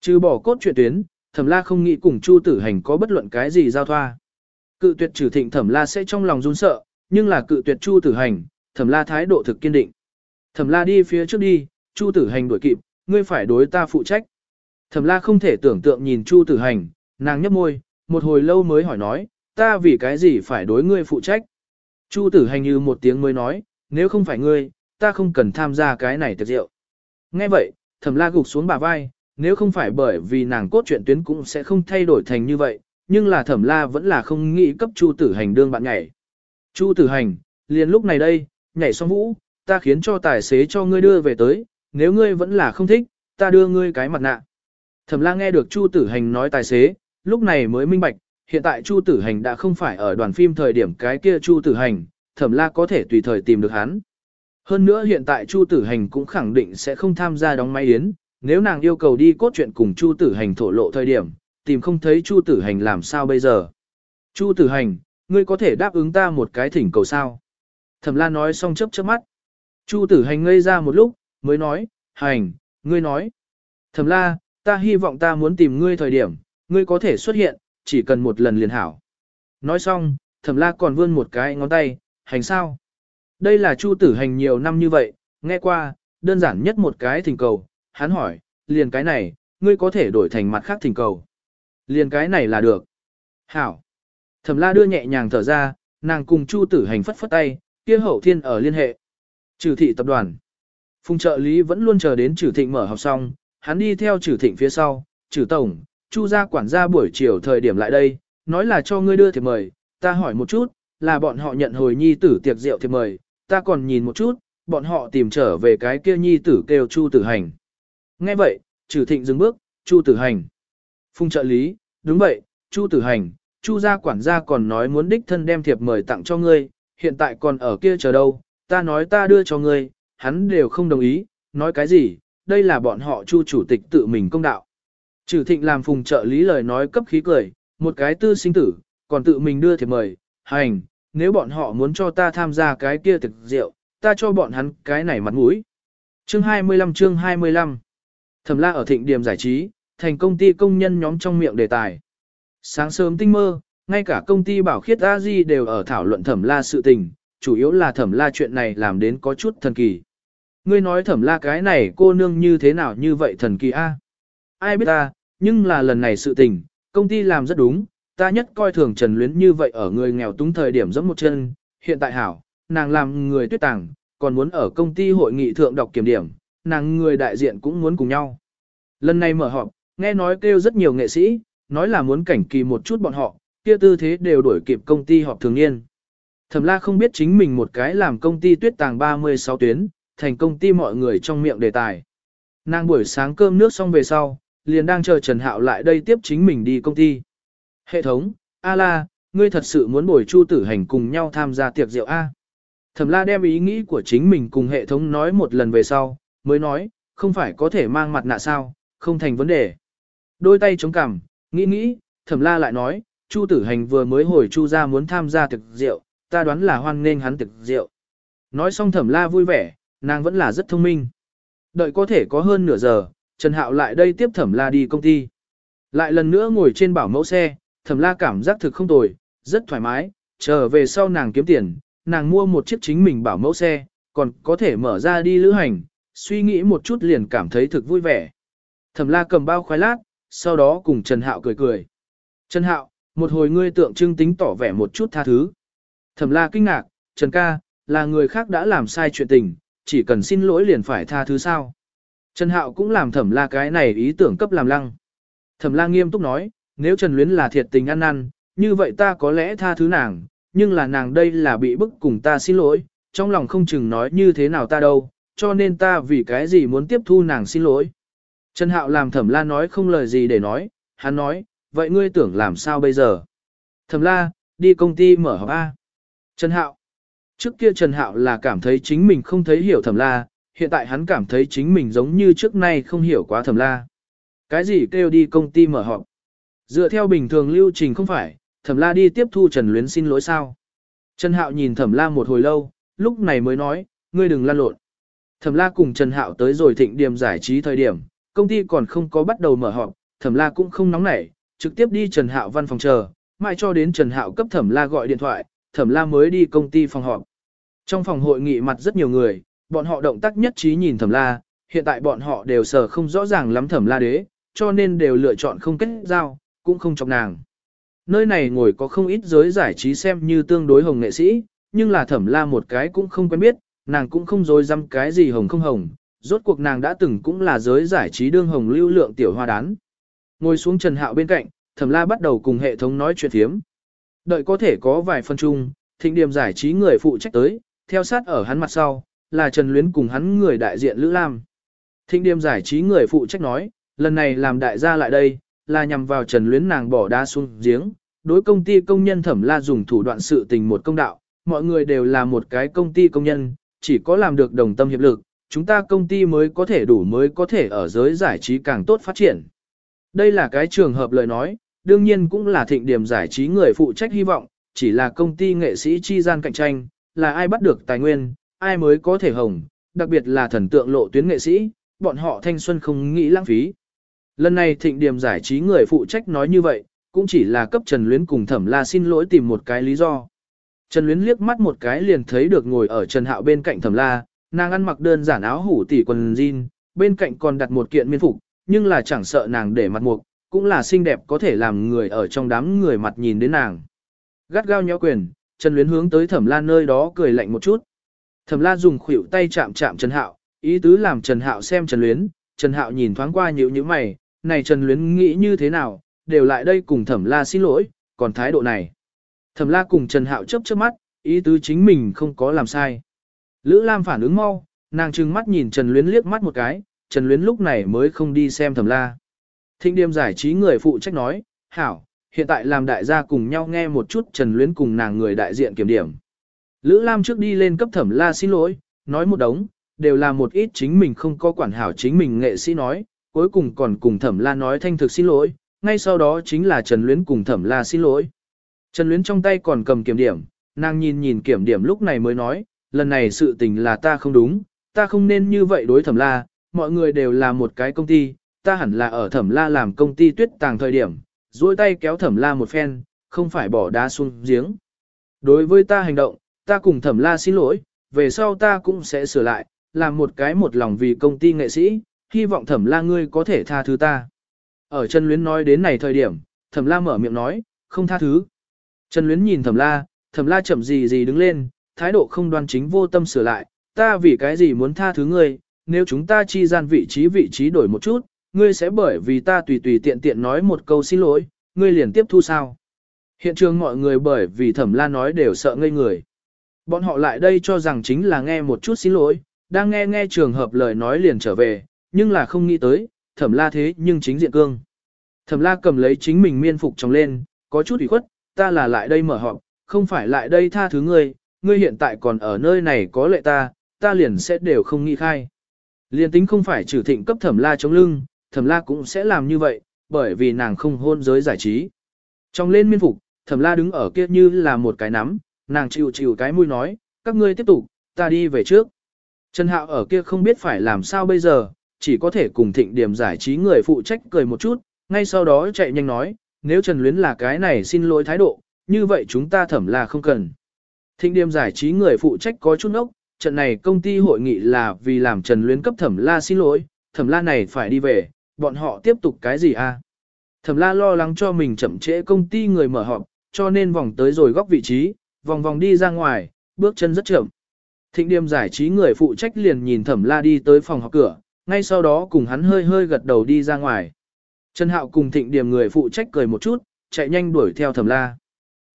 Trừ bỏ cốt truyện tuyến, thẩm la không nghĩ cùng chu tử hành có bất luận cái gì giao thoa. Cự tuyệt trừ thịnh thẩm la sẽ trong lòng run sợ, nhưng là cự tuyệt chu tử hành, thẩm la thái độ thực kiên định. Thẩm la đi phía trước đi, chu tử hành đuổi kịp, ngươi phải đối ta phụ trách. Thẩm la không thể tưởng tượng nhìn chu tử hành, nàng nhấp môi, một hồi lâu mới hỏi nói, ta vì cái gì phải đối ngươi phụ trách. Chu tử hành như một tiếng mới nói, nếu không phải ngươi, ta không cần tham gia cái này tiệc rượu. Nghe vậy, thẩm la gục xuống bả vai, nếu không phải bởi vì nàng cốt truyện tuyến cũng sẽ không thay đổi thành như vậy, nhưng là thẩm la vẫn là không nghĩ cấp chu tử hành đương bạn nhảy. Chu tử hành, liền lúc này đây, nhảy xong vũ, ta khiến cho tài xế cho ngươi đưa về tới, nếu ngươi vẫn là không thích, ta đưa ngươi cái mặt nạ. Thẩm la nghe được chu tử hành nói tài xế, lúc này mới minh bạch, hiện tại chu tử hành đã không phải ở đoàn phim thời điểm cái kia chu tử hành, thẩm la có thể tùy thời tìm được hắn. Hơn nữa hiện tại Chu Tử Hành cũng khẳng định sẽ không tham gia đóng máy yến, nếu nàng yêu cầu đi cốt truyện cùng Chu Tử Hành thổ lộ thời điểm, tìm không thấy Chu Tử Hành làm sao bây giờ. Chu Tử Hành, ngươi có thể đáp ứng ta một cái thỉnh cầu sao? Thẩm La nói xong chớp chớp mắt. Chu Tử Hành ngây ra một lúc, mới nói, Hành, ngươi nói. Thẩm La, ta hy vọng ta muốn tìm ngươi thời điểm, ngươi có thể xuất hiện, chỉ cần một lần liền hảo. Nói xong, Thẩm La còn vươn một cái ngón tay, hành sao? Đây là Chu Tử Hành nhiều năm như vậy, nghe qua, đơn giản nhất một cái thỉnh cầu, hắn hỏi, liền cái này, ngươi có thể đổi thành mặt khác thỉnh cầu. Liền cái này là được. Hảo. Thẩm la đưa nhẹ nhàng thở ra, nàng cùng Chu Tử Hành phất phất tay, kia hậu thiên ở liên hệ. Trừ thị tập đoàn. Phùng trợ lý vẫn luôn chờ đến trừ thịnh mở học xong, hắn đi theo trừ thịnh phía sau, trừ tổng, Chu gia quản gia buổi chiều thời điểm lại đây, nói là cho ngươi đưa thiệp mời, ta hỏi một chút, là bọn họ nhận hồi nhi tử tiệc rượu thiệp mời, ta còn nhìn một chút, bọn họ tìm trở về cái kia nhi tử kêu Chu Tử Hành. Nghe vậy, trừ thịnh dừng bước, Chu Tử Hành. Phùng trợ lý, đúng vậy, Chu Tử Hành, Chu gia quản gia còn nói muốn đích thân đem thiệp mời tặng cho ngươi, hiện tại còn ở kia chờ đâu, ta nói ta đưa cho ngươi, hắn đều không đồng ý, nói cái gì, đây là bọn họ Chu chủ tịch tự mình công đạo. Trừ thịnh làm phùng trợ lý lời nói cấp khí cười, một cái tư sinh tử, còn tự mình đưa thiệp mời, hành, nếu bọn họ muốn cho ta tham gia cái kia thực rượu, ta cho bọn hắn cái này mặt mũi. Chương 25 chương 25 Thẩm la ở thịnh điểm giải trí, thành công ty công nhân nhóm trong miệng đề tài. Sáng sớm tinh mơ, ngay cả công ty bảo khiết a di đều ở thảo luận thẩm la sự tình, chủ yếu là thẩm la chuyện này làm đến có chút thần kỳ. Ngươi nói thẩm la cái này cô nương như thế nào như vậy thần kỳ a? Ai biết ta, nhưng là lần này sự tình, công ty làm rất đúng, ta nhất coi thường Trần Luyến như vậy ở người nghèo túng thời điểm giẫm một chân, hiện tại hảo, nàng làm người tuyết tàng, còn muốn ở công ty hội nghị thượng đọc kiểm điểm, nàng người đại diện cũng muốn cùng nhau. Lần này mở họp, nghe nói kêu rất nhiều nghệ sĩ, nói là muốn cảnh kỳ một chút bọn họ, kia tư thế đều đổi kịp công ty họp thường niên. Thẩm la không biết chính mình một cái làm công ty tuyết tàng 36 tuyến, thành công ty mọi người trong miệng đề tài. Nàng buổi sáng cơm nước xong về sau, liền đang chờ Trần Hạo lại đây tiếp chính mình đi công ty. Hệ thống, A la, ngươi thật sự muốn bồi chu tử hành cùng nhau tham gia tiệc rượu A. Thẩm la đem ý nghĩ của chính mình cùng hệ thống nói một lần về sau, mới nói, không phải có thể mang mặt nạ sao, không thành vấn đề. Đôi tay chống cằm, nghĩ nghĩ, thẩm la lại nói, chu tử hành vừa mới hồi chu ra muốn tham gia tiệc rượu, ta đoán là hoan nghênh hắn thực rượu. Nói xong thẩm la vui vẻ, nàng vẫn là rất thông minh. Đợi có thể có hơn nửa giờ, Trần Hạo lại đây tiếp thẩm la đi công ty. Lại lần nữa ngồi trên bảo mẫu xe, thẩm la cảm giác thực không tồi, rất thoải mái, trở về sau nàng kiếm tiền, nàng mua một chiếc chính mình bảo mẫu xe, còn có thể mở ra đi lữ hành, suy nghĩ một chút liền cảm thấy thực vui vẻ. Thẩm la cầm bao khoái lát, sau đó cùng Trần Hạo cười cười. Trần Hạo, một hồi ngươi tượng trưng tính tỏ vẻ một chút tha thứ. Thẩm la kinh ngạc, Trần ca, là người khác đã làm sai chuyện tình, chỉ cần xin lỗi liền phải tha thứ sao. Trần Hạo cũng làm thẩm la cái này ý tưởng cấp làm lăng. Thẩm la nghiêm túc nói, nếu Trần Luyến là thiệt tình ăn năn, như vậy ta có lẽ tha thứ nàng, nhưng là nàng đây là bị bức cùng ta xin lỗi, trong lòng không chừng nói như thế nào ta đâu, cho nên ta vì cái gì muốn tiếp thu nàng xin lỗi. Trần Hạo làm thẩm la nói không lời gì để nói, hắn nói, vậy ngươi tưởng làm sao bây giờ? Thẩm la, đi công ty mở họp A. Trần Hạo. Trước kia Trần Hạo là cảm thấy chính mình không thấy hiểu thẩm la, hiện tại hắn cảm thấy chính mình giống như trước nay không hiểu quá thẩm la. Cái gì kêu đi công ty mở họp? Dựa theo bình thường lưu trình không phải, thẩm la đi tiếp thu Trần Luyến xin lỗi sao? Trần Hạo nhìn thẩm la một hồi lâu, lúc này mới nói, ngươi đừng lan lộn. Thẩm la cùng Trần Hạo tới rồi thịnh điểm giải trí thời điểm, công ty còn không có bắt đầu mở họp, thẩm la cũng không nóng nảy, trực tiếp đi Trần Hạo văn phòng chờ, mãi cho đến Trần Hạo cấp thẩm la gọi điện thoại, thẩm la mới đi công ty phòng họp. Trong phòng hội nghị mặt rất nhiều người, bọn họ động tác nhất trí nhìn thẩm la, hiện tại bọn họ đều sở không rõ ràng lắm thẩm la đế, cho nên đều lựa chọn không kết giao, cũng không chọc nàng. Nơi này ngồi có không ít giới giải trí xem như tương đối hồng nghệ sĩ, nhưng là thẩm la một cái cũng không quen biết, nàng cũng không dối dăm cái gì hồng không hồng, rốt cuộc nàng đã từng cũng là giới giải trí đương hồng lưu lượng tiểu hoa đán. Ngồi xuống Trần Hạo bên cạnh, thẩm la bắt đầu cùng hệ thống nói chuyện thiếm. Đợi có thể có vài phân chung, thịnh điểm giải trí người phụ trách tới, theo sát ở hắn mặt sau, là Trần Luyến cùng hắn người đại diện Lữ Lam. Thịnh điểm giải trí người phụ trách nói, lần này làm đại gia lại đây, là nhằm vào Trần Luyến nàng bỏ đá xuống giếng, đối công ty công nhân thẩm la dùng thủ đoạn sự tình một công đạo, mọi người đều là một cái công ty công nhân, chỉ có làm được đồng tâm hiệp lực, chúng ta công ty mới có thể đủ mới có thể ở giới giải trí càng tốt phát triển. Đây là cái trường hợp lời nói, đương nhiên cũng là thịnh điểm giải trí người phụ trách hy vọng, chỉ là công ty nghệ sĩ chi gian cạnh tranh, là ai bắt được tài nguyên, ai mới có thể hồng, đặc biệt là thần tượng lộ tuyến nghệ sĩ, bọn họ thanh xuân không nghĩ lãng phí. Lần này thịnh điểm giải trí người phụ trách nói như vậy, cũng chỉ là cấp Trần Luyến cùng Thẩm La xin lỗi tìm một cái lý do. Trần Luyến liếc mắt một cái liền thấy được ngồi ở Trần Hạo bên cạnh Thẩm La, nàng ăn mặc đơn giản áo hủ tỉ quần jean, bên cạnh còn đặt một kiện miên phục, nhưng là chẳng sợ nàng để mặt mục, cũng là xinh đẹp có thể làm người ở trong đám người mặt nhìn đến nàng. Gắt gao nhó quyền, Trần Luyến hướng tới Thẩm La nơi đó cười lạnh một chút. Thẩm La dùng khuỷu tay chạm chạm Trần Hạo, ý tứ làm Trần Hạo xem Trần Luyến, Trần Hạo nhìn thoáng qua nhíu nhíu mày, này Trần Luyến nghĩ như thế nào, đều lại đây cùng Thẩm La xin lỗi, còn thái độ này. Thẩm La cùng Trần Hạo chớp chớp mắt, ý tứ chính mình không có làm sai. Lữ Lam phản ứng mau, nàng trừng mắt nhìn Trần Luyến liếc mắt một cái, Trần Luyến lúc này mới không đi xem Thẩm La. Thịnh điểm giải trí người phụ trách nói, hảo, hiện tại làm đại gia cùng nhau nghe một chút Trần Luyến cùng nàng người đại diện kiểm điểm. Lữ Lam trước đi lên cấp Thẩm La xin lỗi, nói một đống, đều là một ít chính mình không có quản hảo chính mình nghệ sĩ nói, cuối cùng còn cùng Thẩm La nói thanh thực xin lỗi, ngay sau đó chính là Trần Luyến cùng Thẩm La xin lỗi. Trần Luyến trong tay còn cầm kiểm điểm, nàng nhìn nhìn kiểm điểm lúc này mới nói, lần này sự tình là ta không đúng, ta không nên như vậy đối Thẩm La, mọi người đều là một cái công ty, ta hẳn là ở Thẩm La làm công ty tuyết tàng thời điểm, duỗi tay kéo Thẩm La một phen, không phải bỏ đá xuống giếng. Đối với ta hành động, ta cùng Thẩm La xin lỗi, về sau ta cũng sẽ sửa lại, làm một cái một lòng vì công ty nghệ sĩ, hy vọng thẩm la ngươi có thể tha thứ ta. Ở Trần Luyến nói đến này thời điểm, thẩm la mở miệng nói, không tha thứ. Trần Luyến nhìn thẩm la, thẩm la chậm gì gì đứng lên, thái độ không đoan chính vô tâm sửa lại, ta vì cái gì muốn tha thứ ngươi, nếu chúng ta chi gian vị trí vị trí đổi một chút, ngươi sẽ bởi vì ta tùy tùy tiện tiện nói một câu xin lỗi, ngươi liền tiếp thu sao. Hiện trường mọi người bởi vì thẩm la nói đều sợ ngây người. Bọn họ lại đây cho rằng chính là nghe một chút xin lỗi, đang nghe nghe trường hợp lời nói liền trở về, nhưng là không nghĩ tới, thẩm la thế nhưng chính diện cương. Thẩm la cầm lấy chính mình miên phục trong lên, có chút ủy khuất, ta là lại đây mở họp, không phải lại đây tha thứ ngươi, ngươi hiện tại còn ở nơi này có lệ ta, ta liền sẽ đều không nghĩ khai. Liên tính không phải trừ thịnh cấp thẩm la chống lưng, thẩm la cũng sẽ làm như vậy, bởi vì nàng không hôn giới giải trí. Trong lên miên phục, thẩm la đứng ở kia như là một cái nắm, nàng chịu chịu cái mũi nói, các ngươi tiếp tục, ta đi về trước. Trần Hạo ở kia không biết phải làm sao bây giờ, chỉ có thể cùng thịnh điểm giải trí người phụ trách cười một chút, ngay sau đó chạy nhanh nói, nếu Trần Luyến là cái này xin lỗi thái độ, như vậy chúng ta thẩm là không cần. Thịnh điểm giải trí người phụ trách có chút ốc, trận này công ty hội nghị là vì làm Trần Luyến cấp thẩm la xin lỗi, thẩm la này phải đi về, bọn họ tiếp tục cái gì a? À? Thẩm la lo lắng cho mình chậm trễ công ty người mở họp, cho nên vòng tới rồi góc vị trí, vòng vòng đi ra ngoài, bước chân rất chậm. Thịnh điểm giải trí người phụ trách liền nhìn thẩm la đi tới phòng họp cửa, ngay sau đó cùng hắn hơi hơi gật đầu đi ra ngoài. Trần Hạo cùng thịnh điểm người phụ trách cười một chút, chạy nhanh đuổi theo thẩm la.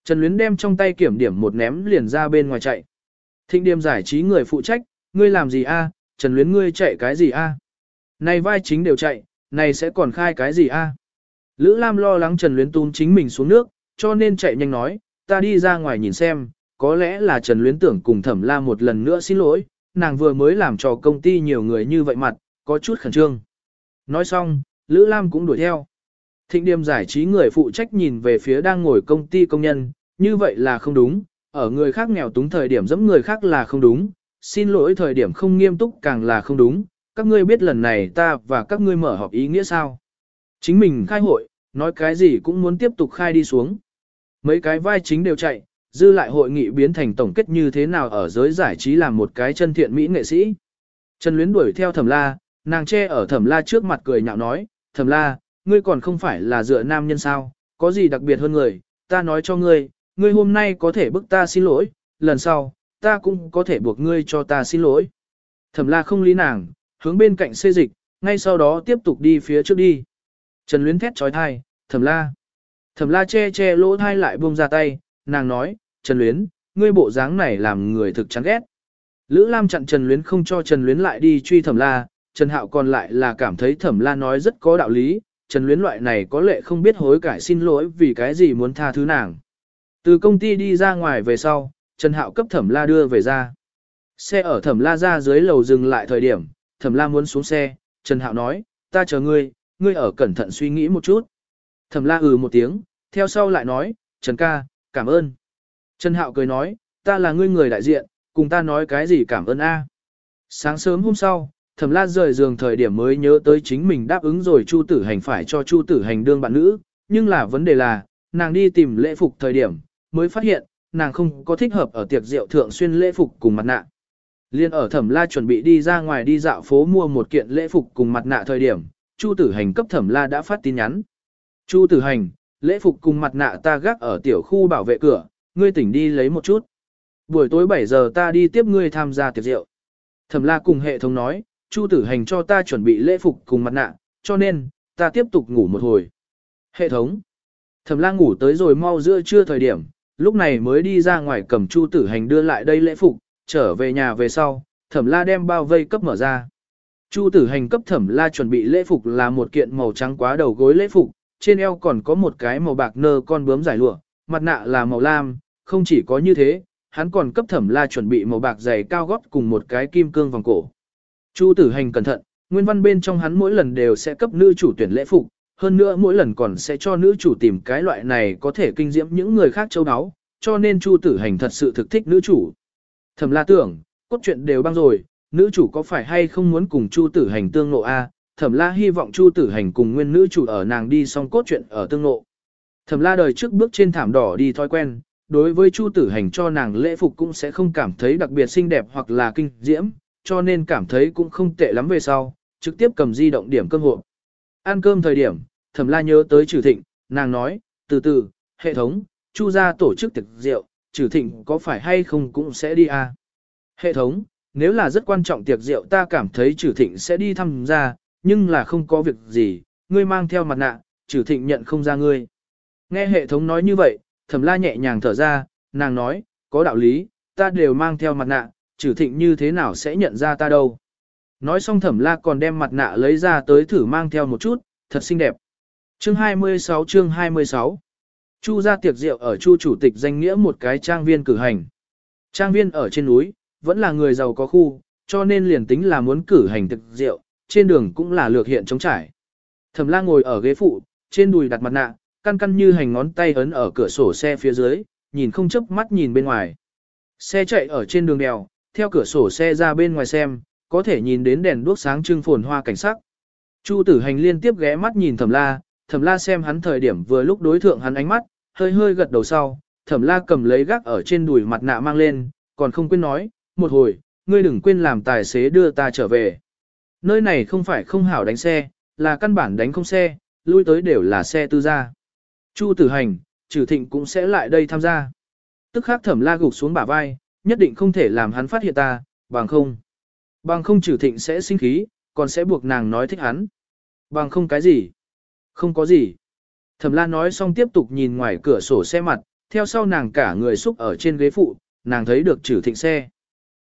Trần Luyến đem trong tay kiểm điểm một ném liền ra bên ngoài chạy. Thịnh điểm giải trí người phụ trách, ngươi làm gì a? Trần Luyến ngươi chạy cái gì a? Này vai chính đều chạy, này sẽ còn khai cái gì a? Lữ Lam lo lắng Trần Luyến tún chính mình xuống nước, cho nên chạy nhanh nói, ta đi ra ngoài nhìn xem, có lẽ là Trần Luyến tưởng cùng Thẩm La một lần nữa xin lỗi, nàng vừa mới làm cho công ty nhiều người như vậy mặt, có chút khẩn trương. Nói xong, Lữ Lam cũng đuổi theo. Thịnh điểm giải trí người phụ trách nhìn về phía đang ngồi công ty công nhân, như vậy là không đúng, ở người khác nghèo túng thời điểm dẫm người khác là không đúng, xin lỗi thời điểm không nghiêm túc càng là không đúng, các ngươi biết lần này ta và các ngươi mở họp ý nghĩa sao. Chính mình khai hội, nói cái gì cũng muốn tiếp tục khai đi xuống. Mấy cái vai chính đều chạy, dư lại hội nghị biến thành tổng kết như thế nào ở giới giải trí làm một cái chân thiện mỹ nghệ sĩ. Trần Luyến đuổi theo thẩm la, nàng che ở thẩm la trước mặt cười nhạo nói, thẩm la, ngươi còn không phải là dựa nam nhân sao, có gì đặc biệt hơn người, ta nói cho ngươi, ngươi hôm nay có thể bức ta xin lỗi, lần sau, ta cũng có thể buộc ngươi cho ta xin lỗi. Thẩm la không lý nàng, hướng bên cạnh xê dịch, ngay sau đó tiếp tục đi phía trước đi. Trần Luyến thét trói thai, thẩm la. Thẩm la che che lỗ thai lại buông ra tay, nàng nói, Trần Luyến, ngươi bộ dáng này làm người thực chán ghét. Lữ Lam chặn Trần Luyến không cho Trần Luyến lại đi truy thẩm la, Trần Hạo còn lại là cảm thấy thẩm la nói rất có đạo lý, Trần Luyến loại này có lệ không biết hối cải xin lỗi vì cái gì muốn tha thứ nàng. Từ công ty đi ra ngoài về sau, Trần Hạo cấp thẩm la đưa về ra. Xe ở thẩm la ra dưới lầu dừng lại thời điểm, thẩm la muốn xuống xe, Trần Hạo nói, ta chờ ngươi, ngươi ở cẩn thận suy nghĩ một chút. Thẩm la ừ một tiếng, theo sau lại nói, Trần ca, cảm ơn. Trần Hạo cười nói, ta là ngươi người đại diện, cùng ta nói cái gì cảm ơn a. Sáng sớm hôm sau, Thẩm La rời giường thời điểm mới nhớ tới chính mình đáp ứng rồi Chu Tử Hành phải cho Chu Tử Hành đương bạn nữ, nhưng là vấn đề là, nàng đi tìm lễ phục thời điểm, mới phát hiện, nàng không có thích hợp ở tiệc rượu thượng xuyên lễ phục cùng mặt nạ. Liên ở Thẩm La chuẩn bị đi ra ngoài đi dạo phố mua một kiện lễ phục cùng mặt nạ thời điểm, Chu Tử Hành cấp Thẩm La đã phát tin nhắn. Chu Tử Hành, lễ phục cùng mặt nạ ta gác ở tiểu khu bảo vệ cửa, ngươi tỉnh đi lấy một chút. Buổi tối 7 giờ ta đi tiếp ngươi tham gia tiệc rượu. Thẩm La cùng hệ thống nói, Chu Tử Hành cho ta chuẩn bị lễ phục cùng mặt nạ, cho nên, ta tiếp tục ngủ một hồi. Hệ thống. Thẩm La ngủ tới rồi mau giữa trưa thời điểm, lúc này mới đi ra ngoài cầm Chu Tử Hành đưa lại đây lễ phục, trở về nhà về sau, Thẩm La đem bao vây cấp mở ra. Chu Tử Hành cấp Thẩm La chuẩn bị lễ phục là một kiện màu trắng quá đầu gối lễ phục, trên eo còn có một cái màu bạc nơ con bướm giải lụa, mặt nạ là màu lam, không chỉ có như thế, hắn còn cấp Thẩm La chuẩn bị màu bạc dày cao gót cùng một cái kim cương vòng cổ. Chu tử hành cẩn thận, nguyên văn bên trong hắn mỗi lần đều sẽ cấp nữ chủ tuyển lễ phục, hơn nữa mỗi lần còn sẽ cho nữ chủ tìm cái loại này có thể kinh diễm những người khác châu áo, cho nên Chu tử hành thật sự thực thích nữ chủ. Thẩm la tưởng, cốt truyện đều băng rồi, nữ chủ có phải hay không muốn cùng Chu tử hành tương nộ a? Thẩm la hy vọng Chu tử hành cùng nguyên nữ chủ ở nàng đi xong cốt truyện ở tương nộ. Thẩm la đời trước bước trên thảm đỏ đi thói quen, đối với Chu tử hành cho nàng lễ phục cũng sẽ không cảm thấy đặc biệt xinh đẹp hoặc là kinh diễm, cho nên cảm thấy cũng không tệ lắm về sau, trực tiếp cầm di động điểm cơm hộp. Ăn cơm thời điểm, thẩm la nhớ tới Trử thịnh, nàng nói, từ từ, hệ thống, chu gia tổ chức tiệc rượu, trừ thịnh có phải hay không cũng sẽ đi à. Hệ thống, nếu là rất quan trọng tiệc rượu ta cảm thấy trừ thịnh sẽ đi thăm ra, nhưng là không có việc gì, ngươi mang theo mặt nạ, trừ thịnh nhận không ra ngươi. Nghe hệ thống nói như vậy, thẩm la nhẹ nhàng thở ra, nàng nói, có đạo lý, ta đều mang theo mặt nạ, trừ thịnh như thế nào sẽ nhận ra ta đâu. Nói xong thẩm la còn đem mặt nạ lấy ra tới thử mang theo một chút, thật xinh đẹp. Chương 26 chương 26 Chu ra tiệc rượu ở Chu chủ tịch danh nghĩa một cái trang viên cử hành. Trang viên ở trên núi, vẫn là người giàu có khu, cho nên liền tính là muốn cử hành tiệc rượu, trên đường cũng là lược hiện trống trải. Thẩm la ngồi ở ghế phụ, trên đùi đặt mặt nạ, căn căn như hành ngón tay ấn ở cửa sổ xe phía dưới, nhìn không chớp mắt nhìn bên ngoài. Xe chạy ở trên đường đèo, theo cửa sổ xe ra bên ngoài xem, có thể nhìn đến đèn đuốc sáng trưng phồn hoa cảnh sắc. Chu tử hành liên tiếp ghé mắt nhìn thẩm la, thẩm la xem hắn thời điểm vừa lúc đối thượng hắn ánh mắt, hơi hơi gật đầu sau, thẩm la cầm lấy gác ở trên đùi mặt nạ mang lên, còn không quên nói, một hồi, ngươi đừng quên làm tài xế đưa ta trở về. Nơi này không phải không hảo đánh xe, là căn bản đánh không xe, lui tới đều là xe tư gia. Chu tử hành, trừ thịnh cũng sẽ lại đây tham gia. Tức khắc thẩm la gục xuống bả vai, nhất định không thể làm hắn phát hiện ta, bằng không. Bằng không trừ thịnh sẽ sinh khí, còn sẽ buộc nàng nói thích hắn. Bằng không cái gì. Không có gì. Thẩm la nói xong tiếp tục nhìn ngoài cửa sổ xe mặt, theo sau nàng cả người xúc ở trên ghế phụ, nàng thấy được trừ thịnh xe.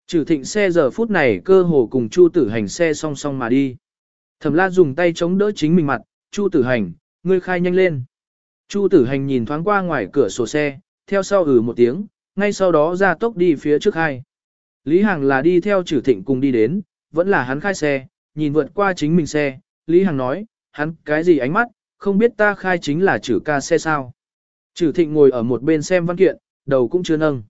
Trừ thịnh xe giờ phút này cơ hồ cùng Chu tử hành xe song song mà đi. Thẩm la dùng tay chống đỡ chính mình mặt, Chu tử hành, ngươi khai nhanh lên. Chu tử hành nhìn thoáng qua ngoài cửa sổ xe, theo sau ừ một tiếng, ngay sau đó ra tốc đi phía trước hai. Lý Hằng là đi theo trừ thịnh cùng đi đến, vẫn là hắn khai xe, nhìn vượt qua chính mình xe, Lý Hằng nói, hắn cái gì ánh mắt, không biết ta khai chính là trừ ca xe sao. Trừ thịnh ngồi ở một bên xem văn kiện, đầu cũng chưa nâng.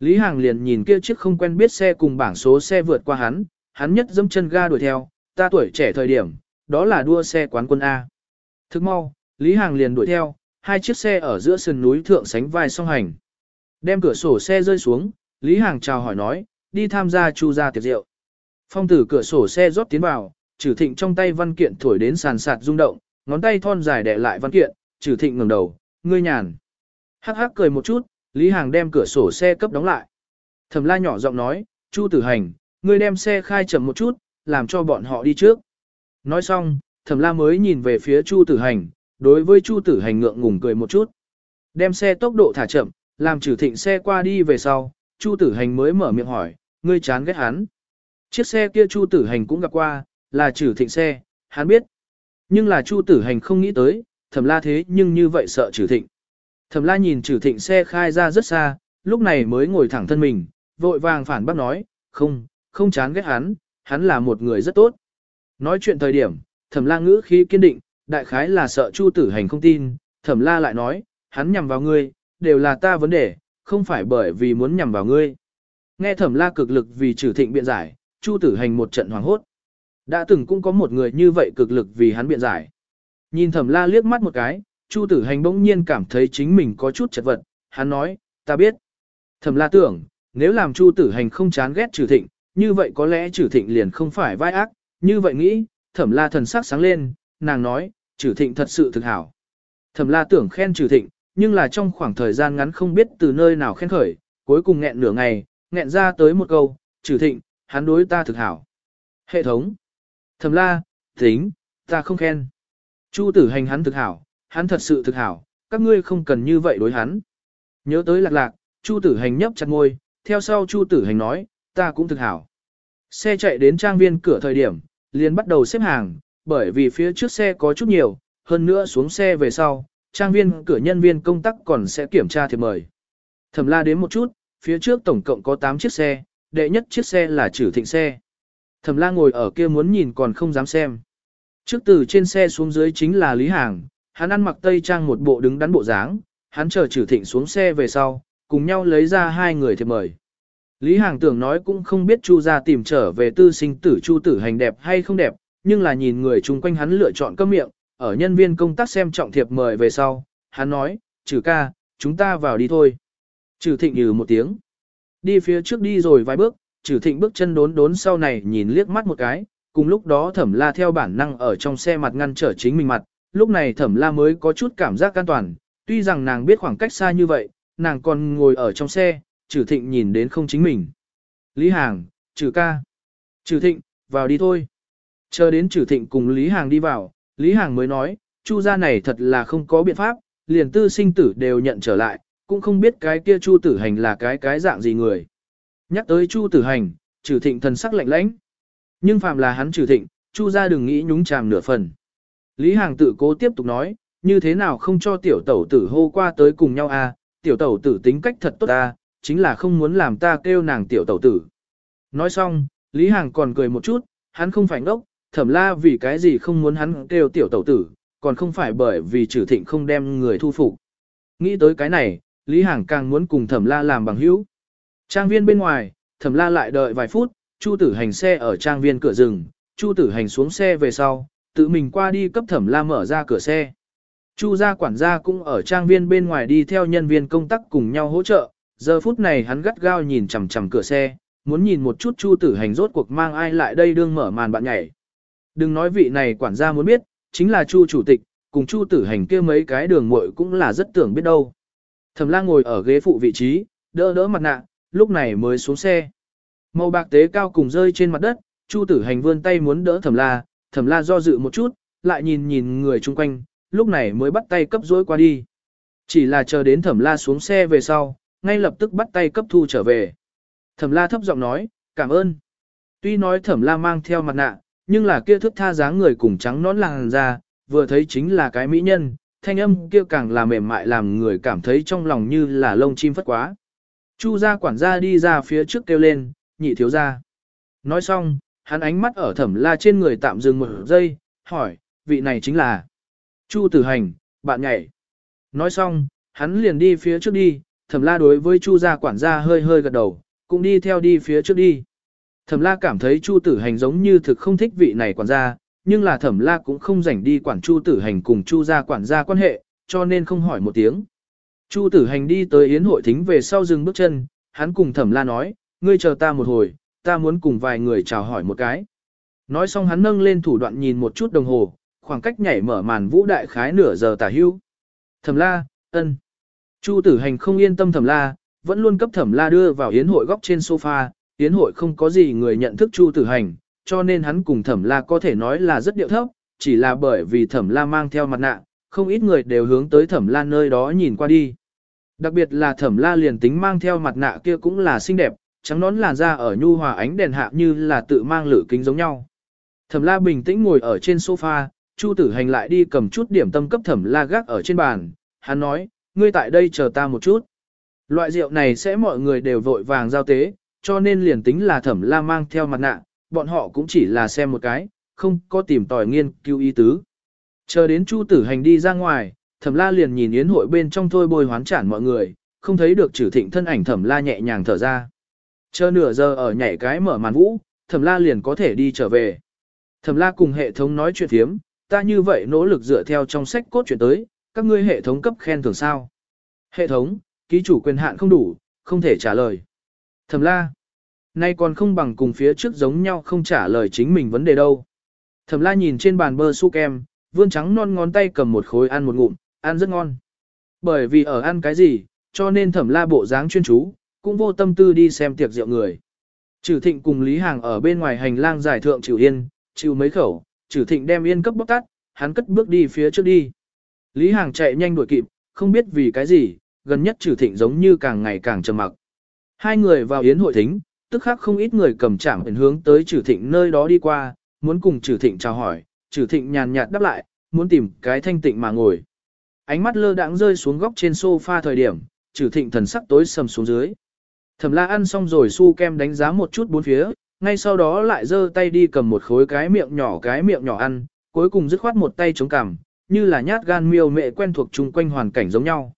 Lý Hàng liền nhìn kia chiếc không quen biết xe cùng bảng số xe vượt qua hắn, hắn nhất dâm chân ga đuổi theo, ta tuổi trẻ thời điểm, đó là đua xe quán quân A. Thức mau, Lý Hàng liền đuổi theo, hai chiếc xe ở giữa sườn núi thượng sánh vai song hành. Đem cửa sổ xe rơi xuống, Lý Hàng chào hỏi nói, đi tham gia chu gia tiệc rượu. Phong tử cửa sổ xe rót tiến vào, trừ thịnh trong tay văn kiện thổi đến sàn sạt rung động, ngón tay thon dài đè lại văn kiện, trừ thịnh ngẩng đầu, ngươi nhàn. Hắc hắc cười một chút, Lý Hàng đem cửa sổ xe cấp đóng lại. Thẩm la nhỏ giọng nói, Chu tử hành, ngươi đem xe khai chậm một chút, làm cho bọn họ đi trước. Nói xong, thẩm la mới nhìn về phía Chu tử hành, đối với Chu tử hành ngượng ngùng cười một chút. Đem xe tốc độ thả chậm, làm trừ thịnh xe qua đi về sau, Chu tử hành mới mở miệng hỏi, ngươi chán ghét hắn. Chiếc xe kia Chu tử hành cũng gặp qua, là trừ thịnh xe, hắn biết. Nhưng là Chu tử hành không nghĩ tới, thẩm la thế nhưng như vậy sợ Trử thịnh. Thẩm la nhìn Trử thịnh xe khai ra rất xa, lúc này mới ngồi thẳng thân mình, vội vàng phản bác nói, không, không chán ghét hắn, hắn là một người rất tốt. Nói chuyện thời điểm, thẩm la ngữ khí kiên định, đại khái là sợ chu tử hành không tin, thẩm la lại nói, hắn nhằm vào ngươi, đều là ta vấn đề, không phải bởi vì muốn nhằm vào ngươi. Nghe thẩm la cực lực vì Trử thịnh biện giải, chu tử hành một trận hoàng hốt. Đã từng cũng có một người như vậy cực lực vì hắn biện giải. Nhìn thẩm la liếc mắt một cái, chu tử hành bỗng nhiên cảm thấy chính mình có chút chật vật, hắn nói, ta biết. Thẩm la tưởng, nếu làm chu tử hành không chán ghét trừ thịnh, như vậy có lẽ trừ thịnh liền không phải vai ác, như vậy nghĩ, thẩm la thần sắc sáng lên, nàng nói, trừ thịnh thật sự thực hảo. Thẩm la tưởng khen trừ thịnh, nhưng là trong khoảng thời gian ngắn không biết từ nơi nào khen khởi, cuối cùng nghẹn nửa ngày, nghẹn ra tới một câu, trừ thịnh, hắn đối ta thực hảo. Hệ thống. Thẩm la, tính, ta không khen. Chu tử hành hắn thực hảo, hắn thật sự thực hảo, các ngươi không cần như vậy đối hắn. Nhớ tới lạc lạc, Chu tử hành nhấp chặt ngôi, theo sau Chu tử hành nói, ta cũng thực hảo. Xe chạy đến trang viên cửa thời điểm, liền bắt đầu xếp hàng, bởi vì phía trước xe có chút nhiều, hơn nữa xuống xe về sau, trang viên cửa nhân viên công tác còn sẽ kiểm tra thiệp mời. Thẩm la đến một chút, phía trước tổng cộng có 8 chiếc xe, đệ nhất chiếc xe là trừ thịnh xe. Thẩm la ngồi ở kia muốn nhìn còn không dám xem. Trước từ trên xe xuống dưới chính là Lý Hàng, hắn ăn mặc tây trang một bộ đứng đắn bộ dáng, hắn chờ trừ thịnh xuống xe về sau, cùng nhau lấy ra hai người thiệp mời. Lý Hàng tưởng nói cũng không biết Chu ra tìm trở về tư sinh tử Chu tử hành đẹp hay không đẹp, nhưng là nhìn người chung quanh hắn lựa chọn cơm miệng, ở nhân viên công tác xem trọng thiệp mời về sau, hắn nói, trừ ca, chúng ta vào đi thôi. Trừ thịnh như một tiếng. Đi phía trước đi rồi vài bước, trừ thịnh bước chân đốn đốn sau này nhìn liếc mắt một cái, cùng lúc đó thẩm la theo bản năng ở trong xe mặt ngăn trở chính mình mặt, lúc này thẩm la mới có chút cảm giác an toàn, tuy rằng nàng biết khoảng cách xa như vậy, nàng còn ngồi ở trong xe, trừ thịnh nhìn đến không chính mình. Lý Hàng, trừ ca. Trừ thịnh, vào đi thôi. Chờ đến trừ thịnh cùng Lý Hàng đi vào, Lý Hàng mới nói, chu gia này thật là không có biện pháp, liền tư sinh tử đều nhận trở lại, cũng không biết cái kia chu tử hành là cái cái dạng gì người. Nhắc tới chu tử hành, trừ thịnh thần sắc lạnh lãnh. Nhưng phạm là hắn trừ thịnh, chu gia đừng nghĩ nhúng chàm nửa phần. Lý Hàng tự cố tiếp tục nói, như thế nào không cho tiểu tẩu tử hô qua tới cùng nhau à, tiểu tẩu tử tính cách thật tốt ta, chính là không muốn làm ta kêu nàng tiểu tẩu tử. Nói xong, Lý Hàng còn cười một chút, hắn không phải ngốc, thẩm la vì cái gì không muốn hắn kêu tiểu tẩu tử, còn không phải bởi vì trừ thịnh không đem người thu phục. Nghĩ tới cái này, Lý Hàng càng muốn cùng thẩm la làm bằng hữu. Trang viên bên ngoài, thẩm la lại đợi vài phút, Chu tử hành xe ở trang viên cửa rừng, Chu tử hành xuống xe về sau, tự mình qua đi cấp thẩm la mở ra cửa xe. Chu gia quản gia cũng ở trang viên bên ngoài đi theo nhân viên công tác cùng nhau hỗ trợ, giờ phút này hắn gắt gao nhìn chằm chằm cửa xe, muốn nhìn một chút Chu tử hành rốt cuộc mang ai lại đây đương mở màn bạn nhảy. Đừng nói vị này quản gia muốn biết, chính là Chu chủ tịch, cùng Chu tử hành kia mấy cái đường muội cũng là rất tưởng biết đâu. Thẩm la ngồi ở ghế phụ vị trí, đỡ đỡ mặt nạ, lúc này mới xuống xe. Màu bạc tế cao cùng rơi trên mặt đất, Chu tử hành vươn tay muốn đỡ thẩm la, thẩm la do dự một chút, lại nhìn nhìn người chung quanh, lúc này mới bắt tay cấp dối qua đi. Chỉ là chờ đến thẩm la xuống xe về sau, ngay lập tức bắt tay cấp thu trở về. Thẩm la thấp giọng nói, cảm ơn. Tuy nói thẩm la mang theo mặt nạ, nhưng là kia thức tha dáng người cùng trắng nón làng ra, vừa thấy chính là cái mỹ nhân, thanh âm kia càng là mềm mại làm người cảm thấy trong lòng như là lông chim phất quá. Chu gia quản gia đi ra phía trước kêu lên, nhị thiếu gia. Nói xong, hắn ánh mắt ở thẩm la trên người tạm dừng một giây, hỏi, vị này chính là Chu tử hành, bạn nhảy. Nói xong, hắn liền đi phía trước đi, thẩm la đối với chu gia quản gia hơi hơi gật đầu, cũng đi theo đi phía trước đi. Thẩm la cảm thấy chu tử hành giống như thực không thích vị này quản gia, nhưng là thẩm la cũng không rảnh đi quản chu tử hành cùng chu gia quản gia quan hệ, cho nên không hỏi một tiếng. Chu tử hành đi tới yến hội thính về sau dừng bước chân, hắn cùng thẩm la nói, ngươi chờ ta một hồi, ta muốn cùng vài người chào hỏi một cái. Nói xong hắn nâng lên thủ đoạn nhìn một chút đồng hồ, khoảng cách nhảy mở màn vũ đại khái nửa giờ tả hưu. Thẩm la, ân. Chu tử hành không yên tâm thẩm la, vẫn luôn cấp thẩm la đưa vào yến hội góc trên sofa, yến hội không có gì người nhận thức chu tử hành, cho nên hắn cùng thẩm la có thể nói là rất điệu thấp, chỉ là bởi vì thẩm la mang theo mặt nạ, không ít người đều hướng tới thẩm la nơi đó nhìn qua đi. Đặc biệt là thẩm la liền tính mang theo mặt nạ kia cũng là xinh đẹp, trắng nón làn da ở nhu hòa ánh đèn hạ như là tự mang lửa kính giống nhau. Thẩm la bình tĩnh ngồi ở trên sofa, Chu tử hành lại đi cầm chút điểm tâm cấp thẩm la gác ở trên bàn, hắn nói, ngươi tại đây chờ ta một chút. Loại rượu này sẽ mọi người đều vội vàng giao tế, cho nên liền tính là thẩm la mang theo mặt nạ, bọn họ cũng chỉ là xem một cái, không có tìm tòi nghiên cứu ý tứ. Chờ đến Chu tử hành đi ra ngoài, thẩm la liền nhìn yến hội bên trong thôi bôi hoán chản mọi người, không thấy được trừ thịnh thân ảnh thẩm la nhẹ nhàng thở ra. Chờ nửa giờ ở nhảy cái mở màn vũ, thẩm la liền có thể đi trở về. Thẩm la cùng hệ thống nói chuyện thiếm, ta như vậy nỗ lực dựa theo trong sách cốt chuyện tới, các ngươi hệ thống cấp khen thưởng sao. Hệ thống, ký chủ quyền hạn không đủ, không thể trả lời. Thẩm la, nay còn không bằng cùng phía trước giống nhau không trả lời chính mình vấn đề đâu. Thẩm la nhìn trên bàn bơ su kem, vươn trắng non ngón tay cầm một khối ăn một ngụm, ăn rất ngon. Bởi vì ở ăn cái gì, cho nên thẩm la bộ dáng chuyên chú, cũng vô tâm tư đi xem tiệc rượu người. Trừ thịnh cùng Lý Hàng ở bên ngoài hành lang giải thượng chịu yên, chịu mấy khẩu, trừ thịnh đem yên cấp bóc tắt, hắn cất bước đi phía trước đi. Lý Hàng chạy nhanh đuổi kịp, không biết vì cái gì, gần nhất trừ thịnh giống như càng ngày càng trầm mặc. Hai người vào yến hội thính, tức khắc không ít người cầm chạm ẩn hướng tới trừ thịnh nơi đó đi qua, muốn cùng trừ thịnh chào hỏi, trừ thịnh nhàn nhạt đáp lại, muốn tìm cái thanh tịnh mà ngồi. Ánh mắt lơ đãng rơi xuống góc trên sofa thời điểm, trừ thịnh thần sắc tối sầm xuống dưới. Thẩm la ăn xong rồi su kem đánh giá một chút bốn phía, ngay sau đó lại giơ tay đi cầm một khối cái miệng nhỏ cái miệng nhỏ ăn, cuối cùng dứt khoát một tay chống cằm, như là nhát gan miêu mẹ quen thuộc chung quanh hoàn cảnh giống nhau.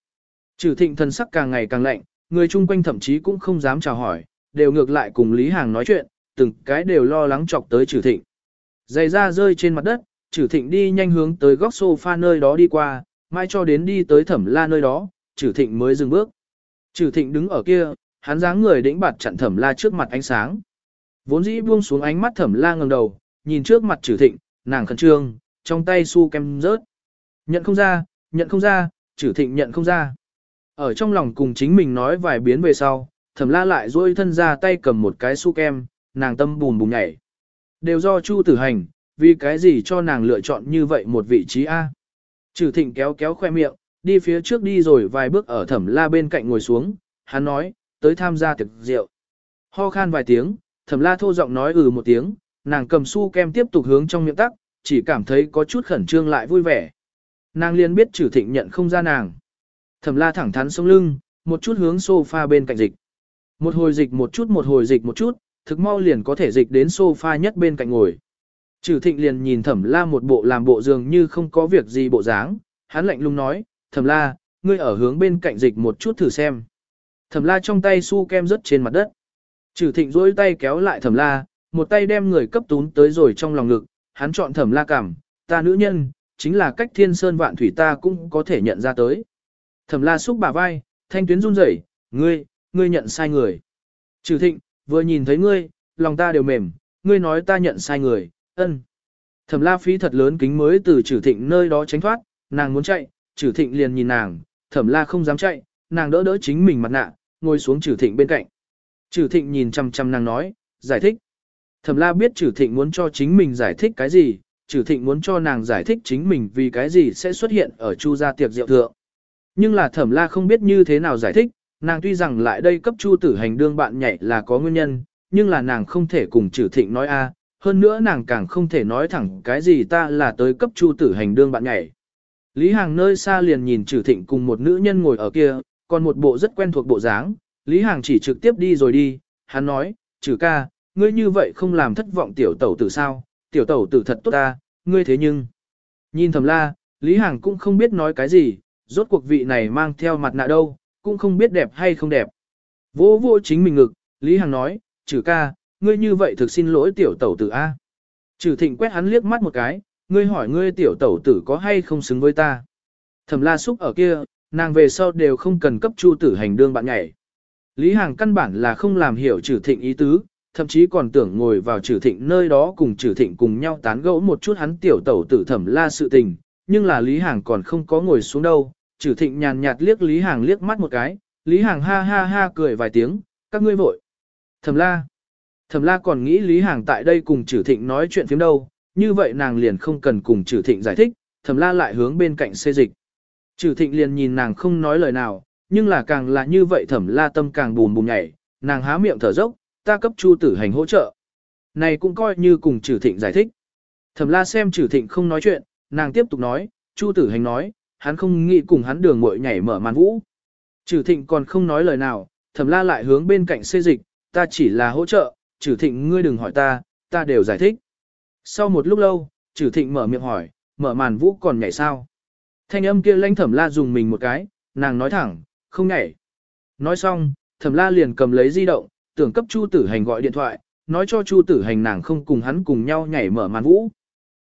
Trừ thịnh thần sắc càng ngày càng lạnh, người chung quanh thậm chí cũng không dám chào hỏi, đều ngược lại cùng Lý Hàng nói chuyện, từng cái đều lo lắng chọc tới trừ thịnh. Giày da rơi trên mặt đất, trừ thịnh đi nhanh hướng tới góc sofa nơi đó đi qua, mai cho đến đi tới thẩm la nơi đó, trừ thịnh mới dừng bước. Trừ thịnh đứng ở kia, hắn dáng người đĩnh bạt chặn thẩm la trước mặt ánh sáng. Vốn dĩ buông xuống ánh mắt thẩm la ngẩng đầu, nhìn trước mặt trừ thịnh, nàng khẩn trương, trong tay su kem rớt. Nhận không ra, nhận không ra, trừ thịnh nhận không ra. Ở trong lòng cùng chính mình nói vài biến về sau, thẩm la lại duỗi thân ra tay cầm một cái su kem, nàng tâm bùn bùn nhảy. Đều do chu tử hành, vì cái gì cho nàng lựa chọn như vậy một vị trí A. Trừ thịnh kéo kéo khoe miệng, đi phía trước đi rồi vài bước ở thẩm la bên cạnh ngồi xuống, hắn nói, tới tham gia tiệc rượu. Ho khan vài tiếng, thẩm la thô giọng nói ừ một tiếng, nàng cầm su kem tiếp tục hướng trong miệng tắc, chỉ cảm thấy có chút khẩn trương lại vui vẻ. Nàng liền biết trừ thịnh nhận không ra nàng. Thẩm la thẳng thắn sống lưng, một chút hướng sofa bên cạnh dịch. Một hồi dịch một chút một hồi dịch một chút, thực mau liền có thể dịch đến sofa nhất bên cạnh ngồi. Trừ thịnh liền nhìn thẩm la một bộ làm bộ dường như không có việc gì bộ dáng, hắn lạnh lùng nói, thẩm la, ngươi ở hướng bên cạnh dịch một chút thử xem. Thẩm la trong tay su kem rớt trên mặt đất. Trừ thịnh duỗi tay kéo lại thẩm la, một tay đem người cấp tún tới rồi trong lòng ngực, hắn chọn thẩm la cảm, ta nữ nhân, chính là cách thiên sơn vạn thủy ta cũng có thể nhận ra tới. Thẩm la xúc bả vai, thanh tuyến run rẩy, ngươi, ngươi nhận sai người. Trừ thịnh, vừa nhìn thấy ngươi, lòng ta đều mềm, ngươi nói ta nhận sai người, ân. Thẩm la phí thật lớn kính mới từ trừ thịnh nơi đó tránh thoát, nàng muốn chạy, trừ thịnh liền nhìn nàng, thẩm la không dám chạy, nàng đỡ đỡ chính mình mặt nạ, ngồi xuống trừ thịnh bên cạnh. Trừ thịnh nhìn chăm chăm nàng nói, giải thích. Thẩm la biết trừ thịnh muốn cho chính mình giải thích cái gì, trừ thịnh muốn cho nàng giải thích chính mình vì cái gì sẽ xuất hiện ở chu gia tiệc rượu thượng. Nhưng là thẩm la không biết như thế nào giải thích, nàng tuy rằng lại đây cấp chu tử hành đương bạn nhảy là có nguyên nhân, nhưng là nàng không thể cùng trừ thịnh nói a, hơn nữa nàng càng không thể nói thẳng cái gì ta là tới cấp chu tử hành đương bạn nhảy. Lý Hàng nơi xa liền nhìn trừ thịnh cùng một nữ nhân ngồi ở kia, còn một bộ rất quen thuộc bộ dáng, Lý Hàng chỉ trực tiếp đi rồi đi, hắn nói, trừ ca, ngươi như vậy không làm thất vọng tiểu tẩu tử sao, tiểu tẩu tử thật tốt ta, ngươi thế nhưng. Nhìn thầm la, Lý Hàng cũng không biết nói cái gì, rốt cuộc vị này mang theo mặt nạ đâu, cũng không biết đẹp hay không đẹp. Vô vô chính mình ngực, Lý Hằng nói, trừ ca, ngươi như vậy thực xin lỗi tiểu tẩu tử A. Trừ thịnh quét hắn liếc mắt một cái, ngươi hỏi ngươi tiểu tẩu tử có hay không xứng với ta. Thẩm la xúc ở kia, nàng về sau đều không cần cấp chu tử hành đương bạn nhảy. Lý Hàng căn bản là không làm hiểu trừ thịnh ý tứ, thậm chí còn tưởng ngồi vào trừ thịnh nơi đó cùng trừ thịnh cùng nhau tán gẫu một chút hắn tiểu tẩu tử thẩm la sự tình, nhưng là Lý Hàng còn không có ngồi xuống đâu, trừ thịnh nhàn nhạt liếc Lý Hàng liếc mắt một cái, Lý Hàng ha ha ha cười vài tiếng, các ngươi vội. Thẩm la. Thẩm la còn nghĩ Lý Hàng tại đây cùng Trử thịnh nói chuyện phiếm đâu, như vậy nàng liền không cần cùng Trử thịnh giải thích, thẩm la lại hướng bên cạnh xê dịch. Trử thịnh liền nhìn nàng không nói lời nào, nhưng là càng là như vậy thẩm la tâm càng bùm bùm nhảy, nàng há miệng thở dốc, ta cấp chu tử hành hỗ trợ. Này cũng coi như cùng Trử thịnh giải thích. Thẩm la xem Trử thịnh không nói chuyện, nàng tiếp tục nói, chu tử hành nói, hắn không nghĩ cùng hắn đường muội nhảy mở màn vũ. Trừ thịnh còn không nói lời nào, thẩm la lại hướng bên cạnh xê dịch, ta chỉ là hỗ trợ, trừ thịnh ngươi đừng hỏi ta, ta đều giải thích. Sau một lúc lâu, trừ thịnh mở miệng hỏi, mở màn vũ còn nhảy sao? Thanh âm kia lãnh thẩm la dùng mình một cái, nàng nói thẳng, không nhảy. Nói xong, thẩm la liền cầm lấy di động, tưởng cấp chu tử hành gọi điện thoại, nói cho chu tử hành nàng không cùng hắn cùng nhau nhảy mở màn vũ.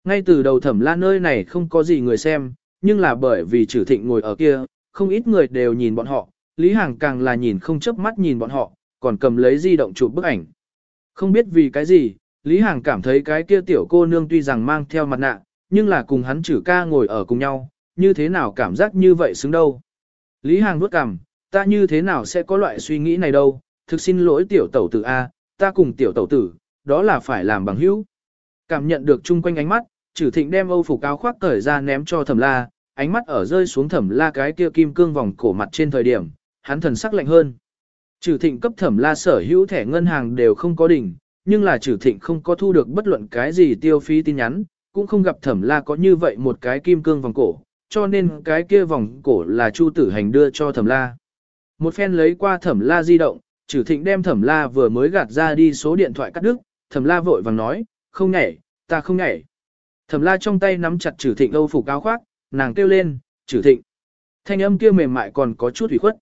Ngay từ đầu thẩm la nơi này không có gì người xem, nhưng là bởi vì trừ thịnh ngồi ở kia, không ít người đều nhìn bọn họ, Lý Hàng càng là nhìn không chớp mắt nhìn bọn họ, còn cầm lấy di động chụp bức ảnh. Không biết vì cái gì, Lý Hằng cảm thấy cái kia tiểu cô nương tuy rằng mang theo mặt nạ, nhưng là cùng hắn chử ca ngồi ở cùng nhau, như thế nào cảm giác như vậy xứng đâu. Lý Hằng nuốt cằm, ta như thế nào sẽ có loại suy nghĩ này đâu, thực xin lỗi tiểu tẩu tử A, ta cùng tiểu tẩu tử, đó là phải làm bằng hữu. Cảm nhận được chung quanh ánh mắt, Chử thịnh đem âu phục áo khoác cởi ra ném cho thẩm la, ánh mắt ở rơi xuống thẩm la cái kia kim cương vòng cổ mặt trên thời điểm, hắn thần sắc lạnh hơn. Trừ thịnh cấp thẩm la sở hữu thẻ ngân hàng đều không có đỉnh, nhưng là trừ thịnh không có thu được bất luận cái gì tiêu phí tin nhắn, cũng không gặp thẩm la có như vậy một cái kim cương vòng cổ, cho nên cái kia vòng cổ là chu tử hành đưa cho thẩm la. Một phen lấy qua thẩm la di động, trừ thịnh đem thẩm la vừa mới gạt ra đi số điện thoại cắt đứt, thẩm la vội vàng nói, không nhảy, ta không nhảy. Thẩm la trong tay nắm chặt trừ thịnh âu phục áo khoác, nàng kêu lên, trừ thịnh. Thanh âm kia mềm mại còn có chút ủy khuất.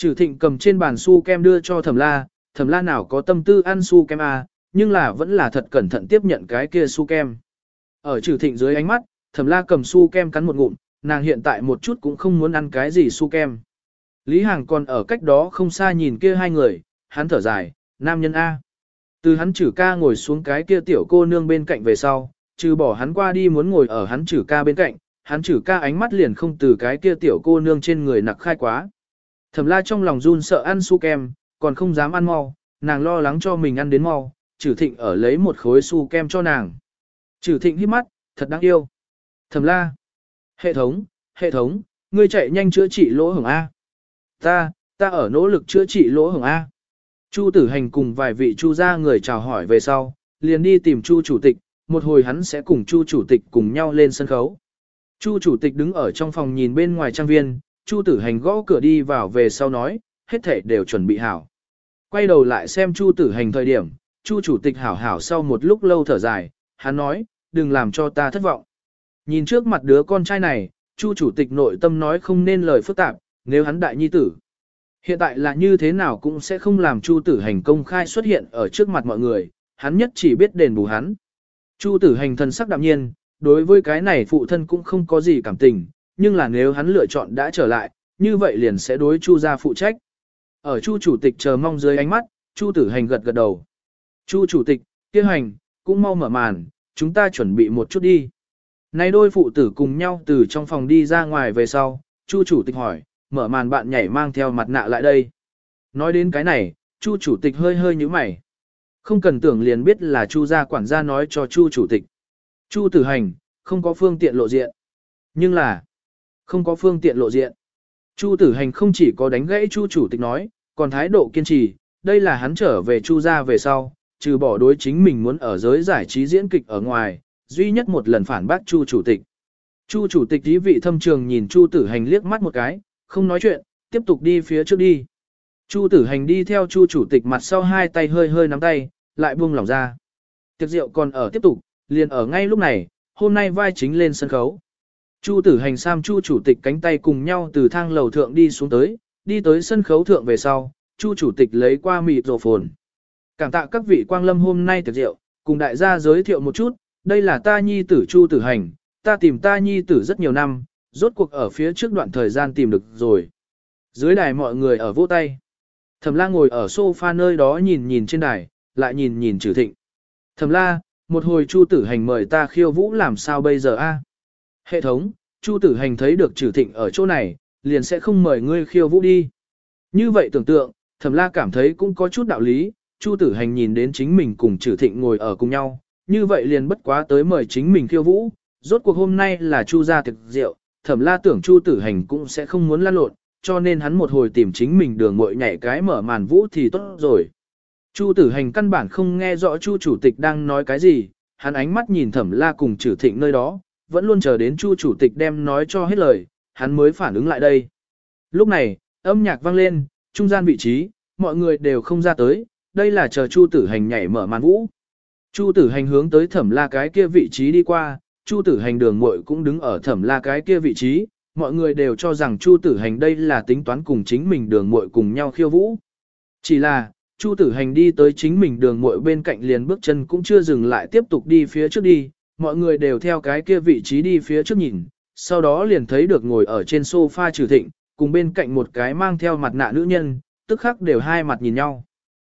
Trử thịnh cầm trên bàn su kem đưa cho thẩm la, thẩm la nào có tâm tư ăn su kem à, nhưng là vẫn là thật cẩn thận tiếp nhận cái kia su kem. Ở trừ thịnh dưới ánh mắt, thẩm la cầm su kem cắn một ngụm, nàng hiện tại một chút cũng không muốn ăn cái gì su kem. Lý Hàng còn ở cách đó không xa nhìn kia hai người, hắn thở dài, nam nhân A. Từ hắn chử ca ngồi xuống cái kia tiểu cô nương bên cạnh về sau, trừ bỏ hắn qua đi muốn ngồi ở hắn chử ca bên cạnh, hắn chử ca ánh mắt liền không từ cái kia tiểu cô nương trên người nặc khai quá. Thẩm la trong lòng run sợ ăn su kem, còn không dám ăn mau, nàng lo lắng cho mình ăn đến mau, trừ thịnh ở lấy một khối su kem cho nàng. Trừ thịnh hít mắt, thật đáng yêu. Thẩm la. Hệ thống, hệ thống, ngươi chạy nhanh chữa trị lỗ hổng A. Ta, ta ở nỗ lực chữa trị lỗ hổng A. Chu tử hành cùng vài vị chu gia người chào hỏi về sau, liền đi tìm chu chủ tịch, một hồi hắn sẽ cùng chu chủ tịch cùng nhau lên sân khấu. Chu chủ tịch đứng ở trong phòng nhìn bên ngoài trang viên, chu tử hành gõ cửa đi vào về sau nói, hết thể đều chuẩn bị hảo. Quay đầu lại xem chu tử hành thời điểm, chu chủ tịch hảo hảo sau một lúc lâu thở dài, hắn nói, đừng làm cho ta thất vọng. Nhìn trước mặt đứa con trai này, chu chủ tịch nội tâm nói không nên lời phức tạp, nếu hắn đại nhi tử. Hiện tại là như thế nào cũng sẽ không làm chu tử hành công khai xuất hiện ở trước mặt mọi người, hắn nhất chỉ biết đền bù hắn. Chu tử hành thân sắc đạm nhiên, đối với cái này phụ thân cũng không có gì cảm tình, nhưng là nếu hắn lựa chọn đã trở lại, như vậy liền sẽ đối chu ra phụ trách. Ở chu chủ tịch chờ mong dưới ánh mắt, chu tử hành gật gật đầu. Chu chủ tịch, kia hành, cũng mau mở màn, chúng ta chuẩn bị một chút đi. Nay đôi phụ tử cùng nhau từ trong phòng đi ra ngoài về sau, chu chủ tịch hỏi, mở màn bạn nhảy mang theo mặt nạ lại đây. Nói đến cái này, chu chủ tịch hơi hơi nhíu mày. Không cần tưởng liền biết là chu gia quản gia nói cho chu chủ tịch. Chu tử hành, không có phương tiện lộ diện. Nhưng là, không có phương tiện lộ diện. Chu tử hành không chỉ có đánh gãy chu chủ tịch nói, còn thái độ kiên trì, đây là hắn trở về chu ra về sau, trừ bỏ đối chính mình muốn ở giới giải trí diễn kịch ở ngoài, duy nhất một lần phản bác chu chủ tịch. Chu chủ tịch tí vị thâm trường nhìn chu tử hành liếc mắt một cái, không nói chuyện, tiếp tục đi phía trước đi. Chu tử hành đi theo chu chủ tịch mặt sau hai tay hơi hơi nắm tay, lại buông lỏng ra. Tiệc rượu còn ở tiếp tục, liền ở ngay lúc này, hôm nay vai chính lên sân khấu. Chu tử hành sam chu chủ tịch cánh tay cùng nhau từ thang lầu thượng đi xuống tới, đi tới sân khấu thượng về sau, chu chủ tịch lấy qua mịt rổ phồn. Cảm tạ các vị quang lâm hôm nay thật rượu, cùng đại gia giới thiệu một chút, đây là ta nhi tử chu tử hành, ta tìm ta nhi tử rất nhiều năm, rốt cuộc ở phía trước đoạn thời gian tìm được rồi. Dưới đài mọi người ở vô tay. Thẩm la ngồi ở sofa nơi đó nhìn nhìn trên đài, lại nhìn nhìn trừ thịnh. Thẩm la, một hồi chu tử hành mời ta khiêu vũ làm sao bây giờ a? Hệ thống, chu tử hành thấy được trừ thịnh ở chỗ này, liền sẽ không mời ngươi khiêu vũ đi. Như vậy tưởng tượng, thẩm la cảm thấy cũng có chút đạo lý, chu tử hành nhìn đến chính mình cùng trừ thịnh ngồi ở cùng nhau, như vậy liền bất quá tới mời chính mình khiêu vũ, rốt cuộc hôm nay là chu gia thực rượu, thẩm la tưởng chu tử hành cũng sẽ không muốn lăn lộn, cho nên hắn một hồi tìm chính mình đường muội nhảy cái mở màn vũ thì tốt rồi. Chu tử hành căn bản không nghe rõ chu chủ tịch đang nói cái gì, hắn ánh mắt nhìn thẩm la cùng trừ thịnh nơi đó, vẫn luôn chờ đến chu chủ tịch đem nói cho hết lời, hắn mới phản ứng lại đây. Lúc này, âm nhạc vang lên, trung gian vị trí, mọi người đều không ra tới, đây là chờ chu tử hành nhảy mở màn vũ. Chu tử hành hướng tới thẩm la cái kia vị trí đi qua, chu tử hành đường muội cũng đứng ở thẩm la cái kia vị trí, mọi người đều cho rằng chu tử hành đây là tính toán cùng chính mình đường muội cùng nhau khiêu vũ. Chỉ là, chu tử hành đi tới chính mình đường muội bên cạnh liền bước chân cũng chưa dừng lại tiếp tục đi phía trước đi, mọi người đều theo cái kia vị trí đi phía trước nhìn, sau đó liền thấy được ngồi ở trên sofa trừ thịnh, cùng bên cạnh một cái mang theo mặt nạ nữ nhân, tức khắc đều hai mặt nhìn nhau.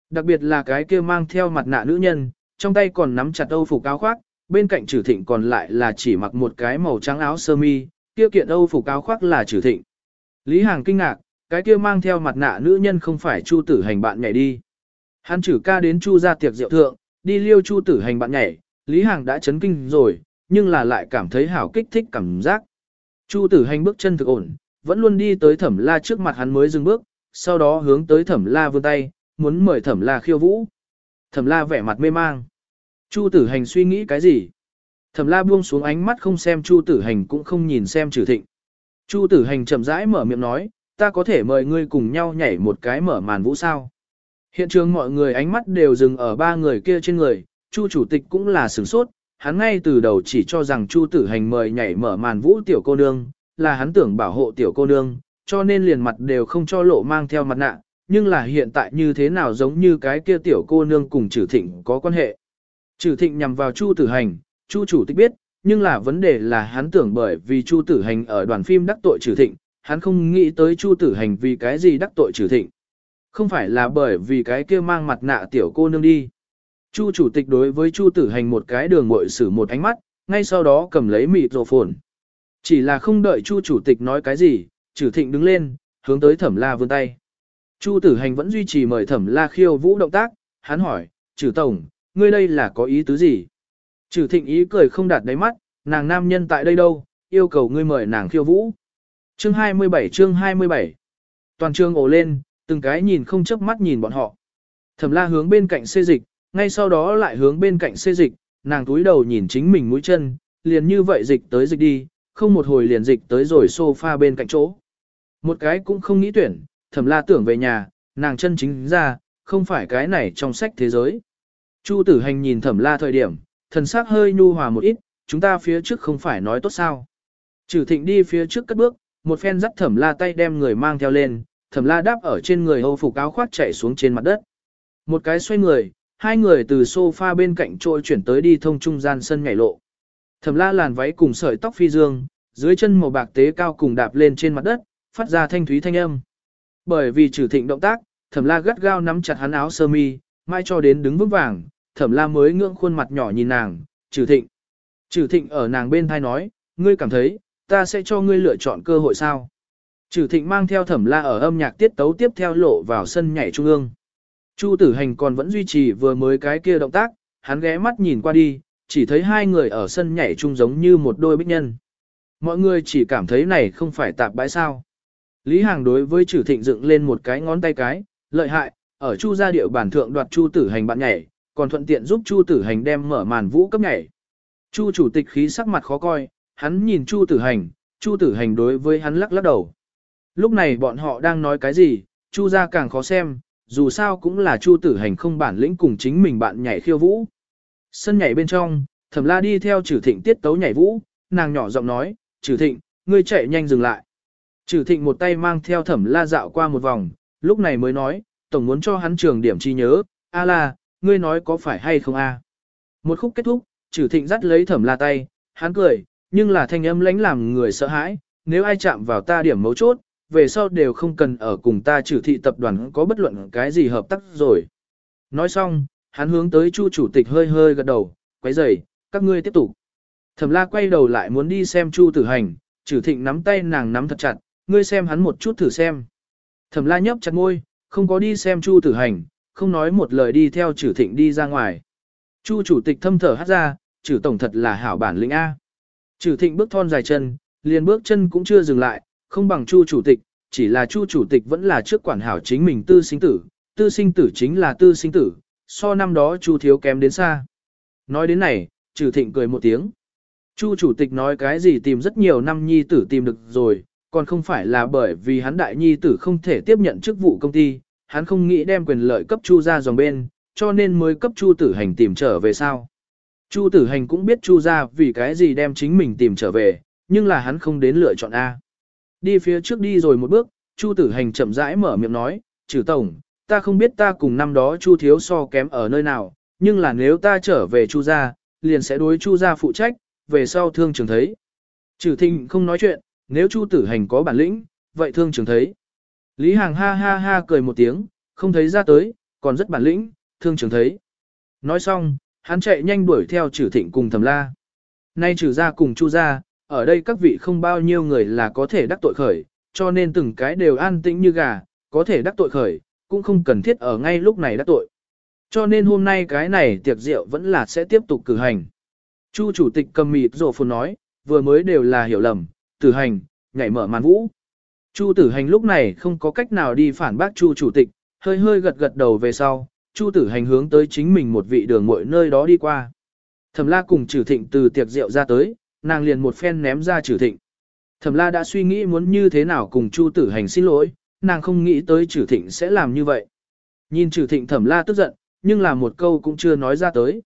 Đặc biệt là cái kia mang theo mặt nạ nữ nhân, trong tay còn nắm chặt âu phục áo khoác, bên cạnh trừ thịnh còn lại là chỉ mặc một cái màu trắng áo sơ mi, kia kiện âu phục áo khoác là trừ thịnh. Lý Hàng kinh ngạc, cái kia mang theo mặt nạ nữ nhân không phải Chu Tử Hành bạn nhảy đi. Hắn trừ ca đến Chu ra tiệc rượu thượng, đi liêu Chu Tử Hành bạn nhảy, Lý Hàng đã chấn kinh rồi, nhưng là lại cảm thấy hảo kích thích cảm giác. Chu Tử Hành bước chân thực ổn, vẫn luôn đi tới Thẩm La trước mặt hắn mới dừng bước, sau đó hướng tới Thẩm La vươn tay, muốn mời Thẩm La khiêu vũ. Thẩm La vẻ mặt mê mang. Chu Tử Hành suy nghĩ cái gì? Thẩm La buông xuống ánh mắt không xem Chu Tử Hành cũng không nhìn xem Trừ Thịnh. Chu Tử Hành chậm rãi mở miệng nói, ta có thể mời ngươi cùng nhau nhảy một cái mở màn vũ sao? Hiện trường mọi người ánh mắt đều dừng ở ba người kia trên người, Chu chủ tịch cũng là sửng sốt, hắn ngay từ đầu chỉ cho rằng Chu Tử Hành mời nhảy mở màn vũ tiểu cô nương, là hắn tưởng bảo hộ tiểu cô nương, cho nên liền mặt đều không cho lộ mang theo mặt nạ, nhưng là hiện tại như thế nào giống như cái kia tiểu cô nương cùng Trử Thịnh có quan hệ. Trử Thịnh nhằm vào Chu Tử Hành, Chu chủ tịch biết, nhưng là vấn đề là hắn tưởng bởi vì Chu Tử Hành ở đoàn phim đắc tội Trử Thịnh, hắn không nghĩ tới Chu Tử Hành vì cái gì đắc tội Trử Thịnh. Không phải là bởi vì cái kia mang mặt nạ tiểu cô nương đi. Chu chủ tịch đối với Chu Tử Hành một cái đường muội xử một ánh mắt, ngay sau đó cầm lấy mịt rổ phồn. Chỉ là không đợi Chu chủ tịch nói cái gì, Trử Thịnh đứng lên, hướng tới Thẩm La vươn tay. Chu Tử Hành vẫn duy trì mời Thẩm La khiêu vũ động tác, hắn hỏi, "Trử tổng, ngươi đây là có ý tứ gì?" Trừ thịnh ý cười không đạt đáy mắt, nàng nam nhân tại đây đâu, yêu cầu ngươi mời nàng khiêu vũ. Chương 27 chương 27 Toàn trường ổ lên, từng cái nhìn không chớp mắt nhìn bọn họ. Thẩm la hướng bên cạnh xê dịch, ngay sau đó lại hướng bên cạnh xê dịch, nàng túi đầu nhìn chính mình mũi chân, liền như vậy dịch tới dịch đi, không một hồi liền dịch tới rồi sofa bên cạnh chỗ. Một cái cũng không nghĩ tuyển, thẩm la tưởng về nhà, nàng chân chính ra, không phải cái này trong sách thế giới. Chu tử hành nhìn thẩm la thời điểm, thần sắc hơi nhu hòa một ít, chúng ta phía trước không phải nói tốt sao. Trừ thịnh đi phía trước cất bước, một phen dắt thẩm la tay đem người mang theo lên, thẩm la đáp ở trên người hâu phục áo khoác chạy xuống trên mặt đất. Một cái xoay người, hai người từ sofa bên cạnh trôi chuyển tới đi thông trung gian sân nhảy lộ. Thẩm la làn váy cùng sợi tóc phi dương, dưới chân màu bạc tế cao cùng đạp lên trên mặt đất, phát ra thanh thúy thanh âm. Bởi vì trừ thịnh động tác, thẩm la gắt gao nắm chặt hắn áo sơ mi, mai cho đến đứng vững vàng, thẩm la mới ngưỡng khuôn mặt nhỏ nhìn nàng, trừ thịnh. Trừ thịnh ở nàng bên thai nói, ngươi cảm thấy, ta sẽ cho ngươi lựa chọn cơ hội sao. Trừ thịnh mang theo thẩm la ở âm nhạc tiết tấu tiếp theo lộ vào sân nhảy trung ương. Chu tử hành còn vẫn duy trì vừa mới cái kia động tác, hắn ghé mắt nhìn qua đi, chỉ thấy hai người ở sân nhảy chung giống như một đôi bích nhân. Mọi người chỉ cảm thấy này không phải tạp bãi sao. Lý Hàng đối với Trử Thịnh dựng lên một cái ngón tay cái, lợi hại, ở Chu gia điệu bản thượng đoạt Chu Tử Hành bạn nhảy, còn thuận tiện giúp Chu Tử Hành đem mở màn vũ cấp nhảy. Chu chủ tịch khí sắc mặt khó coi, hắn nhìn Chu Tử Hành, Chu Tử Hành đối với hắn lắc lắc đầu. Lúc này bọn họ đang nói cái gì, Chu gia càng khó xem, dù sao cũng là Chu Tử Hành không bản lĩnh cùng chính mình bạn nhảy khiêu vũ. Sân nhảy bên trong, Thẩm La đi theo Trử Thịnh tiết tấu nhảy vũ, nàng nhỏ giọng nói, "Trử Thịnh, ngươi chạy nhanh dừng lại." Trử Thịnh một tay mang theo Thẩm La dạo qua một vòng, lúc này mới nói, tổng muốn cho hắn trường điểm chi nhớ, "A La, ngươi nói có phải hay không a?" Một khúc kết thúc, Trử Thịnh dắt lấy Thẩm La tay, hắn cười, nhưng là thanh âm lãnh làm người sợ hãi, nếu ai chạm vào ta điểm mấu chốt, về sau đều không cần ở cùng ta trừ thị tập đoàn có bất luận cái gì hợp tác rồi. Nói xong, hắn hướng tới Chu chủ tịch hơi hơi gật đầu, quấy rầy, các ngươi tiếp tục. Thẩm la quay đầu lại muốn đi xem Chu tử hành, trừ thịnh nắm tay nàng nắm thật chặt, ngươi xem hắn một chút thử xem. Thẩm la nhấp chặt môi, không có đi xem Chu tử hành, không nói một lời đi theo trừ thịnh đi ra ngoài. Chu chủ tịch thâm thở hát ra, trừ tổng thật là hảo bản lĩnh A. Trừ thịnh bước thon dài chân, liền bước chân cũng chưa dừng lại, không bằng Chu chủ tịch, chỉ là Chu chủ tịch vẫn là trước quản hảo chính mình tư sinh tử, tư sinh tử chính là tư sinh tử, so năm đó Chu thiếu kém đến xa. Nói đến này, trừ thịnh cười một tiếng. Chu chủ tịch nói cái gì tìm rất nhiều năm nhi tử tìm được rồi, còn không phải là bởi vì hắn đại nhi tử không thể tiếp nhận chức vụ công ty, hắn không nghĩ đem quyền lợi cấp Chu ra dòng bên, cho nên mới cấp Chu tử hành tìm trở về sao. Chu tử hành cũng biết Chu ra vì cái gì đem chính mình tìm trở về, nhưng là hắn không đến lựa chọn A. Đi phía trước đi rồi một bước, Chu tử hành chậm rãi mở miệng nói, trừ tổng, ta không biết ta cùng năm đó Chu thiếu so kém ở nơi nào, nhưng là nếu ta trở về Chu gia, liền sẽ đối Chu gia phụ trách, về sau thương trường thấy. Trừ thịnh không nói chuyện, nếu Chu tử hành có bản lĩnh, vậy thương trường thấy. Lý Hàng ha ha ha cười một tiếng, không thấy ra tới, còn rất bản lĩnh, thương trường thấy. Nói xong, hắn chạy nhanh đuổi theo trừ thịnh cùng thầm la. Nay trừ ra cùng Chu gia, ở đây các vị không bao nhiêu người là có thể đắc tội khởi, cho nên từng cái đều an tĩnh như gà, có thể đắc tội khởi, cũng không cần thiết ở ngay lúc này đắc tội. Cho nên hôm nay cái này tiệc rượu vẫn là sẽ tiếp tục cử hành. Chu chủ tịch cầm mịt rổ phồn nói, vừa mới đều là hiểu lầm, tử hành, nhảy mở màn vũ. Chu tử hành lúc này không có cách nào đi phản bác chu chủ tịch, hơi hơi gật gật đầu về sau, chu tử hành hướng tới chính mình một vị đường mội nơi đó đi qua. Thẩm la cùng trừ thịnh từ tiệc rượu ra tới, nàng liền một phen ném ra trừ thịnh. Thẩm la đã suy nghĩ muốn như thế nào cùng chu tử hành xin lỗi, nàng không nghĩ tới trừ thịnh sẽ làm như vậy. Nhìn trừ thịnh thẩm la tức giận, nhưng là một câu cũng chưa nói ra tới.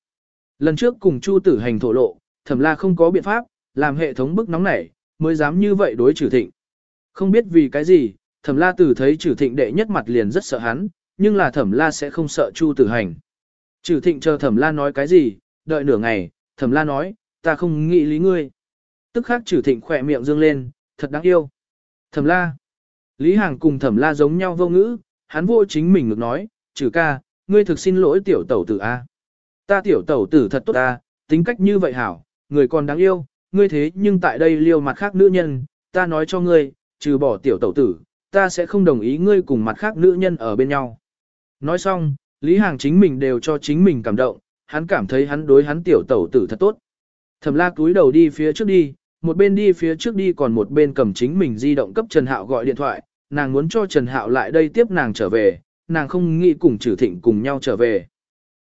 Lần trước cùng chu tử hành thổ lộ, thẩm la không có biện pháp, làm hệ thống bức nóng nảy, mới dám như vậy đối trừ thịnh. Không biết vì cái gì, thẩm la tử thấy trừ thịnh đệ nhất mặt liền rất sợ hắn, nhưng là thẩm la sẽ không sợ chu tử hành. Trừ thịnh chờ thẩm la nói cái gì, đợi nửa ngày, thẩm la nói, ta không nghĩ lý ngươi. Tức khắc trừ thịnh khỏe miệng dương lên, thật đáng yêu. Thẩm la. Lý Hàng cùng thẩm la giống nhau vô ngữ, hắn vô chính mình ngược nói, trừ ca, ngươi thực xin lỗi tiểu tẩu tử A. Ta tiểu tẩu tử thật tốt A, tính cách như vậy hảo, người còn đáng yêu, ngươi thế nhưng tại đây liêu mặt khác nữ nhân, ta nói cho ngươi, trừ bỏ tiểu tẩu tử, ta sẽ không đồng ý ngươi cùng mặt khác nữ nhân ở bên nhau. Nói xong, Lý Hàng chính mình đều cho chính mình cảm động, hắn cảm thấy hắn đối hắn tiểu tẩu tử thật tốt. Thẩm la cúi đầu đi phía trước đi, một bên đi phía trước đi còn một bên cầm chính mình di động cấp Trần Hạo gọi điện thoại, nàng muốn cho Trần Hạo lại đây tiếp nàng trở về, nàng không nghĩ cùng Trử Thịnh cùng nhau trở về.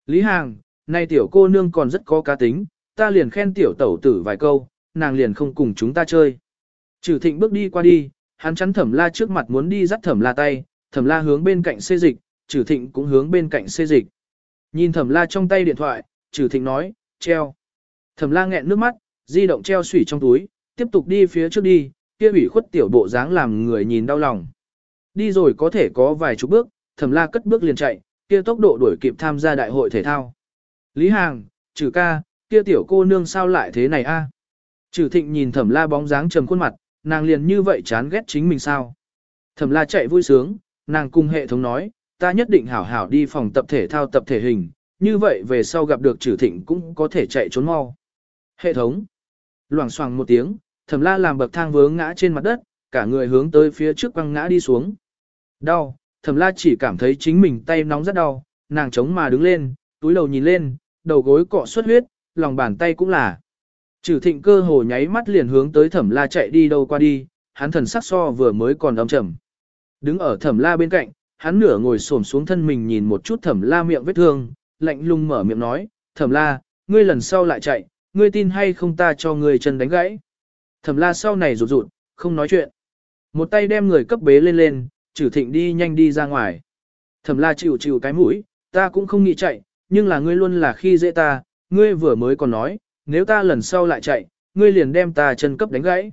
Lý Hàng, nay tiểu cô nương còn rất có cá tính, ta liền khen tiểu tẩu tử vài câu, nàng liền không cùng chúng ta chơi. Trử Thịnh bước đi qua đi, hắn chắn Thẩm La trước mặt muốn đi dắt Thẩm La tay, Thẩm La hướng bên cạnh xê dịch, Trử Thịnh cũng hướng bên cạnh xê dịch. Nhìn Thẩm La trong tay điện thoại, Trử Thịnh nói, treo. Thẩm La nghẹn nước mắt, di động treo sủy trong túi, tiếp tục đi phía trước đi, kia ủy khuất tiểu bộ dáng làm người nhìn đau lòng. Đi rồi có thể có vài chục bước, Thẩm La cất bước liền chạy, kia tốc độ đuổi kịp tham gia đại hội thể thao. Lý Hàng, trừ ca, kia tiểu cô nương sao lại thế này a? Trừ thịnh nhìn Thẩm La bóng dáng trầm khuôn mặt, nàng liền như vậy chán ghét chính mình sao? Thẩm La chạy vui sướng, nàng cùng hệ thống nói, ta nhất định hảo hảo đi phòng tập thể thao tập thể hình, như vậy về sau gặp được trừ thịnh cũng có thể chạy trốn mau. Hệ thống. Loảng xoảng một tiếng, thẩm la làm bậc thang vướng ngã trên mặt đất, cả người hướng tới phía trước quăng ngã đi xuống. Đau, thẩm la chỉ cảm thấy chính mình tay nóng rất đau, nàng chống mà đứng lên, túi đầu nhìn lên, đầu gối cọ xuất huyết, lòng bàn tay cũng là. Trừ thịnh cơ hồ nháy mắt liền hướng tới thẩm la chạy đi đâu qua đi, hắn thần sắc so vừa mới còn âm trầm. Đứng ở thẩm la bên cạnh, hắn nửa ngồi xổm xuống thân mình nhìn một chút thẩm la miệng vết thương, lạnh lùng mở miệng nói, thẩm la, ngươi lần sau lại chạy, ngươi tin hay không ta cho ngươi chân đánh gãy. Thẩm la sau này rụt rụt, không nói chuyện. Một tay đem người cấp bế lên lên, trừ thịnh đi nhanh đi ra ngoài. Thẩm la chịu chịu cái mũi, ta cũng không nghĩ chạy, nhưng là ngươi luôn là khi dễ ta, ngươi vừa mới còn nói, nếu ta lần sau lại chạy, ngươi liền đem ta chân cấp đánh gãy.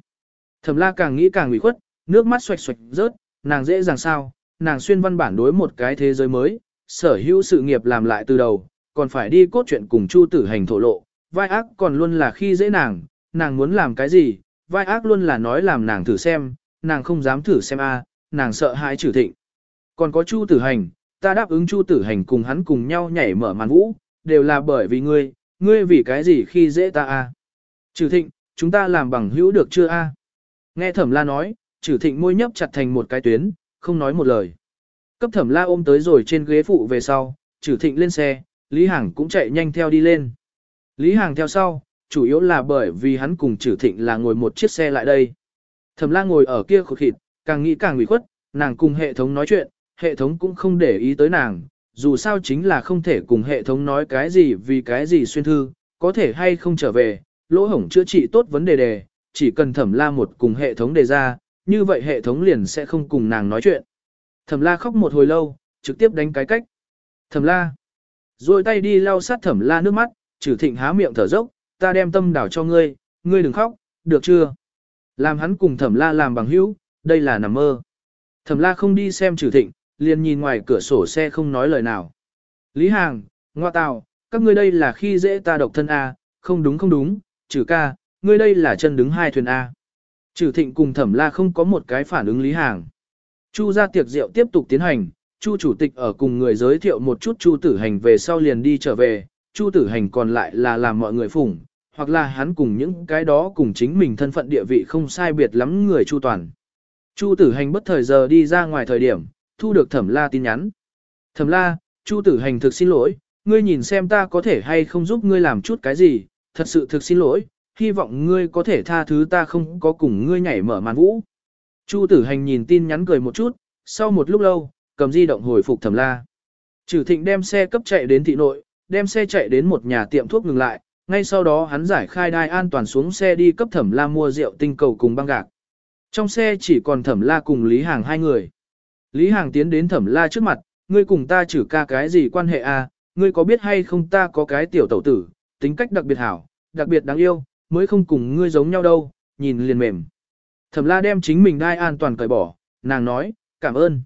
Thẩm la càng nghĩ càng ủy khuất, nước mắt xoạch xoạch rớt, nàng dễ dàng sao, nàng xuyên văn bản đối một cái thế giới mới, sở hữu sự nghiệp làm lại từ đầu, còn phải đi cốt chuyện cùng Chu Tử Hành thổ lộ, vai ác còn luôn là khi dễ nàng, nàng muốn làm cái gì, vai ác luôn là nói làm nàng thử xem, nàng không dám thử xem a, nàng sợ hãi trừ thịnh. Còn có Chu Tử Hành, ta đáp ứng Chu Tử Hành cùng hắn cùng nhau nhảy mở màn vũ, đều là bởi vì ngươi, ngươi vì cái gì khi dễ ta a? Trừ thịnh, chúng ta làm bằng hữu được chưa a? Nghe Thẩm La nói, Trừ thịnh môi nhấp chặt thành một cái tuyến, không nói một lời. Cấp Thẩm La ôm tới rồi trên ghế phụ về sau, Trừ thịnh lên xe, Lý Hằng cũng chạy nhanh theo đi lên. Lý hàng theo sau, chủ yếu là bởi vì hắn cùng Trử thịnh là ngồi một chiếc xe lại đây. Thẩm La ngồi ở kia khụt khịt, càng nghĩ càng ủy khuất, nàng cùng hệ thống nói chuyện, hệ thống cũng không để ý tới nàng, dù sao chính là không thể cùng hệ thống nói cái gì vì cái gì xuyên thư, có thể hay không trở về, lỗ hổng chữa trị tốt vấn đề đề, chỉ cần thẩm la một cùng hệ thống đề ra, như vậy hệ thống liền sẽ không cùng nàng nói chuyện. Thẩm la khóc một hồi lâu, trực tiếp đánh cái cách. Thẩm la, rồi tay đi lau sát thẩm la nước mắt, trừ thịnh há miệng thở dốc, ta đem tâm đảo cho ngươi, ngươi đừng khóc, được chưa? Làm hắn cùng thẩm la làm bằng hữu, đây là nằm mơ. Thẩm la không đi xem trừ thịnh, liền nhìn ngoài cửa sổ xe không nói lời nào. Lý Hàng, ngoa tào, các ngươi đây là khi dễ ta độc thân A, không đúng không đúng, trừ ca, ngươi đây là chân đứng hai thuyền A. Trừ thịnh cùng thẩm la không có một cái phản ứng Lý Hàng. Chu ra tiệc rượu tiếp tục tiến hành, Chu chủ tịch ở cùng người giới thiệu một chút Chu tử hành về sau liền đi trở về, Chu tử hành còn lại là làm mọi người phủng, hoặc là hắn cùng những cái đó cùng chính mình thân phận địa vị không sai biệt lắm người Chu toàn. Chu tử hành bất thời giờ đi ra ngoài thời điểm, thu được thẩm la tin nhắn. Thẩm la, Chu tử hành thực xin lỗi, ngươi nhìn xem ta có thể hay không giúp ngươi làm chút cái gì, thật sự thực xin lỗi, hy vọng ngươi có thể tha thứ ta không có cùng ngươi nhảy mở màn vũ. Chu tử hành nhìn tin nhắn cười một chút, sau một lúc lâu, cầm di động hồi phục thẩm la. Trử thịnh đem xe cấp chạy đến thị nội, đem xe chạy đến một nhà tiệm thuốc ngừng lại, ngay sau đó hắn giải khai đai an toàn xuống xe đi cấp thẩm la mua rượu tinh cầu cùng băng gạc. Trong xe chỉ còn thẩm la cùng Lý Hàng hai người. Lý Hàng tiến đến thẩm la trước mặt, ngươi cùng ta chử ca cái gì quan hệ à, ngươi có biết hay không ta có cái tiểu tẩu tử, tính cách đặc biệt hảo, đặc biệt đáng yêu, mới không cùng ngươi giống nhau đâu, nhìn liền mềm. Thẩm la đem chính mình đai an toàn cởi bỏ, nàng nói, cảm ơn.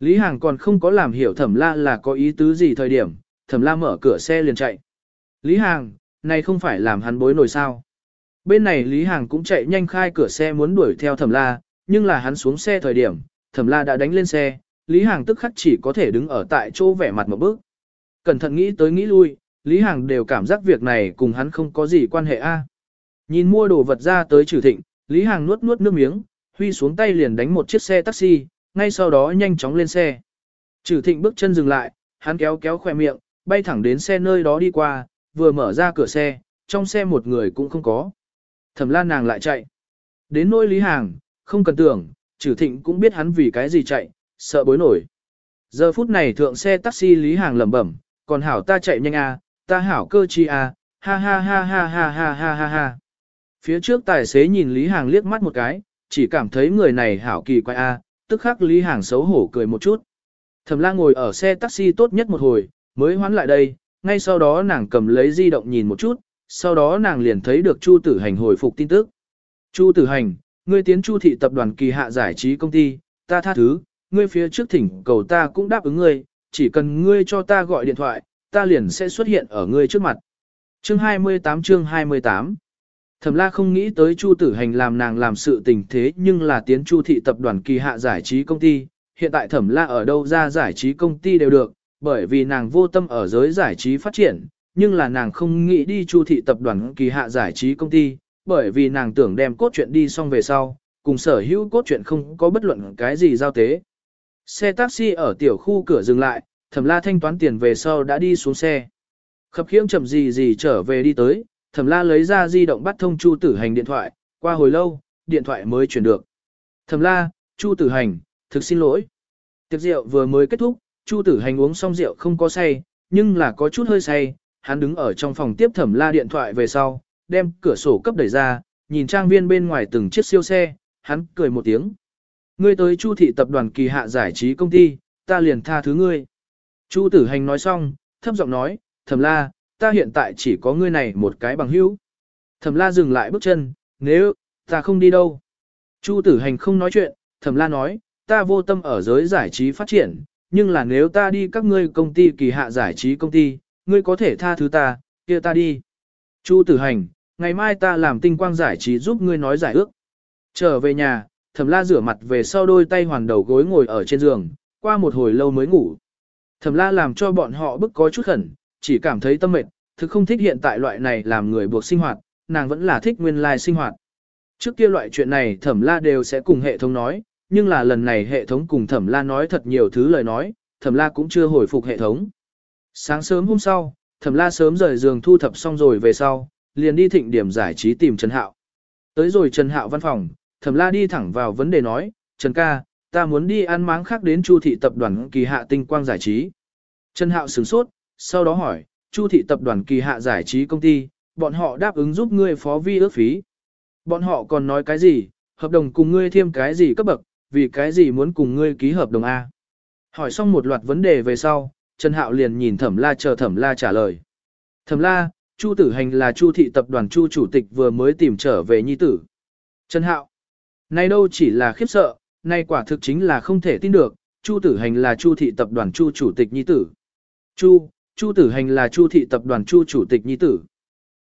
Lý Hàng còn không có làm hiểu thẩm la là có ý tứ gì thời điểm, thẩm la mở cửa xe liền chạy. Lý Hàng, này không phải làm hắn bối nổi sao. Bên này Lý Hàng cũng chạy nhanh khai cửa xe muốn đuổi theo thẩm la, nhưng là hắn xuống xe thời điểm, thẩm la đã đánh lên xe, Lý Hàng tức khắc chỉ có thể đứng ở tại chỗ vẻ mặt một bước. Cẩn thận nghĩ tới nghĩ lui, Lý Hàng đều cảm giác việc này cùng hắn không có gì quan hệ a. Nhìn mua đồ vật ra tới trừ thịnh, Lý Hàng nuốt nuốt nước miếng, huy xuống tay liền đánh một chiếc xe taxi, ngay sau đó nhanh chóng lên xe. Trừ thịnh bước chân dừng lại, hắn kéo kéo khoe miệng, bay thẳng đến xe nơi đó đi qua, vừa mở ra cửa xe, trong xe một người cũng không có. Thẩm lan nàng lại chạy. Đến nỗi Lý Hàng, không cần tưởng, trừ thịnh cũng biết hắn vì cái gì chạy, sợ bối nổi. Giờ phút này thượng xe taxi Lý Hàng lẩm bẩm, còn hảo ta chạy nhanh à, ta hảo cơ chi à, ha ha ha ha ha ha ha ha ha. Phía trước tài xế nhìn Lý Hàng liếc mắt một cái, chỉ cảm thấy người này hảo kỳ quái a, tức khắc Lý Hàng xấu hổ cười một chút. Thẩm la ngồi ở xe taxi tốt nhất một hồi, mới hoán lại đây, ngay sau đó nàng cầm lấy di động nhìn một chút, sau đó nàng liền thấy được Chu Tử Hành hồi phục tin tức. Chu Tử Hành, ngươi tiến Chu thị tập đoàn kỳ hạ giải trí công ty, ta tha thứ, ngươi phía trước thỉnh cầu ta cũng đáp ứng ngươi, chỉ cần ngươi cho ta gọi điện thoại, ta liền sẽ xuất hiện ở ngươi trước mặt. Chương 28 chương 28 Thẩm la không nghĩ tới Chu tử hành làm nàng làm sự tình thế nhưng là tiến Chu thị tập đoàn kỳ hạ giải trí công ty. Hiện tại thẩm la ở đâu ra giải trí công ty đều được, bởi vì nàng vô tâm ở giới giải trí phát triển, nhưng là nàng không nghĩ đi Chu thị tập đoàn kỳ hạ giải trí công ty, bởi vì nàng tưởng đem cốt truyện đi xong về sau, cùng sở hữu cốt truyện không có bất luận cái gì giao tế. Xe taxi ở tiểu khu cửa dừng lại, thẩm la thanh toán tiền về sau đã đi xuống xe. Khập khiễng chậm gì gì trở về đi tới, thẩm la lấy ra di động bắt thông chu tử hành điện thoại, qua hồi lâu, điện thoại mới chuyển được. Thẩm la, chu tử hành, thực xin lỗi. Tiệc rượu vừa mới kết thúc, Chu Tử Hành uống xong rượu không có say, nhưng là có chút hơi say, hắn đứng ở trong phòng tiếp thẩm la điện thoại về sau, đem cửa sổ cấp đẩy ra, nhìn trang viên bên ngoài từng chiếc siêu xe, hắn cười một tiếng. Ngươi tới Chu thị tập đoàn kỳ hạ giải trí công ty, ta liền tha thứ ngươi. Chu Tử Hành nói xong, thấp giọng nói, thẩm la, ta hiện tại chỉ có ngươi này một cái bằng hữu. Thẩm la dừng lại bước chân, nếu, ta không đi đâu. Chu Tử Hành không nói chuyện, thẩm la nói, ta vô tâm ở giới giải trí phát triển, nhưng là nếu ta đi các ngươi công ty kỳ hạ giải trí công ty, ngươi có thể tha thứ ta, kia ta đi. Chu tử hành, ngày mai ta làm tinh quang giải trí giúp ngươi nói giải ước. Trở về nhà, thẩm la rửa mặt về sau đôi tay hoàn đầu gối ngồi ở trên giường, qua một hồi lâu mới ngủ. Thẩm la làm cho bọn họ bức có chút khẩn, chỉ cảm thấy tâm mệt, thực không thích hiện tại loại này làm người buộc sinh hoạt, nàng vẫn là thích nguyên lai sinh hoạt. Trước kia loại chuyện này thẩm la đều sẽ cùng hệ thống nói, nhưng là lần này hệ thống cùng thẩm la nói thật nhiều thứ lời nói, thẩm la cũng chưa hồi phục hệ thống. Sáng sớm hôm sau, thẩm la sớm rời giường thu thập xong rồi về sau, liền đi thịnh điểm giải trí tìm Trần Hạo. Tới rồi Trần Hạo văn phòng, thẩm la đi thẳng vào vấn đề nói, Trần ca, ta muốn đi ăn máng khác đến Chu thị tập đoàn kỳ hạ tinh quang giải trí. Trần Hạo sửng sốt, sau đó hỏi, Chu thị tập đoàn kỳ hạ giải trí công ty, bọn họ đáp ứng giúp ngươi phó vi ước phí. Bọn họ còn nói cái gì, hợp đồng cùng ngươi thêm cái gì cấp bậc, vì cái gì muốn cùng ngươi ký hợp đồng A. Hỏi xong một loạt vấn đề về sau, Trần Hạo liền nhìn Thẩm La chờ Thẩm La trả lời. Thẩm La, Chu Tử Hành là Chu thị tập đoàn Chu chủ tịch vừa mới tìm trở về nhi tử. Trần Hạo, nay đâu chỉ là khiếp sợ, nay quả thực chính là không thể tin được, Chu Tử Hành là Chu thị tập đoàn Chu chủ tịch nhi tử. Chu, Chu Tử Hành là Chu thị tập đoàn Chu chủ tịch nhi tử.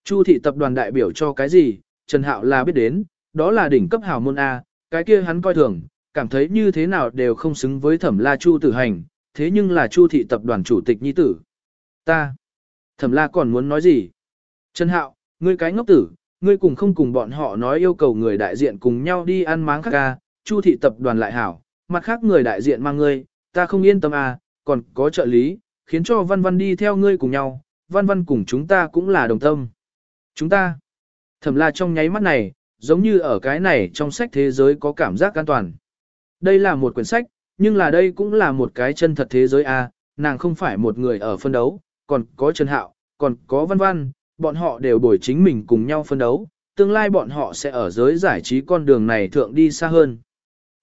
Chu thị tập đoàn đại biểu cho cái gì, Trần Hạo là biết đến, đó là đỉnh cấp hào môn A, cái kia hắn coi thường, cảm thấy như thế nào đều không xứng với thẩm la chu tử hành, thế nhưng là chu thị tập đoàn chủ tịch nhi tử. Ta, thẩm la còn muốn nói gì? Trần Hạo, ngươi cái ngốc tử, ngươi cùng không cùng bọn họ nói yêu cầu người đại diện cùng nhau đi ăn máng khác ca, chu thị tập đoàn lại hảo, mặt khác người đại diện mang ngươi, ta không yên tâm à, còn có trợ lý, khiến cho văn văn đi theo ngươi cùng nhau, văn văn cùng chúng ta cũng là đồng tâm. Chúng ta, thẩm la trong nháy mắt này, giống như ở cái này trong sách thế giới có cảm giác an toàn. Đây là một quyển sách, nhưng là đây cũng là một cái chân thật thế giới a. nàng không phải một người ở phân đấu, còn có Trần Hạo, còn có Văn Văn, bọn họ đều bồi chính mình cùng nhau phân đấu, tương lai bọn họ sẽ ở giới giải trí con đường này thượng đi xa hơn.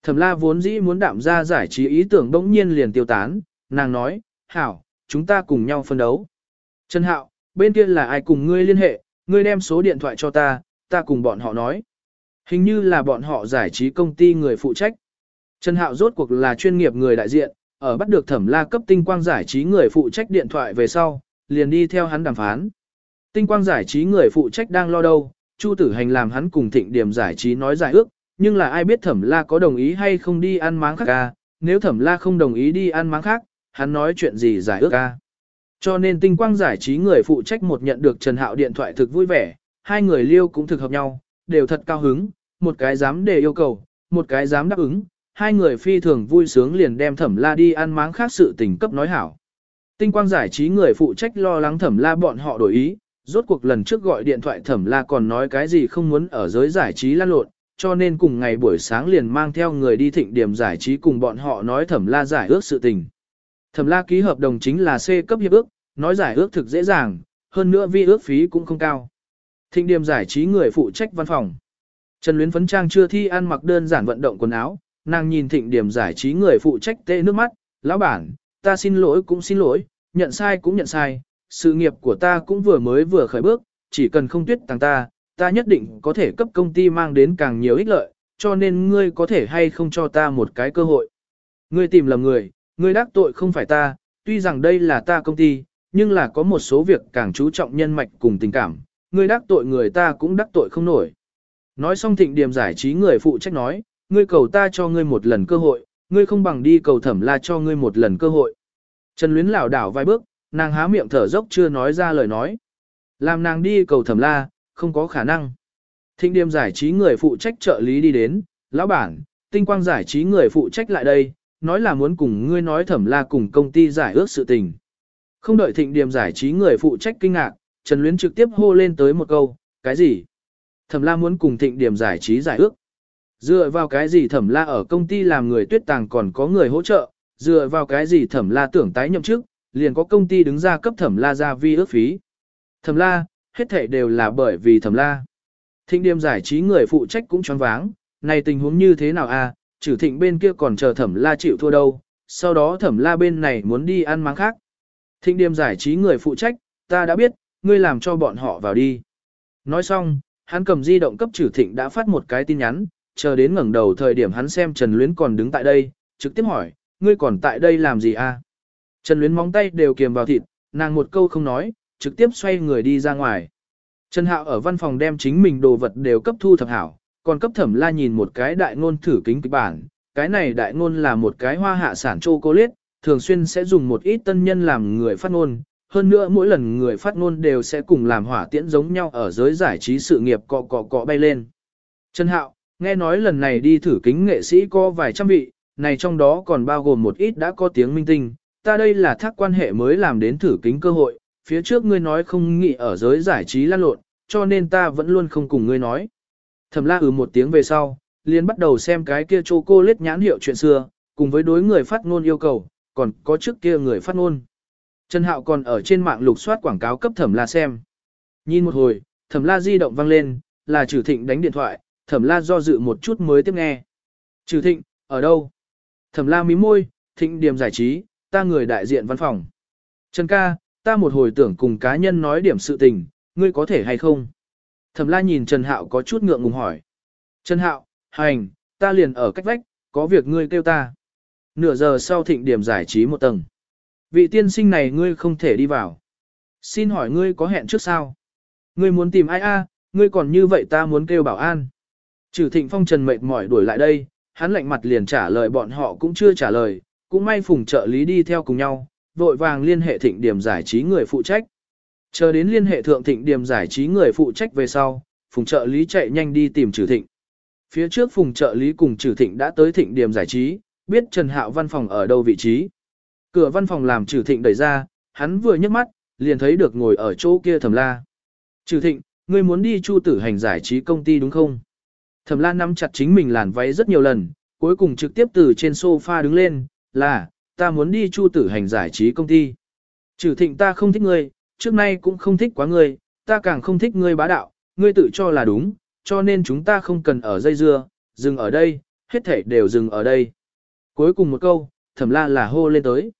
Thẩm la vốn dĩ muốn đạm ra giải trí ý tưởng bỗng nhiên liền tiêu tán, nàng nói, hảo, chúng ta cùng nhau phân đấu. Trần Hạo, bên kia là ai cùng ngươi liên hệ, ngươi đem số điện thoại cho ta, ta cùng bọn họ nói. Hình như là bọn họ giải trí công ty người phụ trách. Trần Hạo rốt cuộc là chuyên nghiệp người đại diện, ở bắt được thẩm la cấp tinh quang giải trí người phụ trách điện thoại về sau, liền đi theo hắn đàm phán. Tinh quang giải trí người phụ trách đang lo đâu, Chu Tử Hành làm hắn cùng thịnh điểm giải trí nói giải ước, nhưng là ai biết thẩm la có đồng ý hay không đi ăn máng khác ca, nếu thẩm la không đồng ý đi ăn máng khác, hắn nói chuyện gì giải ước ca. Cho nên tinh quang giải trí người phụ trách một nhận được Trần Hạo điện thoại thực vui vẻ, hai người liêu cũng thực hợp nhau, đều thật cao hứng, một cái dám đề yêu cầu, một cái dám đáp ứng, hai người phi thường vui sướng liền đem thẩm la đi ăn máng khác sự tình cấp nói hảo. Tinh quang giải trí người phụ trách lo lắng thẩm la bọn họ đổi ý, rốt cuộc lần trước gọi điện thoại thẩm la còn nói cái gì không muốn ở giới giải trí lan lộn, cho nên cùng ngày buổi sáng liền mang theo người đi thịnh điểm giải trí cùng bọn họ nói thẩm la giải ước sự tình. Thẩm la ký hợp đồng chính là C cấp hiệp ước, nói giải ước thực dễ dàng, hơn nữa vi ước phí cũng không cao. Thịnh điểm giải trí người phụ trách văn phòng. Trần Luyến Phấn Trang chưa thi ăn mặc đơn giản vận động quần áo, nàng nhìn thịnh điểm giải trí người phụ trách tê nước mắt, lão bản, ta xin lỗi cũng xin lỗi, nhận sai cũng nhận sai, sự nghiệp của ta cũng vừa mới vừa khởi bước, chỉ cần không tuyết tàng ta, ta nhất định có thể cấp công ty mang đến càng nhiều ích lợi, cho nên ngươi có thể hay không cho ta một cái cơ hội. Ngươi tìm lầm người, ngươi đắc tội không phải ta, tuy rằng đây là ta công ty, nhưng là có một số việc càng chú trọng nhân mạch cùng tình cảm, ngươi đắc tội người ta cũng đắc tội không nổi. Nói xong thịnh điểm giải trí người phụ trách nói, ngươi cầu ta cho ngươi một lần cơ hội, ngươi không bằng đi cầu thẩm la cho ngươi một lần cơ hội. Trần Luyến lảo đảo vài bước, nàng há miệng thở dốc chưa nói ra lời nói. Làm nàng đi cầu thẩm la, không có khả năng. Thịnh điểm giải trí người phụ trách trợ lý đi đến, lão bản, tinh quang giải trí người phụ trách lại đây, nói là muốn cùng ngươi nói thẩm la cùng công ty giải ước sự tình. Không đợi thịnh điểm giải trí người phụ trách kinh ngạc, Trần Luyến trực tiếp hô lên tới một câu, cái gì? Thẩm la muốn cùng thịnh điểm giải trí giải ước. Dựa vào cái gì thẩm la ở công ty làm người tuyết tàng còn có người hỗ trợ, dựa vào cái gì thẩm la tưởng tái nhậm chức, liền có công ty đứng ra cấp thẩm la ra vi ước phí. Thẩm la, hết thảy đều là bởi vì thẩm la. Thịnh điểm giải trí người phụ trách cũng choáng váng, này tình huống như thế nào à, trừ thịnh bên kia còn chờ thẩm la chịu thua đâu, sau đó thẩm la bên này muốn đi ăn máng khác. Thịnh điểm giải trí người phụ trách, ta đã biết, ngươi làm cho bọn họ vào đi. Nói xong, hắn cầm di động cấp trừ thịnh đã phát một cái tin nhắn, chờ đến ngẩng đầu thời điểm hắn xem Trần Luyến còn đứng tại đây, trực tiếp hỏi, ngươi còn tại đây làm gì à? Trần Luyến móng tay đều kiềm vào thịt, nàng một câu không nói, trực tiếp xoay người đi ra ngoài. Trần Hạo ở văn phòng đem chính mình đồ vật đều cấp thu thập hảo, còn cấp thẩm la nhìn một cái đại ngôn thử kính kịch bản. Cái này đại ngôn là một cái hoa hạ sản chocolate, thường xuyên sẽ dùng một ít tân nhân làm người phát ngôn. Hơn nữa mỗi lần người phát ngôn đều sẽ cùng làm hỏa tiễn giống nhau ở giới giải trí sự nghiệp cọ cọ cọ bay lên. Trần Hạo, nghe nói lần này đi thử kính nghệ sĩ có vài trăm vị, này trong đó còn bao gồm một ít đã có tiếng minh tinh. Ta đây là thác quan hệ mới làm đến thử kính cơ hội, phía trước ngươi nói không nghĩ ở giới giải trí lan lộn, cho nên ta vẫn luôn không cùng ngươi nói. Thẩm la ừ một tiếng về sau, liền bắt đầu xem cái kia Châu cô lết nhãn hiệu chuyện xưa, cùng với đối người phát ngôn yêu cầu, còn có trước kia người phát ngôn. Trần Hạo còn ở trên mạng lục soát quảng cáo cấp thẩm la xem. Nhìn một hồi, thẩm la di động vang lên, là trừ thịnh đánh điện thoại, thẩm la do dự một chút mới tiếp nghe. Trừ thịnh, ở đâu? Thẩm la mí môi, thịnh điểm giải trí, ta người đại diện văn phòng. Trần ca, ta một hồi tưởng cùng cá nhân nói điểm sự tình, ngươi có thể hay không? Thẩm la nhìn Trần Hạo có chút ngượng ngùng hỏi. Trần Hạo, hành, ta liền ở cách vách, có việc ngươi kêu ta. Nửa giờ sau thịnh điểm giải trí một tầng. Vị tiên sinh này ngươi không thể đi vào. Xin hỏi ngươi có hẹn trước sao? Ngươi muốn tìm ai a? ngươi còn như vậy ta muốn kêu bảo an. Trừ thịnh phong trần mệt mỏi đuổi lại đây, hắn lạnh mặt liền trả lời bọn họ cũng chưa trả lời, cũng may phùng trợ lý đi theo cùng nhau, vội vàng liên hệ thịnh điểm giải trí người phụ trách. Chờ đến liên hệ thượng thịnh điểm giải trí người phụ trách về sau, phùng trợ lý chạy nhanh đi tìm trừ thịnh. Phía trước phùng trợ lý cùng trừ thịnh đã tới thịnh điểm giải trí, biết Trần Hạo văn phòng ở đâu vị trí. Cửa văn phòng làm trừ thịnh đẩy ra, hắn vừa nhấc mắt, liền thấy được ngồi ở chỗ kia thẩm la. Trừ thịnh, ngươi muốn đi chu tử hành giải trí công ty đúng không? Thẩm Lan nắm chặt chính mình làn váy rất nhiều lần, cuối cùng trực tiếp từ trên sofa đứng lên, là, ta muốn đi chu tử hành giải trí công ty. Trừ thịnh ta không thích ngươi, trước nay cũng không thích quá ngươi, ta càng không thích ngươi bá đạo, ngươi tự cho là đúng, cho nên chúng ta không cần ở dây dưa, dừng ở đây, hết thể đều dừng ở đây. Cuối cùng một câu, thẩm la là hô lên tới.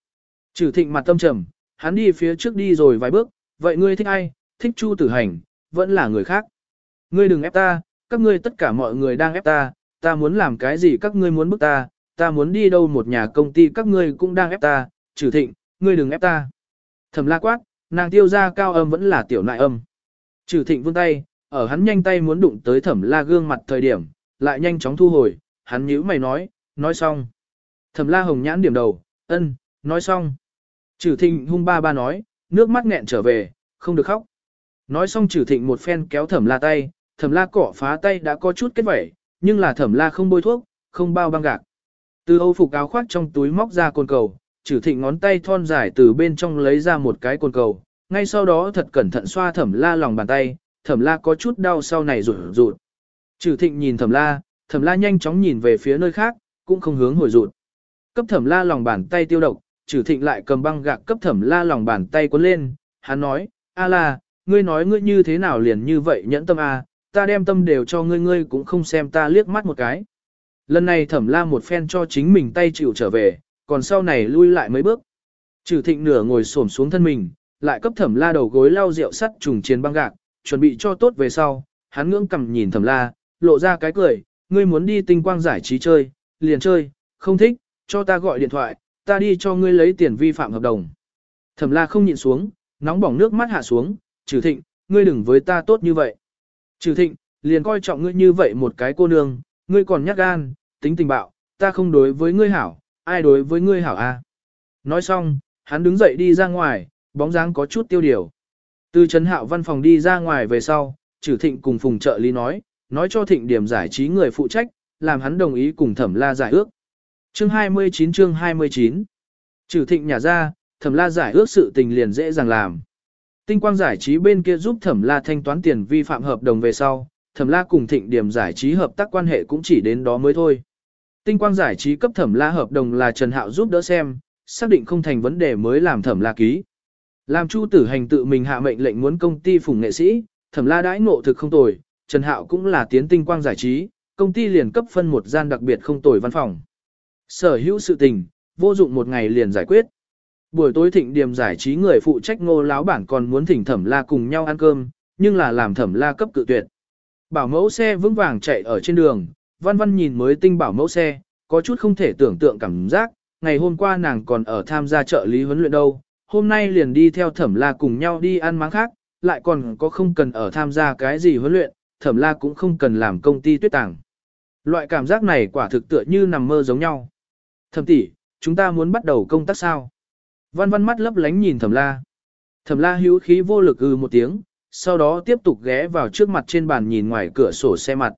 Trừ thịnh mặt tâm trầm, hắn đi phía trước đi rồi vài bước, vậy ngươi thích ai, thích chu tử hành, vẫn là người khác. Ngươi đừng ép ta, các ngươi tất cả mọi người đang ép ta, ta muốn làm cái gì các ngươi muốn bức ta, ta muốn đi đâu một nhà công ty các ngươi cũng đang ép ta, trừ thịnh, ngươi đừng ép ta. Thẩm la quát, nàng tiêu ra cao âm vẫn là tiểu nại âm. Trừ thịnh vươn tay, ở hắn nhanh tay muốn đụng tới thẩm la gương mặt thời điểm, lại nhanh chóng thu hồi, hắn nhíu mày nói, nói xong. Thẩm la hồng nhãn điểm đầu, ân, nói xong. Trừ thịnh hung ba ba nói, nước mắt nghẹn trở về, không được khóc. Nói xong trừ thịnh một phen kéo thẩm la tay, thẩm la cỏ phá tay đã có chút kết vẩy, nhưng là thẩm la không bôi thuốc, không bao băng gạc. Từ âu phục áo khoác trong túi móc ra côn cầu, trừ thịnh ngón tay thon dài từ bên trong lấy ra một cái côn cầu, ngay sau đó thật cẩn thận xoa thẩm la lòng bàn tay, thẩm la có chút đau sau này rụt rụt. Trừ thịnh nhìn thẩm la, thẩm la nhanh chóng nhìn về phía nơi khác, cũng không hướng hồi rụt. Cấp thẩm la lòng bàn tay tiêu độc, trừ thịnh lại cầm băng gạc cấp thẩm la lòng bàn tay cuốn lên, hắn nói, a la, ngươi nói ngươi như thế nào liền như vậy nhẫn tâm a, ta đem tâm đều cho ngươi ngươi cũng không xem ta liếc mắt một cái. Lần này thẩm la một phen cho chính mình tay chịu trở về, còn sau này lui lại mấy bước. Trừ thịnh nửa ngồi xổm xuống thân mình, lại cấp thẩm la đầu gối lau rượu sắt trùng chiến băng gạc, chuẩn bị cho tốt về sau, hắn ngưỡng cầm nhìn thẩm la, lộ ra cái cười, ngươi muốn đi tinh quang giải trí chơi, liền chơi, không thích, cho ta gọi điện thoại, ta đi cho ngươi lấy tiền vi phạm hợp đồng. Thẩm la không nhịn xuống, nóng bỏng nước mắt hạ xuống, trừ thịnh, ngươi đừng với ta tốt như vậy. Trừ thịnh, liền coi trọng ngươi như vậy một cái cô nương, ngươi còn nhát gan, tính tình bạo, ta không đối với ngươi hảo, ai đối với ngươi hảo a? Nói xong, hắn đứng dậy đi ra ngoài, bóng dáng có chút tiêu điều. Từ Trấn Hạo văn phòng đi ra ngoài về sau, Trử Thịnh cùng Phùng trợ lý nói, nói cho Thịnh điểm giải trí người phụ trách, làm hắn đồng ý cùng Thẩm La giải ước. Chương 29 chương 29 Trử Thịnh nhà ra, Thẩm La giải ước sự tình liền dễ dàng làm. Tinh quang giải trí bên kia giúp Thẩm La thanh toán tiền vi phạm hợp đồng về sau, Thẩm La cùng Thịnh điểm giải trí hợp tác quan hệ cũng chỉ đến đó mới thôi. Tinh quang giải trí cấp thẩm la hợp đồng là Trần Hạo giúp đỡ xem, xác định không thành vấn đề mới làm thẩm la ký. Làm Chu Tử Hành tự mình hạ mệnh lệnh muốn công ty phùng nghệ sĩ, thẩm la đãi ngộ thực không tồi, Trần Hạo cũng là tiến tinh quang giải trí, công ty liền cấp phân một gian đặc biệt không tồi văn phòng. Sở hữu sự tình, vô dụng một ngày liền giải quyết. Buổi tối thịnh điểm giải trí người phụ trách ngô láo bản còn muốn thỉnh thẩm la cùng nhau ăn cơm, nhưng là làm thẩm la cấp cự tuyệt. Bảo mẫu xe vững vàng chạy ở trên đường, văn văn nhìn mới tinh bảo mẫu xe, có chút không thể tưởng tượng cảm giác, ngày hôm qua nàng còn ở tham gia trợ lý huấn luyện đâu, hôm nay liền đi theo thẩm la cùng nhau đi ăn máng khác, lại còn có không cần ở tham gia cái gì huấn luyện, thẩm la cũng không cần làm công ty tuyết tàng. Loại cảm giác này quả thực tựa như nằm mơ giống nhau. Thẩm tỷ, chúng ta muốn bắt đầu công tác sao? Văn văn mắt lấp lánh nhìn thẩm la. Thẩm la hữu khí vô lực ư một tiếng, sau đó tiếp tục ghé vào trước mặt trên bàn nhìn ngoài cửa sổ xe mặt.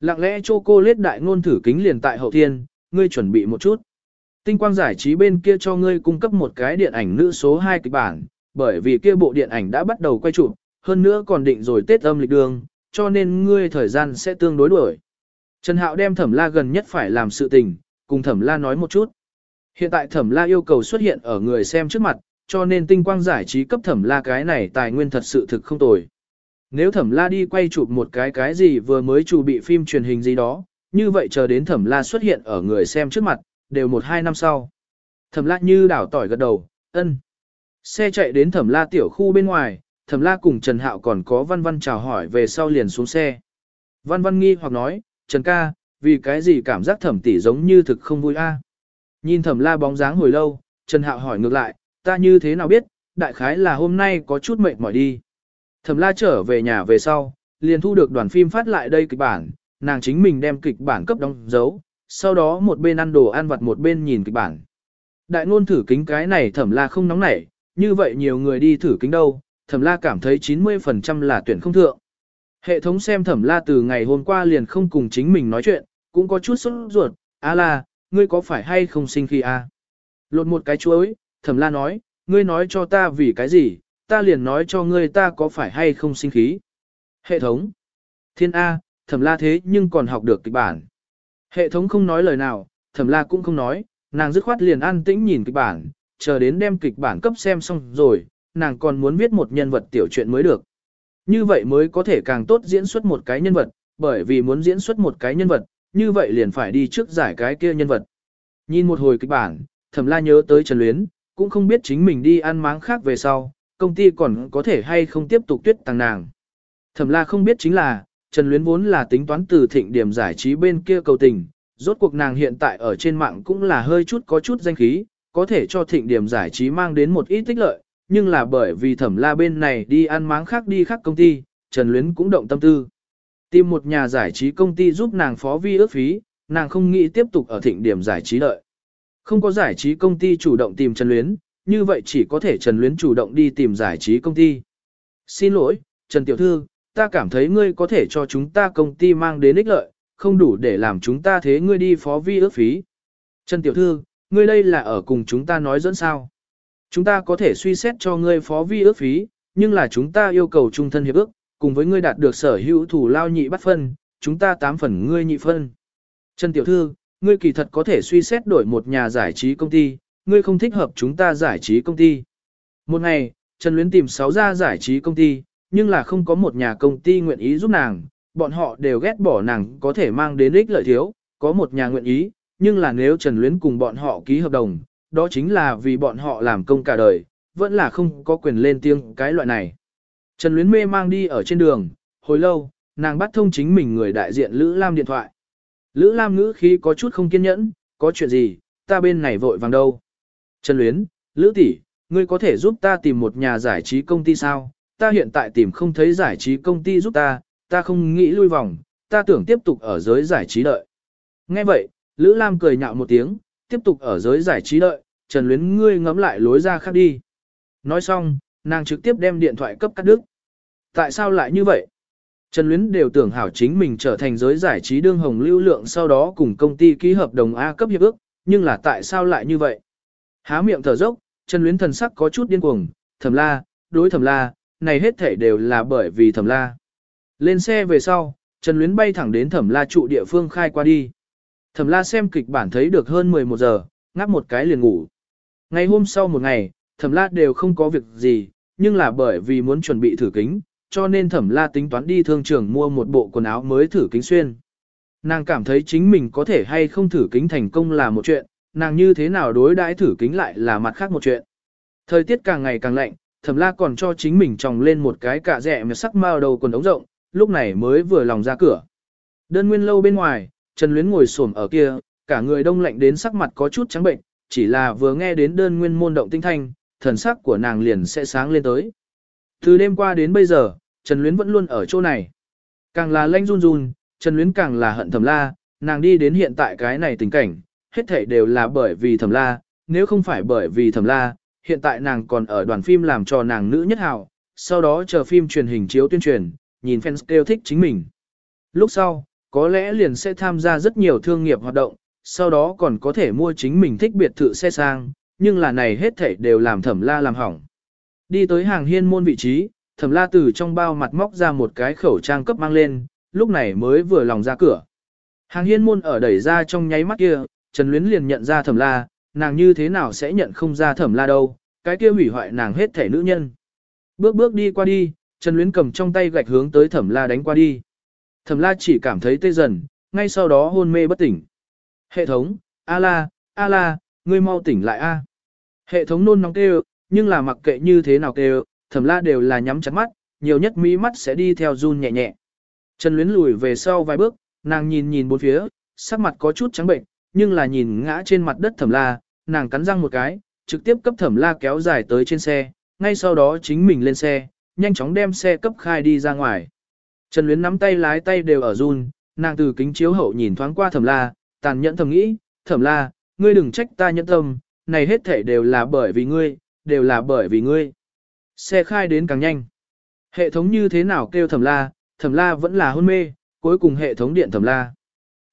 Lặng lẽ chô cô lết đại ngôn thử kính liền tại hậu thiên, ngươi chuẩn bị một chút. Tinh quang giải trí bên kia cho ngươi cung cấp một cái điện ảnh nữ số 2 kịch bản, bởi vì kia bộ điện ảnh đã bắt đầu quay chụp, hơn nữa còn định rồi Tết âm lịch đường, cho nên ngươi thời gian sẽ tương đối đuổi. Trần Hạo đem Thẩm La gần nhất phải làm sự tình, cùng Thẩm La nói một chút. Hiện tại Thẩm La yêu cầu xuất hiện ở người xem trước mặt, cho nên tinh quang giải trí cấp Thẩm La cái này tài nguyên thật sự thực không tồi. Nếu Thẩm La đi quay chụp một cái cái gì vừa mới chủ bị phim truyền hình gì đó, như vậy chờ đến Thẩm La xuất hiện ở người xem trước mặt, đều một hai năm sau. Thẩm La như đảo tỏi gật đầu, ân. Xe chạy đến Thẩm La tiểu khu bên ngoài, Thẩm La cùng Trần Hạo còn có Văn Văn chào hỏi về sau liền xuống xe. Văn Văn nghi hoặc nói, Trần ca, vì cái gì cảm giác Thẩm tỷ giống như thực không vui a? Nhìn Thẩm La bóng dáng hồi lâu, Trần Hạo hỏi ngược lại, ta như thế nào biết, đại khái là hôm nay có chút mệt mỏi đi. Thẩm La trở về nhà về sau, liền thu được đoàn phim phát lại đây kịch bản, nàng chính mình đem kịch bản cấp đóng dấu, sau đó một bên ăn đồ ăn vặt một bên nhìn kịch bản. Đại ngôn thử kính cái này Thẩm La không nóng nảy, như vậy nhiều người đi thử kính đâu, Thẩm La cảm thấy 90% là tuyển không thượng. Hệ thống xem Thẩm La từ ngày hôm qua liền không cùng chính mình nói chuyện, cũng có chút sốt ruột, "A La, ngươi có phải hay không sinh khi a?" Lột một cái chuối, Thẩm La nói, "Ngươi nói cho ta vì cái gì, ta liền nói cho ngươi ta có phải hay không sinh khí." Hệ thống. Thiên A, Thẩm La thế nhưng còn học được kịch bản. Hệ thống không nói lời nào, Thẩm La cũng không nói, nàng dứt khoát liền an tĩnh nhìn kịch bản, chờ đến đem kịch bản cấp xem xong rồi, nàng còn muốn viết một nhân vật tiểu chuyện mới được. Như vậy mới có thể càng tốt diễn xuất một cái nhân vật, bởi vì muốn diễn xuất một cái nhân vật, như vậy liền phải đi trước giải cái kia nhân vật. Nhìn một hồi kịch bản, Thẩm La nhớ tới Trần Luyến, cũng không biết chính mình đi ăn máng khác về sau, công ty còn có thể hay không tiếp tục tuyết tăng nàng. Thẩm La không biết chính là, Trần Luyến vốn là tính toán từ thịnh điểm giải trí bên kia cầu tình, rốt cuộc nàng hiện tại ở trên mạng cũng là hơi chút có chút danh khí, có thể cho thịnh điểm giải trí mang đến một ít tích lợi, nhưng là bởi vì thẩm la bên này đi ăn máng khác đi khác công ty, Trần Luyến cũng động tâm tư. Tìm một nhà giải trí công ty giúp nàng phó vi ước phí, nàng không nghĩ tiếp tục ở thịnh điểm giải trí đợi. Không có giải trí công ty chủ động tìm Trần Luyến, như vậy chỉ có thể Trần Luyến chủ động đi tìm giải trí công ty. Xin lỗi, Trần Tiểu Thư, ta cảm thấy ngươi có thể cho chúng ta công ty mang đến ích lợi, không đủ để làm chúng ta thế ngươi đi phó vi ước phí. Trần Tiểu Thư, ngươi đây là ở cùng chúng ta nói dẫn sao. Chúng ta có thể suy xét cho ngươi phó vi ước phí, nhưng là chúng ta yêu cầu trung thân hiệp ước, cùng với ngươi đạt được sở hữu thủ lao nhị bắt phân, chúng ta tám phần ngươi nhị phân. Trần Tiểu Thư, ngươi kỳ thật có thể suy xét đổi một nhà giải trí công ty, ngươi không thích hợp chúng ta giải trí công ty. Một ngày, Trần Luyến tìm 6 gia giải trí công ty, nhưng là không có một nhà công ty nguyện ý giúp nàng, bọn họ đều ghét bỏ nàng có thể mang đến ích lợi thiếu, có một nhà nguyện ý, nhưng là nếu Trần Luyến cùng bọn họ ký hợp đồng, đó chính là vì bọn họ làm công cả đời, vẫn là không có quyền lên tiếng cái loại này. Trần Luyến mê mang đi ở trên đường, hồi lâu, nàng bắt thông chính mình người đại diện Lữ Lam điện thoại. Lữ Lam ngữ khí có chút không kiên nhẫn, có chuyện gì, ta bên này vội vàng đâu. Trần Luyến, Lữ tỷ, ngươi có thể giúp ta tìm một nhà giải trí công ty sao? Ta hiện tại tìm không thấy giải trí công ty giúp ta, ta không nghĩ lui vòng, ta tưởng tiếp tục ở giới giải trí đợi. Nghe vậy, Lữ Lam cười nhạo một tiếng, tiếp tục ở giới giải trí đợi, Trần Luyến ngươi ngẫm lại lối ra khác đi. Nói xong, nàng trực tiếp đem điện thoại cấp cắt đứt. Tại sao lại như vậy? Trần Luyến đều tưởng hảo chính mình trở thành giới giải trí đương hồng lưu lượng sau đó cùng công ty ký hợp đồng A cấp hiệp ước, nhưng là tại sao lại như vậy? Há miệng thở dốc, Trần Luyến thần sắc có chút điên cuồng, thầm la, đối thầm la, này hết thể đều là bởi vì thầm la. Lên xe về sau, Trần Luyến bay thẳng đến thẩm la trụ địa phương khai qua đi. Thẩm la xem kịch bản thấy được hơn 11 giờ, ngáp một cái liền ngủ. Ngày hôm sau một ngày, thẩm la đều không có việc gì, nhưng là bởi vì muốn chuẩn bị thử kính, cho nên thẩm la tính toán đi thương trường mua một bộ quần áo mới thử kính xuyên. Nàng cảm thấy chính mình có thể hay không thử kính thành công là một chuyện, nàng như thế nào đối đãi thử kính lại là mặt khác một chuyện. Thời tiết càng ngày càng lạnh, thẩm la còn cho chính mình tròng lên một cái cả rẻ mà sắc mao đầu quần ống rộng, lúc này mới vừa lòng ra cửa. Đơn nguyên lâu bên ngoài, Trần Luyến ngồi xổm ở kia, cả người đông lạnh đến sắc mặt có chút trắng bệnh, chỉ là vừa nghe đến đơn nguyên môn động tinh thanh, thần sắc của nàng liền sẽ sáng lên tới. Từ đêm qua đến bây giờ, Trần Luyến vẫn luôn ở chỗ này. Càng là lanh run run, Trần Luyến càng là hận thẩm la, nàng đi đến hiện tại cái này tình cảnh, hết thảy đều là bởi vì thẩm la, nếu không phải bởi vì thẩm la, hiện tại nàng còn ở đoàn phim làm cho nàng nữ nhất hào, sau đó chờ phim truyền hình chiếu tuyên truyền, nhìn fans kêu thích chính mình. Lúc sau, có lẽ liền sẽ tham gia rất nhiều thương nghiệp hoạt động, sau đó còn có thể mua chính mình thích biệt thự xe sang, nhưng là này hết thảy đều làm thẩm la làm hỏng. Đi tới hàng hiên môn vị trí, thẩm la từ trong bao mặt móc ra một cái khẩu trang cấp mang lên, lúc này mới vừa lòng ra cửa. Hàng hiên môn ở đẩy ra trong nháy mắt kia, Trần Luyến liền nhận ra thẩm la, nàng như thế nào sẽ nhận không ra thẩm la đâu, cái kia hủy hoại nàng hết thể nữ nhân. Bước bước đi qua đi, Trần Luyến cầm trong tay gạch hướng tới thẩm la đánh qua đi. Thẩm la chỉ cảm thấy tê dần, ngay sau đó hôn mê bất tỉnh. Hệ thống, a la, a la, ngươi mau tỉnh lại a. Hệ thống nôn nóng kêu, nhưng là mặc kệ như thế nào kêu, thẩm la đều là nhắm chặt mắt, nhiều nhất mỹ mắt sẽ đi theo run nhẹ nhẹ. Trần Luyến lùi về sau vài bước, nàng nhìn nhìn bốn phía, sắc mặt có chút trắng bệnh, nhưng là nhìn ngã trên mặt đất thẩm la, nàng cắn răng một cái, trực tiếp cấp thẩm la kéo dài tới trên xe, ngay sau đó chính mình lên xe, nhanh chóng đem xe cấp khai đi ra ngoài. Trần Luyến nắm tay lái tay đều ở run, nàng từ kính chiếu hậu nhìn thoáng qua thẩm la, tàn nhẫn thầm nghĩ, thẩm la, ngươi đừng trách ta nhẫn tâm, này hết thể đều là bởi vì ngươi, đều là bởi vì ngươi. Xe khai đến càng nhanh. Hệ thống như thế nào kêu thẩm la, thẩm la vẫn là hôn mê, cuối cùng hệ thống điện thẩm la.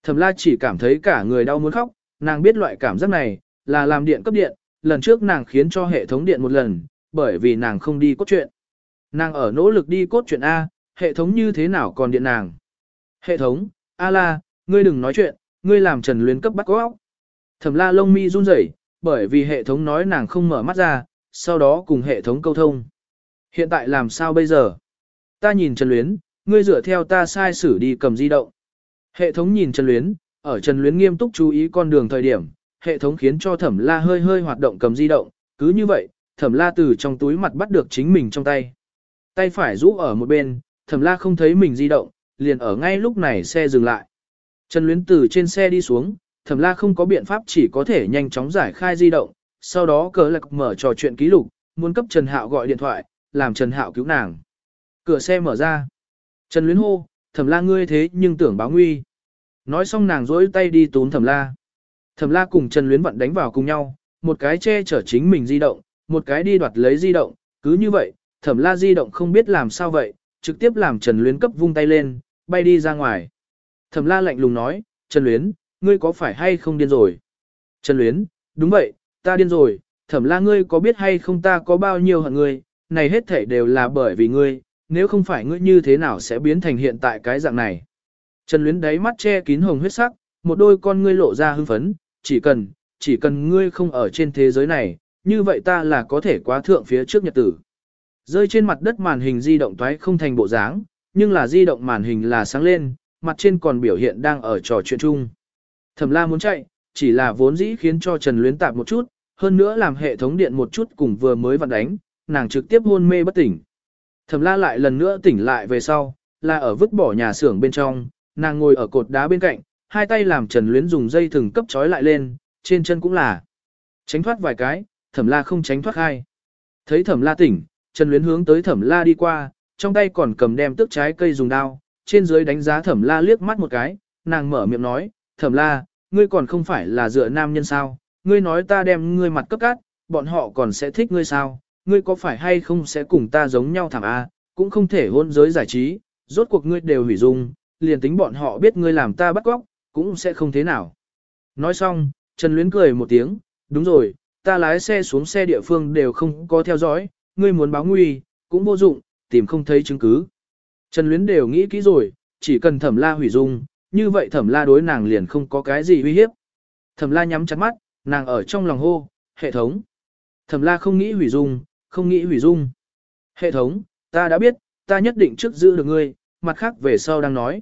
Thẩm la chỉ cảm thấy cả người đau muốn khóc, nàng biết loại cảm giác này, là làm điện cấp điện, lần trước nàng khiến cho hệ thống điện một lần, bởi vì nàng không đi cốt truyện. Nàng ở nỗ lực đi cốt truyện A, hệ thống như thế nào còn điện nàng. Hệ thống, A la, ngươi đừng nói chuyện, ngươi làm trần luyến cấp bắt góc. Thẩm la lông mi run rẩy, bởi vì hệ thống nói nàng không mở mắt ra, sau đó cùng hệ thống câu thông. Hiện tại làm sao bây giờ? Ta nhìn Trần Luyến, ngươi dựa theo ta sai xử đi cầm di động. Hệ thống nhìn Trần Luyến, ở Trần Luyến nghiêm túc chú ý con đường thời điểm, hệ thống khiến cho Thẩm La hơi hơi hoạt động cầm di động, cứ như vậy, Thẩm La từ trong túi mặt bắt được chính mình trong tay. Tay phải rũ ở một bên, Thẩm La không thấy mình di động, liền ở ngay lúc này xe dừng lại. Trần Luyến từ trên xe đi xuống, Thẩm La không có biện pháp chỉ có thể nhanh chóng giải khai di động, sau đó cờ lạc mở trò chuyện ký lục, muốn cấp Trần Hạo gọi điện thoại, làm Trần Hạo cứu nàng. Cửa xe mở ra. Trần Luyến hô, thẩm la ngươi thế nhưng tưởng báo nguy. Nói xong nàng dối tay đi tốn thẩm la. Thẩm la cùng Trần Luyến vận đánh vào cùng nhau, một cái che chở chính mình di động, một cái đi đoạt lấy di động, cứ như vậy, thẩm la di động không biết làm sao vậy, trực tiếp làm Trần Luyến cấp vung tay lên, bay đi ra ngoài. Thẩm la lạnh lùng nói, Trần Luyến, ngươi có phải hay không điên rồi? Trần Luyến, đúng vậy, ta điên rồi, thẩm la ngươi có biết hay không ta có bao nhiêu hận ngươi, này hết thảy đều là bởi vì ngươi, nếu không phải ngươi như thế nào sẽ biến thành hiện tại cái dạng này. Trần Luyến đáy mắt che kín hồng huyết sắc, một đôi con ngươi lộ ra hưng phấn, chỉ cần, chỉ cần ngươi không ở trên thế giới này, như vậy ta là có thể quá thượng phía trước nhật tử. Rơi trên mặt đất màn hình di động toái không thành bộ dáng, nhưng là di động màn hình là sáng lên, mặt trên còn biểu hiện đang ở trò chuyện chung. Thẩm la muốn chạy, chỉ là vốn dĩ khiến cho Trần Luyến tạp một chút, hơn nữa làm hệ thống điện một chút cùng vừa mới vặn đánh, nàng trực tiếp hôn mê bất tỉnh. Thẩm la lại lần nữa tỉnh lại về sau, là ở vứt bỏ nhà xưởng bên trong, nàng ngồi ở cột đá bên cạnh, hai tay làm Trần Luyến dùng dây thừng cấp trói lại lên, trên chân cũng là. Tránh thoát vài cái, thẩm la không tránh thoát hai. Thấy thẩm la tỉnh, Trần Luyến hướng tới thẩm la đi qua, trong tay còn cầm đem tước trái cây dùng đao, trên dưới đánh giá thẩm la liếc mắt một cái, nàng mở miệng nói, thẩm la, ngươi còn không phải là dựa nam nhân sao, ngươi nói ta đem ngươi mặt cấp cát, bọn họ còn sẽ thích ngươi sao, ngươi có phải hay không sẽ cùng ta giống nhau thảm A, cũng không thể hôn giới giải trí, rốt cuộc ngươi đều hủy dung, liền tính bọn họ biết ngươi làm ta bắt góc, cũng sẽ không thế nào. Nói xong, Trần Luyến cười một tiếng, đúng rồi, ta lái xe xuống xe địa phương đều không có theo dõi, ngươi muốn báo nguy, cũng vô dụng, tìm không thấy chứng cứ. Trần Luyến đều nghĩ kỹ rồi, chỉ cần thẩm la hủy dung, như vậy thẩm la đối nàng liền không có cái gì uy hiếp. Thẩm la nhắm chặt mắt, nàng ở trong lòng hô, hệ thống. Thẩm la không nghĩ hủy dung, không nghĩ hủy dung. Hệ thống, ta đã biết, ta nhất định trước giữ được ngươi, mặt khác về sau đang nói.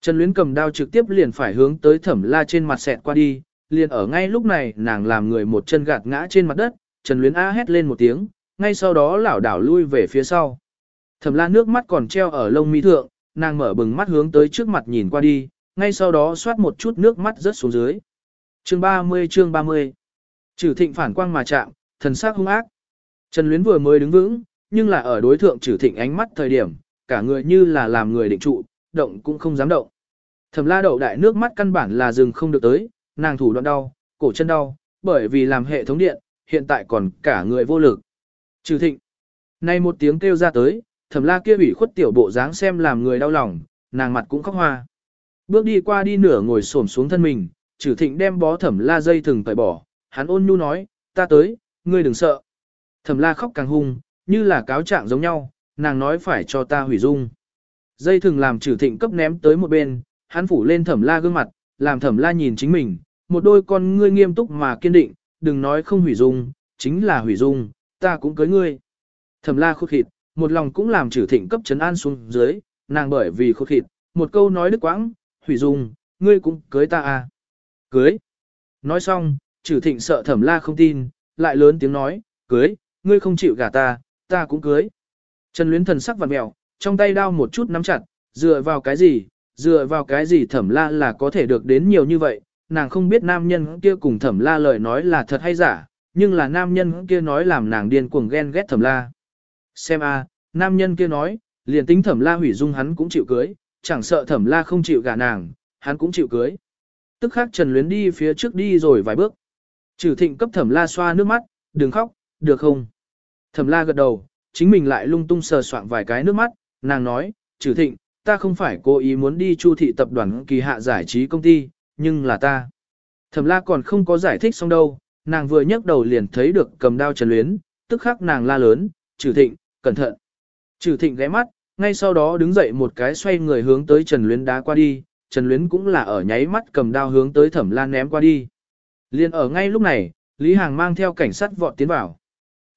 Trần Luyến cầm đao trực tiếp liền phải hướng tới thẩm la trên mặt sẹt qua đi, liền ở ngay lúc này nàng làm người một chân gạt ngã trên mặt đất, Trần Luyến A hét lên một tiếng, ngay sau đó lảo đảo lui về phía sau. Thẩm la nước mắt còn treo ở lông mi thượng, nàng mở bừng mắt hướng tới trước mặt nhìn qua đi, ngay sau đó xoát một chút nước mắt rớt xuống dưới. Chương 30 chương 30 Trừ thịnh phản quang mà chạm, thần sắc hung ác. Trần Luyến vừa mới đứng vững, nhưng là ở đối thượng trừ thịnh ánh mắt thời điểm, cả người như là làm người định trụ, động cũng không dám động. Thẩm la đậu đại nước mắt căn bản là dừng không được tới, nàng thủ đoạn đau, cổ chân đau, bởi vì làm hệ thống điện, hiện tại còn cả người vô lực. Trừ thịnh. Nay một tiếng kêu ra tới, thẩm la kia ủy khuất tiểu bộ dáng xem làm người đau lòng, nàng mặt cũng khóc hoa. Bước đi qua đi nửa ngồi xổm xuống thân mình, Chử thịnh đem bó thẩm la dây thừng tẩy bỏ, hắn ôn nhu nói, ta tới, ngươi đừng sợ. Thẩm la khóc càng hung, như là cáo trạng giống nhau, nàng nói phải cho ta hủy dung. Dây thừng làm Chử thịnh cấp ném tới một bên, hắn phủ lên thẩm la gương mặt, làm thẩm la nhìn chính mình, một đôi con ngươi nghiêm túc mà kiên định, đừng nói không hủy dung, chính là hủy dung, ta cũng cưới ngươi. Thẩm la khúc thịt, một lòng cũng làm Chử thịnh cấp chấn an xuống dưới, nàng bởi vì khúc thịt, một câu nói đứt quãng, hủy dung, ngươi cũng cưới ta à. Cưới. Nói xong, trừ thịnh sợ thẩm la không tin, lại lớn tiếng nói, cưới, ngươi không chịu gả ta, ta cũng cưới. Trần luyến thần sắc vặn mèo trong tay đao một chút nắm chặt, dựa vào cái gì, dựa vào cái gì thẩm la là có thể được đến nhiều như vậy, nàng không biết nam nhân kia cùng thẩm la lời nói là thật hay giả, nhưng là nam nhân kia nói làm nàng điên cuồng ghen ghét thẩm la. Xem a, nam nhân kia nói, liền tính thẩm la hủy dung hắn cũng chịu cưới, chẳng sợ thẩm la không chịu gả nàng, hắn cũng chịu cưới. Tức khắc Trần Luyến đi phía trước đi rồi vài bước. Trừ thịnh cấp thẩm la xoa nước mắt, đừng khóc, được không? Thẩm la gật đầu, chính mình lại lung tung sờ soạn vài cái nước mắt, nàng nói, trừ thịnh, ta không phải cố ý muốn đi chu thị tập đoàn kỳ hạ giải trí công ty, nhưng là ta. Thẩm la còn không có giải thích xong đâu, nàng vừa nhấc đầu liền thấy được cầm đao Trần Luyến, tức khắc nàng la lớn, trừ thịnh, cẩn thận. Trừ thịnh ghé mắt, ngay sau đó đứng dậy một cái xoay người hướng tới Trần Luyến đá qua đi, Trần Luyến cũng là ở nháy mắt cầm đao hướng tới Thẩm Lan ném qua đi. Liên ở ngay lúc này, Lý Hàng mang theo cảnh sát vọt tiến vào.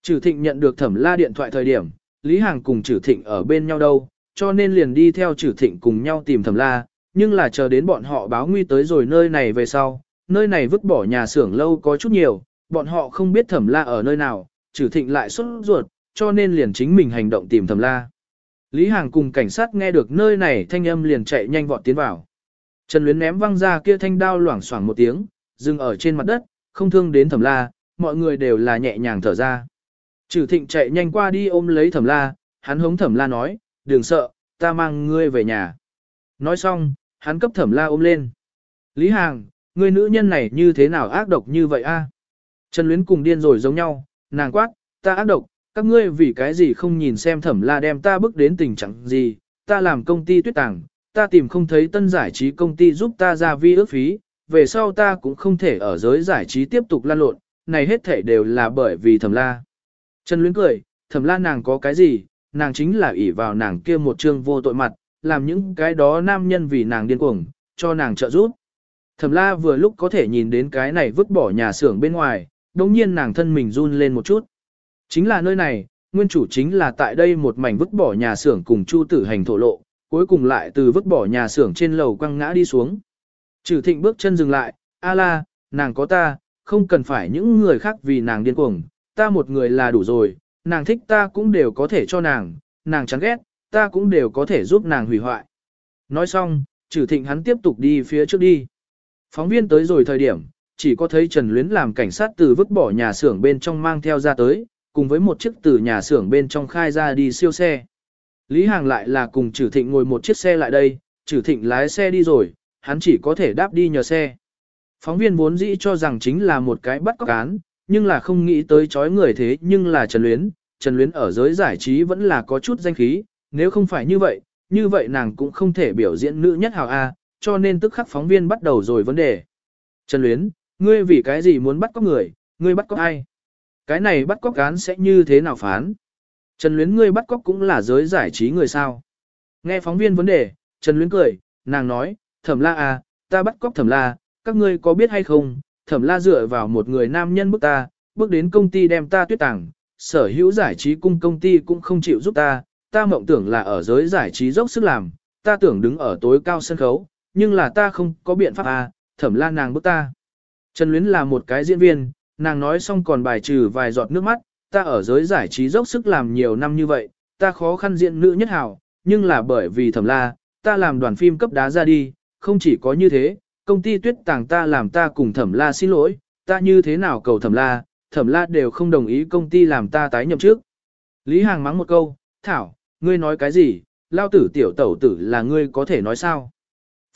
Trử thịnh nhận được Thẩm La điện thoại thời điểm, Lý Hàng cùng Trử thịnh ở bên nhau đâu, cho nên liền đi theo Trử thịnh cùng nhau tìm Thẩm La, nhưng là chờ đến bọn họ báo nguy tới rồi nơi này về sau, nơi này vứt bỏ nhà xưởng lâu có chút nhiều, bọn họ không biết Thẩm La ở nơi nào, Trử thịnh lại xuất ruột, cho nên liền chính mình hành động tìm Thẩm La. Lý Hàng cùng cảnh sát nghe được nơi này thanh âm liền chạy nhanh vọt tiến vào. Trần Luyến ném văng ra kia thanh đao loảng xoảng một tiếng, dừng ở trên mặt đất, không thương đến thẩm la, mọi người đều là nhẹ nhàng thở ra. Trừ thịnh chạy nhanh qua đi ôm lấy thẩm la, hắn hống thẩm la nói, đừng sợ, ta mang ngươi về nhà. Nói xong, hắn cấp thẩm la ôm lên. Lý Hàng, ngươi nữ nhân này như thế nào ác độc như vậy a? Trần Luyến cùng điên rồi giống nhau, nàng quát, ta ác độc, các ngươi vì cái gì không nhìn xem thẩm la đem ta bước đến tình trạng gì, ta làm công ty tuyết tàng, ta tìm không thấy tân giải trí công ty giúp ta ra vi ước phí, về sau ta cũng không thể ở giới giải trí tiếp tục lan lộn, này hết thể đều là bởi vì thẩm la. Trần Luyến cười, thẩm la nàng có cái gì, nàng chính là ỷ vào nàng kia một trương vô tội mặt, làm những cái đó nam nhân vì nàng điên cuồng, cho nàng trợ giúp. Thẩm la vừa lúc có thể nhìn đến cái này vứt bỏ nhà xưởng bên ngoài, đồng nhiên nàng thân mình run lên một chút. Chính là nơi này, nguyên chủ chính là tại đây một mảnh vứt bỏ nhà xưởng cùng chu tử hành thổ lộ, cuối cùng lại từ vứt bỏ nhà xưởng trên lầu quăng ngã đi xuống. Trừ thịnh bước chân dừng lại, a la, nàng có ta, không cần phải những người khác vì nàng điên cuồng, ta một người là đủ rồi, nàng thích ta cũng đều có thể cho nàng, nàng chán ghét, ta cũng đều có thể giúp nàng hủy hoại. Nói xong, trừ thịnh hắn tiếp tục đi phía trước đi. Phóng viên tới rồi thời điểm, chỉ có thấy Trần Luyến làm cảnh sát từ vứt bỏ nhà xưởng bên trong mang theo ra tới, cùng với một chiếc từ nhà xưởng bên trong khai ra đi siêu xe. Lý Hàng lại là cùng Trử Thịnh ngồi một chiếc xe lại đây, Trử Thịnh lái xe đi rồi, hắn chỉ có thể đáp đi nhờ xe. Phóng viên vốn dĩ cho rằng chính là một cái bắt cóc án, nhưng là không nghĩ tới chói người thế nhưng là Trần Luyến. Trần Luyến ở giới giải trí vẫn là có chút danh khí, nếu không phải như vậy, như vậy nàng cũng không thể biểu diễn nữ nhất hào A, cho nên tức khắc phóng viên bắt đầu rồi vấn đề. Trần Luyến, ngươi vì cái gì muốn bắt cóc người, ngươi bắt cóc ai? Cái này bắt cóc án sẽ như thế nào phán? Trần Luyến ngươi bắt cóc cũng là giới giải trí người sao. Nghe phóng viên vấn đề, Trần Luyến cười, nàng nói, thẩm la à, ta bắt cóc thẩm la, các ngươi có biết hay không, thẩm la dựa vào một người nam nhân bức ta, bước đến công ty đem ta tuyết tảng, sở hữu giải trí cung công ty cũng không chịu giúp ta, ta mộng tưởng là ở giới giải trí dốc sức làm, ta tưởng đứng ở tối cao sân khấu, nhưng là ta không có biện pháp à, thẩm la nàng bức ta. Trần Luyến là một cái diễn viên, nàng nói xong còn bài trừ vài giọt nước mắt, ta ở giới giải trí dốc sức làm nhiều năm như vậy, ta khó khăn diện nữ nhất hảo, nhưng là bởi vì thẩm la, ta làm đoàn phim cấp đá ra đi, không chỉ có như thế, công ty tuyết tàng ta làm ta cùng thẩm la xin lỗi, ta như thế nào cầu thẩm la, thẩm la đều không đồng ý công ty làm ta tái nhậm trước. Lý Hàng mắng một câu, Thảo, ngươi nói cái gì, lao tử tiểu tẩu tử là ngươi có thể nói sao.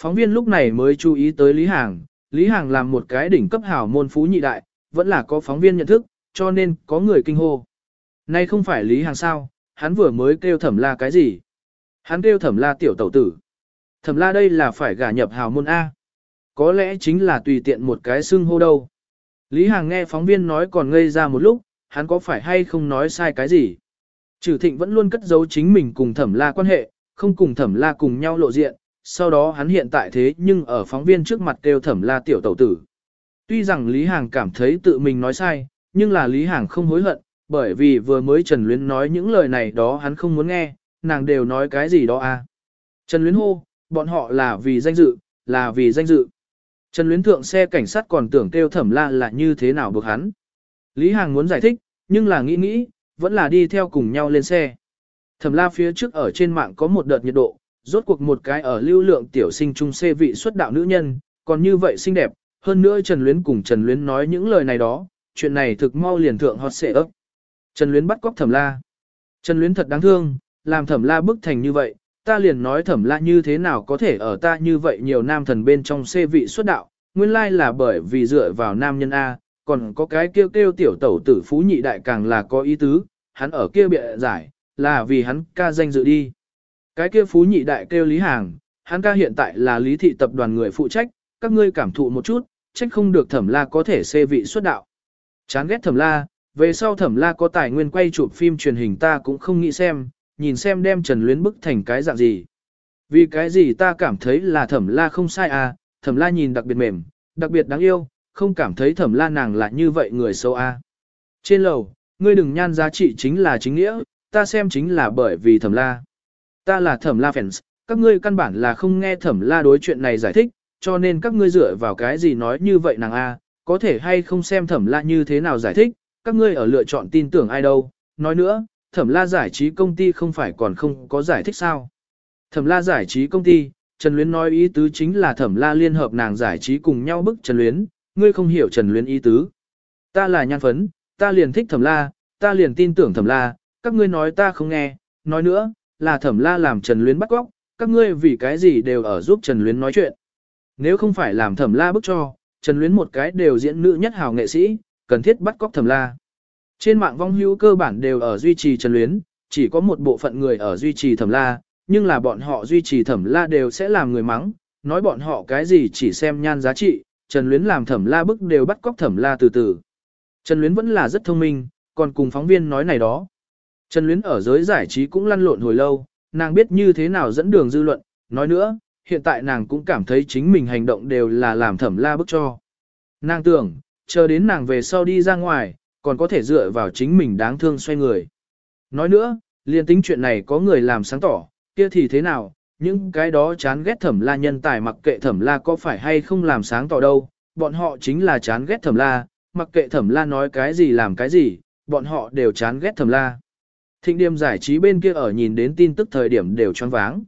Phóng viên lúc này mới chú ý tới Lý Hàng, Lý Hàng làm một cái đỉnh cấp hảo môn phú nhị đại, vẫn là có phóng viên nhận thức, cho nên có người kinh hô. Nay không phải Lý Hàng sao, hắn vừa mới kêu thẩm la cái gì? Hắn kêu thẩm la tiểu tẩu tử. Thẩm la đây là phải gả nhập hào môn A. Có lẽ chính là tùy tiện một cái xưng hô đâu. Lý Hàng nghe phóng viên nói còn ngây ra một lúc, hắn có phải hay không nói sai cái gì? Trừ thịnh vẫn luôn cất giấu chính mình cùng thẩm la quan hệ, không cùng thẩm la cùng nhau lộ diện, sau đó hắn hiện tại thế nhưng ở phóng viên trước mặt kêu thẩm la tiểu tẩu tử. Tuy rằng Lý Hàng cảm thấy tự mình nói sai, nhưng là Lý Hàng không hối hận, bởi vì vừa mới Trần Luyến nói những lời này đó hắn không muốn nghe, nàng đều nói cái gì đó à. Trần Luyến hô, bọn họ là vì danh dự, là vì danh dự. Trần Luyến thượng xe cảnh sát còn tưởng kêu thẩm la là như thế nào buộc hắn. Lý Hàng muốn giải thích, nhưng là nghĩ nghĩ, vẫn là đi theo cùng nhau lên xe. Thẩm la phía trước ở trên mạng có một đợt nhiệt độ, rốt cuộc một cái ở lưu lượng tiểu sinh trung xê vị xuất đạo nữ nhân, còn như vậy xinh đẹp, hơn nữa Trần Luyến cùng Trần Luyến nói những lời này đó, chuyện này thực mau liền thượng hot xệ ấp. Trần Luyến bắt cóc thẩm la. Trần Luyến thật đáng thương, làm thẩm la bức thành như vậy, ta liền nói thẩm la như thế nào có thể ở ta như vậy nhiều nam thần bên trong xê vị xuất đạo, nguyên lai là bởi vì dựa vào nam nhân A, còn có cái kêu kêu tiểu tẩu tử phú nhị đại càng là có ý tứ, hắn ở kia bịa giải, là vì hắn ca danh dự đi. Cái kia phú nhị đại kêu Lý Hàng, hắn ca hiện tại là lý thị tập đoàn người phụ trách, các ngươi cảm thụ một chút, trách không được thẩm la có thể xê vị xuất đạo. Chán ghét thẩm la, về sau thẩm la có tài nguyên quay chụp phim truyền hình ta cũng không nghĩ xem, nhìn xem đem Trần Luyến bức thành cái dạng gì. Vì cái gì ta cảm thấy là thẩm la không sai à, thẩm la nhìn đặc biệt mềm, đặc biệt đáng yêu, không cảm thấy thẩm la nàng là như vậy người xấu à. Trên lầu, ngươi đừng nhan giá trị chính là chính nghĩa, ta xem chính là bởi vì thẩm la. Ta là thẩm la fans, các ngươi căn bản là không nghe thẩm la đối chuyện này giải thích, cho nên các ngươi dựa vào cái gì nói như vậy nàng a, có thể hay không xem thẩm la như thế nào giải thích, các ngươi ở lựa chọn tin tưởng ai đâu. Nói nữa, thẩm la giải trí công ty không phải còn không có giải thích sao. Thẩm la giải trí công ty, Trần Luyến nói ý tứ chính là thẩm la liên hợp nàng giải trí cùng nhau bức Trần Luyến, ngươi không hiểu Trần Luyến ý tứ. Ta là nhan phấn, ta liền thích thẩm la, ta liền tin tưởng thẩm la, các ngươi nói ta không nghe, nói nữa, là thẩm la làm Trần Luyến bắt góc, các ngươi vì cái gì đều ở giúp Trần Luyến nói chuyện. Nếu không phải làm thẩm la bức cho, Trần Luyến một cái đều diễn nữ nhất hào nghệ sĩ, cần thiết bắt cóc thẩm la. Trên mạng vong hữu cơ bản đều ở duy trì Trần Luyến, chỉ có một bộ phận người ở duy trì thẩm la, nhưng là bọn họ duy trì thẩm la đều sẽ làm người mắng, nói bọn họ cái gì chỉ xem nhan giá trị, Trần Luyến làm thẩm la bức đều bắt cóc thẩm la từ từ. Trần Luyến vẫn là rất thông minh, còn cùng phóng viên nói này đó. Trần Luyến ở giới giải trí cũng lăn lộn hồi lâu, nàng biết như thế nào dẫn đường dư luận, nói nữa, hiện tại nàng cũng cảm thấy chính mình hành động đều là làm thẩm la bức cho. Nàng tưởng, chờ đến nàng về sau đi ra ngoài, còn có thể dựa vào chính mình đáng thương xoay người. Nói nữa, liên tính chuyện này có người làm sáng tỏ, kia thì thế nào, những cái đó chán ghét thẩm la nhân tài mặc kệ thẩm la có phải hay không làm sáng tỏ đâu, bọn họ chính là chán ghét thẩm la, mặc kệ thẩm la nói cái gì làm cái gì, bọn họ đều chán ghét thẩm la. Thịnh điểm giải trí bên kia ở nhìn đến tin tức thời điểm đều choáng váng.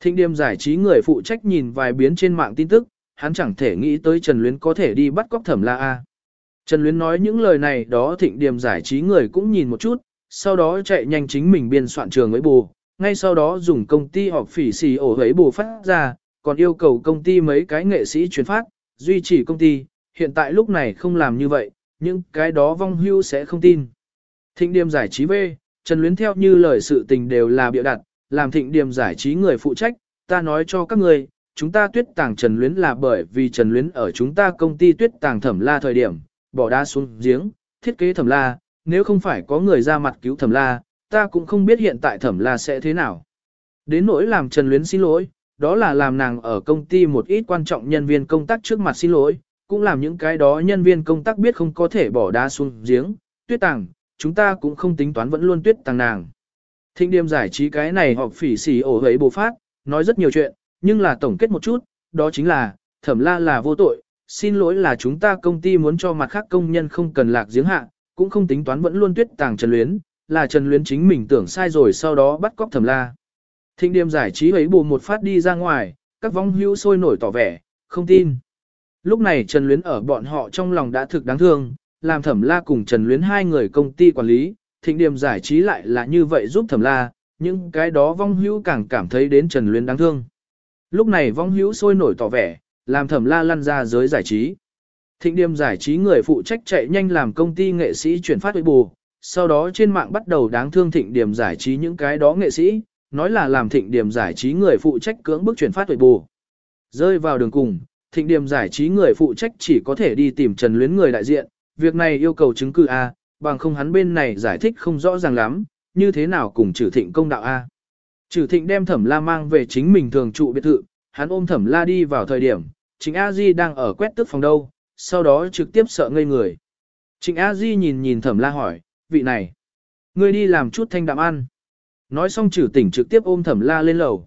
Thịnh điểm giải trí người phụ trách nhìn vài biến trên mạng tin tức, hắn chẳng thể nghĩ tới Trần Luyến có thể đi bắt cóc thẩm la A. Trần Luyến nói những lời này đó thịnh điểm giải trí người cũng nhìn một chút, sau đó chạy nhanh chính mình biên soạn trường với bù, ngay sau đó dùng công ty họp phỉ xì ổ ấy bù phát ra, còn yêu cầu công ty mấy cái nghệ sĩ truyền phát, duy trì công ty, hiện tại lúc này không làm như vậy, những cái đó vong hưu sẽ không tin. Thịnh điểm giải trí V, Trần Luyến theo như lời sự tình đều là bịa đặt, làm thịnh điểm giải trí người phụ trách, ta nói cho các người, chúng ta tuyết tàng Trần Luyến là bởi vì Trần Luyến ở chúng ta công ty tuyết tàng thẩm la thời điểm, bỏ đá xuống giếng, thiết kế thẩm la, nếu không phải có người ra mặt cứu thẩm la, ta cũng không biết hiện tại thẩm la sẽ thế nào. Đến nỗi làm Trần Luyến xin lỗi, đó là làm nàng ở công ty một ít quan trọng nhân viên công tác trước mặt xin lỗi, cũng làm những cái đó nhân viên công tác biết không có thể bỏ đá xuống giếng, tuyết tàng, chúng ta cũng không tính toán vẫn luôn tuyết tàng nàng. Thịnh điểm giải trí cái này họp phỉ xỉ ổ hấy bồ phát, nói rất nhiều chuyện, nhưng là tổng kết một chút, đó chính là, thẩm la là vô tội, xin lỗi là chúng ta công ty muốn cho mặt khác công nhân không cần lạc giếng hạ, cũng không tính toán vẫn luôn tuyết tàng Trần Luyến, là Trần Luyến chính mình tưởng sai rồi sau đó bắt cóc thẩm la. Thịnh điểm giải trí ấy bù một phát đi ra ngoài, các vong hữu sôi nổi tỏ vẻ, không tin. Lúc này Trần Luyến ở bọn họ trong lòng đã thực đáng thương, làm thẩm la cùng Trần Luyến hai người công ty quản lý, thịnh điềm giải trí lại là như vậy giúp thẩm la, những cái đó vong hữu càng cảm thấy đến Trần Luyến đáng thương. Lúc này vong hữu sôi nổi tỏ vẻ, làm thẩm la lăn ra giới giải trí. Thịnh điềm giải trí người phụ trách chạy nhanh làm công ty nghệ sĩ chuyển phát với bù, sau đó trên mạng bắt đầu đáng thương thịnh điểm giải trí những cái đó nghệ sĩ, nói là làm thịnh điểm giải trí người phụ trách cưỡng bức chuyển phát với bù. Rơi vào đường cùng, thịnh điểm giải trí người phụ trách chỉ có thể đi tìm Trần Luyến người đại diện, việc này yêu cầu chứng cứ A, bằng không hắn bên này giải thích không rõ ràng lắm, như thế nào cùng trừ thịnh công đạo A. Trừ thịnh đem thẩm la mang về chính mình thường trụ biệt thự, hắn ôm thẩm la đi vào thời điểm, chính A Di đang ở quét tức phòng đâu, sau đó trực tiếp sợ ngây người. Trịnh A Di nhìn nhìn thẩm la hỏi, vị này, ngươi đi làm chút thanh đạm ăn. Nói xong trừ tỉnh trực tiếp ôm thẩm la lên lầu.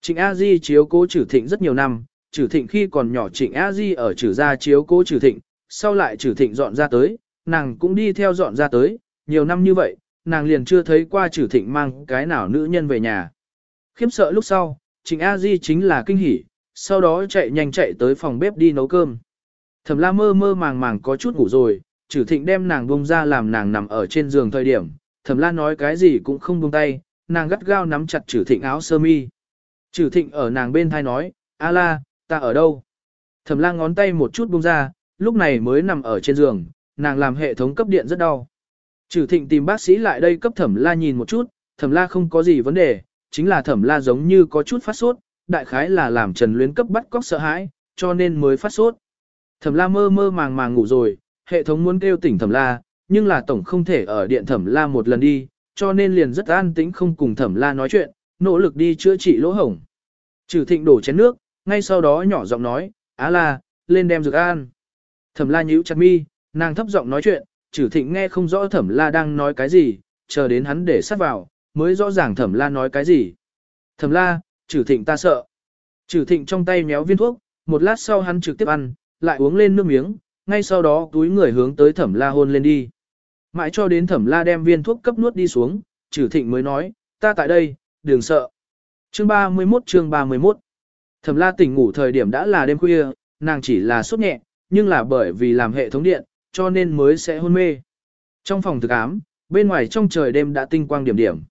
Trịnh A Di chiếu cố trừ thịnh rất nhiều năm, trừ thịnh khi còn nhỏ trịnh A Di ở trừ gia chiếu cố trừ thịnh, sau lại trừ thịnh dọn ra tới, nàng cũng đi theo dọn ra tới, nhiều năm như vậy, nàng liền chưa thấy qua trừ thịnh mang cái nào nữ nhân về nhà. Khiếm sợ lúc sau, trịnh A Di chính là kinh hỉ, sau đó chạy nhanh chạy tới phòng bếp đi nấu cơm. Thẩm la mơ mơ màng màng có chút ngủ rồi, trừ thịnh đem nàng bông ra làm nàng nằm ở trên giường thời điểm, thẩm la nói cái gì cũng không buông tay, nàng gắt gao nắm chặt trừ thịnh áo sơ mi. Trừ thịnh ở nàng bên thai nói, a la, ta ở đâu? Thẩm la ngón tay một chút buông ra, lúc này mới nằm ở trên giường, nàng làm hệ thống cấp điện rất đau. Trừ thịnh tìm bác sĩ lại đây cấp thẩm la nhìn một chút, thẩm la không có gì vấn đề, chính là thẩm la giống như có chút phát sốt, đại khái là làm Trần Luyến cấp bắt cóc sợ hãi, cho nên mới phát sốt. Thẩm la mơ mơ màng màng ngủ rồi, hệ thống muốn kêu tỉnh thẩm la, nhưng là tổng không thể ở điện thẩm la một lần đi, cho nên liền rất an tĩnh không cùng thẩm la nói chuyện, nỗ lực đi chữa trị lỗ hổng. Trừ thịnh đổ chén nước, ngay sau đó nhỏ giọng nói, á la, lên đem dược an. Thẩm la nhíu chặt mi, nàng thấp giọng nói chuyện, trừ thịnh nghe không rõ thẩm la đang nói cái gì, chờ đến hắn để sát vào, mới rõ ràng thẩm la nói cái gì. Thẩm la, trừ thịnh ta sợ. Trừ thịnh trong tay méo viên thuốc, một lát sau hắn trực tiếp ăn, lại uống lên nước miếng, ngay sau đó túi người hướng tới thẩm la hôn lên đi. Mãi cho đến thẩm la đem viên thuốc cấp nuốt đi xuống, trừ thịnh mới nói, ta tại đây, đừng sợ. Chương 31 chương 31 Thẩm la tỉnh ngủ thời điểm đã là đêm khuya, nàng chỉ là sốt nhẹ, nhưng là bởi vì làm hệ thống điện, cho nên mới sẽ hôn mê. Trong phòng thực ám, bên ngoài trong trời đêm đã tinh quang điểm điểm.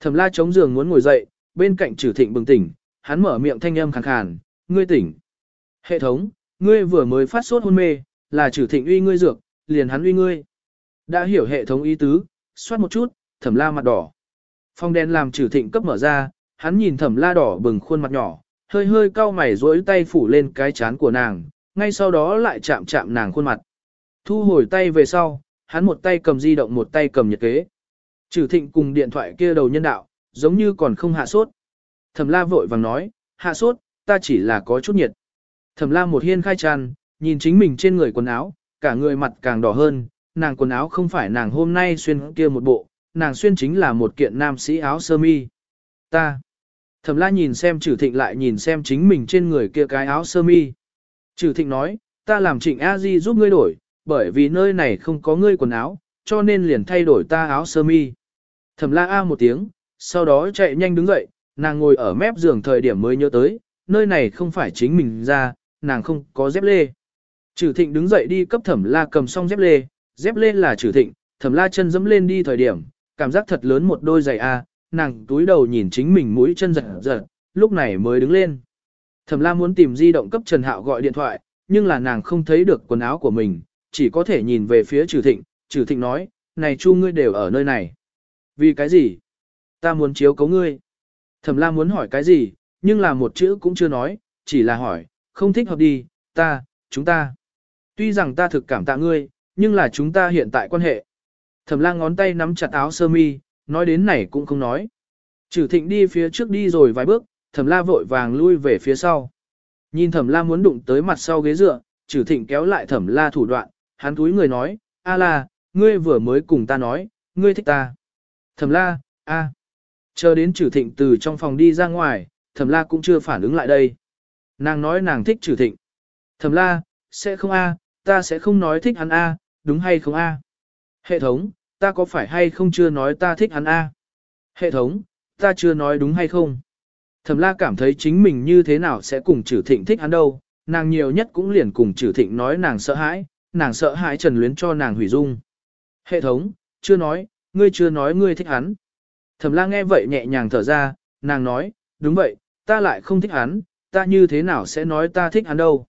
Thẩm la chống giường muốn ngồi dậy, bên cạnh trừ thịnh bừng tỉnh, hắn mở miệng thanh âm khàn khàn, ngươi tỉnh. Hệ thống, ngươi vừa mới phát sốt hôn mê, là trừ thịnh uy ngươi dược, liền hắn uy ngươi. Đã hiểu hệ thống ý tứ, xoát một chút, thẩm la mặt đỏ. Phong đen làm trừ thịnh cấp mở ra, hắn nhìn thẩm la đỏ bừng khuôn mặt nhỏ, hơi hơi cau mày rối tay phủ lên cái chán của nàng, ngay sau đó lại chạm chạm nàng khuôn mặt. Thu hồi tay về sau, hắn một tay cầm di động một tay cầm nhật kế. Trừ thịnh cùng điện thoại kia đầu nhân đạo, giống như còn không hạ sốt. Thẩm la vội vàng nói, hạ sốt, ta chỉ là có chút nhiệt. Thẩm la một hiên khai tràn, nhìn chính mình trên người quần áo, cả người mặt càng đỏ hơn, nàng quần áo không phải nàng hôm nay xuyên kia một bộ, nàng xuyên chính là một kiện nam sĩ áo sơ mi. Ta. Thẩm la nhìn xem trừ thịnh lại nhìn xem chính mình trên người kia cái áo sơ mi. Trừ thịnh nói, ta làm trịnh a di giúp ngươi đổi, bởi vì nơi này không có ngươi quần áo, cho nên liền thay đổi ta áo sơ mi. Thẩm la a một tiếng, sau đó chạy nhanh đứng dậy, nàng ngồi ở mép giường thời điểm mới nhớ tới, nơi này không phải chính mình ra, nàng không có dép lê. Trừ thịnh đứng dậy đi cấp thẩm la cầm xong dép lê, dép lê là trừ thịnh, thẩm la chân dẫm lên đi thời điểm, cảm giác thật lớn một đôi giày a, nàng túi đầu nhìn chính mình mũi chân giật giật, lúc này mới đứng lên. Thẩm la muốn tìm di động cấp Trần Hạo gọi điện thoại, nhưng là nàng không thấy được quần áo của mình, chỉ có thể nhìn về phía trừ thịnh, trừ thịnh nói, này chu ngươi đều ở nơi này. Vì cái gì? Ta muốn chiếu cấu ngươi. Thẩm la muốn hỏi cái gì, nhưng là một chữ cũng chưa nói, chỉ là hỏi, không thích hợp đi, ta, chúng ta. Tuy rằng ta thực cảm tạ ngươi, nhưng là chúng ta hiện tại quan hệ. Thẩm la ngón tay nắm chặt áo sơ mi, nói đến này cũng không nói. Trừ thịnh đi phía trước đi rồi vài bước, thẩm la vội vàng lui về phía sau. Nhìn thẩm la muốn đụng tới mặt sau ghế dựa, trừ thịnh kéo lại thẩm la thủ đoạn, hắn túi người nói, a la, ngươi vừa mới cùng ta nói, ngươi thích ta. Thẩm la, a. Chờ đến trừ thịnh từ trong phòng đi ra ngoài, thẩm la cũng chưa phản ứng lại đây. Nàng nói nàng thích trừ thịnh. Thẩm la, sẽ không a, ta sẽ không nói thích hắn a, đúng hay không a? Hệ thống, ta có phải hay không chưa nói ta thích hắn a? Hệ thống, ta chưa nói đúng hay không? Thẩm la cảm thấy chính mình như thế nào sẽ cùng trừ thịnh thích hắn đâu, nàng nhiều nhất cũng liền cùng trừ thịnh nói nàng sợ hãi, nàng sợ hãi trần luyến cho nàng hủy dung. Hệ thống, chưa nói, ngươi chưa nói ngươi thích hắn. Thẩm la nghe vậy nhẹ nhàng thở ra, nàng nói, đúng vậy, ta lại không thích hắn, ta như thế nào sẽ nói ta thích hắn đâu.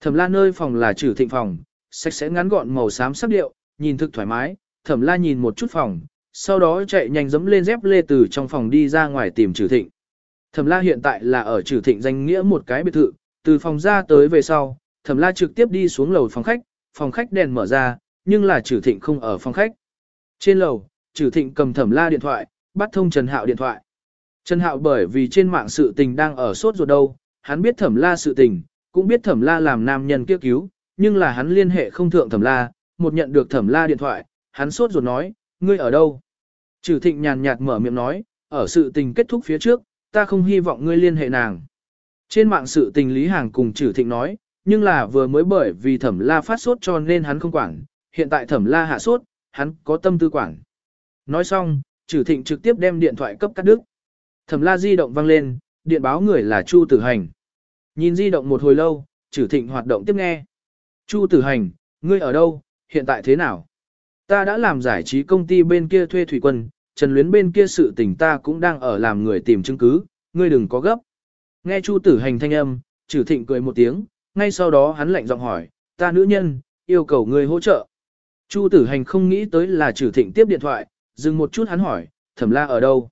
Thẩm la nơi phòng là trừ thịnh phòng, sạch sẽ ngắn gọn màu xám sắc điệu, nhìn thực thoải mái, thẩm la nhìn một chút phòng, sau đó chạy nhanh dẫm lên dép lê từ trong phòng đi ra ngoài tìm trừ thịnh. Thẩm la hiện tại là ở trừ thịnh danh nghĩa một cái biệt thự, từ phòng ra tới về sau, thẩm la trực tiếp đi xuống lầu phòng khách, phòng khách đèn mở ra, nhưng là trừ thịnh không ở phòng khách. Trên lầu, trừ thịnh cầm thẩm la điện thoại, bắt thông Trần Hạo điện thoại. Trần Hạo bởi vì trên mạng sự tình đang ở sốt ruột đâu, hắn biết thẩm la sự tình, cũng biết thẩm la làm nam nhân kia cứu, nhưng là hắn liên hệ không thượng thẩm la, một nhận được thẩm la điện thoại, hắn sốt ruột nói, ngươi ở đâu? Trừ thịnh nhàn nhạt mở miệng nói, ở sự tình kết thúc phía trước, ta không hy vọng ngươi liên hệ nàng. Trên mạng sự tình Lý Hàng cùng trừ thịnh nói, nhưng là vừa mới bởi vì thẩm la phát sốt cho nên hắn không quản, hiện tại thẩm la hạ sốt, hắn có tâm tư quản. Nói xong, trừ thịnh trực tiếp đem điện thoại cấp cắt đứt. Thẩm la di động vang lên, điện báo người là Chu Tử Hành. Nhìn di động một hồi lâu, trừ thịnh hoạt động tiếp nghe. Chu Tử Hành, ngươi ở đâu, hiện tại thế nào? Ta đã làm giải trí công ty bên kia thuê thủy quân, Trần Luyến bên kia sự tình ta cũng đang ở làm người tìm chứng cứ, ngươi đừng có gấp. Nghe Chu Tử Hành thanh âm, Trử Thịnh cười một tiếng, ngay sau đó hắn lạnh giọng hỏi, ta nữ nhân, yêu cầu người hỗ trợ. Chu Tử Hành không nghĩ tới là Trử Thịnh tiếp điện thoại, dừng một chút hắn hỏi, Thẩm La ở đâu?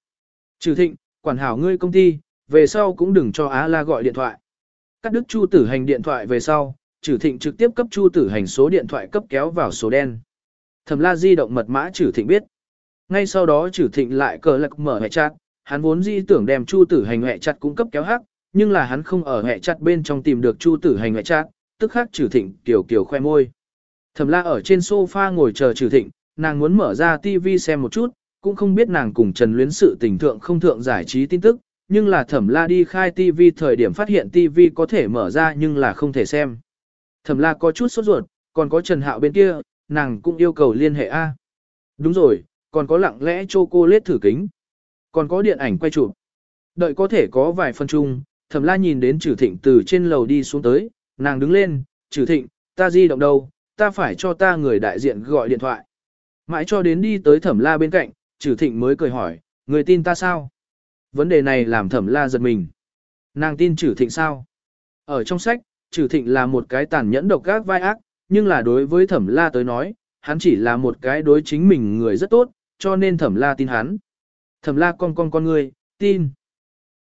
Trử Thịnh, quản hảo ngươi công ty, về sau cũng đừng cho Á La gọi điện thoại. Cắt đứt Chu Tử Hành điện thoại về sau, Trử Thịnh trực tiếp cấp Chu Tử Hành số điện thoại cấp kéo vào số đen. Thẩm La di động mật mã Trử Thịnh biết. Ngay sau đó Trử Thịnh lại cờ lạc mở hệ chặt, hắn vốn di tưởng đem Chu Tử Hành hệ chặt cung cấp kéo hắc, nhưng là hắn không ở hệ chặt bên trong tìm được Chu Tử Hành hệ chặt, tức khắc trừ Thịnh tiểu kiểu khoe môi. Thẩm La ở trên sofa ngồi chờ trừ Thịnh, nàng muốn mở ra TV xem một chút, cũng không biết nàng cùng Trần Luyến sự tình thượng không thượng giải trí tin tức, nhưng là Thẩm La đi khai TV thời điểm phát hiện TV có thể mở ra nhưng là không thể xem. Thẩm La có chút sốt ruột, còn có Trần Hạo bên kia, nàng cũng yêu cầu liên hệ A. Đúng rồi, còn có lặng lẽ cho cô lết thử kính. Còn có điện ảnh quay chụp. Đợi có thể có vài phân chung, Thẩm La nhìn đến Trử Thịnh từ trên lầu đi xuống tới, nàng đứng lên, "Trử Thịnh, ta di động đâu, ta phải cho ta người đại diện gọi điện thoại." Mãi cho đến đi tới Thẩm La bên cạnh, Trử Thịnh mới cười hỏi, "Người tin ta sao?" Vấn đề này làm Thẩm La giật mình. Nàng tin Trử Thịnh sao? Ở trong sách, Trử Thịnh là một cái tàn nhẫn độc ác vai ác, nhưng là đối với Thẩm La tới nói, hắn chỉ là một cái đối chính mình người rất tốt, cho nên Thẩm La tin hắn. Thẩm La con con con ngươi, tin.